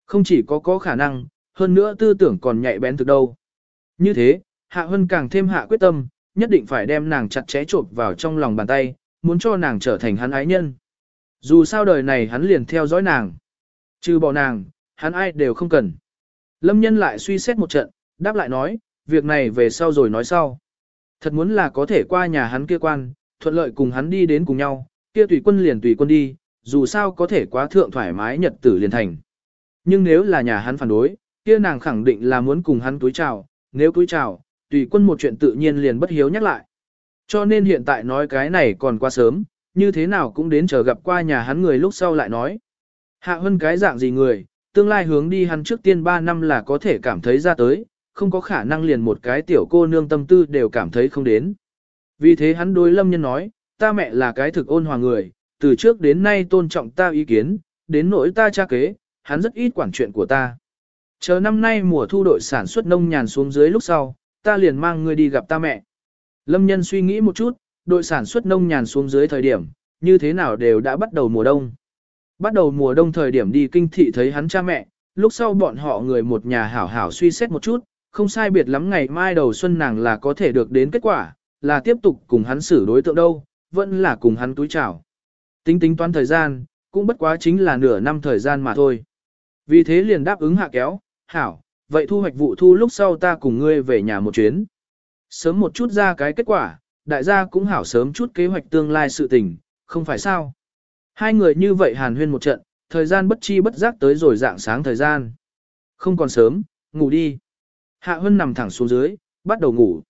Speaker 1: Không chỉ có có khả năng, hơn nữa tư tưởng còn nhạy bén từ đâu. Như thế, Hạ Hân càng thêm hạ quyết tâm, nhất định phải đem nàng chặt chẽ trộn vào trong lòng bàn tay, muốn cho nàng trở thành hắn ái nhân. Dù sao đời này hắn liền theo dõi nàng. Trừ bỏ nàng, hắn ai đều không cần. Lâm nhân lại suy xét một trận, đáp lại nói, việc này về sau rồi nói sau. Thật muốn là có thể qua nhà hắn kia quan, thuận lợi cùng hắn đi đến cùng nhau, kia tùy quân liền tùy quân đi, dù sao có thể quá thượng thoải mái nhật tử liền thành. Nhưng nếu là nhà hắn phản đối, kia nàng khẳng định là muốn cùng hắn túi chào, nếu túi chào, tùy quân một chuyện tự nhiên liền bất hiếu nhắc lại. Cho nên hiện tại nói cái này còn quá sớm, như thế nào cũng đến chờ gặp qua nhà hắn người lúc sau lại nói. Hạ hơn cái dạng gì người, tương lai hướng đi hắn trước tiên 3 năm là có thể cảm thấy ra tới, không có khả năng liền một cái tiểu cô nương tâm tư đều cảm thấy không đến. Vì thế hắn đối lâm nhân nói, ta mẹ là cái thực ôn hòa người, từ trước đến nay tôn trọng ta ý kiến, đến nỗi ta cha kế, hắn rất ít quản chuyện của ta. Chờ năm nay mùa thu đội sản xuất nông nhàn xuống dưới lúc sau, ta liền mang ngươi đi gặp ta mẹ. Lâm nhân suy nghĩ một chút, đội sản xuất nông nhàn xuống dưới thời điểm, như thế nào đều đã bắt đầu mùa đông. Bắt đầu mùa đông thời điểm đi kinh thị thấy hắn cha mẹ, lúc sau bọn họ người một nhà hảo hảo suy xét một chút, không sai biệt lắm ngày mai đầu xuân nàng là có thể được đến kết quả, là tiếp tục cùng hắn xử đối tượng đâu, vẫn là cùng hắn túi chảo Tính tính toán thời gian, cũng bất quá chính là nửa năm thời gian mà thôi. Vì thế liền đáp ứng hạ kéo, hảo, vậy thu hoạch vụ thu lúc sau ta cùng ngươi về nhà một chuyến. Sớm một chút ra cái kết quả, đại gia cũng hảo sớm chút kế hoạch tương lai sự tình, không phải sao. Hai người như vậy hàn huyên một trận, thời gian bất chi bất giác tới rồi dạng sáng thời gian. Không còn sớm, ngủ đi. Hạ Hân nằm thẳng xuống dưới, bắt đầu ngủ.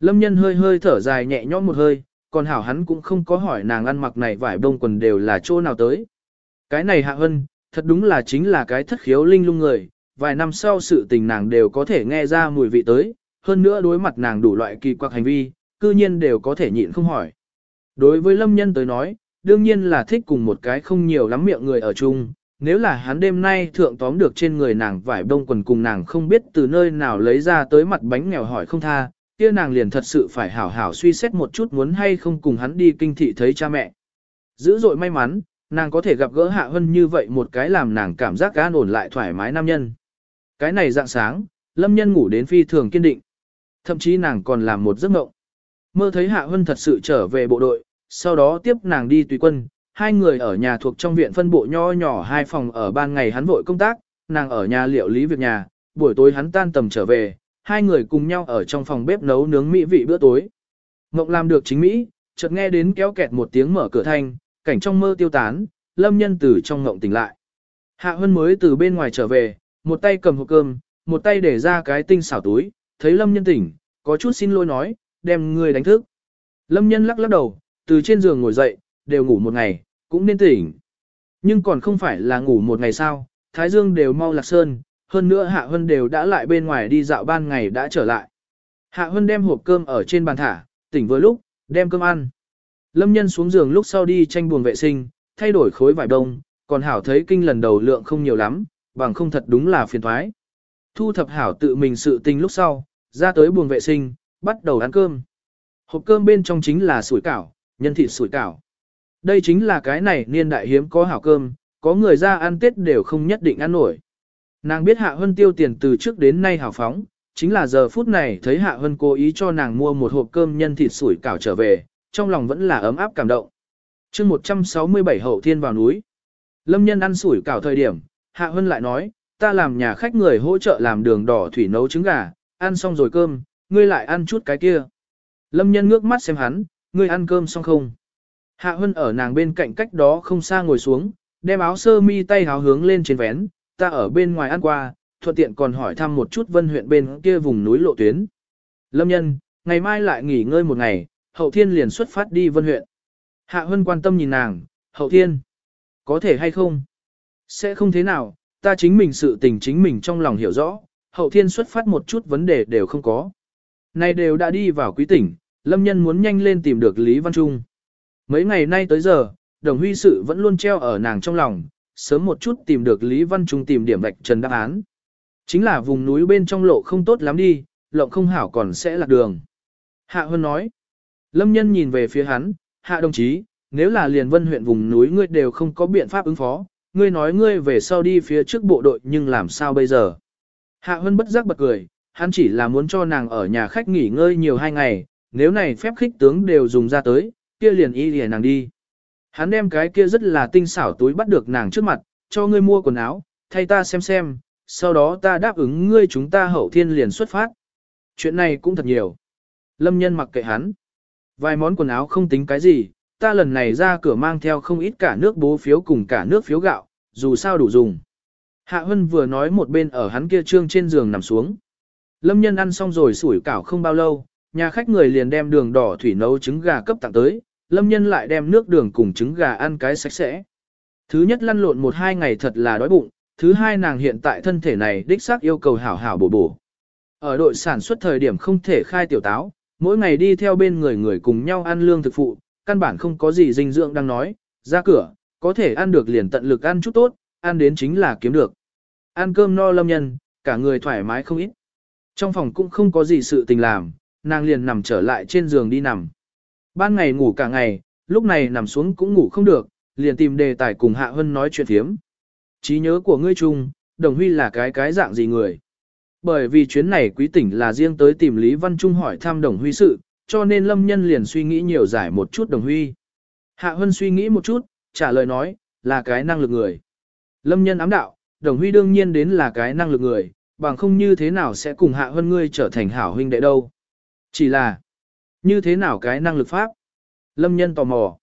Speaker 1: Lâm nhân hơi hơi thở dài nhẹ nhõm một hơi, còn hảo hắn cũng không có hỏi nàng ăn mặc này vải bông quần đều là chỗ nào tới. Cái này Hạ Hân, thật đúng là chính là cái thất khiếu linh lung người, vài năm sau sự tình nàng đều có thể nghe ra mùi vị tới, hơn nữa đối mặt nàng đủ loại kỳ quặc hành vi, cư nhiên đều có thể nhịn không hỏi. Đối với lâm nhân tới nói, đương nhiên là thích cùng một cái không nhiều lắm miệng người ở chung, nếu là hắn đêm nay thượng tóm được trên người nàng vải bông quần cùng nàng không biết từ nơi nào lấy ra tới mặt bánh nghèo hỏi không tha, kia nàng liền thật sự phải hảo hảo suy xét một chút muốn hay không cùng hắn đi kinh thị thấy cha mẹ. Dữ dội may mắn, nàng có thể gặp gỡ Hạ Hân như vậy một cái làm nàng cảm giác an ổn lại thoải mái nam nhân. Cái này dạng sáng, Lâm Nhân ngủ đến phi thường kiên định. Thậm chí nàng còn làm một giấc mộng. Mơ thấy Hạ Hân thật sự trở về bộ đội, sau đó tiếp nàng đi tùy quân, hai người ở nhà thuộc trong viện phân bộ nho nhỏ hai phòng ở ban ngày hắn vội công tác, nàng ở nhà liệu lý việc nhà, buổi tối hắn tan tầm trở về, hai người cùng nhau ở trong phòng bếp nấu nướng mỹ vị bữa tối. Ngộng làm được chính Mỹ, chợt nghe đến kéo kẹt một tiếng mở cửa thanh, cảnh trong mơ tiêu tán, lâm nhân từ trong ngộng tỉnh lại. Hạ Hân mới từ bên ngoài trở về, một tay cầm hộp cơm, một tay để ra cái tinh xảo túi, thấy lâm nhân tỉnh, có chút xin lỗi nói, đem người đánh thức. Lâm nhân lắc lắc đầu, từ trên giường ngồi dậy, đều ngủ một ngày, cũng nên tỉnh. Nhưng còn không phải là ngủ một ngày sao, Thái Dương đều mau lạc sơn, hơn nữa Hạ Hân đều đã lại bên ngoài đi dạo ban ngày đã trở lại. Hạ Hân đem hộp cơm ở trên bàn thả, tỉnh vừa lúc, đem cơm ăn. Lâm nhân xuống giường lúc sau đi tranh buồng vệ sinh, thay đổi khối vải đông, còn Hảo thấy kinh lần đầu lượng không nhiều lắm, bằng không thật đúng là phiền thoái. Thu thập Hảo tự mình sự tình lúc sau, ra tới buồng vệ sinh, bắt đầu ăn cơm. Hộp cơm bên trong chính là sủi cảo, nhân thịt sủi cảo. Đây chính là cái này niên đại hiếm có hảo cơm, có người ra ăn Tết đều không nhất định ăn nổi. Nàng biết Hạ Hân tiêu tiền từ trước đến nay hào phóng, chính là giờ phút này thấy Hạ Hân cố ý cho nàng mua một hộp cơm nhân thịt sủi cảo trở về, trong lòng vẫn là ấm áp cảm động. chương 167 hậu thiên vào núi. Lâm nhân ăn sủi cảo thời điểm, Hạ Hân lại nói, ta làm nhà khách người hỗ trợ làm đường đỏ thủy nấu trứng gà, ăn xong rồi cơm, ngươi lại ăn chút cái kia. Lâm nhân ngước mắt xem hắn, ngươi ăn cơm xong không? Hạ Hân ở nàng bên cạnh cách đó không xa ngồi xuống, đem áo sơ mi tay háo hướng lên trên vén, ta ở bên ngoài ăn qua, thuận tiện còn hỏi thăm một chút vân huyện bên kia vùng núi lộ tuyến. Lâm nhân, ngày mai lại nghỉ ngơi một ngày, hậu thiên liền xuất phát đi vân huyện. Hạ Hân quan tâm nhìn nàng, hậu thiên, có thể hay không? Sẽ không thế nào, ta chính mình sự tình chính mình trong lòng hiểu rõ, hậu thiên xuất phát một chút vấn đề đều không có. Nay đều đã đi vào quý tỉnh, Lâm Nhân muốn nhanh lên tìm được Lý Văn Trung. Mấy ngày nay tới giờ, đồng huy sự vẫn luôn treo ở nàng trong lòng, sớm một chút tìm được Lý Văn Trung tìm điểm vạch trần đáp án. Chính là vùng núi bên trong lộ không tốt lắm đi, lộng không hảo còn sẽ lạc đường. Hạ Hân nói. Lâm nhân nhìn về phía hắn, hạ đồng chí, nếu là liền vân huyện vùng núi ngươi đều không có biện pháp ứng phó, ngươi nói ngươi về sau đi phía trước bộ đội nhưng làm sao bây giờ. Hạ Hân bất giác bật cười, hắn chỉ là muốn cho nàng ở nhà khách nghỉ ngơi nhiều hai ngày, nếu này phép khích tướng đều dùng ra tới, kia liền y liền nàng đi. Hắn đem cái kia rất là tinh xảo túi bắt được nàng trước mặt, cho ngươi mua quần áo, thay ta xem xem, sau đó ta đáp ứng ngươi chúng ta hậu thiên liền xuất phát. Chuyện này cũng thật nhiều. Lâm nhân mặc kệ hắn. Vài món quần áo không tính cái gì, ta lần này ra cửa mang theo không ít cả nước bố phiếu cùng cả nước phiếu gạo, dù sao đủ dùng. Hạ Hân vừa nói một bên ở hắn kia trương trên giường nằm xuống. Lâm nhân ăn xong rồi sủi cảo không bao lâu, nhà khách người liền đem đường đỏ thủy nấu trứng gà cấp tặng tới, lâm nhân lại đem nước đường cùng trứng gà ăn cái sạch sẽ. Thứ nhất lăn lộn một hai ngày thật là đói bụng, thứ hai nàng hiện tại thân thể này đích xác yêu cầu hảo hảo bổ bổ. Ở đội sản xuất thời điểm không thể khai tiểu táo, mỗi ngày đi theo bên người người cùng nhau ăn lương thực phụ, căn bản không có gì dinh dưỡng đang nói, ra cửa, có thể ăn được liền tận lực ăn chút tốt, ăn đến chính là kiếm được. Ăn cơm no lâm nhân, cả người thoải mái không ít. Trong phòng cũng không có gì sự tình làm, nàng liền nằm trở lại trên giường đi nằm. Ban ngày ngủ cả ngày, lúc này nằm xuống cũng ngủ không được, liền tìm đề tài cùng Hạ Hân nói chuyện thiếm. Trí nhớ của ngươi chung, Đồng Huy là cái cái dạng gì người? Bởi vì chuyến này quý tỉnh là riêng tới tìm Lý Văn Trung hỏi thăm Đồng Huy sự, cho nên Lâm Nhân liền suy nghĩ nhiều giải một chút Đồng Huy. Hạ Hân suy nghĩ một chút, trả lời nói, là cái năng lực người. Lâm Nhân ám đạo, Đồng Huy đương nhiên đến là cái năng lực người, bằng không như thế nào sẽ cùng Hạ Hân ngươi trở thành hảo huynh đệ đâu. Chỉ là, như thế nào cái năng lực pháp? Lâm nhân tò mò.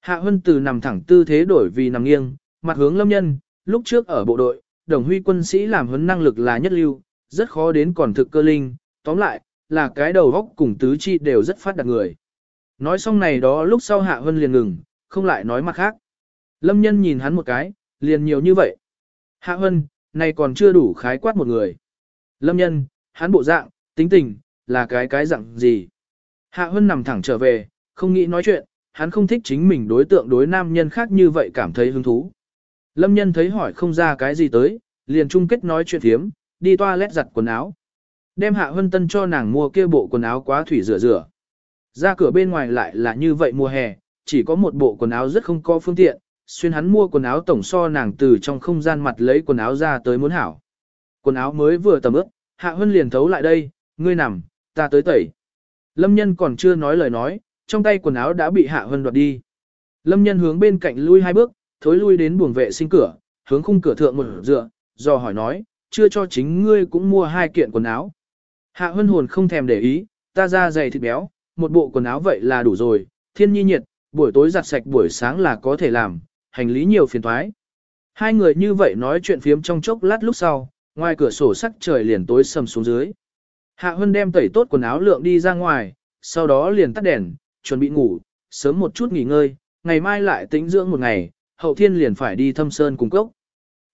Speaker 1: Hạ Hân từ nằm thẳng tư thế đổi vì nằm nghiêng, mặt hướng lâm nhân, lúc trước ở bộ đội, đồng huy quân sĩ làm huấn năng lực là nhất lưu, rất khó đến còn thực cơ linh, tóm lại, là cái đầu góc cùng tứ chi đều rất phát đạt người. Nói xong này đó lúc sau Hạ Hân liền ngừng, không lại nói mặt khác. Lâm nhân nhìn hắn một cái, liền nhiều như vậy. Hạ Hân, này còn chưa đủ khái quát một người. Lâm nhân, hắn bộ dạng, tính tình, là cái cái dạng gì. Hạ Hân nằm thẳng trở về, không nghĩ nói chuyện, hắn không thích chính mình đối tượng đối nam nhân khác như vậy cảm thấy hứng thú. Lâm nhân thấy hỏi không ra cái gì tới, liền chung kết nói chuyện thiếm, đi toilet giặt quần áo. Đem Hạ Hân Tân cho nàng mua kia bộ quần áo quá thủy rửa rửa. Ra cửa bên ngoài lại là như vậy mùa hè, chỉ có một bộ quần áo rất không có phương tiện, xuyên hắn mua quần áo tổng so nàng từ trong không gian mặt lấy quần áo ra tới muốn hảo. Quần áo mới vừa tầm ướp, Hạ Hân liền thấu lại đây, ngươi nằm, ta tới tẩy. Lâm nhân còn chưa nói lời nói, trong tay quần áo đã bị Hạ Hân đoạt đi. Lâm nhân hướng bên cạnh lui hai bước, thối lui đến buồng vệ sinh cửa, hướng khung cửa thượng một dựa, do hỏi nói, chưa cho chính ngươi cũng mua hai kiện quần áo. Hạ Hân hồn không thèm để ý, ta ra dày thịt béo, một bộ quần áo vậy là đủ rồi, thiên nhi nhiệt, buổi tối giặt sạch buổi sáng là có thể làm, hành lý nhiều phiền thoái. Hai người như vậy nói chuyện phiếm trong chốc lát lúc sau, ngoài cửa sổ sắc trời liền tối sầm xuống dưới. Hạ Hân đem tẩy tốt quần áo lượng đi ra ngoài, sau đó liền tắt đèn, chuẩn bị ngủ, sớm một chút nghỉ ngơi, ngày mai lại tĩnh dưỡng một ngày, hậu thiên liền phải đi thâm sơn cùng cốc.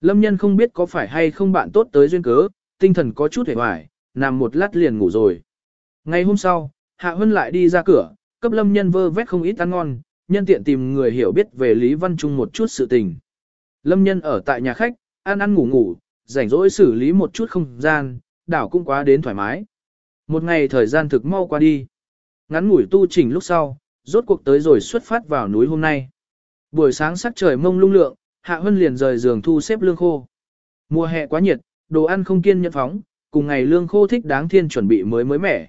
Speaker 1: Lâm nhân không biết có phải hay không bạn tốt tới duyên cớ, tinh thần có chút hề hoài, nằm một lát liền ngủ rồi. Ngày hôm sau, Hạ Hân lại đi ra cửa, cấp lâm nhân vơ vét không ít ăn ngon, nhân tiện tìm người hiểu biết về Lý Văn Trung một chút sự tình. Lâm nhân ở tại nhà khách, ăn ăn ngủ ngủ, rảnh rỗi xử lý một chút không gian, đảo cũng quá đến thoải mái. Một ngày thời gian thực mau qua đi. Ngắn ngủi tu chỉnh lúc sau, rốt cuộc tới rồi xuất phát vào núi hôm nay. Buổi sáng sắc trời mông lung lượng, Hạ Hân liền rời giường thu xếp lương khô. Mùa hè quá nhiệt, đồ ăn không kiên nhẫn phóng, cùng ngày lương khô thích đáng thiên chuẩn bị mới mới mẻ.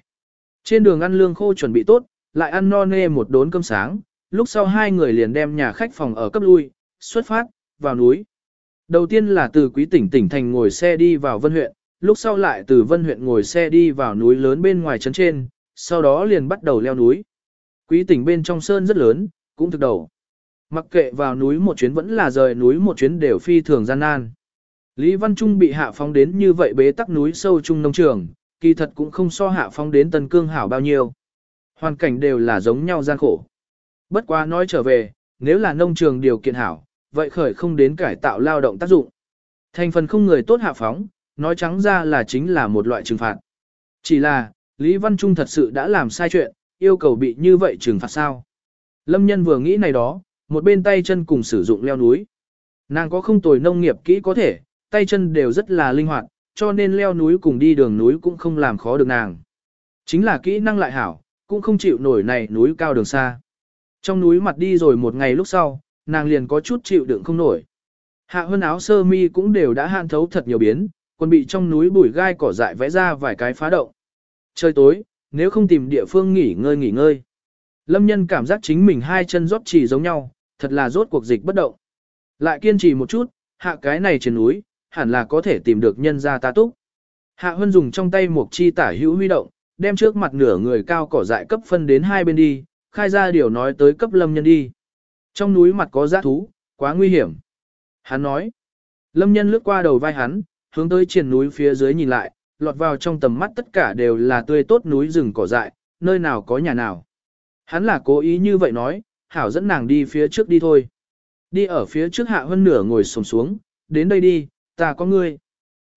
Speaker 1: Trên đường ăn lương khô chuẩn bị tốt, lại ăn no nê một đốn cơm sáng, lúc sau hai người liền đem nhà khách phòng ở cấp lui, xuất phát, vào núi. Đầu tiên là từ quý tỉnh tỉnh thành ngồi xe đi vào Vân huyện, lúc sau lại từ Vân huyện ngồi xe đi vào núi lớn bên ngoài trấn trên, sau đó liền bắt đầu leo núi. Quý tỉnh bên trong sơn rất lớn, cũng thực đầu. Mặc kệ vào núi một chuyến vẫn là rời núi một chuyến đều phi thường gian nan. Lý Văn Trung bị hạ phóng đến như vậy bế tắc núi sâu trung nông trường, kỳ thật cũng không so hạ phong đến tân cương hảo bao nhiêu. Hoàn cảnh đều là giống nhau gian khổ. Bất quá nói trở về, nếu là nông trường điều kiện hảo, vậy khởi không đến cải tạo lao động tác dụng. Thành phần không người tốt hạ phóng, nói trắng ra là chính là một loại trừng phạt. Chỉ là, Lý Văn Trung thật sự đã làm sai chuyện, yêu cầu bị như vậy trừng phạt sao. Lâm nhân vừa nghĩ này đó, một bên tay chân cùng sử dụng leo núi. Nàng có không tồi nông nghiệp kỹ có thể, tay chân đều rất là linh hoạt, cho nên leo núi cùng đi đường núi cũng không làm khó được nàng. Chính là kỹ năng lại hảo, cũng không chịu nổi này núi cao đường xa. Trong núi mặt đi rồi một ngày lúc sau, nàng liền có chút chịu đựng không nổi. Hạ hơn áo sơ mi cũng đều đã hạn thấu thật nhiều biến, còn bị trong núi bụi gai cỏ dại vẽ ra vài cái phá động. Trời tối, nếu không tìm địa phương nghỉ ngơi nghỉ ngơi. Lâm nhân cảm giác chính mình hai chân rót chỉ giống nhau, thật là rốt cuộc dịch bất động. Lại kiên trì một chút, hạ cái này trên núi, hẳn là có thể tìm được nhân gia ta túc. Hạ Hân dùng trong tay một chi tả hữu huy động, đem trước mặt nửa người cao cỏ dại cấp phân đến hai bên đi, khai ra điều nói tới cấp lâm nhân đi. Trong núi mặt có giã thú, quá nguy hiểm. Hắn nói, lâm nhân lướt qua đầu vai hắn, hướng tới triển núi phía dưới nhìn lại, lọt vào trong tầm mắt tất cả đều là tươi tốt núi rừng cỏ dại, nơi nào có nhà nào. Hắn là cố ý như vậy nói, hảo dẫn nàng đi phía trước đi thôi. Đi ở phía trước hạ hơn nửa ngồi sồm xuống, đến đây đi, ta có ngươi.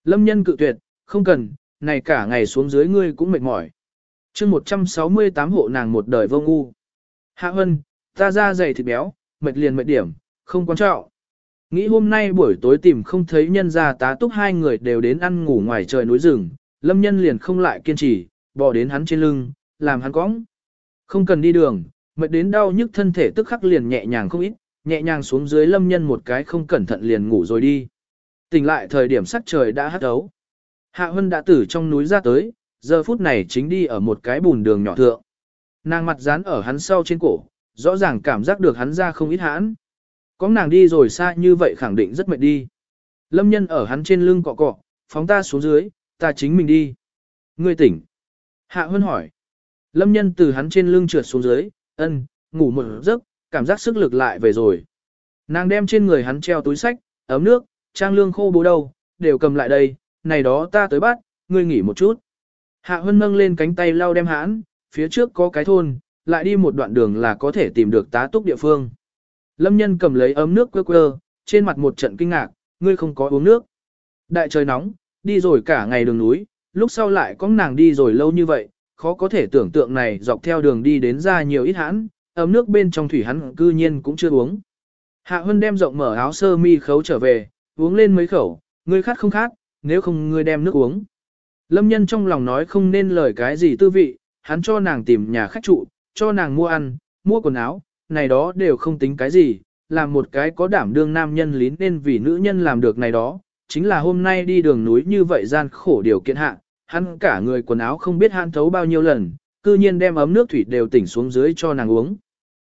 Speaker 1: Lâm nhân cự tuyệt, không cần, này cả ngày xuống dưới ngươi cũng mệt mỏi. mươi 168 hộ nàng một đời vô ngu. Hạ Hân, ta ra dày thịt béo, mệt liền mệt điểm, không quan trọng. Nghĩ hôm nay buổi tối tìm không thấy nhân ra tá túc hai người đều đến ăn ngủ ngoài trời núi rừng, lâm nhân liền không lại kiên trì, bỏ đến hắn trên lưng, làm hắn cõng. Không cần đi đường, mệt đến đau nhức thân thể tức khắc liền nhẹ nhàng không ít, nhẹ nhàng xuống dưới lâm nhân một cái không cẩn thận liền ngủ rồi đi. Tỉnh lại thời điểm sắc trời đã hắt đấu, Hạ Hân đã tử trong núi ra tới, giờ phút này chính đi ở một cái bùn đường nhỏ thượng. Nàng mặt dán ở hắn sau trên cổ, rõ ràng cảm giác được hắn ra không ít hãn. Có nàng đi rồi xa như vậy khẳng định rất mệt đi. Lâm nhân ở hắn trên lưng cọ cọ, phóng ta xuống dưới, ta chính mình đi. Ngươi tỉnh. Hạ Hân hỏi. Lâm nhân từ hắn trên lưng trượt xuống dưới, ân, ngủ một giấc, cảm giác sức lực lại về rồi. Nàng đem trên người hắn treo túi sách, ấm nước, trang lương khô bố đâu, đều cầm lại đây, này đó ta tới bắt, ngươi nghỉ một chút. Hạ Hân nâng lên cánh tay lau đem hãn, phía trước có cái thôn, lại đi một đoạn đường là có thể tìm được tá túc địa phương. Lâm nhân cầm lấy ấm nước quơ quơ, trên mặt một trận kinh ngạc, ngươi không có uống nước. Đại trời nóng, đi rồi cả ngày đường núi, lúc sau lại có nàng đi rồi lâu như vậy, khó có thể tưởng tượng này dọc theo đường đi đến ra nhiều ít hãn, ấm nước bên trong thủy hắn cư nhiên cũng chưa uống. Hạ Hân đem rộng mở áo sơ mi khấu trở về, uống lên mấy khẩu, ngươi khát không khát, nếu không ngươi đem nước uống. Lâm nhân trong lòng nói không nên lời cái gì tư vị, hắn cho nàng tìm nhà khách trụ, cho nàng mua ăn, mua quần áo, này đó đều không tính cái gì, làm một cái có đảm đương nam nhân lín nên vì nữ nhân làm được này đó, chính là hôm nay đi đường núi như vậy gian khổ điều kiện hạ, hắn cả người quần áo không biết hắn thấu bao nhiêu lần, cư nhiên đem ấm nước thủy đều tỉnh xuống dưới cho nàng uống.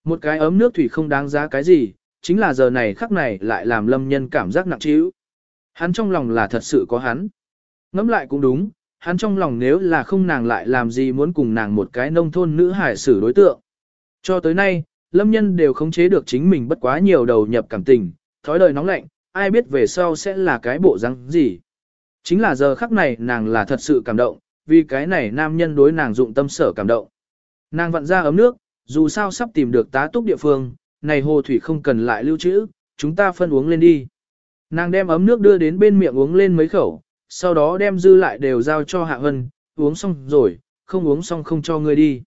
Speaker 1: Một cái ấm nước thủy không đáng giá cái gì, chính là giờ này khắc này lại làm lâm nhân cảm giác nặng trĩu. Hắn trong lòng là thật sự có hắn. Ngẫm lại cũng đúng, hắn trong lòng nếu là không nàng lại làm gì muốn cùng nàng một cái nông thôn nữ hải xử đối tượng. Cho tới nay, lâm nhân đều khống chế được chính mình bất quá nhiều đầu nhập cảm tình, thói đời nóng lạnh, ai biết về sau sẽ là cái bộ răng gì. Chính là giờ khắc này nàng là thật sự cảm động, vì cái này nam nhân đối nàng dụng tâm sở cảm động. Nàng vặn ra ấm nước, dù sao sắp tìm được tá túc địa phương, này hồ thủy không cần lại lưu trữ, chúng ta phân uống lên đi. Nàng đem ấm nước đưa đến bên miệng uống lên mấy khẩu, sau đó đem dư lại đều giao cho Hạ Hân, uống xong rồi, không uống xong không cho ngươi đi.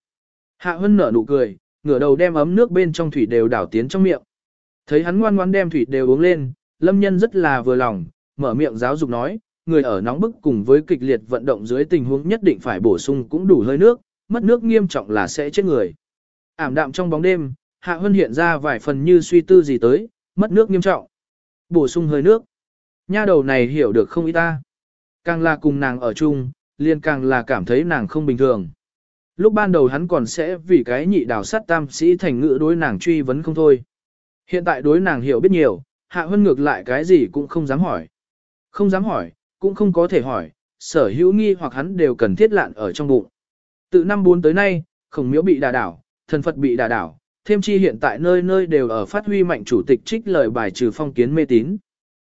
Speaker 1: Hạ Hân nở nụ cười, ngửa đầu đem ấm nước bên trong thủy đều đảo tiến trong miệng. Thấy hắn ngoan ngoan đem thủy đều uống lên, Lâm Nhân rất là vừa lòng, mở miệng giáo dục nói, người ở nóng bức cùng với kịch liệt vận động dưới tình huống nhất định phải bổ sung cũng đủ hơi nước, mất nước nghiêm trọng là sẽ chết người. Ảm đạm trong bóng đêm, Hạ Hân hiện ra vài phần như suy tư gì tới, mất nước nghiêm trọng. Bổ sung hơi nước. Nha đầu này hiểu được không ý ta. Càng là cùng nàng ở chung, liền càng là cảm thấy nàng không bình thường. Lúc ban đầu hắn còn sẽ vì cái nhị đào sát tam sĩ thành ngữ đối nàng truy vấn không thôi. Hiện tại đối nàng hiểu biết nhiều, Hạ hơn ngược lại cái gì cũng không dám hỏi. Không dám hỏi, cũng không có thể hỏi, sở hữu nghi hoặc hắn đều cần thiết lạn ở trong bụng. Từ năm bốn tới nay, khổng miếu bị đà đảo, thần Phật bị đà đảo, thêm chi hiện tại nơi nơi đều ở phát huy mạnh chủ tịch trích lời bài trừ phong kiến mê tín.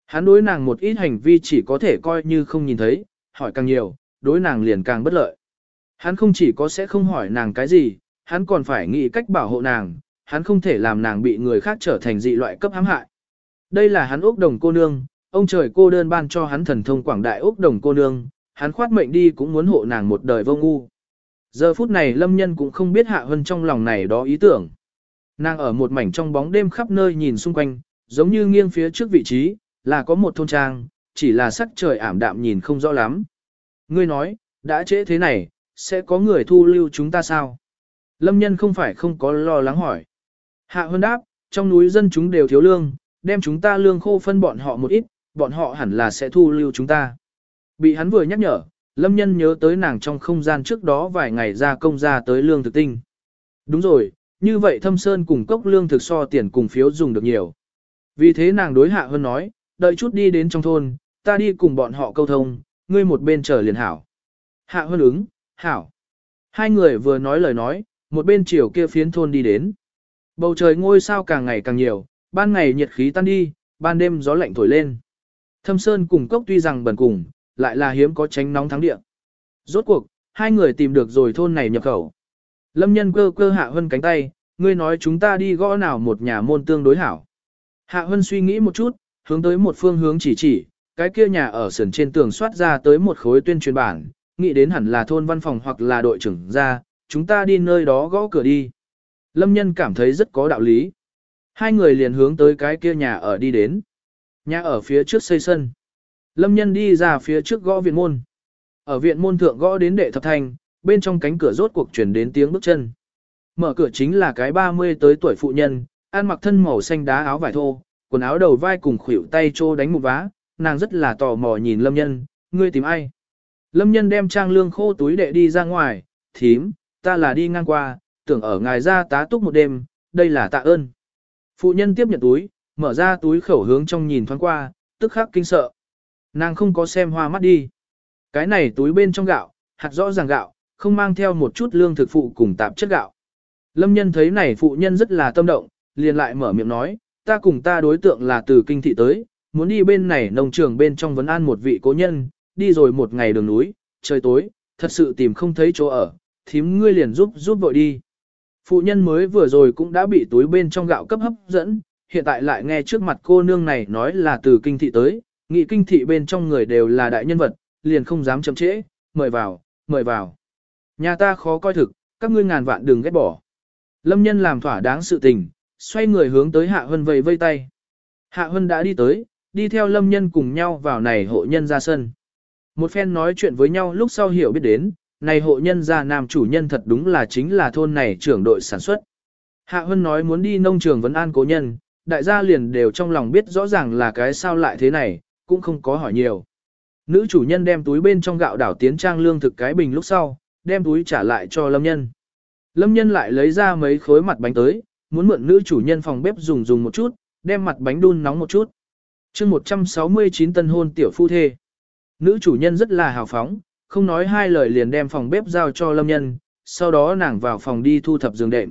Speaker 1: Hắn đối nàng một ít hành vi chỉ có thể coi như không nhìn thấy, hỏi càng nhiều, đối nàng liền càng bất lợi. Hắn không chỉ có sẽ không hỏi nàng cái gì, hắn còn phải nghĩ cách bảo hộ nàng, hắn không thể làm nàng bị người khác trở thành dị loại cấp hãm hại. Đây là hắn ốc đồng cô nương, ông trời cô đơn ban cho hắn thần thông quảng đại ốc đồng cô nương, hắn khoát mệnh đi cũng muốn hộ nàng một đời vô ngu. Giờ phút này lâm nhân cũng không biết hạ hơn trong lòng này đó ý tưởng. Nàng ở một mảnh trong bóng đêm khắp nơi nhìn xung quanh, giống như nghiêng phía trước vị trí, là có một thôn trang, chỉ là sắc trời ảm đạm nhìn không rõ lắm. Ngươi nói, đã trễ thế này, sẽ có người thu lưu chúng ta sao? Lâm nhân không phải không có lo lắng hỏi. Hạ hơn đáp, trong núi dân chúng đều thiếu lương, đem chúng ta lương khô phân bọn họ một ít, bọn họ hẳn là sẽ thu lưu chúng ta. Bị hắn vừa nhắc nhở, Lâm nhân nhớ tới nàng trong không gian trước đó vài ngày ra công ra tới lương thực tinh. Đúng rồi, như vậy thâm sơn cùng cốc lương thực so tiền cùng phiếu dùng được nhiều. Vì thế nàng đối hạ hơn nói, đợi chút đi đến trong thôn, ta đi cùng bọn họ câu thông, ngươi một bên chờ liền hảo. Hạ hơn ứng, hảo. Hai người vừa nói lời nói, một bên chiều kia phiến thôn đi đến. Bầu trời ngôi sao càng ngày càng nhiều, ban ngày nhiệt khí tan đi, ban đêm gió lạnh thổi lên. Thâm Sơn cùng cốc tuy rằng bẩn cùng, lại là hiếm có tránh nóng thắng địa. Rốt cuộc, hai người tìm được rồi thôn này nhập khẩu. Lâm nhân cơ cơ hạ hơn cánh tay, ngươi nói chúng ta đi gõ nào một nhà môn tương đối hảo. Hạ Hân suy nghĩ một chút, hướng tới một phương hướng chỉ chỉ, cái kia nhà ở sườn trên tường soát ra tới một khối tuyên truyền bản, nghĩ đến hẳn là thôn văn phòng hoặc là đội trưởng ra, chúng ta đi nơi đó gõ cửa đi. Lâm nhân cảm thấy rất có đạo lý. Hai người liền hướng tới cái kia nhà ở đi đến. Nhà ở phía trước xây sân. Lâm nhân đi ra phía trước gõ viện môn. Ở viện môn thượng gõ đến đệ thập thành bên trong cánh cửa rốt cuộc chuyển đến tiếng bước chân. Mở cửa chính là cái 30 tới tuổi phụ nhân, ăn mặc thân màu xanh đá áo vải thô, quần áo đầu vai cùng khuỷu tay trô đánh một vá, nàng rất là tò mò nhìn Lâm Nhân, ngươi tìm ai? Lâm Nhân đem trang lương khô túi đệ đi ra ngoài, thím, ta là đi ngang qua, tưởng ở ngài ra tá túc một đêm, đây là tạ ơn. Phụ nhân tiếp nhận túi, mở ra túi khẩu hướng trong nhìn thoáng qua, tức khắc kinh sợ. Nàng không có xem hoa mắt đi. Cái này túi bên trong gạo, hạt rõ ràng gạo, không mang theo một chút lương thực phụ cùng tạp chất gạo. Lâm nhân thấy này phụ nhân rất là tâm động, liền lại mở miệng nói, ta cùng ta đối tượng là từ kinh thị tới, muốn đi bên này nông trường bên trong vấn an một vị cố nhân, đi rồi một ngày đường núi, trời tối, thật sự tìm không thấy chỗ ở, thím ngươi liền giúp giúp vội đi. Phụ nhân mới vừa rồi cũng đã bị túi bên trong gạo cấp hấp dẫn, hiện tại lại nghe trước mặt cô nương này nói là từ kinh thị tới, nghị kinh thị bên trong người đều là đại nhân vật, liền không dám chậm trễ, mời vào, mời vào. Nhà ta khó coi thực, các ngươi ngàn vạn đừng ghét bỏ. Lâm nhân làm thỏa đáng sự tình, xoay người hướng tới Hạ Hân vây vây tay. Hạ Hân đã đi tới, đi theo Lâm nhân cùng nhau vào này hộ nhân ra sân. Một phen nói chuyện với nhau lúc sau hiểu biết đến, này hộ nhân gia nam chủ nhân thật đúng là chính là thôn này trưởng đội sản xuất. Hạ Hân nói muốn đi nông trường vấn an cố nhân, đại gia liền đều trong lòng biết rõ ràng là cái sao lại thế này, cũng không có hỏi nhiều. Nữ chủ nhân đem túi bên trong gạo đảo tiến trang lương thực cái bình lúc sau, đem túi trả lại cho lâm nhân. Lâm nhân lại lấy ra mấy khối mặt bánh tới, muốn mượn nữ chủ nhân phòng bếp dùng dùng một chút, đem mặt bánh đun nóng một chút. chương 169 tân hôn tiểu phu thê. Nữ chủ nhân rất là hào phóng, không nói hai lời liền đem phòng bếp giao cho lâm nhân, sau đó nàng vào phòng đi thu thập giường đệm.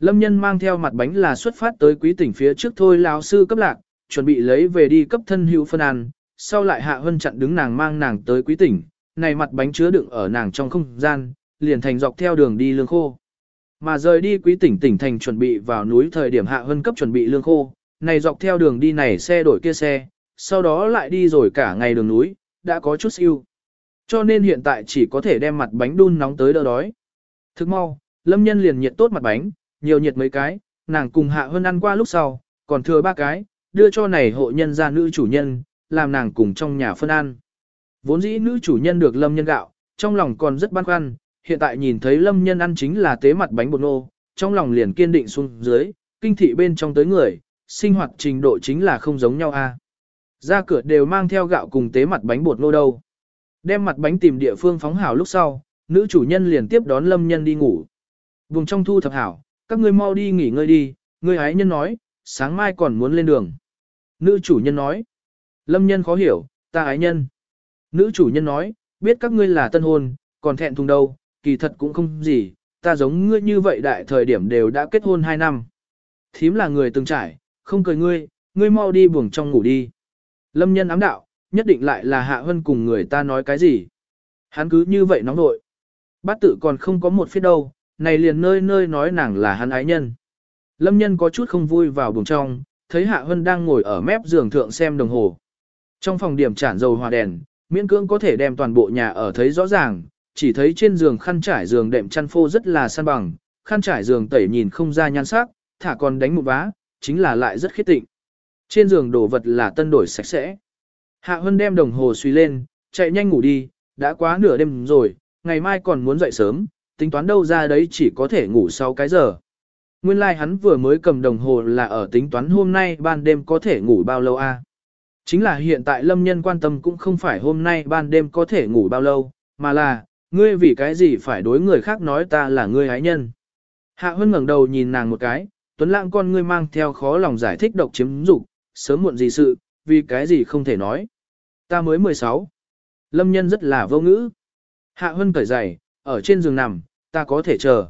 Speaker 1: Lâm nhân mang theo mặt bánh là xuất phát tới quý tỉnh phía trước thôi lão sư cấp lạc, chuẩn bị lấy về đi cấp thân hữu phân ăn, sau lại hạ hân chặn đứng nàng mang nàng tới quý tỉnh, này mặt bánh chứa đựng ở nàng trong không gian, liền thành dọc theo đường đi lương khô. Mà rời đi quý tỉnh tỉnh thành chuẩn bị vào núi thời điểm hạ hân cấp chuẩn bị lương khô, này dọc theo đường đi này xe đổi kia xe, sau đó lại đi rồi cả ngày đường núi, đã có chút siêu. Cho nên hiện tại chỉ có thể đem mặt bánh đun nóng tới đỡ đói. Thức mau, lâm nhân liền nhiệt tốt mặt bánh, nhiều nhiệt mấy cái, nàng cùng hạ hân ăn qua lúc sau, còn thừa ba cái, đưa cho này hộ nhân ra nữ chủ nhân, làm nàng cùng trong nhà phân ăn. Vốn dĩ nữ chủ nhân được lâm nhân gạo, trong lòng còn rất băn khoăn, hiện tại nhìn thấy lâm nhân ăn chính là tế mặt bánh bột nô, trong lòng liền kiên định xuống dưới, kinh thị bên trong tới người, sinh hoạt trình độ chính là không giống nhau a. Ra cửa đều mang theo gạo cùng tế mặt bánh bột nô đâu. Đem mặt bánh tìm địa phương phóng hảo lúc sau, nữ chủ nhân liền tiếp đón lâm nhân đi ngủ. Vùng trong thu thập hảo, các ngươi mau đi nghỉ ngơi đi, ngươi ái nhân nói, sáng mai còn muốn lên đường. Nữ chủ nhân nói, lâm nhân khó hiểu, ta ái nhân. Nữ chủ nhân nói, biết các ngươi là tân hôn, còn thẹn thùng đâu, kỳ thật cũng không gì, ta giống ngươi như vậy đại thời điểm đều đã kết hôn 2 năm. Thím là người từng trải, không cười ngươi, ngươi mau đi buồng trong ngủ đi. Lâm nhân ám đạo, nhất định lại là hạ hân cùng người ta nói cái gì. Hắn cứ như vậy nóng nội. Bát tự còn không có một phía đâu, này liền nơi nơi nói nàng là hắn ái nhân. Lâm nhân có chút không vui vào buồng trong, thấy Hạ Hân đang ngồi ở mép giường thượng xem đồng hồ. Trong phòng điểm chản dầu hòa đèn, miễn cưỡng có thể đem toàn bộ nhà ở thấy rõ ràng, chỉ thấy trên giường khăn trải giường đệm chăn phô rất là san bằng, khăn trải giường tẩy nhìn không ra nhan sắc, thả còn đánh một vá, chính là lại rất khiết tịnh. Trên giường đồ vật là tân đổi sạch sẽ. Hạ Hân đem đồng hồ suy lên, chạy nhanh ngủ đi, đã quá nửa đêm rồi, ngày mai còn muốn dậy sớm, tính toán đâu ra đấy chỉ có thể ngủ sau cái giờ. Nguyên lai like hắn vừa mới cầm đồng hồ là ở tính toán hôm nay ban đêm có thể ngủ bao lâu a? Chính là hiện tại lâm nhân quan tâm cũng không phải hôm nay ban đêm có thể ngủ bao lâu, mà là, ngươi vì cái gì phải đối người khác nói ta là ngươi hái nhân. Hạ Hân ngẩng đầu nhìn nàng một cái, Tuấn Lãng con ngươi mang theo khó lòng giải thích độc chiếm dục, sớm muộn gì sự, vì cái gì không thể nói. Ta mới 16. Lâm nhân rất là vô ngữ. Hạ Hân cởi giày, ở trên giường nằm, ta có thể chờ.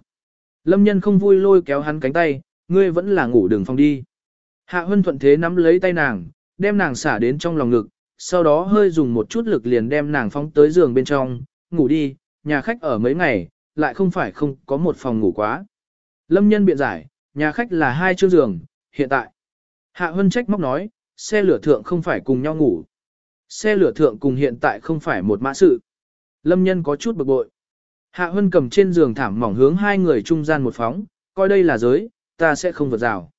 Speaker 1: Lâm nhân không vui lôi kéo hắn cánh tay, ngươi vẫn là ngủ đường phòng đi. Hạ Hân thuận thế nắm lấy tay nàng, đem nàng xả đến trong lòng ngực, sau đó hơi dùng một chút lực liền đem nàng phóng tới giường bên trong, ngủ đi, nhà khách ở mấy ngày, lại không phải không có một phòng ngủ quá. Lâm nhân biện giải, nhà khách là hai chương giường, hiện tại. Hạ Hân trách móc nói, xe lửa thượng không phải cùng nhau ngủ. Xe lửa thượng cùng hiện tại không phải một mã sự. Lâm nhân có chút bực bội. Hạ Hân cầm trên giường thảm mỏng hướng hai người trung gian một phóng, coi đây là giới, ta sẽ không vượt rào.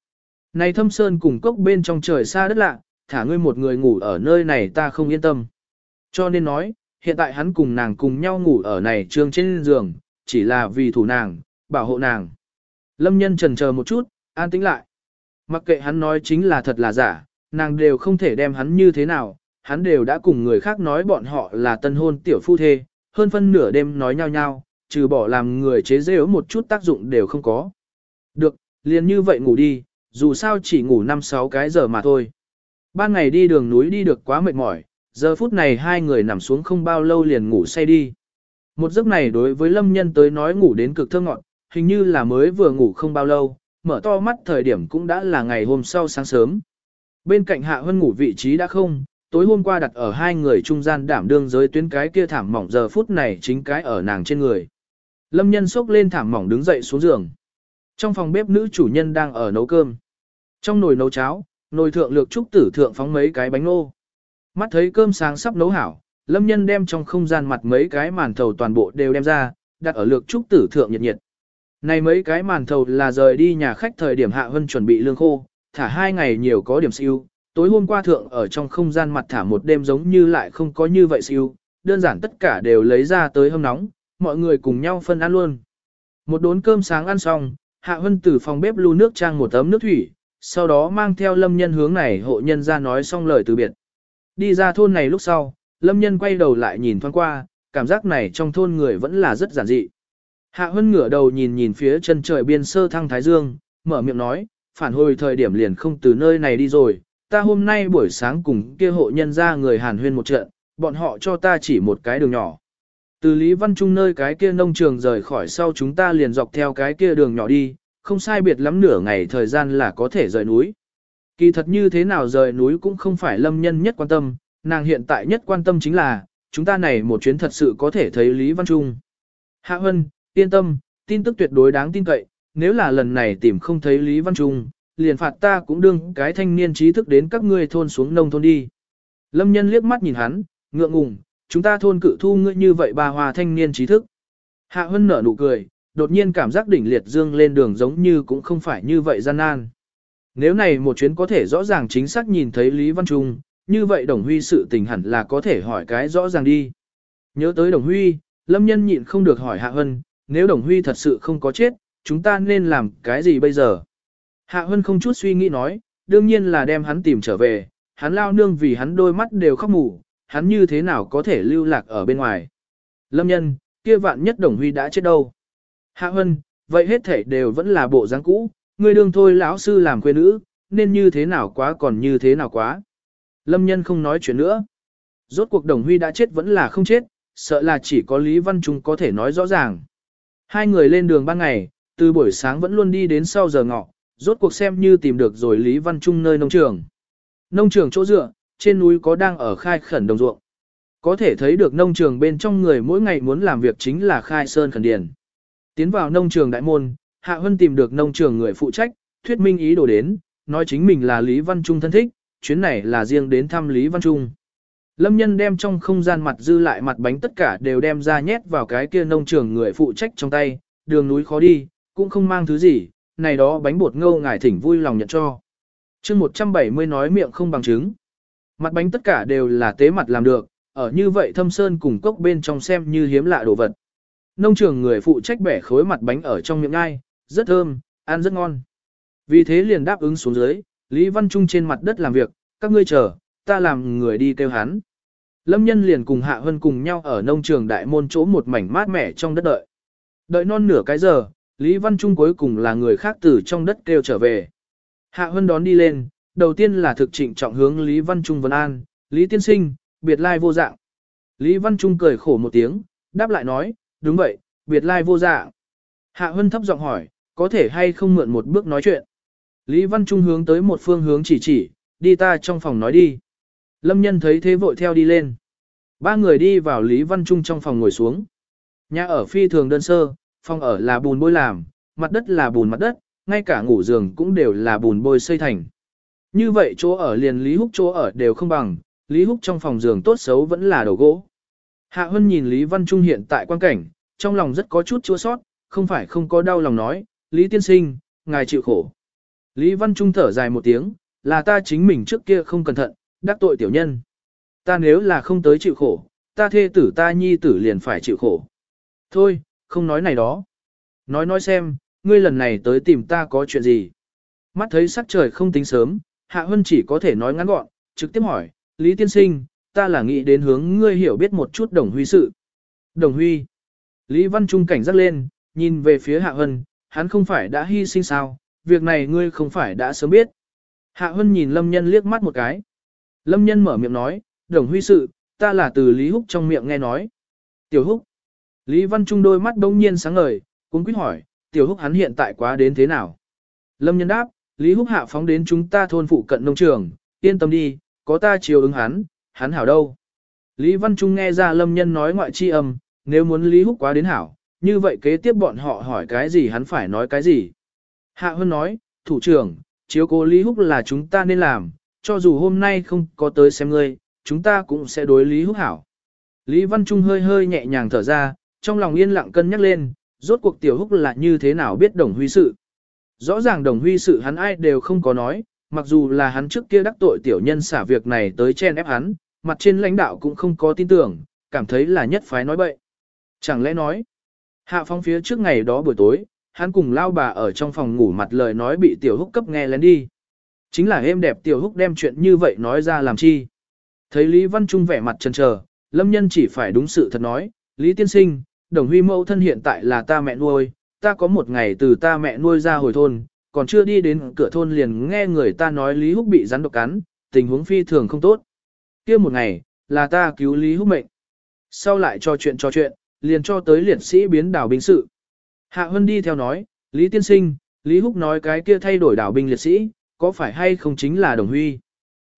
Speaker 1: Này thâm sơn cùng cốc bên trong trời xa đất lạ, thả ngươi một người ngủ ở nơi này ta không yên tâm. Cho nên nói, hiện tại hắn cùng nàng cùng nhau ngủ ở này trương trên giường, chỉ là vì thủ nàng, bảo hộ nàng. Lâm nhân trần chờ một chút, an tĩnh lại. Mặc kệ hắn nói chính là thật là giả, nàng đều không thể đem hắn như thế nào, hắn đều đã cùng người khác nói bọn họ là tân hôn tiểu phu thê, hơn phân nửa đêm nói nhau nhau, trừ bỏ làm người chế rêu một chút tác dụng đều không có. Được, liền như vậy ngủ đi, dù sao chỉ ngủ 5-6 cái giờ mà thôi. Ban ngày đi đường núi đi được quá mệt mỏi, giờ phút này hai người nằm xuống không bao lâu liền ngủ say đi. Một giấc này đối với lâm nhân tới nói ngủ đến cực thơ ngọn, hình như là mới vừa ngủ không bao lâu, mở to mắt thời điểm cũng đã là ngày hôm sau sáng sớm. Bên cạnh hạ hân ngủ vị trí đã không, tối hôm qua đặt ở hai người trung gian đảm đương giới tuyến cái kia thảm mỏng giờ phút này chính cái ở nàng trên người. Lâm nhân xốc lên thảm mỏng đứng dậy xuống giường. Trong phòng bếp nữ chủ nhân đang ở nấu cơm. Trong nồi nấu cháo, nồi thượng lược trúc tử thượng phóng mấy cái bánh ngô. Mắt thấy cơm sáng sắp nấu hảo, lâm nhân đem trong không gian mặt mấy cái màn thầu toàn bộ đều đem ra, đặt ở lược trúc tử thượng nhiệt nhiệt. Này mấy cái màn thầu là rời đi nhà khách thời điểm hạ hân chuẩn bị lương khô, thả hai ngày nhiều có điểm siêu, tối hôm qua thượng ở trong không gian mặt thả một đêm giống như lại không có như vậy siêu, đơn giản tất cả đều lấy ra tới hâm nóng, mọi người cùng nhau phân ăn luôn. Một đốn cơm sáng ăn xong, Hạ Hân từ phòng bếp lưu nước trang một tấm nước thủy, sau đó mang theo lâm nhân hướng này hộ nhân ra nói xong lời từ biệt. Đi ra thôn này lúc sau, lâm nhân quay đầu lại nhìn thoáng qua, cảm giác này trong thôn người vẫn là rất giản dị. Hạ Hân ngửa đầu nhìn nhìn phía chân trời biên sơ thăng Thái Dương, mở miệng nói, phản hồi thời điểm liền không từ nơi này đi rồi, ta hôm nay buổi sáng cùng kia hộ nhân ra người hàn huyên một trận, bọn họ cho ta chỉ một cái đường nhỏ. Từ Lý Văn Trung nơi cái kia nông trường rời khỏi sau chúng ta liền dọc theo cái kia đường nhỏ đi, không sai biệt lắm nửa ngày thời gian là có thể rời núi. Kỳ thật như thế nào rời núi cũng không phải lâm nhân nhất quan tâm, nàng hiện tại nhất quan tâm chính là, chúng ta này một chuyến thật sự có thể thấy Lý Văn Trung. Hạ Hân, yên tâm, tin tức tuyệt đối đáng tin cậy, nếu là lần này tìm không thấy Lý Văn Trung, liền phạt ta cũng đương cái thanh niên trí thức đến các ngươi thôn xuống nông thôn đi. Lâm nhân liếc mắt nhìn hắn, ngượng ngùng, chúng ta thôn cự thu ngươi như vậy bà hòa thanh niên trí thức. Hạ Hân nở nụ cười, đột nhiên cảm giác đỉnh liệt dương lên đường giống như cũng không phải như vậy gian nan. Nếu này một chuyến có thể rõ ràng chính xác nhìn thấy Lý Văn Trung, như vậy Đồng Huy sự tình hẳn là có thể hỏi cái rõ ràng đi. Nhớ tới Đồng Huy, Lâm Nhân nhịn không được hỏi Hạ Hân, nếu Đồng Huy thật sự không có chết, chúng ta nên làm cái gì bây giờ? Hạ Hân không chút suy nghĩ nói, đương nhiên là đem hắn tìm trở về, hắn lao nương vì hắn đôi mắt đều khóc mù, hắn như thế nào có thể lưu lạc ở bên ngoài. Lâm nhân, kia vạn nhất Đồng Huy đã chết đâu. Hạ Hân, vậy hết thể đều vẫn là bộ dáng cũ, ngươi đương thôi lão sư làm quê nữ, nên như thế nào quá còn như thế nào quá. Lâm nhân không nói chuyện nữa. Rốt cuộc Đồng Huy đã chết vẫn là không chết, sợ là chỉ có Lý Văn Trung có thể nói rõ ràng. Hai người lên đường ban ngày, từ buổi sáng vẫn luôn đi đến sau giờ ngọ, rốt cuộc xem như tìm được rồi Lý Văn Trung nơi nông trường. Nông trường chỗ dựa, trên núi có đang ở khai khẩn đồng ruộng. Có thể thấy được nông trường bên trong người mỗi ngày muốn làm việc chính là khai sơn khẩn điền. Tiến vào nông trường đại môn, Hạ Hân tìm được nông trường người phụ trách, thuyết minh ý đồ đến, nói chính mình là Lý Văn Trung thân thích, chuyến này là riêng đến thăm Lý Văn Trung. Lâm nhân đem trong không gian mặt dư lại mặt bánh tất cả đều đem ra nhét vào cái kia nông trường người phụ trách trong tay, đường núi khó đi, cũng không mang thứ gì, này đó bánh bột ngâu ngải thỉnh vui lòng nhận cho. chương 170 nói miệng không bằng chứng. Mặt bánh tất cả đều là tế mặt làm được, ở như vậy thâm sơn cùng cốc bên trong xem như hiếm lạ đồ vật. Nông trường người phụ trách bẻ khối mặt bánh ở trong miệng ai, rất thơm, ăn rất ngon. Vì thế liền đáp ứng xuống dưới, Lý Văn Trung trên mặt đất làm việc, các ngươi chờ, ta làm người đi kêu hắn. Lâm nhân liền cùng Hạ Hân cùng nhau ở nông trường đại môn chỗ một mảnh mát mẻ trong đất đợi. Đợi non nửa cái giờ, Lý Văn Trung cuối cùng là người khác từ trong đất kêu trở về. Hạ Hân đón đi lên, đầu tiên là thực trịnh trọng hướng Lý Văn Trung vấn an, Lý Tiên Sinh, biệt lai vô dạng. Lý Văn Trung cười khổ một tiếng, đáp lại nói, đúng vậy, biệt lai vô dạng. Hạ Hân thấp giọng hỏi, có thể hay không mượn một bước nói chuyện. Lý Văn Trung hướng tới một phương hướng chỉ chỉ, đi ta trong phòng nói đi. Lâm nhân thấy thế vội theo đi lên. Ba người đi vào Lý Văn Trung trong phòng ngồi xuống. Nhà ở phi thường đơn sơ, phòng ở là bùn bôi làm, mặt đất là bùn mặt đất, ngay cả ngủ giường cũng đều là bùn bôi xây thành. Như vậy chỗ ở liền Lý Húc chỗ ở đều không bằng, Lý Húc trong phòng giường tốt xấu vẫn là đầu gỗ. Hạ Hân nhìn Lý Văn Trung hiện tại quan cảnh, trong lòng rất có chút chua sót, không phải không có đau lòng nói, Lý Tiên Sinh, ngài chịu khổ. Lý Văn Trung thở dài một tiếng, là ta chính mình trước kia không cẩn thận, đắc tội tiểu nhân. Ta nếu là không tới chịu khổ, ta thê tử ta nhi tử liền phải chịu khổ. Thôi, không nói này đó. Nói nói xem, ngươi lần này tới tìm ta có chuyện gì. Mắt thấy sắc trời không tính sớm, Hạ Hân chỉ có thể nói ngắn gọn, trực tiếp hỏi, Lý Tiên Sinh, ta là nghĩ đến hướng ngươi hiểu biết một chút đồng huy sự. Đồng huy. Lý Văn Trung cảnh giác lên, nhìn về phía Hạ Hân, hắn không phải đã hy sinh sao, việc này ngươi không phải đã sớm biết. Hạ Hân nhìn Lâm Nhân liếc mắt một cái. Lâm Nhân mở miệng nói, đồng huy sự, ta là từ Lý Húc trong miệng nghe nói. Tiểu Húc. Lý Văn Trung đôi mắt đông nhiên sáng ngời, cũng quyết hỏi, Tiểu Húc hắn hiện tại quá đến thế nào? Lâm Nhân đáp, Lý Húc hạ phóng đến chúng ta thôn phụ cận nông trường, yên tâm đi, có ta chiều ứng hắn, hắn hảo đâu. Lý Văn Trung nghe ra Lâm Nhân nói ngoại chi âm, nếu muốn Lý Húc quá đến hảo, như vậy kế tiếp bọn họ hỏi cái gì hắn phải nói cái gì. Hạ Hân nói, thủ trưởng, chiếu cố Lý Húc là chúng ta nên làm, cho dù hôm nay không có tới xem ngươi, chúng ta cũng sẽ đối Lý Húc hảo. Lý Văn Trung hơi hơi nhẹ nhàng thở ra, trong lòng yên lặng cân nhắc lên, rốt cuộc tiểu Húc là như thế nào biết đồng huy sự. Rõ ràng đồng huy sự hắn ai đều không có nói, mặc dù là hắn trước kia đắc tội tiểu nhân xả việc này tới chen ép hắn, mặt trên lãnh đạo cũng không có tin tưởng, cảm thấy là nhất phái nói bậy. Chẳng lẽ nói, hạ phong phía trước ngày đó buổi tối, hắn cùng lao bà ở trong phòng ngủ mặt lời nói bị tiểu húc cấp nghe lén đi. Chính là êm đẹp tiểu húc đem chuyện như vậy nói ra làm chi. Thấy Lý Văn Trung vẻ mặt chần chờ, lâm nhân chỉ phải đúng sự thật nói, Lý Tiên Sinh, đồng huy mẫu thân hiện tại là ta mẹ nuôi, ta có một ngày từ ta mẹ nuôi ra hồi thôn, còn chưa đi đến cửa thôn liền nghe người ta nói Lý Húc bị rắn độc cắn, tình huống phi thường không tốt. kia một ngày, là ta cứu Lý Húc mệnh. Sau lại cho chuyện cho chuyện, liền cho tới liệt sĩ biến đảo binh sự. Hạ Hân đi theo nói, Lý Tiên Sinh, Lý Húc nói cái kia thay đổi đảo binh liệt sĩ, có phải hay không chính là đồng huy.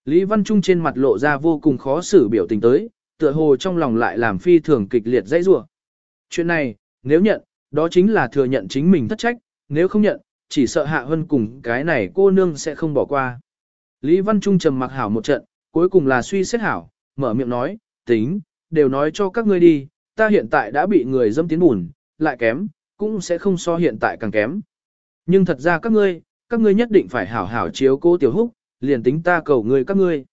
Speaker 1: Lý Văn Trung trên mặt lộ ra vô cùng khó xử biểu tình tới, tựa hồ trong lòng lại làm phi thường kịch liệt dãy rủa. Chuyện này, nếu nhận, đó chính là thừa nhận chính mình thất trách, nếu không nhận, chỉ sợ Hạ Hân cùng cái này cô nương sẽ không bỏ qua. Lý Văn Trung trầm mặc hảo một trận, cuối cùng là suy xét hảo, mở miệng nói, tính, đều nói cho các ngươi đi, ta hiện tại đã bị người dâm tiến bùn, lại kém, cũng sẽ không so hiện tại càng kém. Nhưng thật ra các ngươi, các ngươi nhất định phải hảo hảo chiếu cố tiểu húc, liền tính ta cầu ngươi các ngươi.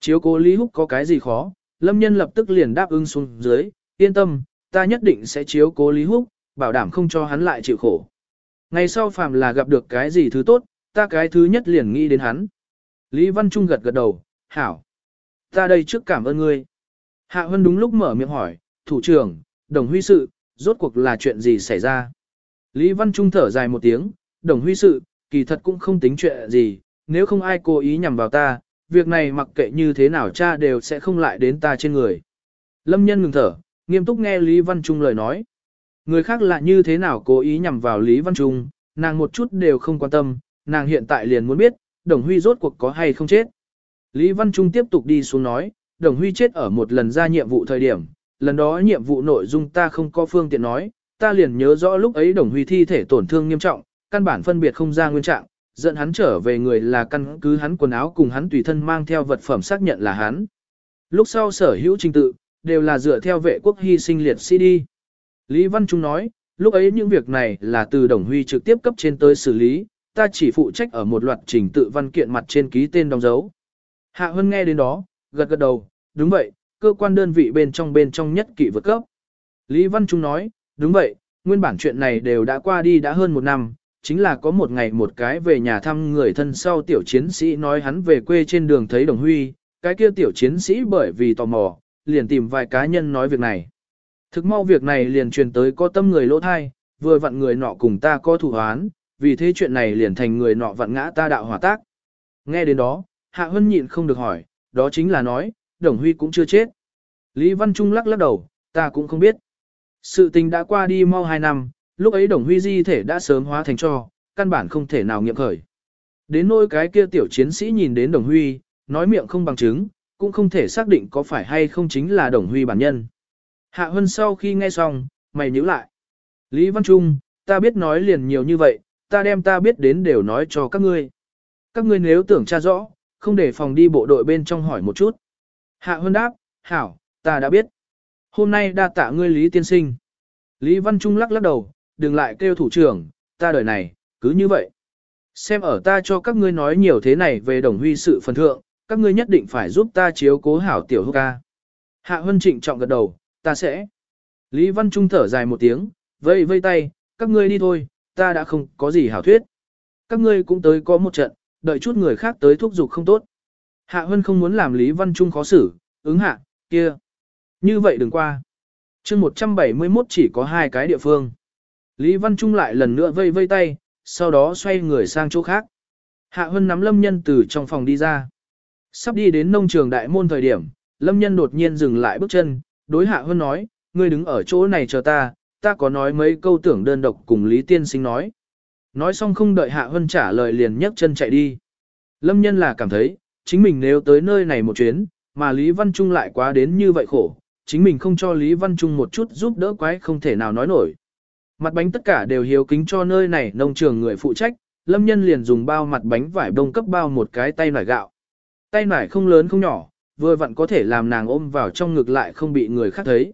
Speaker 1: Chiếu cố Lý Húc có cái gì khó, Lâm Nhân lập tức liền đáp ứng xuống dưới, yên tâm, ta nhất định sẽ chiếu cố Lý Húc, bảo đảm không cho hắn lại chịu khổ. Ngày sau phàm là gặp được cái gì thứ tốt, ta cái thứ nhất liền nghĩ đến hắn. Lý Văn Trung gật gật đầu, hảo. Ta đây trước cảm ơn ngươi. Hạ Hân đúng lúc mở miệng hỏi, thủ trưởng, đồng huy sự, rốt cuộc là chuyện gì xảy ra? Lý Văn Trung thở dài một tiếng, đồng huy sự, kỳ thật cũng không tính chuyện gì, nếu không ai cố ý nhằm vào ta, việc này mặc kệ như thế nào cha đều sẽ không lại đến ta trên người. Lâm nhân ngừng thở, nghiêm túc nghe Lý Văn Trung lời nói. Người khác là như thế nào cố ý nhằm vào Lý Văn Trung, nàng một chút đều không quan tâm, nàng hiện tại liền muốn biết, đồng huy rốt cuộc có hay không chết. Lý Văn Trung tiếp tục đi xuống nói, Đồng Huy chết ở một lần ra nhiệm vụ thời điểm, lần đó nhiệm vụ nội dung ta không có phương tiện nói, ta liền nhớ rõ lúc ấy Đồng Huy thi thể tổn thương nghiêm trọng, căn bản phân biệt không ra nguyên trạng, dẫn hắn trở về người là căn cứ hắn quần áo cùng hắn tùy thân mang theo vật phẩm xác nhận là hắn. Lúc sau sở hữu trình tự, đều là dựa theo vệ quốc hy sinh liệt sĩ đi. Lý Văn Trung nói, lúc ấy những việc này là từ Đồng Huy trực tiếp cấp trên tới xử lý, ta chỉ phụ trách ở một loạt trình tự văn kiện mặt trên ký tên đóng dấu. Hạ Hân nghe đến đó, gật gật đầu, đúng vậy, cơ quan đơn vị bên trong bên trong nhất kỵ vượt cấp. Lý Văn Trung nói, đúng vậy, nguyên bản chuyện này đều đã qua đi đã hơn một năm, chính là có một ngày một cái về nhà thăm người thân sau tiểu chiến sĩ nói hắn về quê trên đường thấy đồng huy, cái kia tiểu chiến sĩ bởi vì tò mò, liền tìm vài cá nhân nói việc này. Thực mau việc này liền truyền tới có tâm người lỗ thai, vừa vặn người nọ cùng ta có thủ hoán, vì thế chuyện này liền thành người nọ vặn ngã ta đạo hỏa tác. Nghe đến đó, Hạ Hân nhịn không được hỏi, đó chính là nói, Đồng Huy cũng chưa chết. Lý Văn Trung lắc lắc đầu, ta cũng không biết. Sự tình đã qua đi mau 2 năm, lúc ấy Đồng Huy di thể đã sớm hóa thành cho, căn bản không thể nào nghiệm khởi. Đến nỗi cái kia tiểu chiến sĩ nhìn đến Đồng Huy, nói miệng không bằng chứng, cũng không thể xác định có phải hay không chính là Đồng Huy bản nhân. Hạ Hân sau khi nghe xong, mày nhíu lại. Lý Văn Trung, ta biết nói liền nhiều như vậy, ta đem ta biết đến đều nói cho các ngươi. Các ngươi nếu tưởng tra rõ, không để phòng đi bộ đội bên trong hỏi một chút. Hạ Hân đáp, hảo, ta đã biết. Hôm nay đa tạ ngươi Lý Tiên Sinh. Lý Văn Trung lắc lắc đầu, đừng lại kêu thủ trưởng, ta đời này, cứ như vậy. Xem ở ta cho các ngươi nói nhiều thế này về đồng huy sự phần thượng, các ngươi nhất định phải giúp ta chiếu cố hảo tiểu húc ca. Hạ Hân trịnh trọng gật đầu, ta sẽ. Lý Văn Trung thở dài một tiếng, vây vây tay, các ngươi đi thôi, ta đã không có gì hảo thuyết. Các ngươi cũng tới có một trận, đợi chút người khác tới thúc giục không tốt. Hạ Hân không muốn làm Lý Văn Trung khó xử, ứng hạ, kia. Như vậy đừng qua. chương 171 chỉ có hai cái địa phương. Lý Văn Trung lại lần nữa vây vây tay, sau đó xoay người sang chỗ khác. Hạ Hân nắm Lâm Nhân từ trong phòng đi ra. Sắp đi đến nông trường đại môn thời điểm, Lâm Nhân đột nhiên dừng lại bước chân, đối Hạ Hân nói, ngươi đứng ở chỗ này chờ ta, ta có nói mấy câu tưởng đơn độc cùng Lý Tiên Sinh nói. Nói xong không đợi Hạ Hân trả lời liền nhấc chân chạy đi. Lâm Nhân là cảm thấy, chính mình nếu tới nơi này một chuyến, mà Lý Văn Trung lại quá đến như vậy khổ, chính mình không cho Lý Văn Trung một chút giúp đỡ quái không thể nào nói nổi. Mặt bánh tất cả đều hiếu kính cho nơi này nông trường người phụ trách, Lâm Nhân liền dùng bao mặt bánh vải đông cấp bao một cái tay nải gạo. Tay nải không lớn không nhỏ, vừa vặn có thể làm nàng ôm vào trong ngực lại không bị người khác thấy.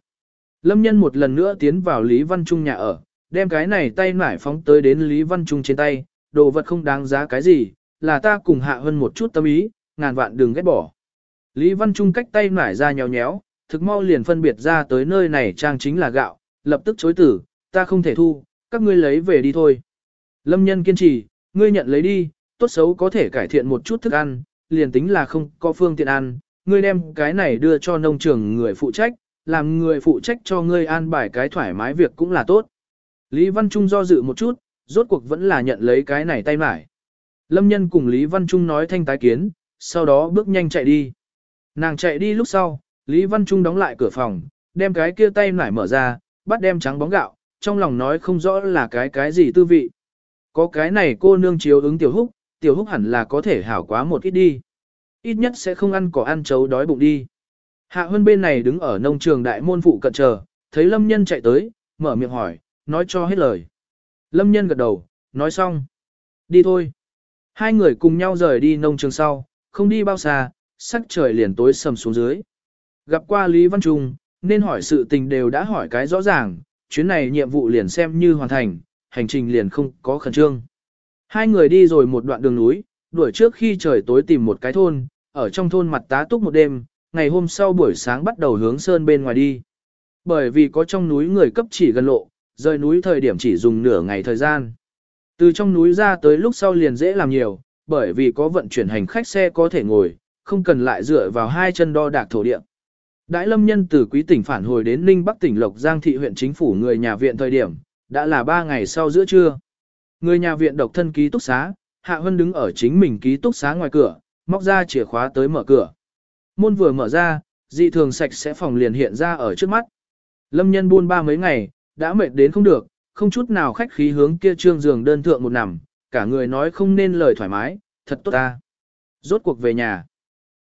Speaker 1: Lâm Nhân một lần nữa tiến vào Lý Văn Trung nhà ở, đem cái này tay nải phóng tới đến Lý Văn Trung trên tay, đồ vật không đáng giá cái gì, là ta cùng hạ hơn một chút tâm ý, ngàn vạn đừng ghét bỏ. Lý Văn Trung cách tay nải ra nhéo nhéo, thực mau liền phân biệt ra tới nơi này trang chính là gạo, lập tức chối tử, ta không thể thu, các ngươi lấy về đi thôi. Lâm nhân kiên trì, ngươi nhận lấy đi, tốt xấu có thể cải thiện một chút thức ăn, liền tính là không có phương tiện ăn, ngươi đem cái này đưa cho nông trường người phụ trách, làm người phụ trách cho ngươi an bài cái thoải mái việc cũng là tốt. Lý Văn Trung do dự một chút, rốt cuộc vẫn là nhận lấy cái này tay mải. Lâm nhân cùng Lý Văn Trung nói thanh tái kiến, sau đó bước nhanh chạy đi. Nàng chạy đi lúc sau, Lý Văn Trung đóng lại cửa phòng, đem cái kia tay nải mở ra, bắt đem trắng bóng gạo, trong lòng nói không rõ là cái cái gì tư vị. Có cái này cô nương chiếu ứng tiểu húc, tiểu húc hẳn là có thể hảo quá một ít đi. Ít nhất sẽ không ăn cỏ ăn chấu đói bụng đi. Hạ Hân bên này đứng ở nông trường đại môn phụ cận chờ, thấy Lâm Nhân chạy tới, mở miệng hỏi, nói cho hết lời. Lâm Nhân gật đầu, nói xong. Đi thôi. Hai người cùng nhau rời đi nông trường sau, không đi bao xa, sắc trời liền tối sầm xuống dưới. Gặp qua Lý Văn Trung, nên hỏi sự tình đều đã hỏi cái rõ ràng, chuyến này nhiệm vụ liền xem như hoàn thành, hành trình liền không có khẩn trương. Hai người đi rồi một đoạn đường núi, đuổi trước khi trời tối tìm một cái thôn, ở trong thôn mặt tá túc một đêm, ngày hôm sau buổi sáng bắt đầu hướng sơn bên ngoài đi. Bởi vì có trong núi người cấp chỉ gần lộ, rời núi thời điểm chỉ dùng nửa ngày thời gian. Từ trong núi ra tới lúc sau liền dễ làm nhiều, bởi vì có vận chuyển hành khách xe có thể ngồi, không cần lại dựa vào hai chân đo đạc thổ địa. Đại lâm nhân từ quý tỉnh phản hồi đến Ninh Bắc tỉnh Lộc Giang thị huyện chính phủ người nhà viện thời điểm, đã là 3 ngày sau giữa trưa. Người nhà viện độc thân ký túc xá, Hạ Hân đứng ở chính mình ký túc xá ngoài cửa, móc ra chìa khóa tới mở cửa. Môn vừa mở ra, dị thường sạch sẽ phòng liền hiện ra ở trước mắt. Lâm nhân buôn ba mấy ngày, đã mệt đến không được, không chút nào khách khí hướng kia trương giường đơn thượng một nằm, cả người nói không nên lời thoải mái, thật tốt ta. Rốt cuộc về nhà.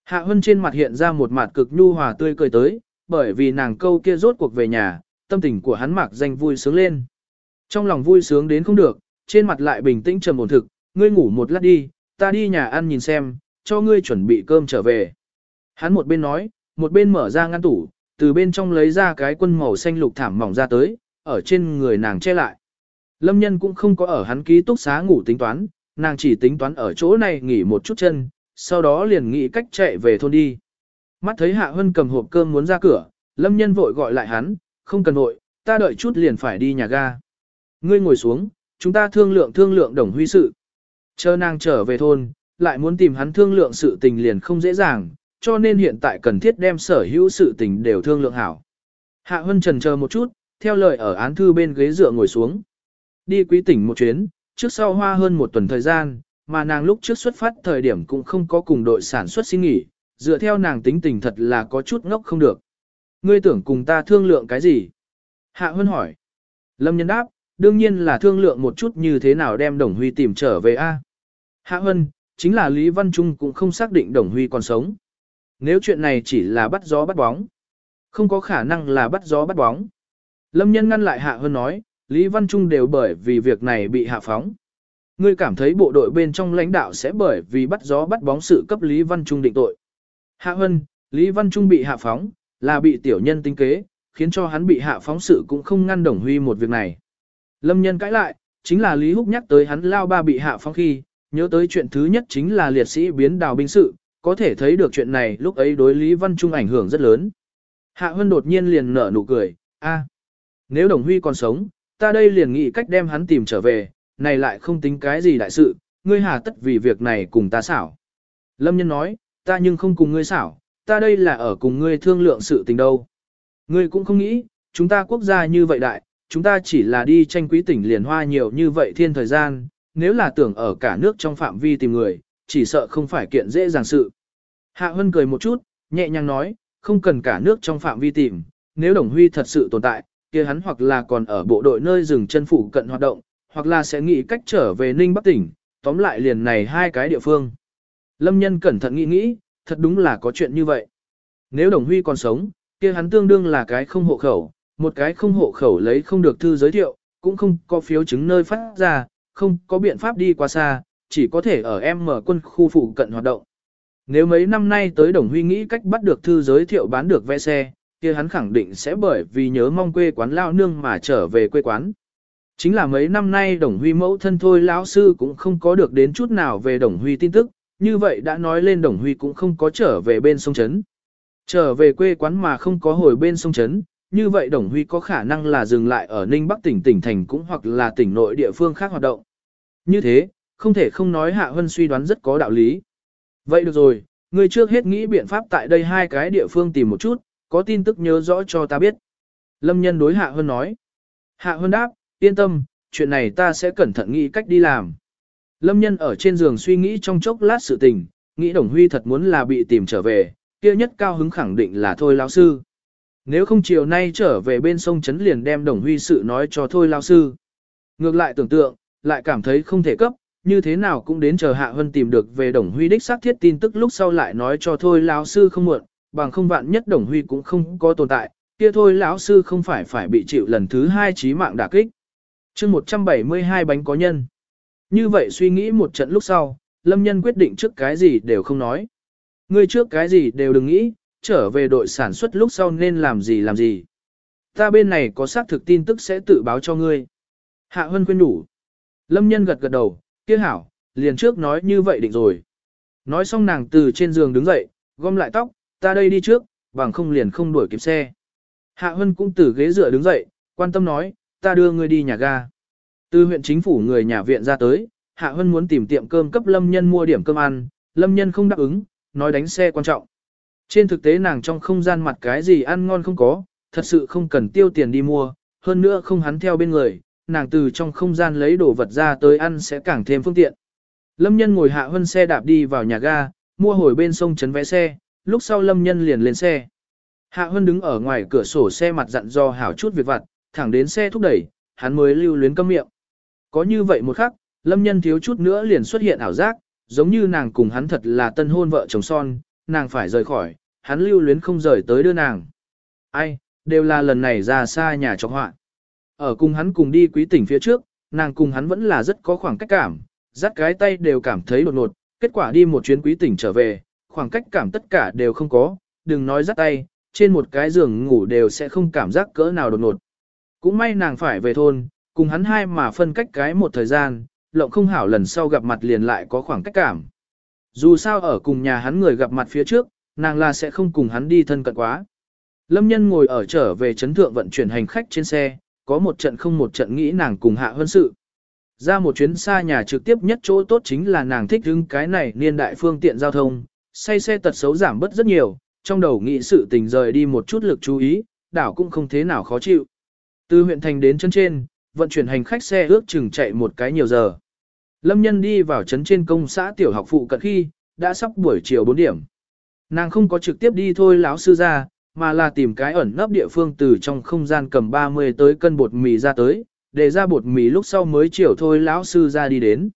Speaker 1: Hạ Hân trên mặt hiện ra một mặt cực nhu hòa tươi cười tới, bởi vì nàng câu kia rốt cuộc về nhà, tâm tình của hắn mặc danh vui sướng lên. Trong lòng vui sướng đến không được, trên mặt lại bình tĩnh trầm ổn thực, ngươi ngủ một lát đi, ta đi nhà ăn nhìn xem, cho ngươi chuẩn bị cơm trở về. Hắn một bên nói, một bên mở ra ngăn tủ, từ bên trong lấy ra cái quân màu xanh lục thảm mỏng ra tới, ở trên người nàng che lại. Lâm nhân cũng không có ở hắn ký túc xá ngủ tính toán, nàng chỉ tính toán ở chỗ này nghỉ một chút chân, sau đó liền nghĩ cách chạy về thôn đi. Mắt thấy Hạ Hân cầm hộp cơm muốn ra cửa, Lâm nhân vội gọi lại hắn, không cần vội, ta đợi chút liền phải đi nhà ga. Ngươi ngồi xuống, chúng ta thương lượng thương lượng đồng huy sự. Chờ nàng trở về thôn, lại muốn tìm hắn thương lượng sự tình liền không dễ dàng, cho nên hiện tại cần thiết đem sở hữu sự tình đều thương lượng hảo. Hạ Hân trần chờ một chút, theo lời ở án thư bên ghế dựa ngồi xuống. Đi quý tỉnh một chuyến, trước sau hoa hơn một tuần thời gian, mà nàng lúc trước xuất phát thời điểm cũng không có cùng đội sản xuất xin nghỉ, dựa theo nàng tính tình thật là có chút ngốc không được. Ngươi tưởng cùng ta thương lượng cái gì? Hạ Hân hỏi. Lâm nhân đáp, đương nhiên là thương lượng một chút như thế nào đem Đồng Huy tìm trở về a. Hạ Hân, chính là Lý Văn Trung cũng không xác định Đồng Huy còn sống. Nếu chuyện này chỉ là bắt gió bắt bóng, không có khả năng là bắt gió bắt bóng. Lâm nhân ngăn lại Hạ Hân nói, Lý Văn Trung đều bởi vì việc này bị hạ phóng. Ngươi cảm thấy bộ đội bên trong lãnh đạo sẽ bởi vì bắt gió bắt bóng sự cấp Lý Văn Trung định tội. Hạ Hân, Lý Văn Trung bị hạ phóng, là bị tiểu nhân tính kế, khiến cho hắn bị hạ phóng sự cũng không ngăn Đồng Huy một việc này. Lâm nhân cãi lại, chính là Lý Húc nhắc tới hắn lao ba bị hạ phóng khi, nhớ tới chuyện thứ nhất chính là liệt sĩ biến đào binh sự, có thể thấy được chuyện này lúc ấy đối Lý Văn Trung ảnh hưởng rất lớn. Hạ Hân đột nhiên liền nở nụ cười, a, nếu Đồng Huy còn sống, ta đây liền nghĩ cách đem hắn tìm trở về, này lại không tính cái gì đại sự, ngươi hà tất vì việc này cùng ta xảo. Lâm nhân nói, ta nhưng không cùng ngươi xảo, ta đây là ở cùng ngươi thương lượng sự tình đâu. Ngươi cũng không nghĩ, chúng ta quốc gia như vậy đại, chúng ta chỉ là đi tranh quý tỉnh liền hoa nhiều như vậy thiên thời gian, nếu là tưởng ở cả nước trong phạm vi tìm người, chỉ sợ không phải kiện dễ dàng sự. Hạ Hân cười một chút, nhẹ nhàng nói, không cần cả nước trong phạm vi tìm, nếu Đồng Huy thật sự tồn tại, kia hắn hoặc là còn ở bộ đội nơi rừng chân phủ cận hoạt động, hoặc là sẽ nghĩ cách trở về Ninh Bắc tỉnh, tóm lại liền này hai cái địa phương. Lâm nhân cẩn thận nghĩ nghĩ, thật đúng là có chuyện như vậy. Nếu Đồng Huy còn sống, kia hắn tương đương là cái không hộ khẩu, một cái không hộ khẩu lấy không được thư giới thiệu, cũng không có phiếu chứng nơi phát ra, không có biện pháp đi qua xa, chỉ có thể ở em mở quân khu phụ cận hoạt động. Nếu mấy năm nay tới Đồng Huy nghĩ cách bắt được thư giới thiệu bán được vé xe, kia hắn khẳng định sẽ bởi vì nhớ mong quê quán lao nương mà trở về quê quán. Chính là mấy năm nay Đồng Huy mẫu thân thôi lão sư cũng không có được đến chút nào về Đồng Huy tin tức, như vậy đã nói lên Đồng Huy cũng không có trở về bên sông Trấn. Trở về quê quán mà không có hồi bên sông Trấn, như vậy Đồng Huy có khả năng là dừng lại ở Ninh Bắc tỉnh tỉnh thành cũng hoặc là tỉnh nội địa phương khác hoạt động. Như thế, không thể không nói Hạ Hân suy đoán rất có đạo lý. Vậy được rồi, người trước hết nghĩ biện pháp tại đây hai cái địa phương tìm một chút, có tin tức nhớ rõ cho ta biết. Lâm nhân đối Hạ Hân nói. Hạ Hân đáp, yên tâm, chuyện này ta sẽ cẩn thận nghĩ cách đi làm. Lâm nhân ở trên giường suy nghĩ trong chốc lát sự tình, nghĩ Đồng Huy thật muốn là bị tìm trở về, kia nhất cao hứng khẳng định là thôi lão sư. Nếu không chiều nay trở về bên sông Trấn liền đem Đồng Huy sự nói cho thôi lão sư. Ngược lại tưởng tượng, lại cảm thấy không thể cấp, như thế nào cũng đến chờ Hạ Hân tìm được về Đồng Huy đích xác thiết tin tức lúc sau lại nói cho thôi lão sư không muộn, bằng không vạn nhất Đồng Huy cũng không có tồn tại, kia thôi lão sư không phải phải bị chịu lần thứ hai trí mạng đả kích. chương 172 bánh có nhân. Như vậy suy nghĩ một trận lúc sau, Lâm Nhân quyết định trước cái gì đều không nói. Ngươi trước cái gì đều đừng nghĩ, trở về đội sản xuất lúc sau nên làm gì làm gì. Ta bên này có xác thực tin tức sẽ tự báo cho ngươi. Hạ Hân khuyên đủ. Lâm Nhân gật gật đầu, kia hảo, liền trước nói như vậy định rồi. Nói xong nàng từ trên giường đứng dậy, gom lại tóc, ta đây đi trước, bằng không liền không đuổi kịp xe. Hạ Hân cũng từ ghế dựa đứng dậy, quan tâm nói, ta đưa ngươi đi nhà ga. Từ huyện chính phủ người nhà viện ra tới, Hạ Hân muốn tìm tiệm cơm cấp Lâm Nhân mua điểm cơm ăn, Lâm Nhân không đáp ứng, nói đánh xe quan trọng. Trên thực tế nàng trong không gian mặt cái gì ăn ngon không có, thật sự không cần tiêu tiền đi mua, hơn nữa không hắn theo bên người, nàng từ trong không gian lấy đồ vật ra tới ăn sẽ càng thêm phương tiện. Lâm Nhân ngồi Hạ Hân xe đạp đi vào nhà ga, mua hồi bên sông chấn vé xe, lúc sau Lâm Nhân liền lên xe. Hạ Hân đứng ở ngoài cửa sổ xe mặt dặn do hảo chút việc vặt, thẳng đến xe thúc đẩy, hắn mới lưu luyến câm miệng. Có như vậy một khắc, Lâm Nhân thiếu chút nữa liền xuất hiện ảo giác, giống như nàng cùng hắn thật là tân hôn vợ chồng son, nàng phải rời khỏi, hắn lưu luyến không rời tới đưa nàng. Ai, đều là lần này ra xa nhà cho họa. Ở cùng hắn cùng đi quý tỉnh phía trước, nàng cùng hắn vẫn là rất có khoảng cách cảm, dắt cái tay đều cảm thấy đột ngột, kết quả đi một chuyến quý tỉnh trở về, khoảng cách cảm tất cả đều không có, đừng nói dắt tay, trên một cái giường ngủ đều sẽ không cảm giác cỡ nào đột ngột. Cũng may nàng phải về thôn, cùng hắn hai mà phân cách cái một thời gian, lộng không hảo lần sau gặp mặt liền lại có khoảng cách cảm. Dù sao ở cùng nhà hắn người gặp mặt phía trước, nàng là sẽ không cùng hắn đi thân cận quá. Lâm nhân ngồi ở trở về chấn thượng vận chuyển hành khách trên xe, có một trận không một trận nghĩ nàng cùng hạ hơn sự. Ra một chuyến xa nhà trực tiếp nhất chỗ tốt chính là nàng thích hứng cái này niên đại phương tiện giao thông, say xe tật xấu giảm bớt rất nhiều, trong đầu nghĩ sự tình rời đi một chút lực chú ý, đảo cũng không thế nào khó chịu. Từ huyện thành đến chân trên, vận chuyển hành khách xe ước chừng chạy một cái nhiều giờ. Lâm nhân đi vào trấn trên công xã tiểu học phụ cận khi, đã sắp buổi chiều 4 điểm. Nàng không có trực tiếp đi thôi lão sư ra, mà là tìm cái ẩn nấp địa phương từ trong không gian cầm 30 tới cân bột mì ra tới, để ra bột mì lúc sau mới chiều thôi lão sư ra đi đến.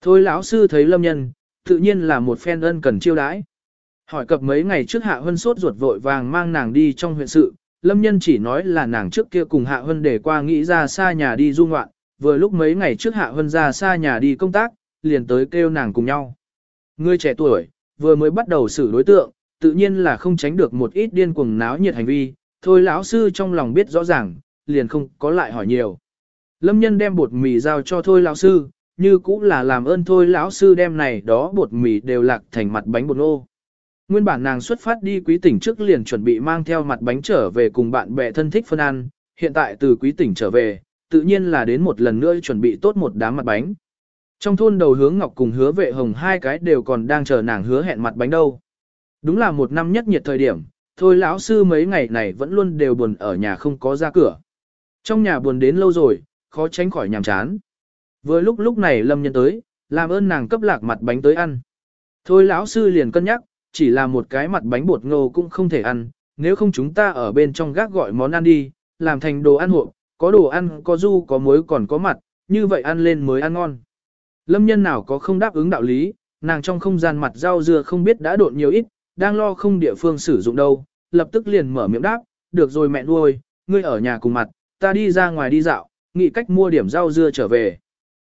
Speaker 1: Thôi lão sư thấy lâm nhân, tự nhiên là một phen ân cần chiêu đãi. Hỏi cập mấy ngày trước Hạ Hân sốt ruột vội vàng mang nàng đi trong huyện sự, Lâm Nhân chỉ nói là nàng trước kia cùng Hạ Hân để qua nghĩ ra xa nhà đi du ngoạn, vừa lúc mấy ngày trước Hạ Hân ra xa nhà đi công tác, liền tới kêu nàng cùng nhau. Người trẻ tuổi, vừa mới bắt đầu xử đối tượng, tự nhiên là không tránh được một ít điên cuồng náo nhiệt hành vi, thôi lão sư trong lòng biết rõ ràng, liền không có lại hỏi nhiều. Lâm Nhân đem bột mì giao cho thôi lão sư, như cũng là làm ơn thôi lão sư đem này đó bột mì đều lạc thành mặt bánh bột nô. Nguyên bản nàng xuất phát đi quý tỉnh trước liền chuẩn bị mang theo mặt bánh trở về cùng bạn bè thân thích phân ăn, hiện tại từ quý tỉnh trở về, tự nhiên là đến một lần nữa chuẩn bị tốt một đám mặt bánh. Trong thôn đầu hướng Ngọc cùng hứa vệ hồng hai cái đều còn đang chờ nàng hứa hẹn mặt bánh đâu. Đúng là một năm nhất nhiệt thời điểm, thôi lão sư mấy ngày này vẫn luôn đều buồn ở nhà không có ra cửa. Trong nhà buồn đến lâu rồi, khó tránh khỏi nhàm chán. Vừa lúc lúc này lâm nhân tới, làm ơn nàng cấp lạc mặt bánh tới ăn. Thôi lão sư liền cân nhắc, chỉ là một cái mặt bánh bột ngô cũng không thể ăn, nếu không chúng ta ở bên trong gác gọi món ăn đi, làm thành đồ ăn hộp, có đồ ăn, có du, có muối còn có mặt, như vậy ăn lên mới ăn ngon. Lâm nhân nào có không đáp ứng đạo lý, nàng trong không gian mặt rau dưa không biết đã độn nhiều ít, đang lo không địa phương sử dụng đâu, lập tức liền mở miệng đáp, được rồi mẹ nuôi, ngươi ở nhà cùng mặt, ta đi ra ngoài đi dạo, nghĩ cách mua điểm rau dưa trở về.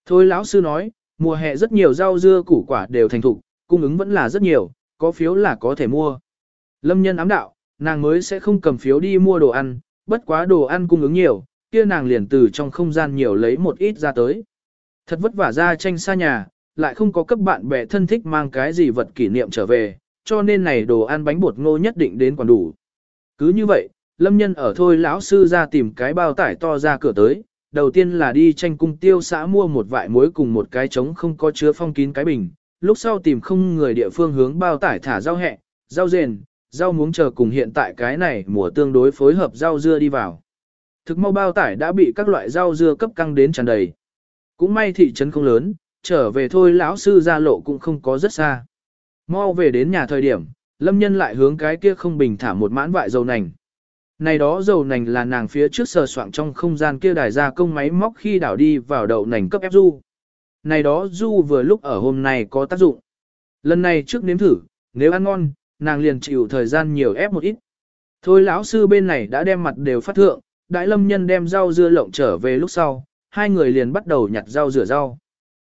Speaker 1: Thôi lão sư nói, mùa hè rất nhiều rau dưa củ quả đều thành thục, cung ứng vẫn là rất nhiều, có phiếu là có thể mua. Lâm nhân ám đạo, nàng mới sẽ không cầm phiếu đi mua đồ ăn, bất quá đồ ăn cung ứng nhiều, kia nàng liền từ trong không gian nhiều lấy một ít ra tới. Thật vất vả ra tranh xa nhà, lại không có cấp bạn bè thân thích mang cái gì vật kỷ niệm trở về, cho nên này đồ ăn bánh bột ngô nhất định đến còn đủ. Cứ như vậy, lâm nhân ở thôi lão sư ra tìm cái bao tải to ra cửa tới, đầu tiên là đi tranh cung tiêu xã mua một vại muối cùng một cái trống không có chứa phong kín cái bình, lúc sau tìm không người địa phương hướng bao tải thả rau hẹ, rau rền, rau muống chờ cùng hiện tại cái này mùa tương đối phối hợp rau dưa đi vào. Thực mau bao tải đã bị các loại rau dưa cấp căng đến tràn đầy. Cũng may thị trấn không lớn, trở về thôi lão sư ra lộ cũng không có rất xa. Mau về đến nhà thời điểm, lâm nhân lại hướng cái kia không bình thả một mãn vại dầu nành. Này đó dầu nành là nàng phía trước sờ soạng trong không gian kia đài ra công máy móc khi đảo đi vào đậu nành cấp ép du. Này đó du vừa lúc ở hôm nay có tác dụng. Lần này trước nếm thử, nếu ăn ngon, nàng liền chịu thời gian nhiều ép một ít. Thôi lão sư bên này đã đem mặt đều phát thượng, đại lâm nhân đem rau dưa lộng trở về lúc sau, hai người liền bắt đầu nhặt rau rửa rau.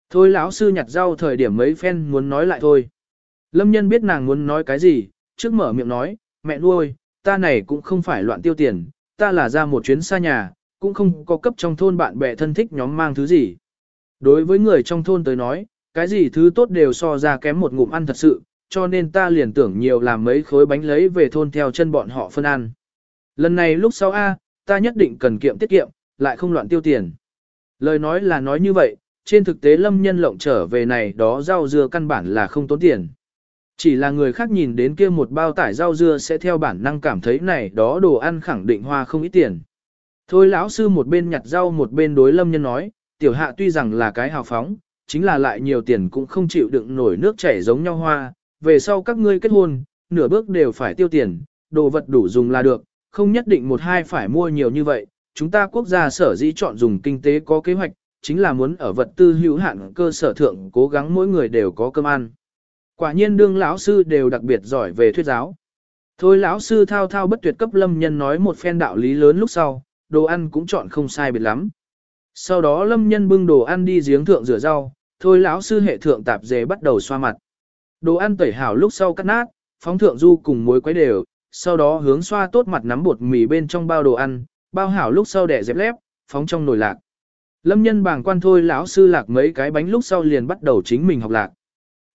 Speaker 1: Thôi lão sư nhặt rau thời điểm mấy phen muốn nói lại thôi. Lâm nhân biết nàng muốn nói cái gì, trước mở miệng nói, mẹ nuôi, ta này cũng không phải loạn tiêu tiền, ta là ra một chuyến xa nhà, cũng không có cấp trong thôn bạn bè thân thích nhóm mang thứ gì. Đối với người trong thôn tới nói, cái gì thứ tốt đều so ra kém một ngụm ăn thật sự, cho nên ta liền tưởng nhiều làm mấy khối bánh lấy về thôn theo chân bọn họ phân ăn. Lần này lúc sau A, ta nhất định cần kiệm tiết kiệm, lại không loạn tiêu tiền. Lời nói là nói như vậy, trên thực tế lâm nhân lộng trở về này đó rau dưa căn bản là không tốn tiền. Chỉ là người khác nhìn đến kia một bao tải rau dưa sẽ theo bản năng cảm thấy này đó đồ ăn khẳng định hoa không ít tiền. Thôi lão sư một bên nhặt rau một bên đối lâm nhân nói, tiểu hạ tuy rằng là cái hào phóng, chính là lại nhiều tiền cũng không chịu đựng nổi nước chảy giống nhau hoa, về sau các ngươi kết hôn, nửa bước đều phải tiêu tiền, đồ vật đủ dùng là được, không nhất định một hai phải mua nhiều như vậy, chúng ta quốc gia sở dĩ chọn dùng kinh tế có kế hoạch, chính là muốn ở vật tư hữu hạn cơ sở thượng cố gắng mỗi người đều có cơm ăn. Quả nhiên đương lão sư đều đặc biệt giỏi về thuyết giáo. Thôi lão sư thao thao bất tuyệt cấp lâm nhân nói một phen đạo lý lớn lúc sau, đồ ăn cũng chọn không sai biệt lắm. Sau đó lâm nhân bưng đồ ăn đi giếng thượng rửa rau, thôi lão sư hệ thượng tạp dề bắt đầu xoa mặt. Đồ ăn tẩy hảo lúc sau cắt nát, phóng thượng du cùng muối quấy đều, sau đó hướng xoa tốt mặt nắm bột mì bên trong bao đồ ăn, bao hảo lúc sau đẻ dẹp lép, phóng trong nồi lạc. Lâm nhân bàng quan thôi lão sư lạc mấy cái bánh lúc sau liền bắt đầu chính mình học lạc.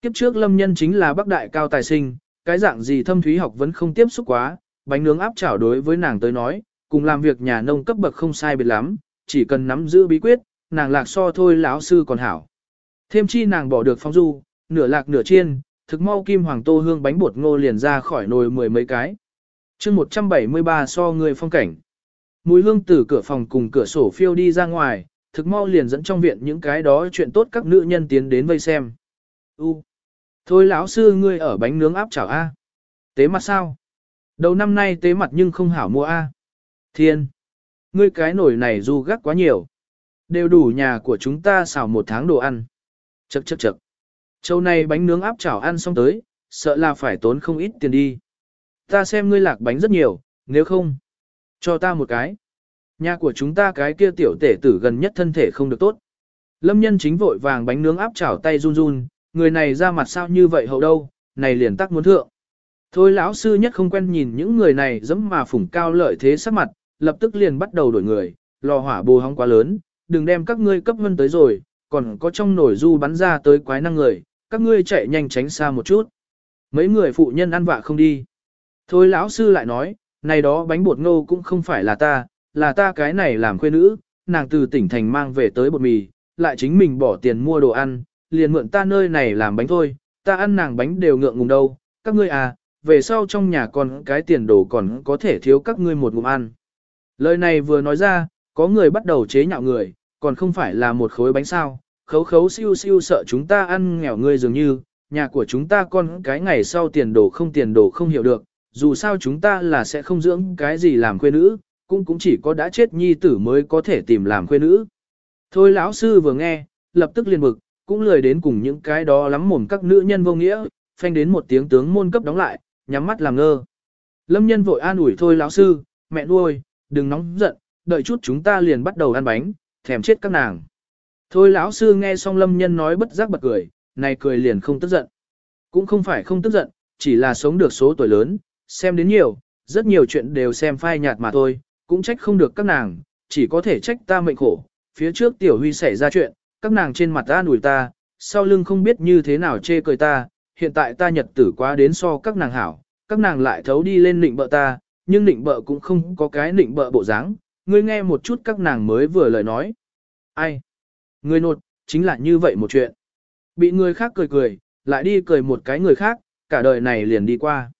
Speaker 1: Kiếp trước lâm nhân chính là bác đại cao tài sinh, cái dạng gì thâm thúy học vẫn không tiếp xúc quá, bánh nướng áp chảo đối với nàng tới nói, cùng làm việc nhà nông cấp bậc không sai biệt lắm, chỉ cần nắm giữ bí quyết, nàng lạc so thôi lão sư còn hảo. Thêm chi nàng bỏ được phong du, nửa lạc nửa chiên, thực mau kim hoàng tô hương bánh bột ngô liền ra khỏi nồi mười mấy cái. chương 173 so người phong cảnh. Mùi hương từ cửa phòng cùng cửa sổ phiêu đi ra ngoài, thực mau liền dẫn trong viện những cái đó chuyện tốt các nữ nhân tiến đến vây xem. U. Thôi lão sư ngươi ở bánh nướng áp chảo A. Tế mặt sao? Đầu năm nay tế mặt nhưng không hảo mua A. Thiên. Ngươi cái nồi này du gác quá nhiều. Đều đủ nhà của chúng ta xào một tháng đồ ăn. Chậc chậc chậc. Châu này bánh nướng áp chảo ăn xong tới, sợ là phải tốn không ít tiền đi. Ta xem ngươi lạc bánh rất nhiều, nếu không, cho ta một cái. Nhà của chúng ta cái kia tiểu tể tử gần nhất thân thể không được tốt. Lâm nhân chính vội vàng bánh nướng áp chảo tay run run, người này ra mặt sao như vậy hậu đâu, này liền tắc muốn thượng. Thôi lão sư nhất không quen nhìn những người này dẫm mà phủng cao lợi thế sắc mặt, lập tức liền bắt đầu đổi người, lò hỏa bù hóng quá lớn, đừng đem các ngươi cấp hơn tới rồi, còn có trong nổi du bắn ra tới quái năng người, các ngươi chạy nhanh tránh xa một chút. Mấy người phụ nhân ăn vạ không đi. Thôi lão sư lại nói, này đó bánh bột ngô cũng không phải là ta, là ta cái này làm khuê nữ, nàng từ tỉnh thành mang về tới bột mì, lại chính mình bỏ tiền mua đồ ăn, liền mượn ta nơi này làm bánh thôi, ta ăn nàng bánh đều ngượng ngùng đâu, các ngươi à, về sau trong nhà còn cái tiền đồ còn có thể thiếu các ngươi một ngụm ăn. Lời này vừa nói ra, có người bắt đầu chế nhạo người, còn không phải là một khối bánh sao, khấu khấu siêu siêu sợ chúng ta ăn nghèo ngươi dường như, nhà của chúng ta con cái ngày sau tiền đồ không tiền đồ không hiểu được, dù sao chúng ta là sẽ không dưỡng cái gì làm quê nữ, cũng cũng chỉ có đã chết nhi tử mới có thể tìm làm quê nữ. Thôi lão sư vừa nghe, lập tức liền bực, cũng lười đến cùng những cái đó lắm mồm các nữ nhân vô nghĩa, phanh đến một tiếng tướng môn cấp đóng lại, nhắm mắt làm ngơ. Lâm nhân vội an ủi thôi lão sư, mẹ nuôi, đừng nóng giận, đợi chút chúng ta liền bắt đầu ăn bánh, thèm chết các nàng. Thôi lão sư nghe xong lâm nhân nói bất giác bật cười, này cười liền không tức giận. Cũng không phải không tức giận, chỉ là sống được số tuổi lớn, xem đến nhiều, rất nhiều chuyện đều xem phai nhạt mà thôi, cũng trách không được các nàng, chỉ có thể trách ta mệnh khổ. Phía trước tiểu huy xảy ra chuyện, các nàng trên mặt ta nủi ta, sau lưng không biết như thế nào chê cười ta, hiện tại ta nhật tử quá đến so các nàng hảo, các nàng lại thấu đi lên nịnh bợ ta, nhưng nịnh bợ cũng không có cái nịnh bợ bộ dáng. ngươi nghe một chút các nàng mới vừa lời nói. Ai? Người nột, chính là như vậy một chuyện. Bị người khác cười cười, lại đi cười một cái người khác, cả đời này liền đi qua.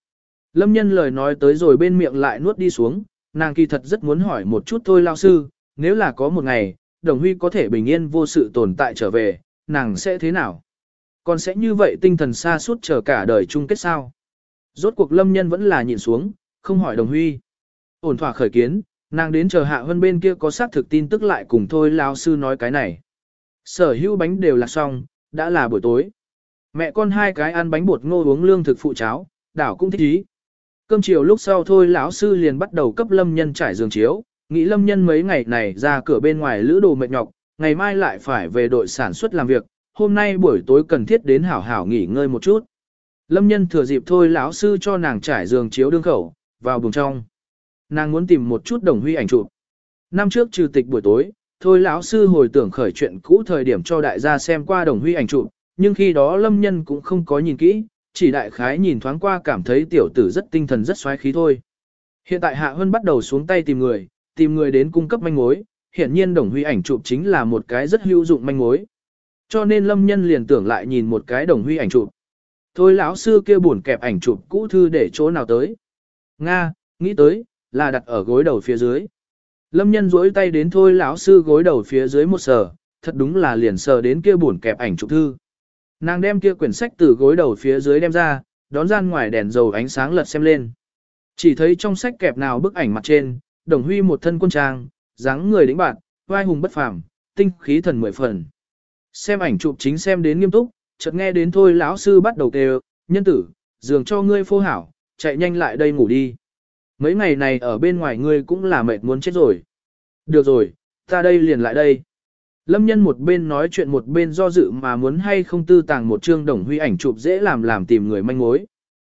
Speaker 1: Lâm nhân lời nói tới rồi bên miệng lại nuốt đi xuống, nàng kỳ thật rất muốn hỏi một chút thôi lao sư, nếu là có một ngày, đồng huy có thể bình yên vô sự tồn tại trở về, nàng sẽ thế nào? Còn sẽ như vậy tinh thần xa suốt chờ cả đời chung kết sao? Rốt cuộc lâm nhân vẫn là nhìn xuống, không hỏi đồng huy. Ổn thỏa khởi kiến, nàng đến chờ hạ hơn bên kia có xác thực tin tức lại cùng thôi lao sư nói cái này. Sở hữu bánh đều là xong, đã là buổi tối. Mẹ con hai cái ăn bánh bột ngô uống lương thực phụ cháo, đảo cũng thích ý. Cơm chiều lúc sau thôi lão sư liền bắt đầu cấp lâm nhân trải giường chiếu, nghĩ lâm nhân mấy ngày này ra cửa bên ngoài lữ đồ mệt nhọc, ngày mai lại phải về đội sản xuất làm việc, hôm nay buổi tối cần thiết đến hảo hảo nghỉ ngơi một chút. Lâm nhân thừa dịp thôi lão sư cho nàng trải giường chiếu đương khẩu, vào buồng trong. Nàng muốn tìm một chút đồng huy ảnh chụp. Năm trước trừ tịch buổi tối, thôi lão sư hồi tưởng khởi chuyện cũ thời điểm cho đại gia xem qua đồng huy ảnh chụp, nhưng khi đó lâm nhân cũng không có nhìn kỹ, chỉ đại khái nhìn thoáng qua cảm thấy tiểu tử rất tinh thần rất xoáy khí thôi. Hiện tại Hạ Hân bắt đầu xuống tay tìm người, tìm người đến cung cấp manh mối, hiện nhiên đồng huy ảnh chụp chính là một cái rất hữu dụng manh mối. Cho nên lâm nhân liền tưởng lại nhìn một cái đồng huy ảnh chụp. Thôi lão sư kia buồn kẹp ảnh chụp cũ thư để chỗ nào tới. Nga, nghĩ tới, là đặt ở gối đầu phía dưới. Lâm nhân duỗi tay đến thôi lão sư gối đầu phía dưới một sờ, thật đúng là liền sờ đến kia buồn kẹp ảnh chụp thư. Nàng đem kia quyển sách từ gối đầu phía dưới đem ra, đón gian ngoài đèn dầu ánh sáng lật xem lên. Chỉ thấy trong sách kẹp nào bức ảnh mặt trên, đồng huy một thân quân trang, dáng người đĩnh bạn, vai hùng bất phàm, tinh khí thần mười phần. Xem ảnh chụp chính xem đến nghiêm túc, chợt nghe đến thôi lão sư bắt đầu kêu, nhân tử, giường cho ngươi phô hảo, chạy nhanh lại đây ngủ đi. Mấy ngày này ở bên ngoài ngươi cũng là mệt muốn chết rồi. Được rồi, ta đây liền lại đây. Lâm nhân một bên nói chuyện một bên do dự mà muốn hay không tư tàng một chương đồng huy ảnh chụp dễ làm làm tìm người manh mối.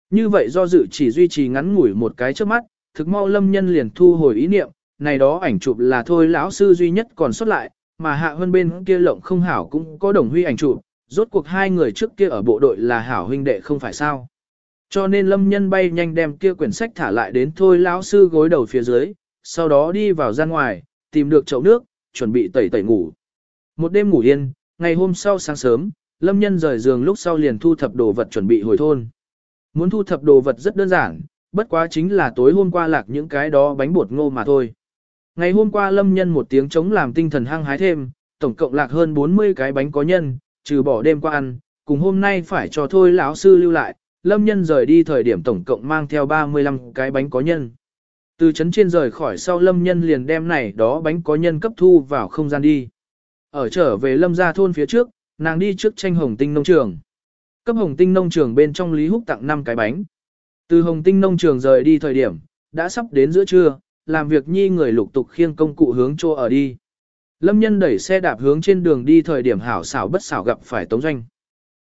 Speaker 1: Như vậy do dự chỉ duy trì ngắn ngủi một cái trước mắt, thực mau lâm nhân liền thu hồi ý niệm, này đó ảnh chụp là thôi lão sư duy nhất còn xuất lại, mà hạ hơn bên kia lộng không hảo cũng có đồng huy ảnh chụp, rốt cuộc hai người trước kia ở bộ đội là hảo huynh đệ không phải sao. Cho nên lâm nhân bay nhanh đem kia quyển sách thả lại đến thôi lão sư gối đầu phía dưới, sau đó đi vào gian ngoài, tìm được chậu nước, chuẩn bị tẩy tẩy ngủ. Một đêm ngủ yên, ngày hôm sau sáng sớm, lâm nhân rời giường lúc sau liền thu thập đồ vật chuẩn bị hồi thôn. Muốn thu thập đồ vật rất đơn giản, bất quá chính là tối hôm qua lạc những cái đó bánh bột ngô mà thôi. Ngày hôm qua lâm nhân một tiếng chống làm tinh thần hăng hái thêm, tổng cộng lạc hơn 40 cái bánh có nhân, trừ bỏ đêm qua ăn, cùng hôm nay phải cho thôi lão sư lưu lại, lâm nhân rời đi thời điểm tổng cộng mang theo 35 cái bánh có nhân. Từ chấn trên rời khỏi sau lâm nhân liền đem này đó bánh có nhân cấp thu vào không gian đi. Ở trở về lâm gia thôn phía trước, nàng đi trước tranh hồng tinh nông trường. Cấp hồng tinh nông trường bên trong Lý Húc tặng 5 cái bánh. Từ hồng tinh nông trường rời đi thời điểm, đã sắp đến giữa trưa, làm việc nhi người lục tục khiêng công cụ hướng chỗ ở đi. Lâm nhân đẩy xe đạp hướng trên đường đi thời điểm hảo xảo bất xảo gặp phải Tống Doanh.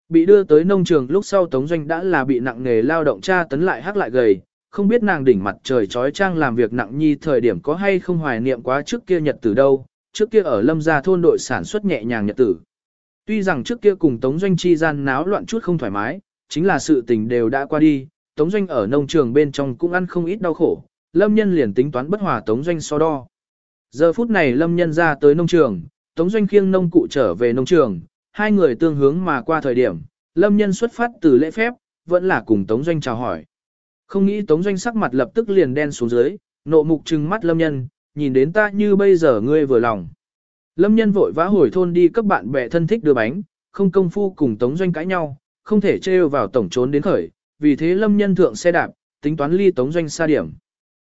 Speaker 1: Bị đưa tới nông trường lúc sau Tống Doanh đã là bị nặng nghề lao động tra tấn lại hắc lại gầy, không biết nàng đỉnh mặt trời trói trang làm việc nặng nhi thời điểm có hay không hoài niệm quá trước kia nhật từ đâu, trước kia ở lâm gia thôn đội sản xuất nhẹ nhàng nhật tử. Tuy rằng trước kia cùng Tống Doanh chi gian náo loạn chút không thoải mái, chính là sự tình đều đã qua đi, Tống Doanh ở nông trường bên trong cũng ăn không ít đau khổ, Lâm Nhân liền tính toán bất hòa Tống Doanh so đo. Giờ phút này Lâm Nhân ra tới nông trường, Tống Doanh khiêng nông cụ trở về nông trường, hai người tương hướng mà qua thời điểm, Lâm Nhân xuất phát từ lễ phép, vẫn là cùng Tống Doanh chào hỏi. Không nghĩ Tống Doanh sắc mặt lập tức liền đen xuống dưới, nộ mục trừng mắt Lâm Nhân, nhìn đến ta như bây giờ ngươi vừa lòng. Lâm Nhân vội vã hồi thôn đi cấp bạn bè thân thích đưa bánh, không công phu cùng Tống Doanh cãi nhau, không thể trêu vào tổng trốn đến khởi, vì thế Lâm Nhân thượng xe đạp, tính toán ly Tống Doanh xa điểm.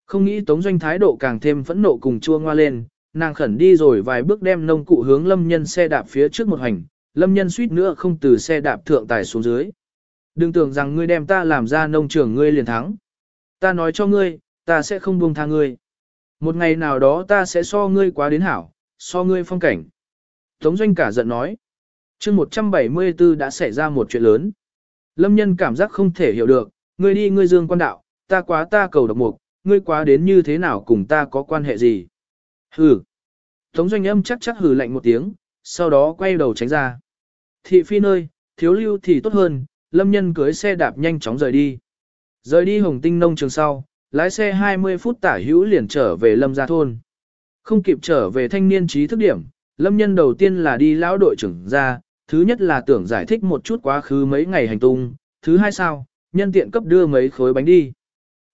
Speaker 1: Không nghĩ Tống Doanh thái độ càng thêm phẫn nộ cùng chua ngoa lên, nàng khẩn đi rồi vài bước đem nông cụ hướng Lâm Nhân xe đạp phía trước một hành, Lâm Nhân suýt nữa không từ xe đạp thượng tài xuống dưới. Đừng tưởng rằng ngươi đem ta làm ra nông trường ngươi liền thắng. Ta nói cho ngươi, ta sẽ không buông tha ngươi. Một ngày nào đó ta sẽ so ngươi quá đến hảo, so ngươi phong cảnh. Tống Doanh cả giận nói. mươi 174 đã xảy ra một chuyện lớn. Lâm nhân cảm giác không thể hiểu được, ngươi đi ngươi dương quan đạo, ta quá ta cầu độc mục, ngươi quá đến như thế nào cùng ta có quan hệ gì. Hừ. Tống Doanh âm chắc chắc hừ lạnh một tiếng, sau đó quay đầu tránh ra. Thị phi nơi, thiếu lưu thì tốt hơn, lâm nhân cưới xe đạp nhanh chóng rời đi. Rời đi hồng tinh nông trường sau, lái xe 20 phút tả hữu liền trở về lâm gia thôn. Không kịp trở về thanh niên trí thức điểm, lâm nhân đầu tiên là đi lão đội trưởng ra, thứ nhất là tưởng giải thích một chút quá khứ mấy ngày hành tung, thứ hai sao, nhân tiện cấp đưa mấy khối bánh đi.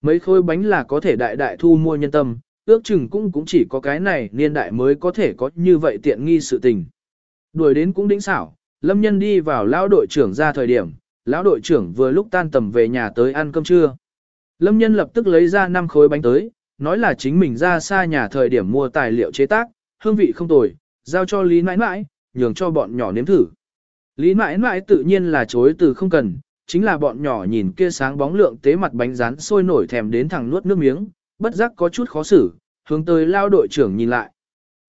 Speaker 1: Mấy khối bánh là có thể đại đại thu mua nhân tâm, ước chừng cũng cũng chỉ có cái này niên đại mới có thể có như vậy tiện nghi sự tình. Đuổi đến cũng đỉnh xảo, lâm nhân đi vào lão đội trưởng ra thời điểm, lão đội trưởng vừa lúc tan tầm về nhà tới ăn cơm trưa. Lâm nhân lập tức lấy ra 5 khối bánh tới, nói là chính mình ra xa nhà thời điểm mua tài liệu chế tác, hương vị không tồi, giao cho Lý mãi mãi, nhường cho bọn nhỏ nếm thử. Lý mãi mãi tự nhiên là chối từ không cần, chính là bọn nhỏ nhìn kia sáng bóng lượng tế mặt bánh rán sôi nổi thèm đến thẳng nuốt nước miếng, bất giác có chút khó xử, hướng tới lao đội trưởng nhìn lại.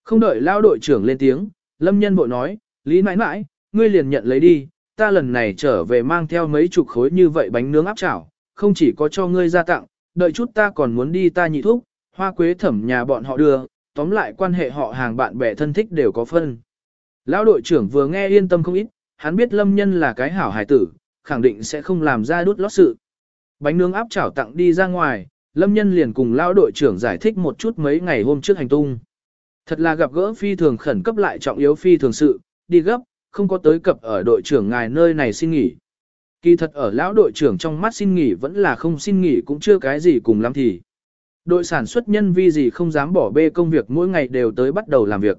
Speaker 1: Không đợi lao đội trưởng lên tiếng, lâm nhân bội nói, Lý mãi mãi, ngươi liền nhận lấy đi, ta lần này trở về mang theo mấy chục khối như vậy bánh nướng áp chảo, không chỉ có cho ngươi ra tặng, đợi chút ta còn muốn đi ta nhị thúc, hoa quế thẩm nhà bọn họ đưa, tóm lại quan hệ họ hàng bạn bè thân thích đều có phân. Lão đội trưởng vừa nghe yên tâm không ít, hắn biết lâm nhân là cái hảo hải tử, khẳng định sẽ không làm ra đút lót sự. Bánh nướng áp chảo tặng đi ra ngoài, lâm nhân liền cùng lão đội trưởng giải thích một chút mấy ngày hôm trước hành tung. Thật là gặp gỡ phi thường khẩn cấp lại trọng yếu phi thường sự, đi gấp, không có tới cập ở đội trưởng ngài nơi này xin nghỉ. Kỳ thật ở lão đội trưởng trong mắt xin nghỉ vẫn là không xin nghỉ cũng chưa cái gì cùng lắm thì. Đội sản xuất nhân vi gì không dám bỏ bê công việc mỗi ngày đều tới bắt đầu làm việc.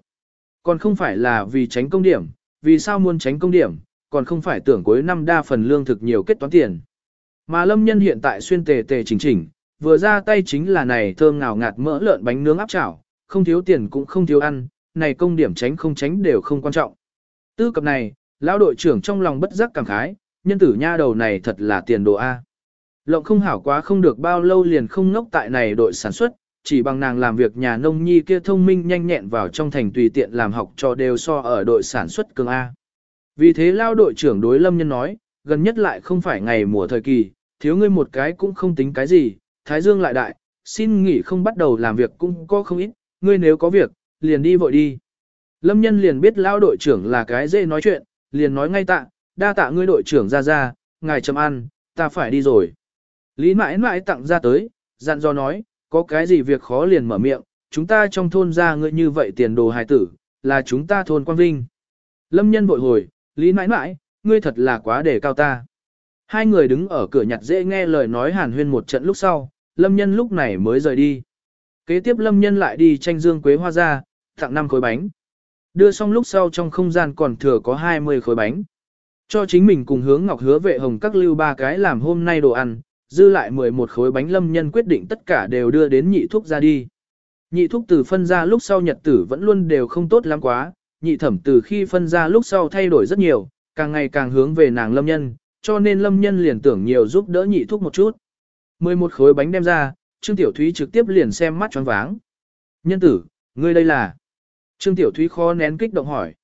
Speaker 1: Còn không phải là vì tránh công điểm, vì sao muốn tránh công điểm, còn không phải tưởng cuối năm đa phần lương thực nhiều kết toán tiền. Mà lâm nhân hiện tại xuyên tề tề chỉnh chỉnh, vừa ra tay chính là này thơm ngào ngạt mỡ lợn bánh nướng áp chảo, không thiếu tiền cũng không thiếu ăn, này công điểm tránh không tránh đều không quan trọng. Tư cập này, Lão đội trưởng trong lòng bất giác cảm khái, nhân tử nha đầu này thật là tiền đồ A. Lộng không hảo quá không được bao lâu liền không ngốc tại này đội sản xuất, chỉ bằng nàng làm việc nhà nông nhi kia thông minh nhanh nhẹn vào trong thành tùy tiện làm học cho đều so ở đội sản xuất cường A. Vì thế lao đội trưởng đối lâm nhân nói, gần nhất lại không phải ngày mùa thời kỳ, thiếu ngươi một cái cũng không tính cái gì, thái dương lại đại, xin nghỉ không bắt đầu làm việc cũng có không ít, ngươi nếu có việc, liền đi vội đi. Lâm nhân liền biết lao đội trưởng là cái dễ nói chuyện, liền nói ngay tạ, đa tạ ngươi đội trưởng ra ra, ngài chấm ăn, ta phải đi rồi. Lý mãi mãi tặng ra tới, dặn dò nói, có cái gì việc khó liền mở miệng, chúng ta trong thôn ra ngươi như vậy tiền đồ hài tử, là chúng ta thôn quang vinh. Lâm nhân bội hồi, Lý mãi mãi, ngươi thật là quá để cao ta. Hai người đứng ở cửa nhặt dễ nghe lời nói hàn huyên một trận lúc sau, lâm nhân lúc này mới rời đi. Kế tiếp lâm nhân lại đi tranh dương quế hoa ra, tặng năm khối bánh. Đưa xong lúc sau trong không gian còn thừa có 20 khối bánh. Cho chính mình cùng hướng ngọc hứa vệ hồng các lưu ba cái làm hôm nay đồ ăn, dư lại 11 khối bánh lâm nhân quyết định tất cả đều đưa đến nhị thuốc ra đi. Nhị thuốc từ phân ra lúc sau nhật tử vẫn luôn đều không tốt lắm quá, nhị thẩm từ khi phân ra lúc sau thay đổi rất nhiều, càng ngày càng hướng về nàng lâm nhân, cho nên lâm nhân liền tưởng nhiều giúp đỡ nhị thuốc một chút. 11 khối bánh đem ra, Trương Tiểu Thúy trực tiếp liền xem mắt choáng váng. Nhân tử, ngươi đây là... Trương Tiểu Thúy khó nén kích động hỏi.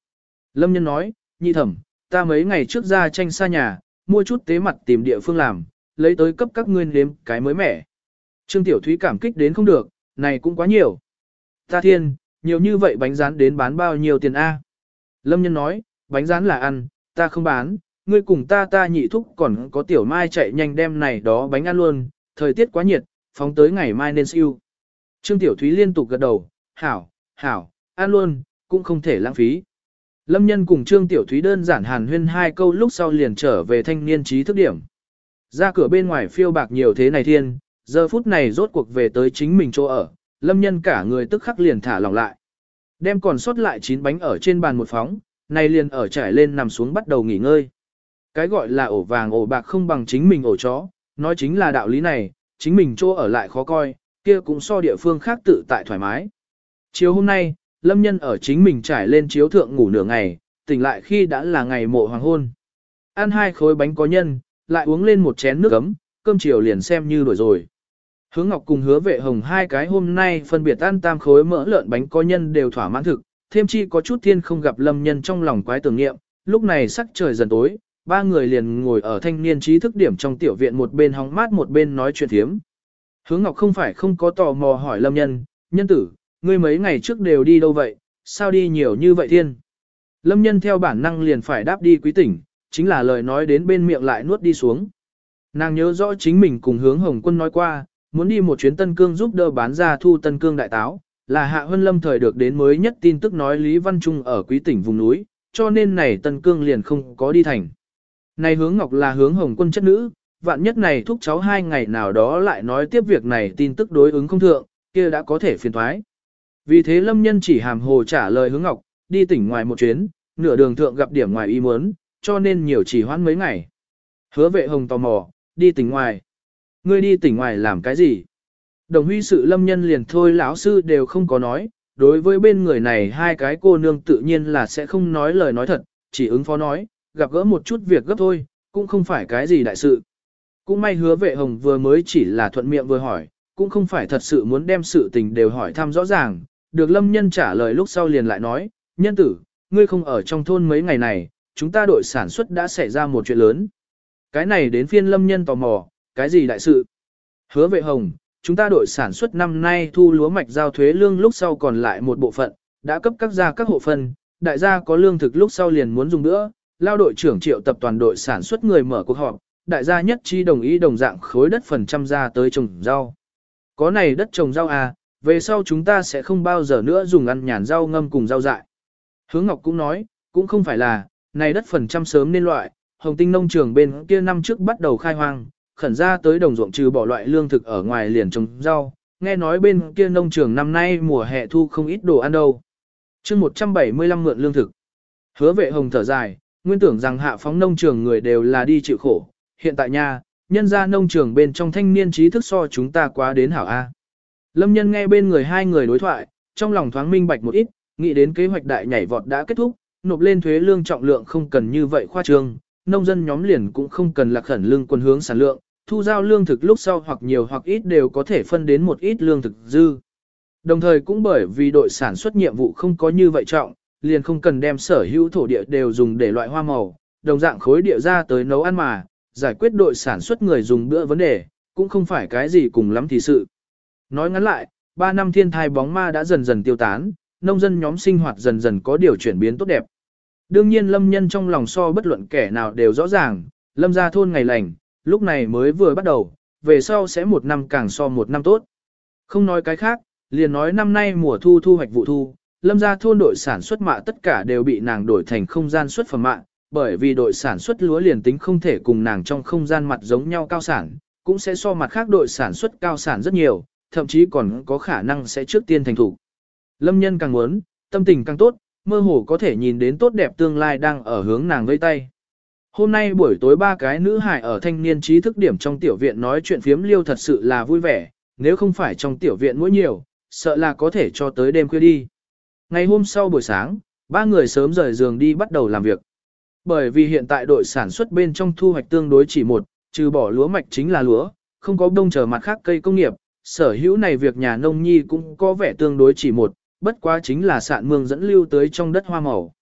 Speaker 1: Lâm nhân nói, nhị thẩm, ta mấy ngày trước ra tranh xa nhà, mua chút tế mặt tìm địa phương làm, lấy tới cấp các ngươi nếm cái mới mẻ. Trương Tiểu Thúy cảm kích đến không được, này cũng quá nhiều. Ta thiên, nhiều như vậy bánh rán đến bán bao nhiêu tiền A. Lâm nhân nói, bánh rán là ăn, ta không bán, ngươi cùng ta ta nhị thúc còn có tiểu mai chạy nhanh đem này đó bánh ăn luôn, thời tiết quá nhiệt, phóng tới ngày mai nên siêu. Trương Tiểu Thúy liên tục gật đầu, hảo, hảo, ăn luôn, cũng không thể lãng phí. Lâm nhân cùng Trương Tiểu Thúy đơn giản hàn huyên hai câu lúc sau liền trở về thanh niên trí thức điểm. Ra cửa bên ngoài phiêu bạc nhiều thế này thiên, giờ phút này rốt cuộc về tới chính mình chỗ ở, lâm nhân cả người tức khắc liền thả lỏng lại. Đem còn sót lại chín bánh ở trên bàn một phóng, này liền ở trải lên nằm xuống bắt đầu nghỉ ngơi. Cái gọi là ổ vàng ổ bạc không bằng chính mình ổ chó, nói chính là đạo lý này, chính mình chỗ ở lại khó coi, kia cũng so địa phương khác tự tại thoải mái. Chiều hôm nay, lâm nhân ở chính mình trải lên chiếu thượng ngủ nửa ngày, tỉnh lại khi đã là ngày mộ hoàng hôn. Ăn hai khối bánh có nhân, lại uống lên một chén nước ấm, cơm chiều liền xem như đổi rồi. Hướng Ngọc cùng hứa vệ hồng hai cái hôm nay phân biệt ăn tam khối mỡ lợn bánh có nhân đều thỏa mãn thực, thêm chi có chút thiên không gặp lâm nhân trong lòng quái tưởng nghiệm, lúc này sắc trời dần tối, ba người liền ngồi ở thanh niên trí thức điểm trong tiểu viện một bên hóng mát một bên nói chuyện thiếm. Hướng Ngọc không phải không có tò mò hỏi lâm nhân, nhân tử, ngươi mấy ngày trước đều đi đâu vậy, sao đi nhiều như vậy thiên? Lâm nhân theo bản năng liền phải đáp đi quý tỉnh, chính là lời nói đến bên miệng lại nuốt đi xuống. Nàng nhớ rõ chính mình cùng hướng Hồng quân nói qua, muốn đi một chuyến Tân Cương giúp đỡ bán ra thu Tân Cương đại táo, là Hạ Hân Lâm thời được đến mới nhất tin tức nói Lý Văn Trung ở quý tỉnh vùng núi, cho nên này Tân Cương liền không có đi thành. Này hướng Ngọc là hướng Hồng quân chất nữ, vạn nhất này thúc cháu hai ngày nào đó lại nói tiếp việc này tin tức đối ứng không thượng, kia đã có thể phiền thoái. Vì thế Lâm Nhân chỉ hàm hồ trả lời hướng Ngọc, đi tỉnh ngoài một chuyến, nửa đường thượng gặp điểm ngoài ý muốn, cho nên nhiều chỉ hoãn mấy ngày. Hứa vệ hồng tò mò, đi tỉnh ngoài. Ngươi đi tỉnh ngoài làm cái gì? Đồng huy sự lâm nhân liền thôi lão sư đều không có nói, đối với bên người này hai cái cô nương tự nhiên là sẽ không nói lời nói thật, chỉ ứng phó nói, gặp gỡ một chút việc gấp thôi, cũng không phải cái gì đại sự. Cũng may hứa vệ hồng vừa mới chỉ là thuận miệng vừa hỏi, cũng không phải thật sự muốn đem sự tình đều hỏi thăm rõ ràng, được lâm nhân trả lời lúc sau liền lại nói, nhân tử, ngươi không ở trong thôn mấy ngày này, chúng ta đội sản xuất đã xảy ra một chuyện lớn. Cái này đến phiên lâm nhân tò mò, cái gì đại sự? Hứa vệ hồng, chúng ta đội sản xuất năm nay thu lúa mạch giao thuế lương lúc sau còn lại một bộ phận, đã cấp các gia các hộ phân, đại gia có lương thực lúc sau liền muốn dùng nữa, lao đội trưởng triệu tập toàn đội sản xuất người mở cuộc họp, đại gia nhất chi đồng ý đồng dạng khối đất phần trăm ra tới trồng rau. Có này đất trồng rau à, về sau chúng ta sẽ không bao giờ nữa dùng ăn nhàn rau ngâm cùng rau dại. Hướng Ngọc cũng nói, cũng không phải là, này đất phần trăm sớm nên loại, hồng tinh nông trường bên kia năm trước bắt đầu khai hoang, khẩn ra tới đồng ruộng trừ bỏ loại lương thực ở ngoài liền trồng rau, nghe nói bên kia nông trường năm nay mùa hè thu không ít đồ ăn đâu. chương 175 mượn lương thực. Hứa vệ hồng thở dài, nguyên tưởng rằng hạ phóng nông trường người đều là đi chịu khổ, hiện tại nha, nhân ra nông trường bên trong thanh niên trí thức so chúng ta quá đến hảo A. Lâm nhân nghe bên người hai người đối thoại, trong lòng thoáng minh bạch một ít, nghĩ đến kế hoạch đại nhảy vọt đã kết thúc, nộp lên thuế lương trọng lượng không cần như vậy khoa trương, nông dân nhóm liền cũng không cần lạc khẩn lương quân hướng sản lượng, thu giao lương thực lúc sau hoặc nhiều hoặc ít đều có thể phân đến một ít lương thực dư. Đồng thời cũng bởi vì đội sản xuất nhiệm vụ không có như vậy trọng, liền không cần đem sở hữu thổ địa đều dùng để loại hoa màu, đồng dạng khối địa ra tới nấu ăn mà, giải quyết đội sản xuất người dùng bữa vấn đề, cũng không phải cái gì cùng lắm thì sự. Nói ngắn lại, 3 năm thiên thai bóng ma đã dần dần tiêu tán, nông dân nhóm sinh hoạt dần dần có điều chuyển biến tốt đẹp. Đương nhiên lâm nhân trong lòng so bất luận kẻ nào đều rõ ràng, lâm ra thôn ngày lành, lúc này mới vừa bắt đầu, về sau sẽ một năm càng so một năm tốt. Không nói cái khác, liền nói năm nay mùa thu thu hoạch vụ thu, lâm ra thôn đội sản xuất mạ tất cả đều bị nàng đổi thành không gian xuất phẩm mạ, bởi vì đội sản xuất lúa liền tính không thể cùng nàng trong không gian mặt giống nhau cao sản, cũng sẽ so mặt khác đội sản xuất cao sản rất nhiều, thậm chí còn có khả năng sẽ trước tiên thành thủ. Lâm nhân càng muốn, tâm tình càng tốt, mơ hồ có thể nhìn đến tốt đẹp tương lai đang ở hướng nàng vây tay. Hôm nay buổi tối ba cái nữ hải ở thanh niên trí thức điểm trong tiểu viện nói chuyện phiếm liêu thật sự là vui vẻ, nếu không phải trong tiểu viện mỗi nhiều, sợ là có thể cho tới đêm khuya đi. Ngày hôm sau buổi sáng, ba người sớm rời giường đi bắt đầu làm việc. Bởi vì hiện tại đội sản xuất bên trong thu hoạch tương đối chỉ một, trừ bỏ lúa mạch chính là lúa, không có đông chờ mặt khác cây công nghiệp, sở hữu này việc nhà nông nhi cũng có vẻ tương đối chỉ một, bất quá chính là sạn mương dẫn lưu tới trong đất hoa màu.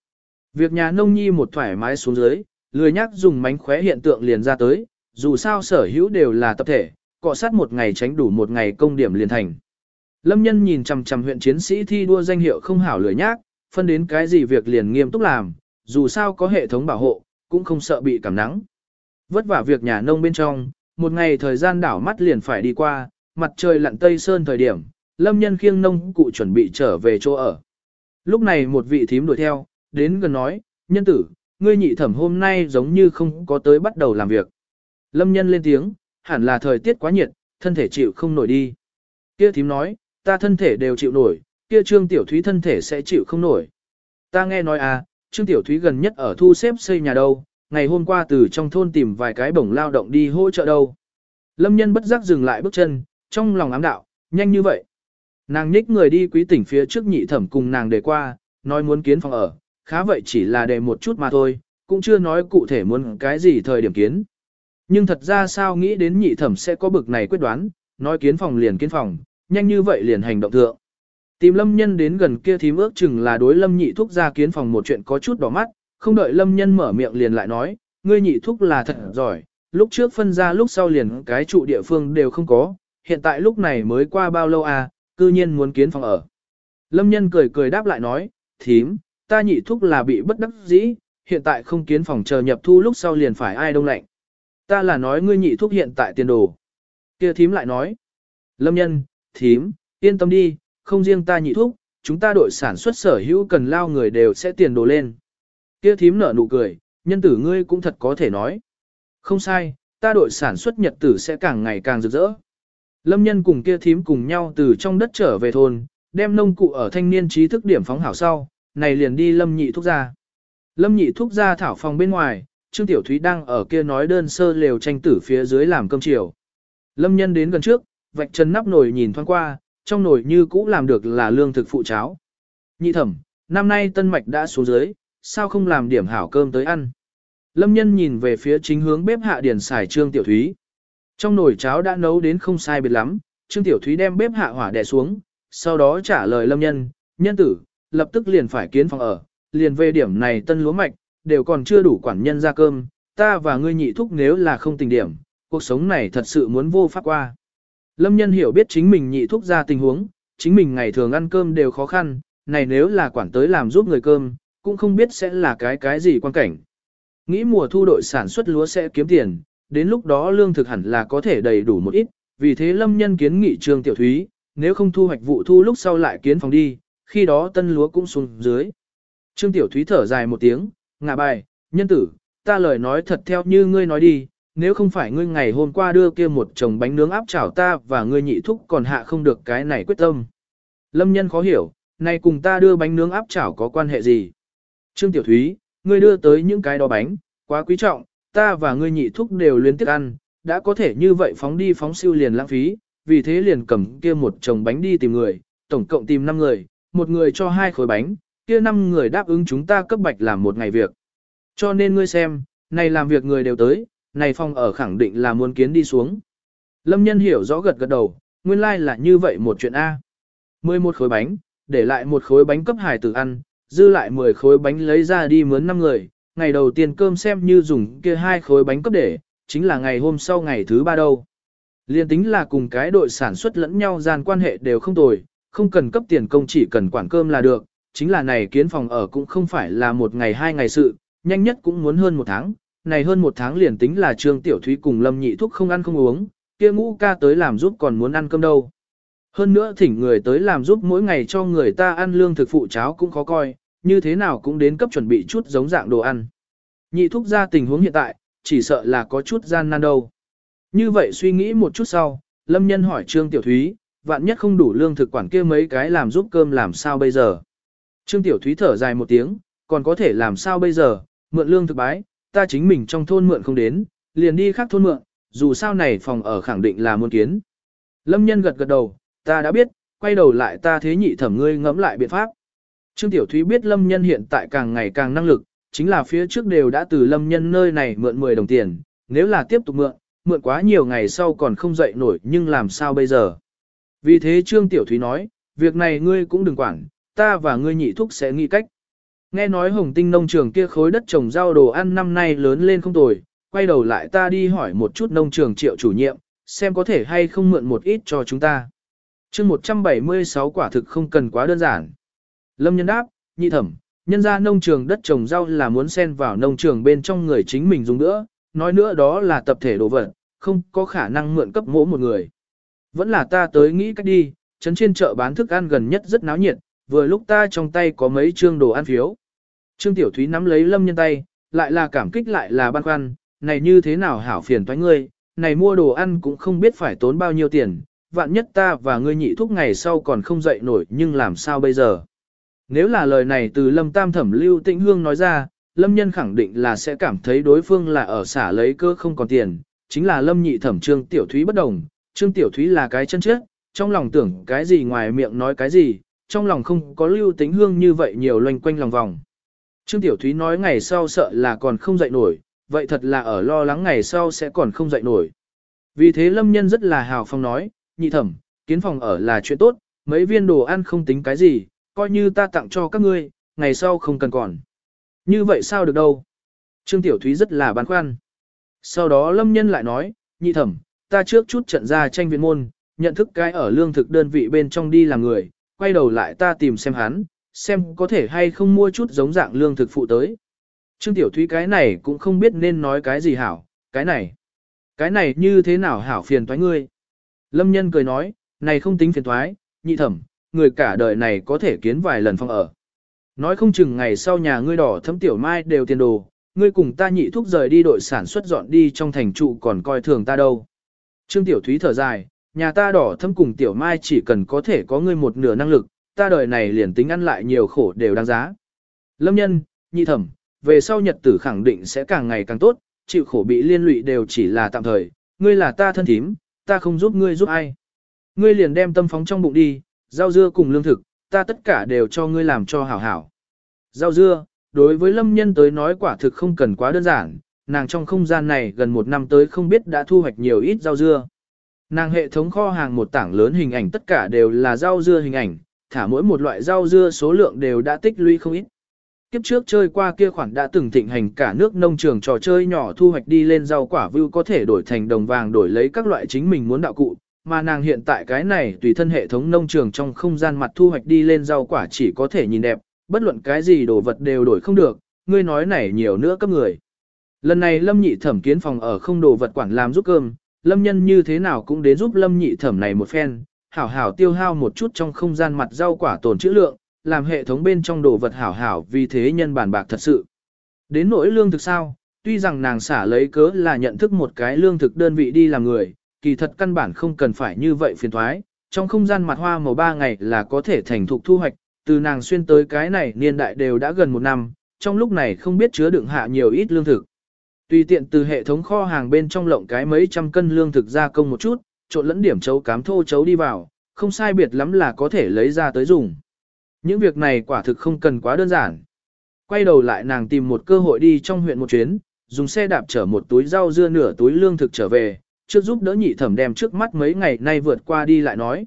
Speaker 1: Việc nhà nông nhi một thoải mái xuống dưới, lười nhắc dùng mánh khóe hiện tượng liền ra tới, dù sao sở hữu đều là tập thể, cọ sát một ngày tránh đủ một ngày công điểm liền thành. Lâm nhân nhìn chằm chằm huyện chiến sĩ thi đua danh hiệu không hảo lười nhác, phân đến cái gì việc liền nghiêm túc làm, dù sao có hệ thống bảo hộ, cũng không sợ bị cảm nắng. Vất vả việc nhà nông bên trong, một ngày thời gian đảo mắt liền phải đi qua, mặt trời lặn tây sơn thời điểm, lâm nhân khiêng nông cụ chuẩn bị trở về chỗ ở. Lúc này một vị thím đuổi theo, đến gần nói, nhân tử, ngươi nhị thẩm hôm nay giống như không có tới bắt đầu làm việc. Lâm nhân lên tiếng, hẳn là thời tiết quá nhiệt, thân thể chịu không nổi đi. Kia thím nói, ta thân thể đều chịu nổi, kia trương tiểu thúy thân thể sẽ chịu không nổi. Ta nghe nói à, trương tiểu thúy gần nhất ở thu xếp xây nhà đâu, ngày hôm qua từ trong thôn tìm vài cái bổng lao động đi hỗ trợ đâu. Lâm nhân bất giác dừng lại bước chân, trong lòng ám đạo, nhanh như vậy. Nàng nhích người đi quý tỉnh phía trước nhị thẩm cùng nàng để qua, nói muốn kiến phòng ở, khá vậy chỉ là để một chút mà thôi, cũng chưa nói cụ thể muốn cái gì thời điểm kiến. Nhưng thật ra sao nghĩ đến nhị thẩm sẽ có bực này quyết đoán, nói kiến phòng liền kiến phòng, nhanh như vậy liền hành động thượng. Tìm lâm nhân đến gần kia thím ước chừng là đối lâm nhị thúc ra kiến phòng một chuyện có chút đỏ mắt, không đợi lâm nhân mở miệng liền lại nói, ngươi nhị thúc là thật giỏi, lúc trước phân ra lúc sau liền cái trụ địa phương đều không có, hiện tại lúc này mới qua bao lâu à, cư nhiên muốn kiến phòng ở. Lâm nhân cười cười đáp lại nói, thím, ta nhị thúc là bị bất đắc dĩ, hiện tại không kiến phòng chờ nhập thu lúc sau liền phải ai đông lạnh. Ta là nói ngươi nhị thúc hiện tại tiền đồ. kia thím lại nói, lâm nhân, thím, yên tâm đi, không riêng ta nhị thúc, chúng ta đội sản xuất sở hữu cần lao người đều sẽ tiền đồ lên. Kia thím nở nụ cười, nhân tử ngươi cũng thật có thể nói. Không sai, ta đội sản xuất nhật tử sẽ càng ngày càng rực rỡ. Lâm nhân cùng kia thím cùng nhau từ trong đất trở về thôn, đem nông cụ ở thanh niên trí thức điểm phóng hảo sau, này liền đi lâm nhị thúc ra. Lâm nhị thúc ra thảo phòng bên ngoài, Trương Tiểu Thúy đang ở kia nói đơn sơ lều tranh tử phía dưới làm cơm chiều. Lâm nhân đến gần trước, vạch chân nắp nồi nhìn thoáng qua, trong nồi như cũ làm được là lương thực phụ cháo. Nhị thẩm, năm nay tân mạch đã xuống dưới, sao không làm điểm hảo cơm tới ăn. Lâm nhân nhìn về phía chính hướng bếp hạ điển xài Trương Tiểu Thúy. Trong nồi cháo đã nấu đến không sai biệt lắm, Trương Tiểu Thúy đem bếp hạ hỏa đè xuống, sau đó trả lời Lâm nhân, nhân tử, lập tức liền phải kiến phòng ở, liền về điểm này tân lúa mạch, đều còn chưa đủ quản nhân ra cơm, ta và ngươi nhị thúc nếu là không tình điểm, cuộc sống này thật sự muốn vô pháp qua. Lâm nhân hiểu biết chính mình nhị thúc ra tình huống, chính mình ngày thường ăn cơm đều khó khăn, này nếu là quản tới làm giúp người cơm, cũng không biết sẽ là cái cái gì quan cảnh. Nghĩ mùa thu đội sản xuất lúa sẽ kiếm tiền, đến lúc đó lương thực hẳn là có thể đầy đủ một ít, vì thế lâm nhân kiến nghị trương tiểu thúy, nếu không thu hoạch vụ thu lúc sau lại kiến phòng đi, khi đó tân lúa cũng xuống dưới. Trương tiểu thúy thở dài một tiếng, ngạ bài, nhân tử, ta lời nói thật theo như ngươi nói đi, nếu không phải ngươi ngày hôm qua đưa kia một chồng bánh nướng áp chảo ta và ngươi nhị thúc còn hạ không được cái này quyết tâm. Lâm nhân khó hiểu, này cùng ta đưa bánh nướng áp chảo có quan hệ gì? Trương Tiểu Thúy, ngươi đưa tới những cái đó bánh, quá quý trọng, ta và ngươi nhị thúc đều liên tiếp ăn, đã có thể như vậy phóng đi phóng siêu liền lãng phí, vì thế liền cầm kia một chồng bánh đi tìm người, tổng cộng tìm 5 người, một người cho hai khối bánh, kia năm người đáp ứng chúng ta cấp bạch làm một ngày việc. Cho nên ngươi xem, này làm việc người đều tới, này phòng ở khẳng định là muốn kiến đi xuống. Lâm nhân hiểu rõ gật gật đầu, nguyên lai like là như vậy một chuyện A. 11 khối bánh, để lại một khối bánh cấp hải tử ăn, dư lại 10 khối bánh lấy ra đi mướn 5 người, ngày đầu tiên cơm xem như dùng kia hai khối bánh cấp để, chính là ngày hôm sau ngày thứ ba đâu. Liên tính là cùng cái đội sản xuất lẫn nhau gian quan hệ đều không tồi, không cần cấp tiền công chỉ cần quản cơm là được, chính là này kiến phòng ở cũng không phải là một ngày hai ngày sự, nhanh nhất cũng muốn hơn một tháng, này hơn một tháng liền tính là Trương Tiểu Thúy cùng Lâm Nhị Thúc không ăn không uống, kia ngũ ca tới làm giúp còn muốn ăn cơm đâu. Hơn nữa thỉnh người tới làm giúp mỗi ngày cho người ta ăn lương thực phụ cháo cũng khó coi, như thế nào cũng đến cấp chuẩn bị chút giống dạng đồ ăn. Nhị thúc ra tình huống hiện tại, chỉ sợ là có chút gian nan đâu. Như vậy suy nghĩ một chút sau, Lâm Nhân hỏi Trương Tiểu Thúy, vạn nhất không đủ lương thực quản kia mấy cái làm giúp cơm làm sao bây giờ. Trương Tiểu Thúy thở dài một tiếng, còn có thể làm sao bây giờ, mượn lương thực bái, ta chính mình trong thôn mượn không đến, liền đi khác thôn mượn, dù sao này phòng ở khẳng định là muôn kiến. Lâm Nhân gật gật đầu, ta đã biết, quay đầu lại ta thế nhị thẩm ngươi ngẫm lại biện pháp. Trương Tiểu Thúy biết Lâm Nhân hiện tại càng ngày càng năng lực, chính là phía trước đều đã từ Lâm Nhân nơi này mượn 10 đồng tiền, nếu là tiếp tục mượn, mượn quá nhiều ngày sau còn không dậy nổi nhưng làm sao bây giờ. Vì thế Trương Tiểu Thúy nói, việc này ngươi cũng đừng quản, ta và ngươi nhị thúc sẽ nghĩ cách. Nghe nói hồng tinh nông trường kia khối đất trồng rau đồ ăn năm nay lớn lên không tồi, quay đầu lại ta đi hỏi một chút nông trường triệu chủ nhiệm, xem có thể hay không mượn một ít cho chúng ta. chương 176 quả thực không cần quá đơn giản. Lâm nhân đáp, nhị thẩm, nhân ra nông trường đất trồng rau là muốn xen vào nông trường bên trong người chính mình dùng nữa, nói nữa đó là tập thể đồ vật, không có khả năng mượn cấp mỗ một người. Vẫn là ta tới nghĩ cách đi, Trấn trên chợ bán thức ăn gần nhất rất náo nhiệt, vừa lúc ta trong tay có mấy trương đồ ăn phiếu. Trương Tiểu Thúy nắm lấy Lâm Nhân tay, lại là cảm kích lại là băn khoăn, này như thế nào hảo phiền toái ngươi, này mua đồ ăn cũng không biết phải tốn bao nhiêu tiền, vạn nhất ta và ngươi nhị thúc ngày sau còn không dậy nổi nhưng làm sao bây giờ. Nếu là lời này từ Lâm Tam Thẩm Lưu Tĩnh Hương nói ra, Lâm Nhân khẳng định là sẽ cảm thấy đối phương là ở xả lấy cơ không còn tiền, chính là Lâm Nhị Thẩm Trương Tiểu Thúy bất đồng, Trương Tiểu Thúy là cái chân chết, trong lòng tưởng cái gì ngoài miệng nói cái gì, trong lòng không có Lưu Tĩnh Hương như vậy nhiều loanh quanh lòng vòng. Trương Tiểu Thúy nói ngày sau sợ là còn không dậy nổi, vậy thật là ở lo lắng ngày sau sẽ còn không dậy nổi. Vì thế Lâm Nhân rất là hào phong nói, nhị thẩm, kiến phòng ở là chuyện tốt, mấy viên đồ ăn không tính cái gì, coi như ta tặng cho các ngươi, ngày sau không cần còn. Như vậy sao được đâu? Trương Tiểu Thúy rất là băn khoăn. Sau đó Lâm Nhân lại nói, nhị thẩm, ta trước chút trận ra tranh viện môn, nhận thức cái ở lương thực đơn vị bên trong đi làm người, quay đầu lại ta tìm xem hắn, xem có thể hay không mua chút giống dạng lương thực phụ tới. Trương Tiểu Thúy cái này cũng không biết nên nói cái gì hảo, cái này. Cái này như thế nào hảo phiền toái ngươi? Lâm Nhân cười nói, này không tính phiền toái, nhị thẩm, người cả đời này có thể kiến vài lần phong ở. Nói không chừng ngày sau nhà ngươi đỏ thấm tiểu mai đều tiền đồ, ngươi cùng ta nhị thúc rời đi đội sản xuất dọn đi trong thành trụ còn coi thường ta đâu. Trương Tiểu Thúy thở dài, nhà ta đỏ thấm cùng tiểu mai chỉ cần có thể có ngươi một nửa năng lực, ta đời này liền tính ăn lại nhiều khổ đều đáng giá. Lâm nhân, nhị thẩm, về sau nhật tử khẳng định sẽ càng ngày càng tốt, chịu khổ bị liên lụy đều chỉ là tạm thời, ngươi là ta thân thím, ta không giúp ngươi giúp ai. Ngươi liền đem tâm phóng trong bụng đi, rau dưa cùng lương thực, ta tất cả đều cho ngươi làm cho hảo hảo. Rau dưa, đối với lâm nhân tới nói quả thực không cần quá đơn giản, nàng trong không gian này gần một năm tới không biết đã thu hoạch nhiều ít rau dưa. Nàng hệ thống kho hàng một tảng lớn hình ảnh tất cả đều là rau dưa hình ảnh, thả mỗi một loại rau dưa số lượng đều đã tích lũy không ít. Kiếp trước chơi qua kia khoản đã từng thịnh hành cả nước nông trường trò chơi nhỏ thu hoạch đi lên rau quả view có thể đổi thành đồng vàng đổi lấy các loại chính mình muốn đạo cụ, mà nàng hiện tại cái này tùy thân hệ thống nông trường trong không gian mặt thu hoạch đi lên rau quả chỉ có thể nhìn đẹp, bất luận cái gì đồ vật đều đổi không được, ngươi nói này nhiều nữa cấp người. Lần này Lâm Nhị Thẩm kiến phòng ở không đồ vật quản làm giúp cơm, Lâm Nhân như thế nào cũng đến giúp Lâm Nhị Thẩm này một phen, hảo hảo tiêu hao một chút trong không gian mặt rau quả tồn trữ lượng, làm hệ thống bên trong đồ vật hảo hảo vì thế nhân bản bạc thật sự. Đến nỗi lương thực sao, tuy rằng nàng xả lấy cớ là nhận thức một cái lương thực đơn vị đi làm người, kỳ thật căn bản không cần phải như vậy phiền thoái, trong không gian mặt hoa màu ba ngày là có thể thành thục thu hoạch, từ nàng xuyên tới cái này niên đại đều đã gần một năm, trong lúc này không biết chứa đựng hạ nhiều ít lương thực. Tùy tiện từ hệ thống kho hàng bên trong lộng cái mấy trăm cân lương thực ra công một chút, trộn lẫn điểm chấu cám thô chấu đi vào, không sai biệt lắm là có thể lấy ra tới dùng. Những việc này quả thực không cần quá đơn giản. Quay đầu lại nàng tìm một cơ hội đi trong huyện một chuyến, dùng xe đạp chở một túi rau dưa nửa túi lương thực trở về, trước giúp đỡ nhị thẩm đem trước mắt mấy ngày nay vượt qua đi lại nói.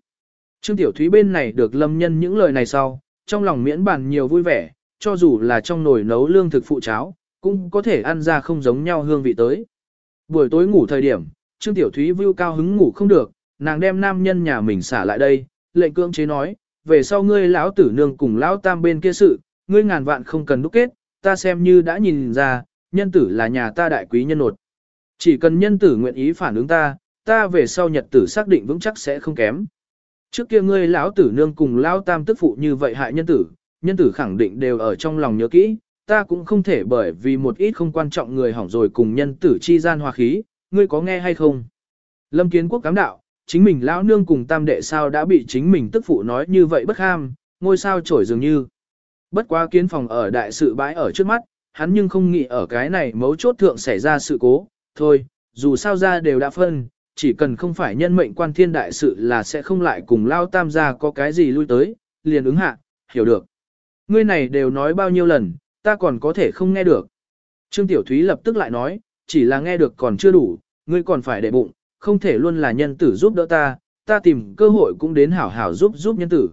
Speaker 1: Trương Tiểu Thúy bên này được lâm nhân những lời này sau, trong lòng miễn bàn nhiều vui vẻ, cho dù là trong nồi nấu lương thực phụ cháo, cũng có thể ăn ra không giống nhau hương vị tới. Buổi tối ngủ thời điểm, Trương Tiểu Thúy vưu cao hứng ngủ không được, nàng đem nam nhân nhà mình xả lại đây, lệnh cưỡng chế nói, về sau ngươi lão tử nương cùng lão tam bên kia sự, ngươi ngàn vạn không cần đúc kết, ta xem như đã nhìn ra, nhân tử là nhà ta đại quý nhân nột. Chỉ cần nhân tử nguyện ý phản ứng ta, ta về sau nhật tử xác định vững chắc sẽ không kém. Trước kia ngươi lão tử nương cùng lão tam tức phụ như vậy hại nhân tử, nhân tử khẳng định đều ở trong lòng nhớ kỹ, ta cũng không thể bởi vì một ít không quan trọng người hỏng rồi cùng nhân tử chi gian hòa khí, ngươi có nghe hay không? Lâm Kiến Quốc cám đạo, chính mình lão nương cùng tam đệ sao đã bị chính mình tức phụ nói như vậy bất ham, ngôi sao trổi dường như. Bất quá kiến phòng ở đại sự bãi ở trước mắt, hắn nhưng không nghĩ ở cái này mấu chốt thượng xảy ra sự cố, thôi, dù sao ra đều đã phân, chỉ cần không phải nhân mệnh quan thiên đại sự là sẽ không lại cùng lao tam gia có cái gì lui tới, liền ứng hạ, hiểu được. Ngươi này đều nói bao nhiêu lần, ta còn có thể không nghe được. Trương Tiểu Thúy lập tức lại nói, chỉ là nghe được còn chưa đủ, ngươi còn phải để bụng, không thể luôn là nhân tử giúp đỡ ta, ta tìm cơ hội cũng đến hảo hảo giúp giúp nhân tử.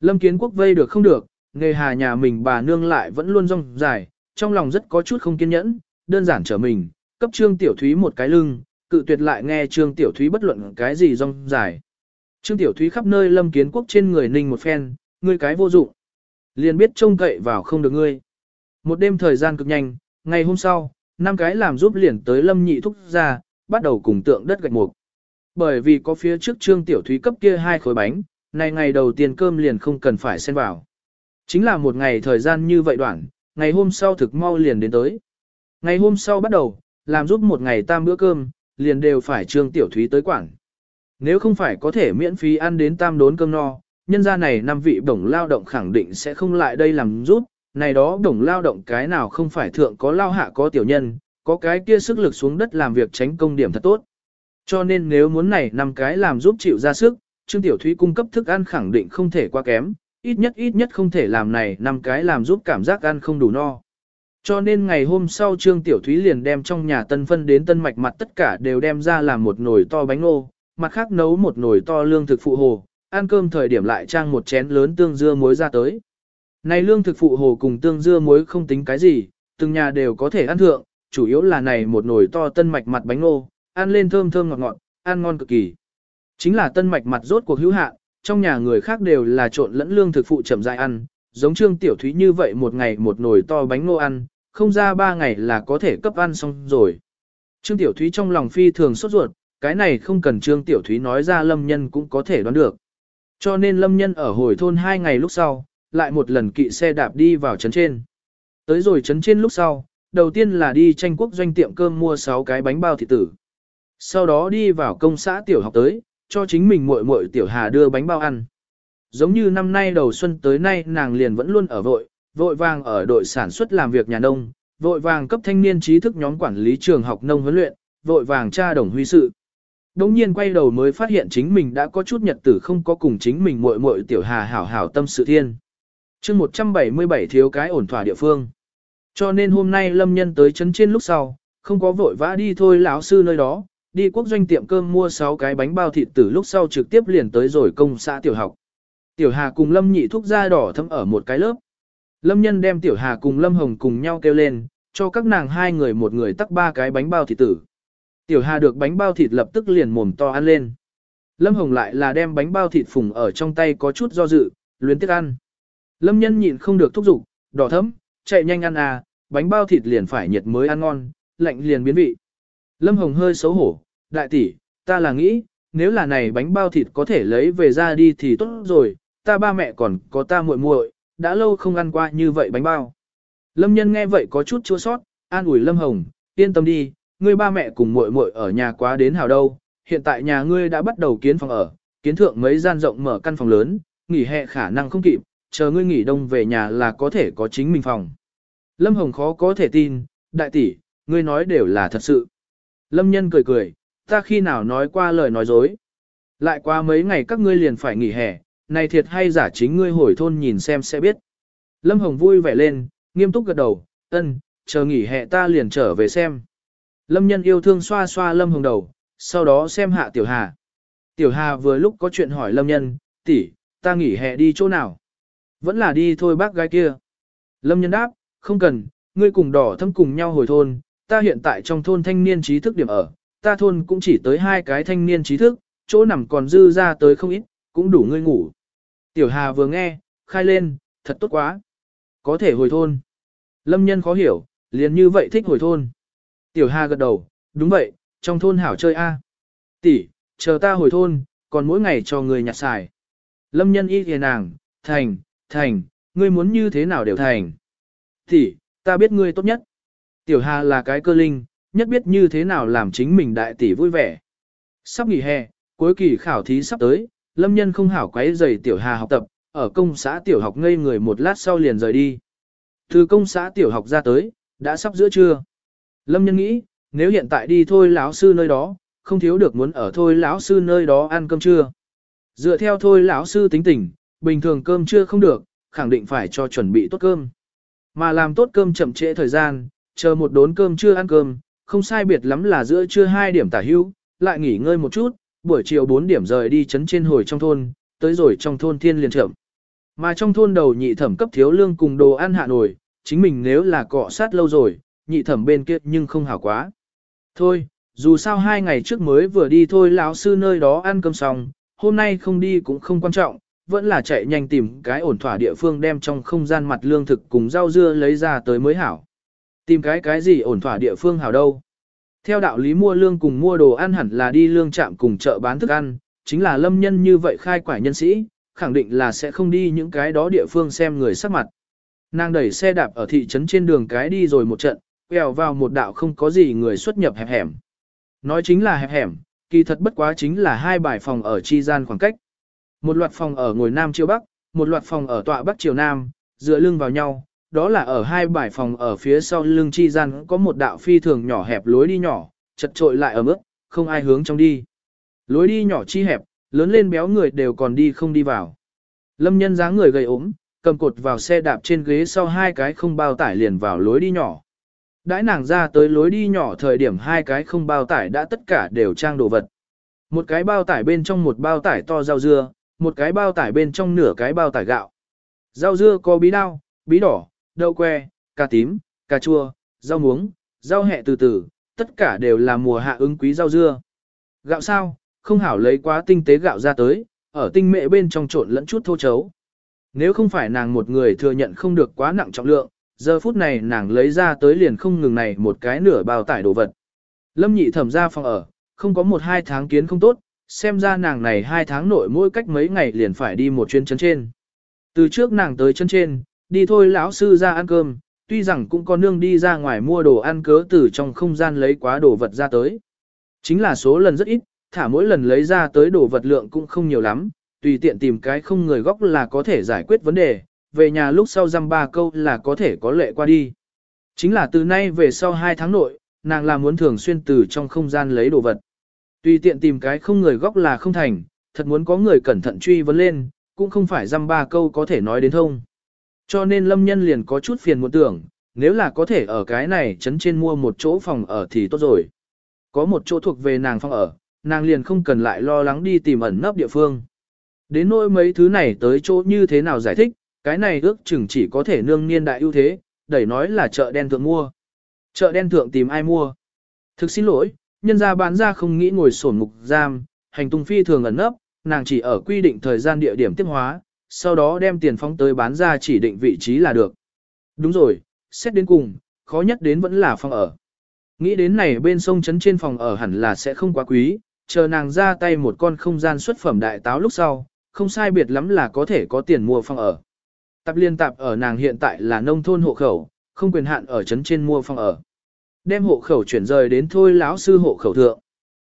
Speaker 1: Lâm Kiến Quốc vây được không được, nghề hà nhà mình bà nương lại vẫn luôn rong dài, trong lòng rất có chút không kiên nhẫn, đơn giản trở mình, cấp Trương Tiểu Thúy một cái lưng, cự tuyệt lại nghe Trương Tiểu Thúy bất luận cái gì rong dài. Trương Tiểu Thúy khắp nơi Lâm Kiến Quốc trên người ninh một phen, ngươi cái vô dụng. Liền biết trông cậy vào không được ngươi. Một đêm thời gian cực nhanh, ngày hôm sau, năm cái làm giúp liền tới Lâm Nhị Thúc ra, bắt đầu cùng tượng đất gạch mục. Bởi vì có phía trước Trương Tiểu Thúy cấp kia hai khối bánh, này ngày đầu tiên cơm liền không cần phải xen vào. Chính là một ngày thời gian như vậy đoạn, ngày hôm sau thực mau liền đến tới. Ngày hôm sau bắt đầu, làm giúp một ngày tam bữa cơm, liền đều phải Trương Tiểu Thúy tới quản Nếu không phải có thể miễn phí ăn đến tam đốn cơm no, nhân gia này năm vị bổng lao động khẳng định sẽ không lại đây làm giúp, này đó bổng lao động cái nào không phải thượng có lao hạ có tiểu nhân, có cái kia sức lực xuống đất làm việc tránh công điểm thật tốt. Cho nên nếu muốn này năm cái làm giúp chịu ra sức, Trương Tiểu Thúy cung cấp thức ăn khẳng định không thể quá kém, ít nhất ít nhất không thể làm này năm cái làm giúp cảm giác ăn không đủ no. Cho nên ngày hôm sau Trương Tiểu Thúy liền đem trong nhà tân phân đến tân mạch mặt tất cả đều đem ra làm một nồi to bánh ngô, mặt khác nấu một nồi to lương thực phụ hồ, ăn cơm thời điểm lại trang một chén lớn tương dưa muối ra tới. Này lương thực phụ hồ cùng tương dưa muối không tính cái gì, từng nhà đều có thể ăn thượng, chủ yếu là này một nồi to tân mạch mặt bánh ngô, ăn lên thơm thơm ngọt ngọt, ăn ngon cực kỳ. Chính là tân mạch mặt rốt cuộc hữu hạn, trong nhà người khác đều là trộn lẫn lương thực phụ chậm rãi ăn, giống Trương Tiểu Thúy như vậy một ngày một nồi to bánh ngô ăn, không ra ba ngày là có thể cấp ăn xong rồi. Trương Tiểu Thúy trong lòng phi thường sốt ruột, cái này không cần Trương Tiểu Thúy nói ra Lâm Nhân cũng có thể đoán được. Cho nên Lâm Nhân ở hồi thôn hai ngày lúc sau, lại một lần kỵ xe đạp đi vào trấn trên. Tới rồi trấn trên lúc sau, đầu tiên là đi tranh quốc doanh tiệm cơm mua 6 cái bánh bao thịt tử. Sau đó đi vào công xã tiểu học tới, cho chính mình muội muội tiểu hà đưa bánh bao ăn. Giống như năm nay đầu xuân tới nay nàng liền vẫn luôn ở vội, vội vàng ở đội sản xuất làm việc nhà nông, vội vàng cấp thanh niên trí thức nhóm quản lý trường học nông huấn luyện, vội vàng tra đồng huy sự. Đống nhiên quay đầu mới phát hiện chính mình đã có chút nhật tử không có cùng chính mình muội muội tiểu hà hảo hảo tâm sự thiên. chương 177 thiếu cái ổn thỏa địa phương. Cho nên hôm nay lâm nhân tới chấn trên lúc sau, không có vội vã đi thôi lão sư nơi đó, đi quốc doanh tiệm cơm mua 6 cái bánh bao thịt từ lúc sau trực tiếp liền tới rồi công xã tiểu học. Tiểu Hà cùng Lâm Nhị thúc da đỏ thấm ở một cái lớp. Lâm Nhân đem Tiểu Hà cùng Lâm Hồng cùng nhau kêu lên, cho các nàng hai người một người tắc ba cái bánh bao thịt tử. Tiểu Hà được bánh bao thịt lập tức liền mồm to ăn lên. Lâm Hồng lại là đem bánh bao thịt phùng ở trong tay có chút do dự, luyến tiếc ăn. Lâm Nhân nhịn không được thúc giục, đỏ thấm, chạy nhanh ăn à, bánh bao thịt liền phải nhiệt mới ăn ngon, lạnh liền biến vị. Lâm Hồng hơi xấu hổ, đại tỷ, ta là nghĩ, nếu là này bánh bao thịt có thể lấy về ra đi thì tốt rồi, ta ba mẹ còn có ta muội muội, đã lâu không ăn qua như vậy bánh bao. Lâm nhân nghe vậy có chút chua sót, an ủi Lâm Hồng, yên tâm đi, ngươi ba mẹ cùng muội muội ở nhà quá đến hào đâu, hiện tại nhà ngươi đã bắt đầu kiến phòng ở, kiến thượng mấy gian rộng mở căn phòng lớn, nghỉ hè khả năng không kịp, chờ ngươi nghỉ đông về nhà là có thể có chính mình phòng. Lâm Hồng khó có thể tin, đại tỷ, ngươi nói đều là thật sự. Lâm nhân cười cười, ta khi nào nói qua lời nói dối. Lại qua mấy ngày các ngươi liền phải nghỉ hè, này thiệt hay giả chính ngươi hồi thôn nhìn xem sẽ biết. Lâm Hồng vui vẻ lên, nghiêm túc gật đầu, ân, chờ nghỉ hè ta liền trở về xem. Lâm nhân yêu thương xoa xoa Lâm Hồng đầu, sau đó xem hạ Tiểu Hà. Tiểu Hà vừa lúc có chuyện hỏi Lâm nhân, tỷ, ta nghỉ hè đi chỗ nào? Vẫn là đi thôi bác gái kia. Lâm nhân đáp, không cần, ngươi cùng đỏ thâm cùng nhau hồi thôn, ta hiện tại trong thôn thanh niên trí thức điểm ở, ta thôn cũng chỉ tới hai cái thanh niên trí thức, chỗ nằm còn dư ra tới không ít, cũng đủ ngươi ngủ. Tiểu Hà vừa nghe, khai lên, thật tốt quá. Có thể hồi thôn. Lâm nhân khó hiểu, liền như vậy thích hồi thôn. Tiểu Hà gật đầu, đúng vậy, trong thôn hảo chơi a. Tỷ, chờ ta hồi thôn, còn mỗi ngày cho người nhặt xài. Lâm nhân y kìa nàng, thành, thành, ngươi muốn như thế nào đều thành. Tỷ, ta biết ngươi tốt nhất. Tiểu Hà là cái cơ linh, nhất biết như thế nào làm chính mình đại tỷ vui vẻ. Sắp nghỉ hè, cuối kỳ khảo thí sắp tới, Lâm Nhân không hảo quấy giày Tiểu Hà học tập, ở công xã tiểu học ngây người một lát sau liền rời đi. Từ công xã tiểu học ra tới, đã sắp giữa trưa. Lâm Nhân nghĩ, nếu hiện tại đi thôi lão sư nơi đó, không thiếu được muốn ở thôi lão sư nơi đó ăn cơm trưa. Dựa theo thôi lão sư tính tình, bình thường cơm trưa không được, khẳng định phải cho chuẩn bị tốt cơm. Mà làm tốt cơm chậm trễ thời gian, chờ một đốn cơm trưa ăn cơm, không sai biệt lắm là giữa trưa 2 điểm tả hữu, lại nghỉ ngơi một chút, buổi chiều 4 điểm rời đi chấn trên hồi trong thôn, tới rồi trong thôn thiên liền trưởng. Mà trong thôn đầu nhị thẩm cấp thiếu lương cùng đồ ăn hạ nổi, chính mình nếu là cọ sát lâu rồi, nhị thẩm bên kia nhưng không hảo quá. Thôi, dù sao hai ngày trước mới vừa đi thôi lão sư nơi đó ăn cơm xong, hôm nay không đi cũng không quan trọng, vẫn là chạy nhanh tìm cái ổn thỏa địa phương đem trong không gian mặt lương thực cùng rau dưa lấy ra tới mới hảo. Tìm cái cái gì ổn thỏa địa phương hảo đâu. Theo đạo lý mua lương cùng mua đồ ăn hẳn là đi lương trạm cùng chợ bán thức ăn, chính là lâm nhân như vậy khai quải nhân sĩ, khẳng định là sẽ không đi những cái đó địa phương xem người sắc mặt. Nàng đẩy xe đạp ở thị trấn trên đường cái đi rồi một trận, quẹo vào một đạo không có gì người xuất nhập hẹp hẻm. Nói chính là hẹp hẻm, kỳ thật bất quá chính là hai bài phòng ở chi gian khoảng cách. Một loạt phòng ở ngồi nam chiều bắc, một loạt phòng ở tọa bắc chiều nam, dựa lưng vào nhau, đó là ở hai bài phòng ở phía sau lưng chi gian có một đạo phi thường nhỏ hẹp lối đi nhỏ, chật trội lại ở mức, không ai hướng trong đi. Lối đi nhỏ chi hẹp, lớn lên béo người đều còn đi không đi vào. Lâm nhân dáng người gầy ốm, cầm cột vào xe đạp trên ghế sau hai cái không bao tải liền vào lối đi nhỏ. Đãi nàng ra tới lối đi nhỏ thời điểm hai cái không bao tải đã tất cả đều trang đồ vật. Một cái bao tải bên trong một bao tải to rau dưa, một cái bao tải bên trong nửa cái bao tải gạo. Rau dưa có bí đao, bí đỏ, đậu que, cà tím, cà chua, rau muống, rau hẹ từ từ, tất cả đều là mùa hạ ứng quý rau dưa. Gạo sao, không hảo lấy quá tinh tế gạo ra tới, ở tinh mệ bên trong trộn lẫn chút thô chấu. Nếu không phải nàng một người thừa nhận không được quá nặng trọng lượng, giờ phút này nàng lấy ra tới liền không ngừng này một cái nửa bao tải đồ vật. Lâm nhị thẩm ra phòng ở, không có một hai tháng kiến không tốt, xem ra nàng này hai tháng nội mỗi cách mấy ngày liền phải đi một chuyến chân trên. Từ trước nàng tới chân trên, đi thôi lão sư ra ăn cơm, tuy rằng cũng có nương đi ra ngoài mua đồ ăn cớ từ trong không gian lấy quá đồ vật ra tới. Chính là số lần rất ít, thả mỗi lần lấy ra tới đồ vật lượng cũng không nhiều lắm, tùy tiện tìm cái không người góc là có thể giải quyết vấn đề, về nhà lúc sau dăm ba câu là có thể có lệ qua đi. Chính là từ nay về sau hai tháng nội, nàng là muốn thường xuyên từ trong không gian lấy đồ vật. Tùy tiện tìm cái không người góc là không thành, thật muốn có người cẩn thận truy vấn lên, cũng không phải dăm ba câu có thể nói đến thông. Cho nên lâm nhân liền có chút phiền muộn tưởng, nếu là có thể ở cái này chấn trên mua một chỗ phòng ở thì tốt rồi. Có một chỗ thuộc về nàng phòng ở, nàng liền không cần lại lo lắng đi tìm ẩn nấp địa phương. Đến nỗi mấy thứ này tới chỗ như thế nào giải thích, cái này ước chừng chỉ có thể nương niên đại ưu thế, đẩy nói là chợ đen thượng mua. Chợ đen thượng tìm ai mua? Thực xin lỗi, nhân gia bán ra không nghĩ ngồi sổn mục giam, hành tung phi thường ẩn nấp, nàng chỉ ở quy định thời gian địa điểm tiếp hóa, sau đó đem tiền phóng tới bán ra chỉ định vị trí là được. Đúng rồi, xét đến cùng, khó nhất đến vẫn là phòng ở. Nghĩ đến này bên sông trấn trên phòng ở hẳn là sẽ không quá quý, chờ nàng ra tay một con không gian xuất phẩm đại táo lúc sau, không sai biệt lắm là có thể có tiền mua phòng ở. Tạp liên tạp ở nàng hiện tại là nông thôn hộ khẩu, không quyền hạn ở trấn trên mua phòng ở. Đem hộ khẩu chuyển rời đến thôi lão sư hộ khẩu thượng.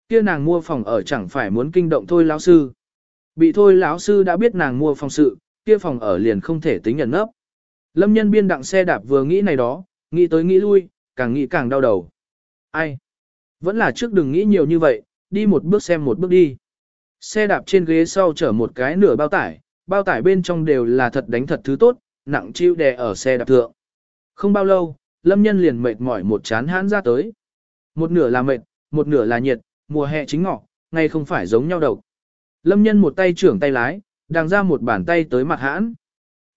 Speaker 1: Kia nàng mua phòng ở chẳng phải muốn kinh động thôi lão sư. Bị thôi lão sư đã biết nàng mua phòng sự, kia phòng ở liền không thể tính nhận nấp. Lâm nhân biên đặng xe đạp vừa nghĩ này đó, nghĩ tới nghĩ lui, càng nghĩ càng đau đầu. Ai? Vẫn là trước đừng nghĩ nhiều như vậy, đi một bước xem một bước đi. Xe đạp trên ghế sau chở một cái nửa bao tải, bao tải bên trong đều là thật đánh thật thứ tốt, nặng chịu đè ở xe đạp thượng. Không bao lâu, lâm nhân liền mệt mỏi một chán hãn ra tới. Một nửa là mệt, một nửa là nhiệt, mùa hè chính ngọ, ngay không phải giống nhau đâu. Lâm nhân một tay trưởng tay lái, đang ra một bàn tay tới mặt hãn.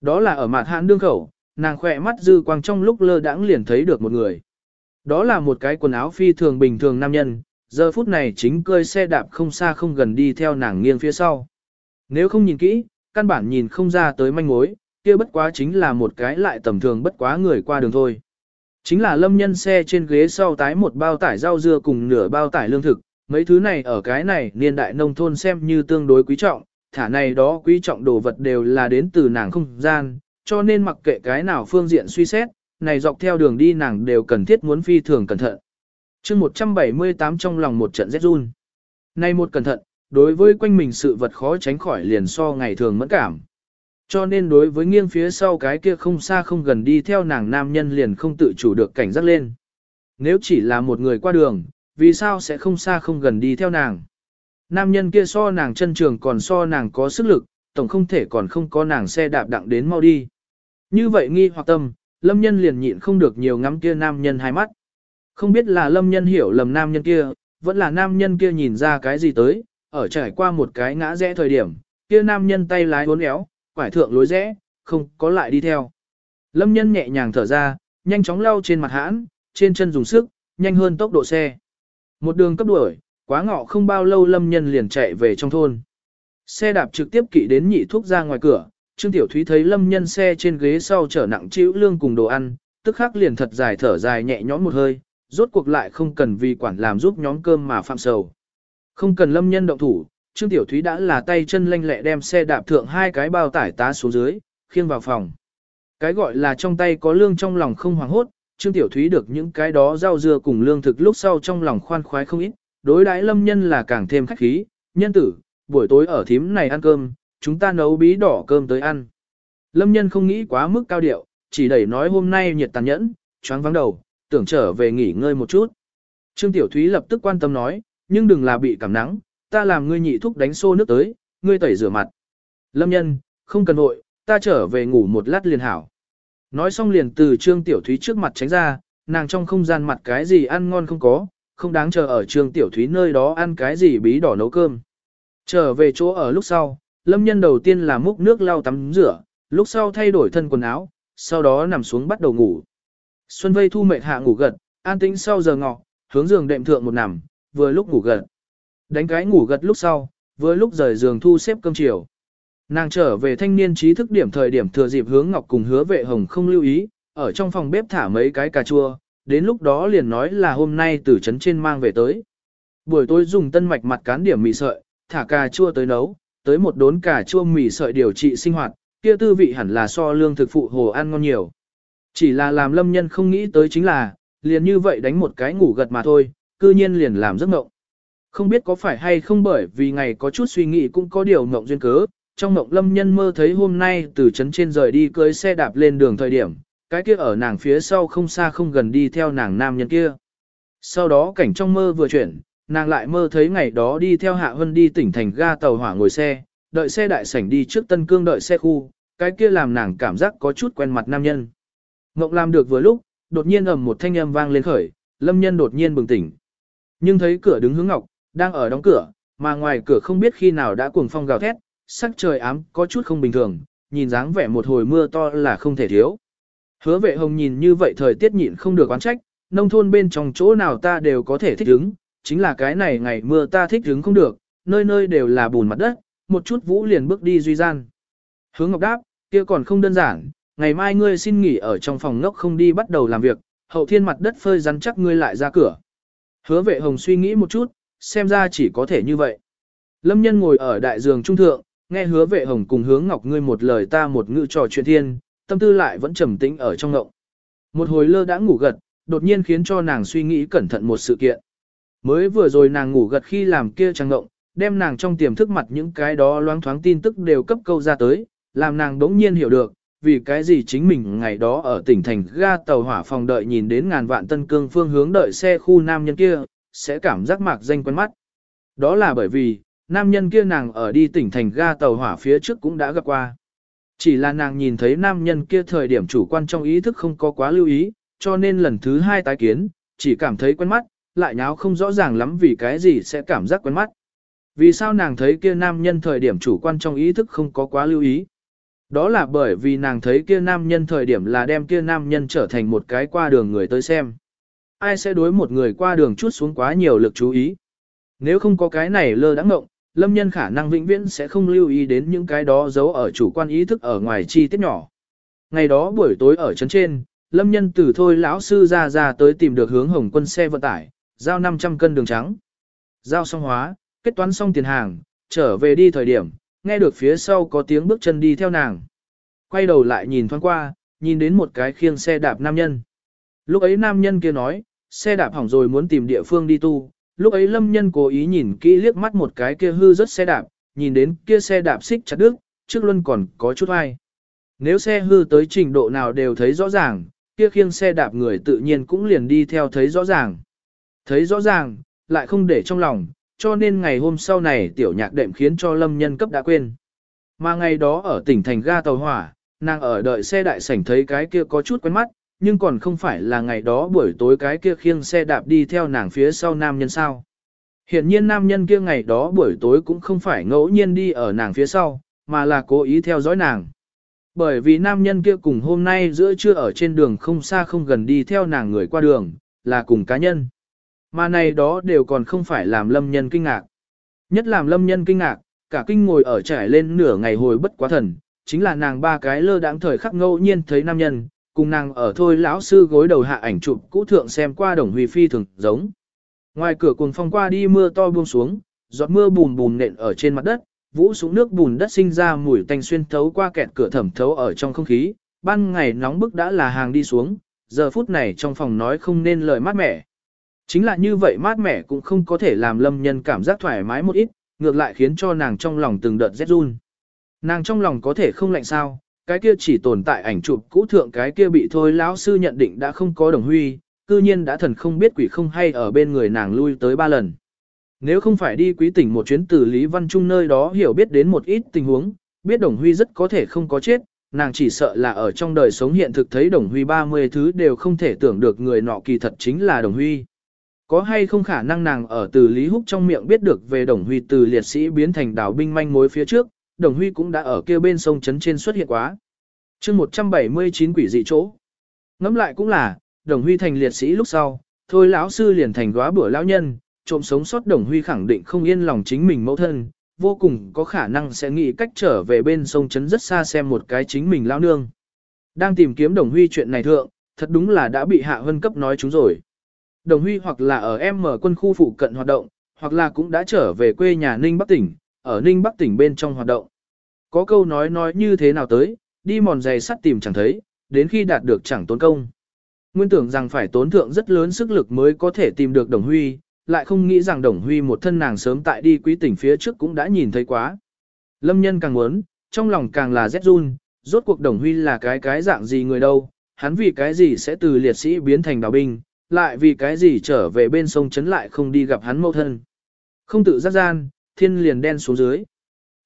Speaker 1: Đó là ở mặt hãn đương khẩu, nàng khỏe mắt dư quang trong lúc lơ đãng liền thấy được một người. Đó là một cái quần áo phi thường bình thường nam nhân, giờ phút này chính cơi xe đạp không xa không gần đi theo nàng nghiêng phía sau. Nếu không nhìn kỹ, căn bản nhìn không ra tới manh mối, kia bất quá chính là một cái lại tầm thường bất quá người qua đường thôi. Chính là lâm nhân xe trên ghế sau tái một bao tải rau dưa cùng nửa bao tải lương thực, mấy thứ này ở cái này niên đại nông thôn xem như tương đối quý trọng, thả này đó quý trọng đồ vật đều là đến từ nàng không gian, cho nên mặc kệ cái nào phương diện suy xét, này dọc theo đường đi nàng đều cần thiết muốn phi thường cẩn thận. chương 178 trong lòng một trận rét run. Này một cẩn thận, đối với quanh mình sự vật khó tránh khỏi liền so ngày thường mẫn cảm. Cho nên đối với nghiêng phía sau cái kia không xa không gần đi theo nàng nam nhân liền không tự chủ được cảnh giác lên. Nếu chỉ là một người qua đường, vì sao sẽ không xa không gần đi theo nàng? Nam nhân kia so nàng chân trường còn so nàng có sức lực, tổng không thể còn không có nàng xe đạp đặng đến mau đi. Như vậy nghi hoặc tâm, lâm nhân liền nhịn không được nhiều ngắm kia nam nhân hai mắt. Không biết là lâm nhân hiểu lầm nam nhân kia, vẫn là nam nhân kia nhìn ra cái gì tới, ở trải qua một cái ngã rẽ thời điểm, kia nam nhân tay lái uốn éo, quải thượng lối rẽ, không có lại đi theo. Lâm nhân nhẹ nhàng thở ra, nhanh chóng lau trên mặt hãn, trên chân dùng sức, nhanh hơn tốc độ xe. Một đường cấp đuổi, quá ngọ không bao lâu lâm nhân liền chạy về trong thôn. Xe đạp trực tiếp kỵ đến nhị thuốc ra ngoài cửa, Trương Tiểu Thúy thấy lâm nhân xe trên ghế sau chở nặng chịu lương cùng đồ ăn, tức khắc liền thật dài thở dài nhẹ nhõm một hơi, rốt cuộc lại không cần vì quản làm giúp nhóm cơm mà phạm sầu. Không cần lâm nhân động thủ, Trương Tiểu Thúy đã là tay chân lanh lẹ đem xe đạp thượng hai cái bao tải tá xuống dưới, khiêng vào phòng. Cái gọi là trong tay có lương trong lòng không hoảng hốt, Trương Tiểu Thúy được những cái đó rau dưa cùng lương thực lúc sau trong lòng khoan khoái không ít, đối đãi lâm nhân là càng thêm khách khí, nhân tử, buổi tối ở thím này ăn cơm, chúng ta nấu bí đỏ cơm tới ăn. Lâm nhân không nghĩ quá mức cao điệu, chỉ đẩy nói hôm nay nhiệt tàn nhẫn, choáng vắng đầu, tưởng trở về nghỉ ngơi một chút. Trương Tiểu Thúy lập tức quan tâm nói, nhưng đừng là bị cảm nắng, ta làm ngươi nhị thúc đánh xô nước tới, ngươi tẩy rửa mặt. Lâm nhân, không cần vội, ta trở về ngủ một lát liền hảo. Nói xong liền từ Trương Tiểu Thúy trước mặt tránh ra, nàng trong không gian mặt cái gì ăn ngon không có, không đáng chờ ở Trương Tiểu Thúy nơi đó ăn cái gì bí đỏ nấu cơm. Trở về chỗ ở lúc sau, Lâm nhân đầu tiên là múc nước lau tắm rửa, lúc sau thay đổi thân quần áo, sau đó nằm xuống bắt đầu ngủ. Xuân Vây thu mệt hạ ngủ gật, an tĩnh sau giờ ngọ, hướng giường đệm thượng một nằm, vừa lúc ngủ gật. Đánh cái ngủ gật lúc sau, vừa lúc rời giường thu xếp cơm chiều. Nàng trở về thanh niên trí thức điểm thời điểm thừa dịp hướng ngọc cùng hứa vệ hồng không lưu ý, ở trong phòng bếp thả mấy cái cà chua, đến lúc đó liền nói là hôm nay từ trấn trên mang về tới. Buổi tối dùng tân mạch mặt cán điểm mì sợi, thả cà chua tới nấu, tới một đốn cà chua mì sợi điều trị sinh hoạt, kia tư vị hẳn là so lương thực phụ hồ ăn ngon nhiều. Chỉ là làm lâm nhân không nghĩ tới chính là, liền như vậy đánh một cái ngủ gật mà thôi, cư nhiên liền làm giấc mộng. Không biết có phải hay không bởi vì ngày có chút suy nghĩ cũng có điều mộng duyên cớ, trong mộng lâm nhân mơ thấy hôm nay từ trấn trên rời đi cưới xe đạp lên đường thời điểm, cái kia ở nàng phía sau không xa không gần đi theo nàng nam nhân kia. Sau đó cảnh trong mơ vừa chuyển, nàng lại mơ thấy ngày đó đi theo Hạ Hân đi tỉnh thành ga tàu hỏa ngồi xe, đợi xe đại sảnh đi trước Tân Cương đợi xe khu, cái kia làm nàng cảm giác có chút quen mặt nam nhân. Ngộng làm được vừa lúc, đột nhiên ầm một thanh âm vang lên khởi, lâm nhân đột nhiên bừng tỉnh. Nhưng thấy cửa đứng hướng ngọc, đang ở đóng cửa, mà ngoài cửa không biết khi nào đã cuồng phong gào thét, sắc trời ám có chút không bình thường, nhìn dáng vẻ một hồi mưa to là không thể thiếu. Hứa vệ hồng nhìn như vậy thời tiết nhịn không được oán trách, nông thôn bên trong chỗ nào ta đều có thể thích ứng, chính là cái này ngày mưa ta thích ứng không được, nơi nơi đều là bùn mặt đất, một chút vũ liền bước đi duy gian. Hứa Ngọc đáp, kia còn không đơn giản, ngày mai ngươi xin nghỉ ở trong phòng ngốc không đi bắt đầu làm việc, hậu thiên mặt đất phơi rắn chắc ngươi lại ra cửa. Hứa vệ hồng suy nghĩ một chút, xem ra chỉ có thể như vậy. Lâm nhân ngồi ở đại giường trung thượng, nghe hứa vệ hồng cùng hướng ngọc ngươi một lời ta một ngữ trò chuyện thiên, tâm tư lại vẫn trầm tĩnh ở trong ngộng. Một hồi lơ đã ngủ gật, đột nhiên khiến cho nàng suy nghĩ cẩn thận một sự kiện. Mới vừa rồi nàng ngủ gật khi làm kia trang ngộng, đem nàng trong tiềm thức mặt những cái đó loáng thoáng tin tức đều cấp câu ra tới, làm nàng đống nhiên hiểu được, vì cái gì chính mình ngày đó ở tỉnh thành ga tàu hỏa phòng đợi nhìn đến ngàn vạn tân cương phương hướng đợi xe khu nam nhân kia, sẽ cảm giác mạc danh quen mắt. Đó là bởi vì, nam nhân kia nàng ở đi tỉnh thành ga tàu hỏa phía trước cũng đã gặp qua. Chỉ là nàng nhìn thấy nam nhân kia thời điểm chủ quan trong ý thức không có quá lưu ý, cho nên lần thứ hai tái kiến, chỉ cảm thấy quen mắt, lại nháo không rõ ràng lắm vì cái gì sẽ cảm giác quen mắt. Vì sao nàng thấy kia nam nhân thời điểm chủ quan trong ý thức không có quá lưu ý? Đó là bởi vì nàng thấy kia nam nhân thời điểm là đem kia nam nhân trở thành một cái qua đường người tới xem. Ai sẽ đối một người qua đường chút xuống quá nhiều lực chú ý? Nếu không có cái này lơ đãng ngộng, lâm nhân khả năng vĩnh viễn sẽ không lưu ý đến những cái đó giấu ở chủ quan ý thức ở ngoài chi tiết nhỏ. Ngày đó buổi tối ở trấn trên, lâm nhân từ thôi lão sư ra ra tới tìm được hướng hồng quân xe vận tải, giao 500 cân đường trắng. Giao xong hóa, kết toán xong tiền hàng, trở về đi thời điểm, nghe được phía sau có tiếng bước chân đi theo nàng. Quay đầu lại nhìn thoáng qua, nhìn đến một cái khiêng xe đạp nam nhân. Lúc ấy nam nhân kia nói, xe đạp hỏng rồi muốn tìm địa phương đi tu, lúc ấy lâm nhân cố ý nhìn kỹ liếc mắt một cái kia hư rất xe đạp, nhìn đến kia xe đạp xích chặt đứt, trước luân còn có chút ai. Nếu xe hư tới trình độ nào đều thấy rõ ràng, kia khiêng xe đạp người tự nhiên cũng liền đi theo thấy rõ ràng. Thấy rõ ràng, lại không để trong lòng, cho nên ngày hôm sau này tiểu nhạc đệm khiến cho lâm nhân cấp đã quên. Mà ngày đó ở tỉnh thành ga tàu hỏa, nàng ở đợi xe đại sảnh thấy cái kia có chút quen mắt, nhưng còn không phải là ngày đó buổi tối cái kia khiêng xe đạp đi theo nàng phía sau nam nhân sao. Hiện nhiên nam nhân kia ngày đó buổi tối cũng không phải ngẫu nhiên đi ở nàng phía sau, mà là cố ý theo dõi nàng. Bởi vì nam nhân kia cùng hôm nay giữa trưa ở trên đường không xa không gần đi theo nàng người qua đường, là cùng cá nhân. Mà này đó đều còn không phải làm lâm nhân kinh ngạc. Nhất làm lâm nhân kinh ngạc, cả kinh ngồi ở trải lên nửa ngày hồi bất quá thần, chính là nàng ba cái lơ đãng thời khắc ngẫu nhiên thấy nam nhân, cùng nàng ở thôi lão sư gối đầu hạ ảnh chụp cũ thượng xem qua đồng huy phi thường giống. Ngoài cửa cuồng phong qua đi mưa to buông xuống, giọt mưa bùn bùn nện ở trên mặt đất, vũ xuống nước bùn đất sinh ra mùi tanh xuyên thấu qua kẹt cửa thẩm thấu ở trong không khí, ban ngày nóng bức đã là hàng đi xuống, giờ phút này trong phòng nói không nên lời mát mẻ. Chính là như vậy mát mẻ cũng không có thể làm lâm nhân cảm giác thoải mái một ít, ngược lại khiến cho nàng trong lòng từng đợt rét run. Nàng trong lòng có thể không lạnh sao, cái kia chỉ tồn tại ảnh chụp cũ thượng cái kia bị thôi lão sư nhận định đã không có đồng huy, cư nhiên đã thần không biết quỷ không hay ở bên người nàng lui tới ba lần. Nếu không phải đi quý tỉnh một chuyến từ Lý Văn Trung nơi đó hiểu biết đến một ít tình huống, biết đồng huy rất có thể không có chết, nàng chỉ sợ là ở trong đời sống hiện thực thấy đồng huy 30 thứ đều không thể tưởng được người nọ kỳ thật chính là đồng huy. Có hay không khả năng nàng ở từ Lý Húc trong miệng biết được về Đồng Huy từ liệt sĩ biến thành đảo binh manh mối phía trước, Đồng Huy cũng đã ở kia bên sông Trấn trên xuất hiện quá. chương 179 quỷ dị chỗ. Ngắm lại cũng là, Đồng Huy thành liệt sĩ lúc sau, thôi lão sư liền thành góa bữa lão nhân, trộm sống sót Đồng Huy khẳng định không yên lòng chính mình mẫu thân, vô cùng có khả năng sẽ nghĩ cách trở về bên sông Trấn rất xa xem một cái chính mình lão nương. Đang tìm kiếm Đồng Huy chuyện này thượng, thật đúng là đã bị Hạ Hân cấp nói chúng rồi. Đồng Huy hoặc là ở em mở quân khu phụ cận hoạt động, hoặc là cũng đã trở về quê nhà Ninh Bắc tỉnh, ở Ninh Bắc tỉnh bên trong hoạt động. Có câu nói nói như thế nào tới, đi mòn giày sắt tìm chẳng thấy, đến khi đạt được chẳng tốn công. Nguyên tưởng rằng phải tốn thượng rất lớn sức lực mới có thể tìm được Đồng Huy, lại không nghĩ rằng Đồng Huy một thân nàng sớm tại đi quý tỉnh phía trước cũng đã nhìn thấy quá. Lâm nhân càng muốn, trong lòng càng là rét run, rốt cuộc Đồng Huy là cái cái dạng gì người đâu, hắn vì cái gì sẽ từ liệt sĩ biến thành đào binh, lại vì cái gì trở về bên sông chấn lại không đi gặp hắn mâu thân. Không tự giác gian, thiên liền đen xuống dưới.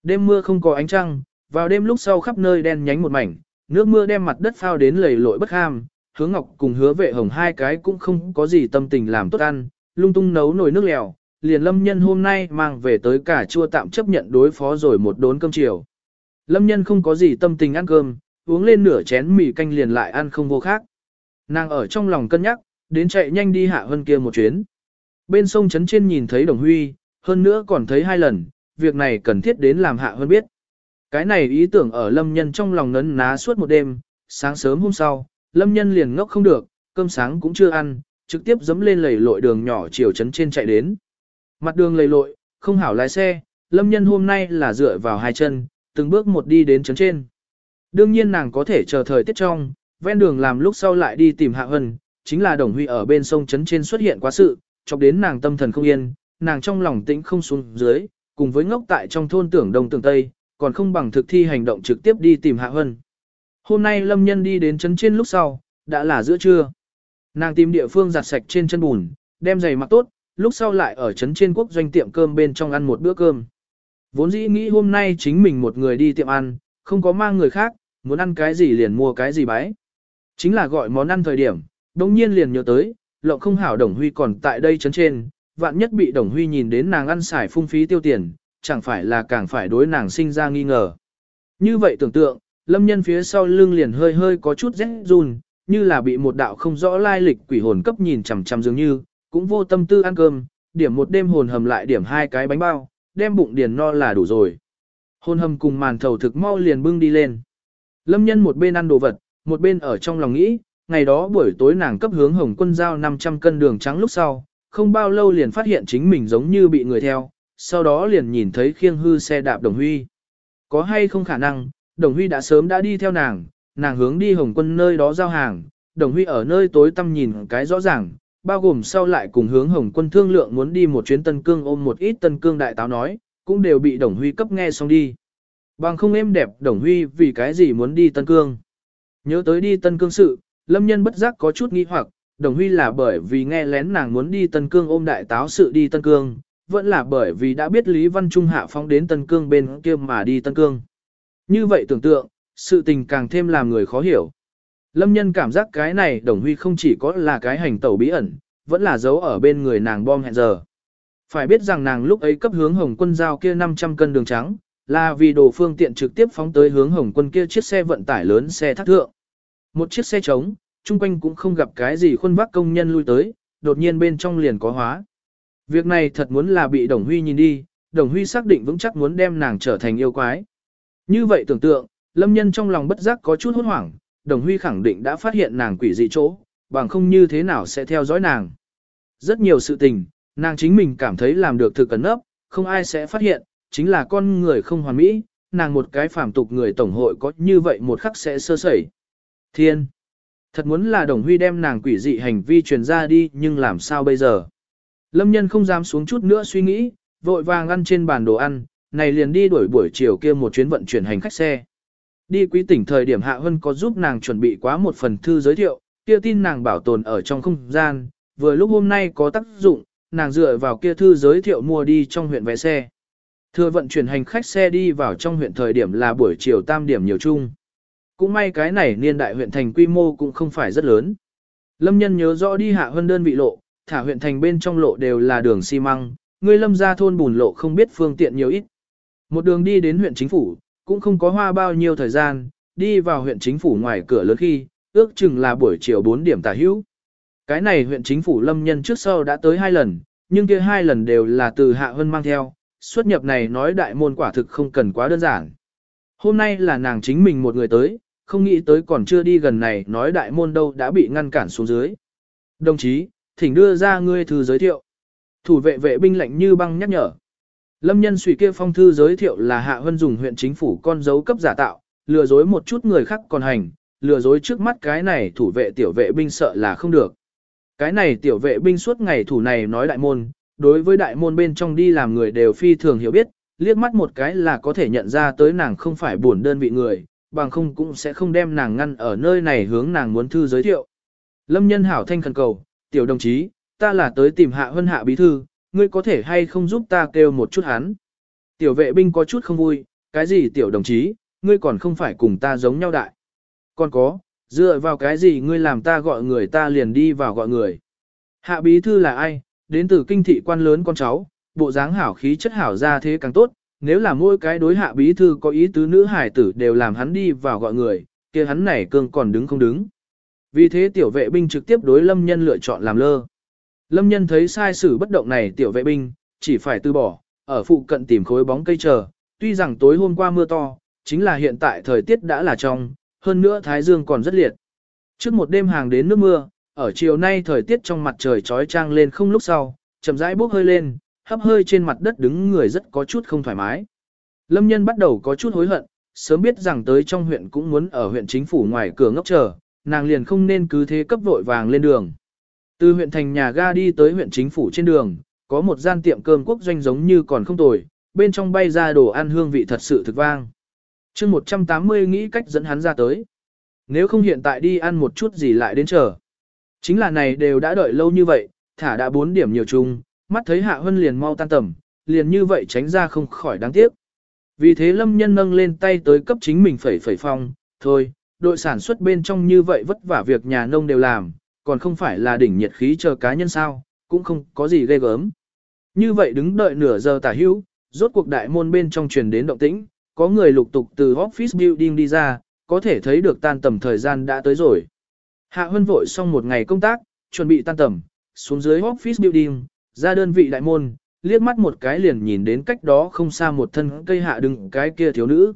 Speaker 1: Đêm mưa không có ánh trăng, vào đêm lúc sau khắp nơi đen nhánh một mảnh, nước mưa đem mặt đất phao đến lầy lội bất ham, hứa ngọc cùng hứa vệ hồng hai cái cũng không có gì tâm tình làm tốt ăn, lung tung nấu nồi nước lèo, liền lâm nhân hôm nay mang về tới cả chua tạm chấp nhận đối phó rồi một đốn cơm chiều. Lâm nhân không có gì tâm tình ăn cơm, uống lên nửa chén mì canh liền lại ăn không vô khác. Nàng ở trong lòng cân nhắc, đến chạy nhanh đi hạ hơn kia một chuyến. Bên sông Trấn Trên nhìn thấy Đồng Huy, hơn nữa còn thấy hai lần, việc này cần thiết đến làm hạ hơn biết. Cái này ý tưởng ở Lâm Nhân trong lòng nấn ná suốt một đêm, sáng sớm hôm sau, Lâm Nhân liền ngốc không được, cơm sáng cũng chưa ăn, trực tiếp dấm lên lầy lội đường nhỏ chiều Trấn Trên chạy đến. Mặt đường lầy lội, không hảo lái xe, Lâm Nhân hôm nay là dựa vào hai chân, từng bước một đi đến Trấn Trên. Đương nhiên nàng có thể chờ thời tiết trong, ven đường làm lúc sau lại đi tìm Hạ Hân, chính là Đồng Huy ở bên sông Trấn trên xuất hiện quá sự, chọc đến nàng tâm thần không yên, nàng trong lòng tĩnh không xuống dưới, cùng với ngốc tại trong thôn tưởng đông tưởng tây, còn không bằng thực thi hành động trực tiếp đi tìm Hạ Hân. Hôm nay Lâm Nhân đi đến Trấn trên lúc sau, đã là giữa trưa. Nàng tìm địa phương giặt sạch trên chân bùn, đem giày mặc tốt, lúc sau lại ở Trấn trên quốc doanh tiệm cơm bên trong ăn một bữa cơm. Vốn dĩ nghĩ hôm nay chính mình một người đi tiệm ăn, không có mang người khác, muốn ăn cái gì liền mua cái gì bái. Chính là gọi món ăn thời điểm, đồng nhiên liền nhớ tới, lộng không hảo Đồng Huy còn tại đây chấn trên, vạn nhất bị Đồng Huy nhìn đến nàng ăn xài phung phí tiêu tiền, chẳng phải là càng phải đối nàng sinh ra nghi ngờ. Như vậy tưởng tượng, lâm nhân phía sau lưng liền hơi hơi có chút rét run, như là bị một đạo không rõ lai lịch quỷ hồn cấp nhìn chằm chằm dường như, cũng vô tâm tư ăn cơm, điểm một đêm hồn hầm lại điểm hai cái bánh bao, đem bụng điền no là đủ rồi. Hồn hầm cùng màn thầu thực mau liền bưng đi lên. Lâm nhân một bên ăn đồ vật, một bên ở trong lòng nghĩ, ngày đó buổi tối nàng cấp hướng hồng quân giao 500 cân đường trắng lúc sau, không bao lâu liền phát hiện chính mình giống như bị người theo, sau đó liền nhìn thấy khiêng hư xe đạp đồng huy. Có hay không khả năng, đồng huy đã sớm đã đi theo nàng, nàng hướng đi hồng quân nơi đó giao hàng, đồng huy ở nơi tối tăm nhìn cái rõ ràng, bao gồm sau lại cùng hướng hồng quân thương lượng muốn đi một chuyến tân cương ôm một ít tân cương đại táo nói, cũng đều bị đồng huy cấp nghe xong đi. Bằng không êm đẹp đồng huy vì cái gì muốn đi tân cương. Nhớ tới đi tân cương sự, lâm nhân bất giác có chút nghi hoặc, đồng huy là bởi vì nghe lén nàng muốn đi tân cương ôm đại táo sự đi tân cương, vẫn là bởi vì đã biết Lý Văn Trung hạ phong đến tân cương bên kia mà đi tân cương. Như vậy tưởng tượng, sự tình càng thêm làm người khó hiểu. Lâm nhân cảm giác cái này đồng huy không chỉ có là cái hành tẩu bí ẩn, vẫn là giấu ở bên người nàng bom hẹn giờ. Phải biết rằng nàng lúc ấy cấp hướng hồng quân giao kia 500 cân đường trắng, là vì đồ phương tiện trực tiếp phóng tới hướng hồng quân kia chiếc xe vận tải lớn xe thác thượng. Một chiếc xe trống, chung quanh cũng không gặp cái gì khuôn vác công nhân lui tới, đột nhiên bên trong liền có hóa. Việc này thật muốn là bị Đồng Huy nhìn đi, Đồng Huy xác định vững chắc muốn đem nàng trở thành yêu quái. Như vậy tưởng tượng, Lâm Nhân trong lòng bất giác có chút hốt hoảng, Đồng Huy khẳng định đã phát hiện nàng quỷ dị chỗ, bằng không như thế nào sẽ theo dõi nàng. Rất nhiều sự tình, nàng chính mình cảm thấy làm được thực cẩn nấp, không ai sẽ phát hiện, chính là con người không hoàn mỹ, nàng một cái phàm tục người tổng hội có như vậy một khắc sẽ sơ sẩy. Thiên! Thật muốn là Đồng Huy đem nàng quỷ dị hành vi truyền ra đi nhưng làm sao bây giờ? Lâm nhân không dám xuống chút nữa suy nghĩ, vội vàng ăn trên bàn đồ ăn, này liền đi đuổi buổi chiều kia một chuyến vận chuyển hành khách xe. Đi quý tỉnh thời điểm Hạ Hân có giúp nàng chuẩn bị quá một phần thư giới thiệu, kia tin nàng bảo tồn ở trong không gian, vừa lúc hôm nay có tác dụng, nàng dựa vào kia thư giới thiệu mua đi trong huyện vé xe. Thừa vận chuyển hành khách xe đi vào trong huyện thời điểm là buổi chiều tam điểm nhiều chung. Cũng may cái này niên đại huyện thành quy mô cũng không phải rất lớn. Lâm nhân nhớ rõ đi hạ hơn đơn vị lộ, thả huyện thành bên trong lộ đều là đường xi măng, người lâm ra thôn bùn lộ không biết phương tiện nhiều ít. Một đường đi đến huyện chính phủ, cũng không có hoa bao nhiêu thời gian, đi vào huyện chính phủ ngoài cửa lớn khi, ước chừng là buổi chiều 4 điểm tả hữu. Cái này huyện chính phủ lâm nhân trước sau đã tới hai lần, nhưng kia hai lần đều là từ hạ hơn mang theo, xuất nhập này nói đại môn quả thực không cần quá đơn giản. Hôm nay là nàng chính mình một người tới, không nghĩ tới còn chưa đi gần này nói đại môn đâu đã bị ngăn cản xuống dưới. Đồng chí, thỉnh đưa ra ngươi thư giới thiệu. Thủ vệ vệ binh lệnh như băng nhắc nhở. Lâm nhân suy kia phong thư giới thiệu là Hạ Hân dùng huyện chính phủ con dấu cấp giả tạo, lừa dối một chút người khác còn hành, lừa dối trước mắt cái này thủ vệ tiểu vệ binh sợ là không được. Cái này tiểu vệ binh suốt ngày thủ này nói đại môn, đối với đại môn bên trong đi làm người đều phi thường hiểu biết, liếc mắt một cái là có thể nhận ra tới nàng không phải buồn đơn vị người, bằng không cũng sẽ không đem nàng ngăn ở nơi này hướng nàng muốn thư giới thiệu. Lâm nhân hảo thanh khẩn cầu, tiểu đồng chí, ta là tới tìm hạ huân hạ bí thư, ngươi có thể hay không giúp ta kêu một chút hắn. Tiểu vệ binh có chút không vui, cái gì tiểu đồng chí, ngươi còn không phải cùng ta giống nhau đại. Còn có, dựa vào cái gì ngươi làm ta gọi người ta liền đi vào gọi người. Hạ bí thư là ai, đến từ kinh thị quan lớn con cháu, bộ dáng hảo khí chất hảo ra thế càng tốt, nếu là mỗi cái đối hạ bí thư có ý tứ nữ hải tử đều làm hắn đi vào gọi người, kia hắn này cương còn đứng không đứng. Vì thế tiểu vệ binh trực tiếp đối lâm nhân lựa chọn làm lơ. Lâm nhân thấy sai sử bất động này tiểu vệ binh, chỉ phải từ bỏ, ở phụ cận tìm khối bóng cây chờ, tuy rằng tối hôm qua mưa to, chính là hiện tại thời tiết đã là trong, hơn nữa thái dương còn rất liệt. Trước một đêm hàng đến nước mưa, ở chiều nay thời tiết trong mặt trời trói trang lên không lúc sau, chậm rãi bốc hơi lên, hấp hơi trên mặt đất đứng người rất có chút không thoải mái. Lâm nhân bắt đầu có chút hối hận, sớm biết rằng tới trong huyện cũng muốn ở huyện chính phủ ngoài cửa ngốc chờ, nàng liền không nên cứ thế cấp vội vàng lên đường. Từ huyện thành nhà ga đi tới huyện chính phủ trên đường, có một gian tiệm cơm quốc doanh giống như còn không tồi, bên trong bay ra đồ ăn hương vị thật sự thực vang. chương 180 nghĩ cách dẫn hắn ra tới. Nếu không hiện tại đi ăn một chút gì lại đến chờ. Chính là này đều đã đợi lâu như vậy, thả đã 4 điểm nhiều chung, mắt thấy Hạ Hân liền mau tan tầm, liền như vậy tránh ra không khỏi đáng tiếc. Vì thế lâm nhân nâng lên tay tới cấp chính mình phẩy phẩy phong, thôi, đội sản xuất bên trong như vậy vất vả việc nhà nông đều làm, còn không phải là đỉnh nhiệt khí chờ cá nhân sao, cũng không có gì ghê gớm. Như vậy đứng đợi nửa giờ tả hữu, rốt cuộc đại môn bên trong truyền đến động tĩnh, có người lục tục từ office building đi ra, có thể thấy được tan tầm thời gian đã tới rồi. Hạ Hân vội xong một ngày công tác, chuẩn bị tan tầm, xuống dưới office building, ra đơn vị đại môn, liếc mắt một cái liền nhìn đến cách đó không xa một thân cây hạ đứng cái kia thiếu nữ.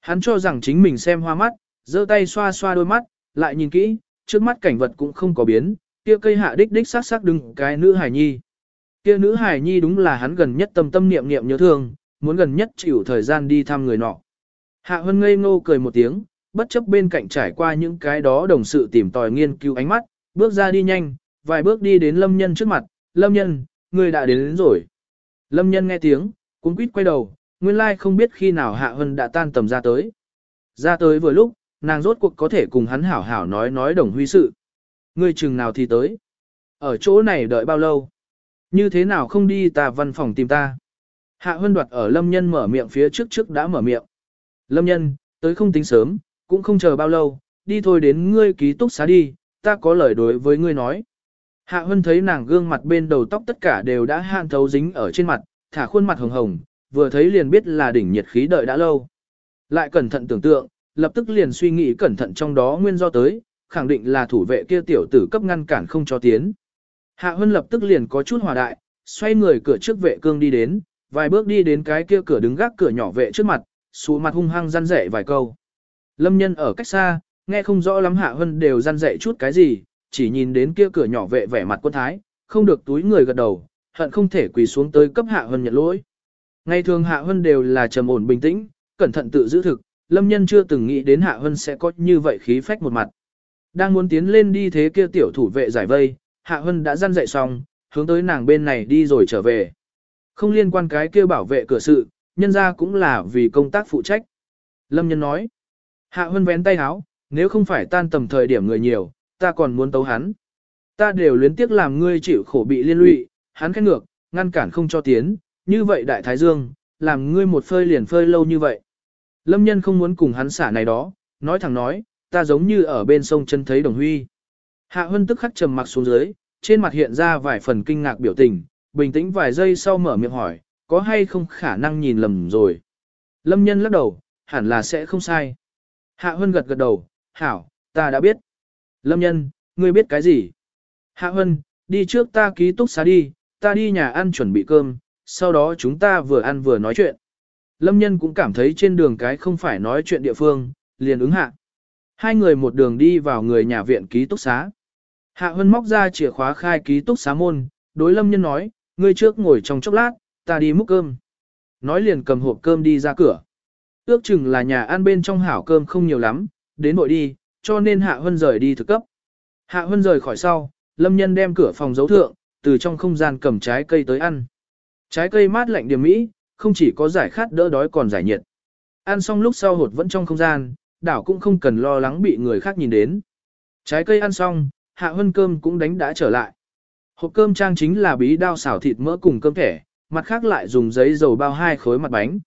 Speaker 1: Hắn cho rằng chính mình xem hoa mắt, giơ tay xoa xoa đôi mắt, lại nhìn kỹ, trước mắt cảnh vật cũng không có biến, kia cây hạ đích đích sắc sắc đứng cái nữ hải nhi. Kia nữ hải nhi đúng là hắn gần nhất tâm tâm niệm niệm nhớ thương, muốn gần nhất chịu thời gian đi thăm người nọ. Hạ Hân ngây ngô cười một tiếng, bất chấp bên cạnh trải qua những cái đó đồng sự tìm tòi nghiên cứu ánh mắt, bước ra đi nhanh, vài bước đi đến lâm nhân trước mặt, lâm nhân, người đã đến, đến rồi. Lâm nhân nghe tiếng, cuốn quýt quay đầu, nguyên lai không biết khi nào Hạ Hân đã tan tầm ra tới. Ra tới vừa lúc, nàng rốt cuộc có thể cùng hắn hảo hảo nói nói đồng huy sự. Ngươi chừng nào thì tới. Ở chỗ này đợi bao lâu? Như thế nào không đi ta văn phòng tìm ta? Hạ Hân đoạt ở Lâm Nhân mở miệng phía trước trước đã mở miệng. Lâm Nhân, tới không tính sớm, cũng không chờ bao lâu, đi thôi đến ngươi ký túc xá đi, ta có lời đối với ngươi nói. Hạ Hân thấy nàng gương mặt bên đầu tóc tất cả đều đã hạn thấu dính ở trên mặt, thả khuôn mặt hồng hồng, vừa thấy liền biết là đỉnh nhiệt khí đợi đã lâu. Lại cẩn thận tưởng tượng, lập tức liền suy nghĩ cẩn thận trong đó nguyên do tới, khẳng định là thủ vệ kia tiểu tử cấp ngăn cản không cho tiến. Hạ Hân lập tức liền có chút hòa đại, xoay người cửa trước vệ cương đi đến, vài bước đi đến cái kia cửa đứng gác cửa nhỏ vệ trước mặt, xuống mặt hung hăng răn rẻ vài câu. Lâm nhân ở cách xa, nghe không rõ lắm Hạ Hân đều răn rẻ chút cái gì, chỉ nhìn đến kia cửa nhỏ vệ vẻ mặt quân thái, không được túi người gật đầu, hận không thể quỳ xuống tới cấp Hạ Hân nhận lỗi. Ngày thường Hạ Hân đều là trầm ổn bình tĩnh, cẩn thận tự giữ thực, Lâm Nhân chưa từng nghĩ đến Hạ Hân sẽ có như vậy khí phách một mặt. Đang muốn tiến lên đi thế kia tiểu thủ vệ giải vây, Hạ Hân đã răn dậy xong, hướng tới nàng bên này đi rồi trở về. Không liên quan cái kia bảo vệ cửa sự, nhân ra cũng là vì công tác phụ trách. Lâm Nhân nói, Hạ Hân vén tay háo, nếu không phải tan tầm thời điểm người nhiều, ta còn muốn tấu hắn. Ta đều luyến tiếc làm ngươi chịu khổ bị liên lụy, hắn khét ngược, ngăn cản không cho tiến, như vậy đại thái dương, làm ngươi một phơi liền phơi lâu như vậy. Lâm nhân không muốn cùng hắn xả này đó, nói thẳng nói, ta giống như ở bên sông chân thấy đồng huy. Hạ Hân tức khắc trầm mặc xuống dưới, trên mặt hiện ra vài phần kinh ngạc biểu tình, bình tĩnh vài giây sau mở miệng hỏi, có hay không khả năng nhìn lầm rồi. Lâm nhân lắc đầu, hẳn là sẽ không sai. Hạ Hân gật gật đầu, hảo, ta đã biết. Lâm nhân, ngươi biết cái gì? Hạ Hân, đi trước ta ký túc xá đi, ta đi nhà ăn chuẩn bị cơm, sau đó chúng ta vừa ăn vừa nói chuyện. Lâm nhân cũng cảm thấy trên đường cái không phải nói chuyện địa phương, liền ứng hạ. Hai người một đường đi vào người nhà viện ký túc xá. Hạ Hân móc ra chìa khóa khai ký túc xá môn, đối lâm nhân nói, ngươi trước ngồi trong chốc lát, ta đi múc cơm. Nói liền cầm hộp cơm đi ra cửa. Ước chừng là nhà ăn bên trong hảo cơm không nhiều lắm, đến nội đi, cho nên Hạ Hân rời đi thực cấp. Hạ Hân rời khỏi sau, lâm nhân đem cửa phòng giấu thượng, từ trong không gian cầm trái cây tới ăn. Trái cây mát lạnh điểm mỹ, không chỉ có giải khát đỡ đói còn giải nhiệt. Ăn xong lúc sau hột vẫn trong không gian, đảo cũng không cần lo lắng bị người khác nhìn đến. Trái cây ăn xong, hạ hân cơm cũng đánh đã trở lại. Hộp cơm trang chính là bí đao xào thịt mỡ cùng cơm thẻ, mặt khác lại dùng giấy dầu bao hai khối mặt bánh.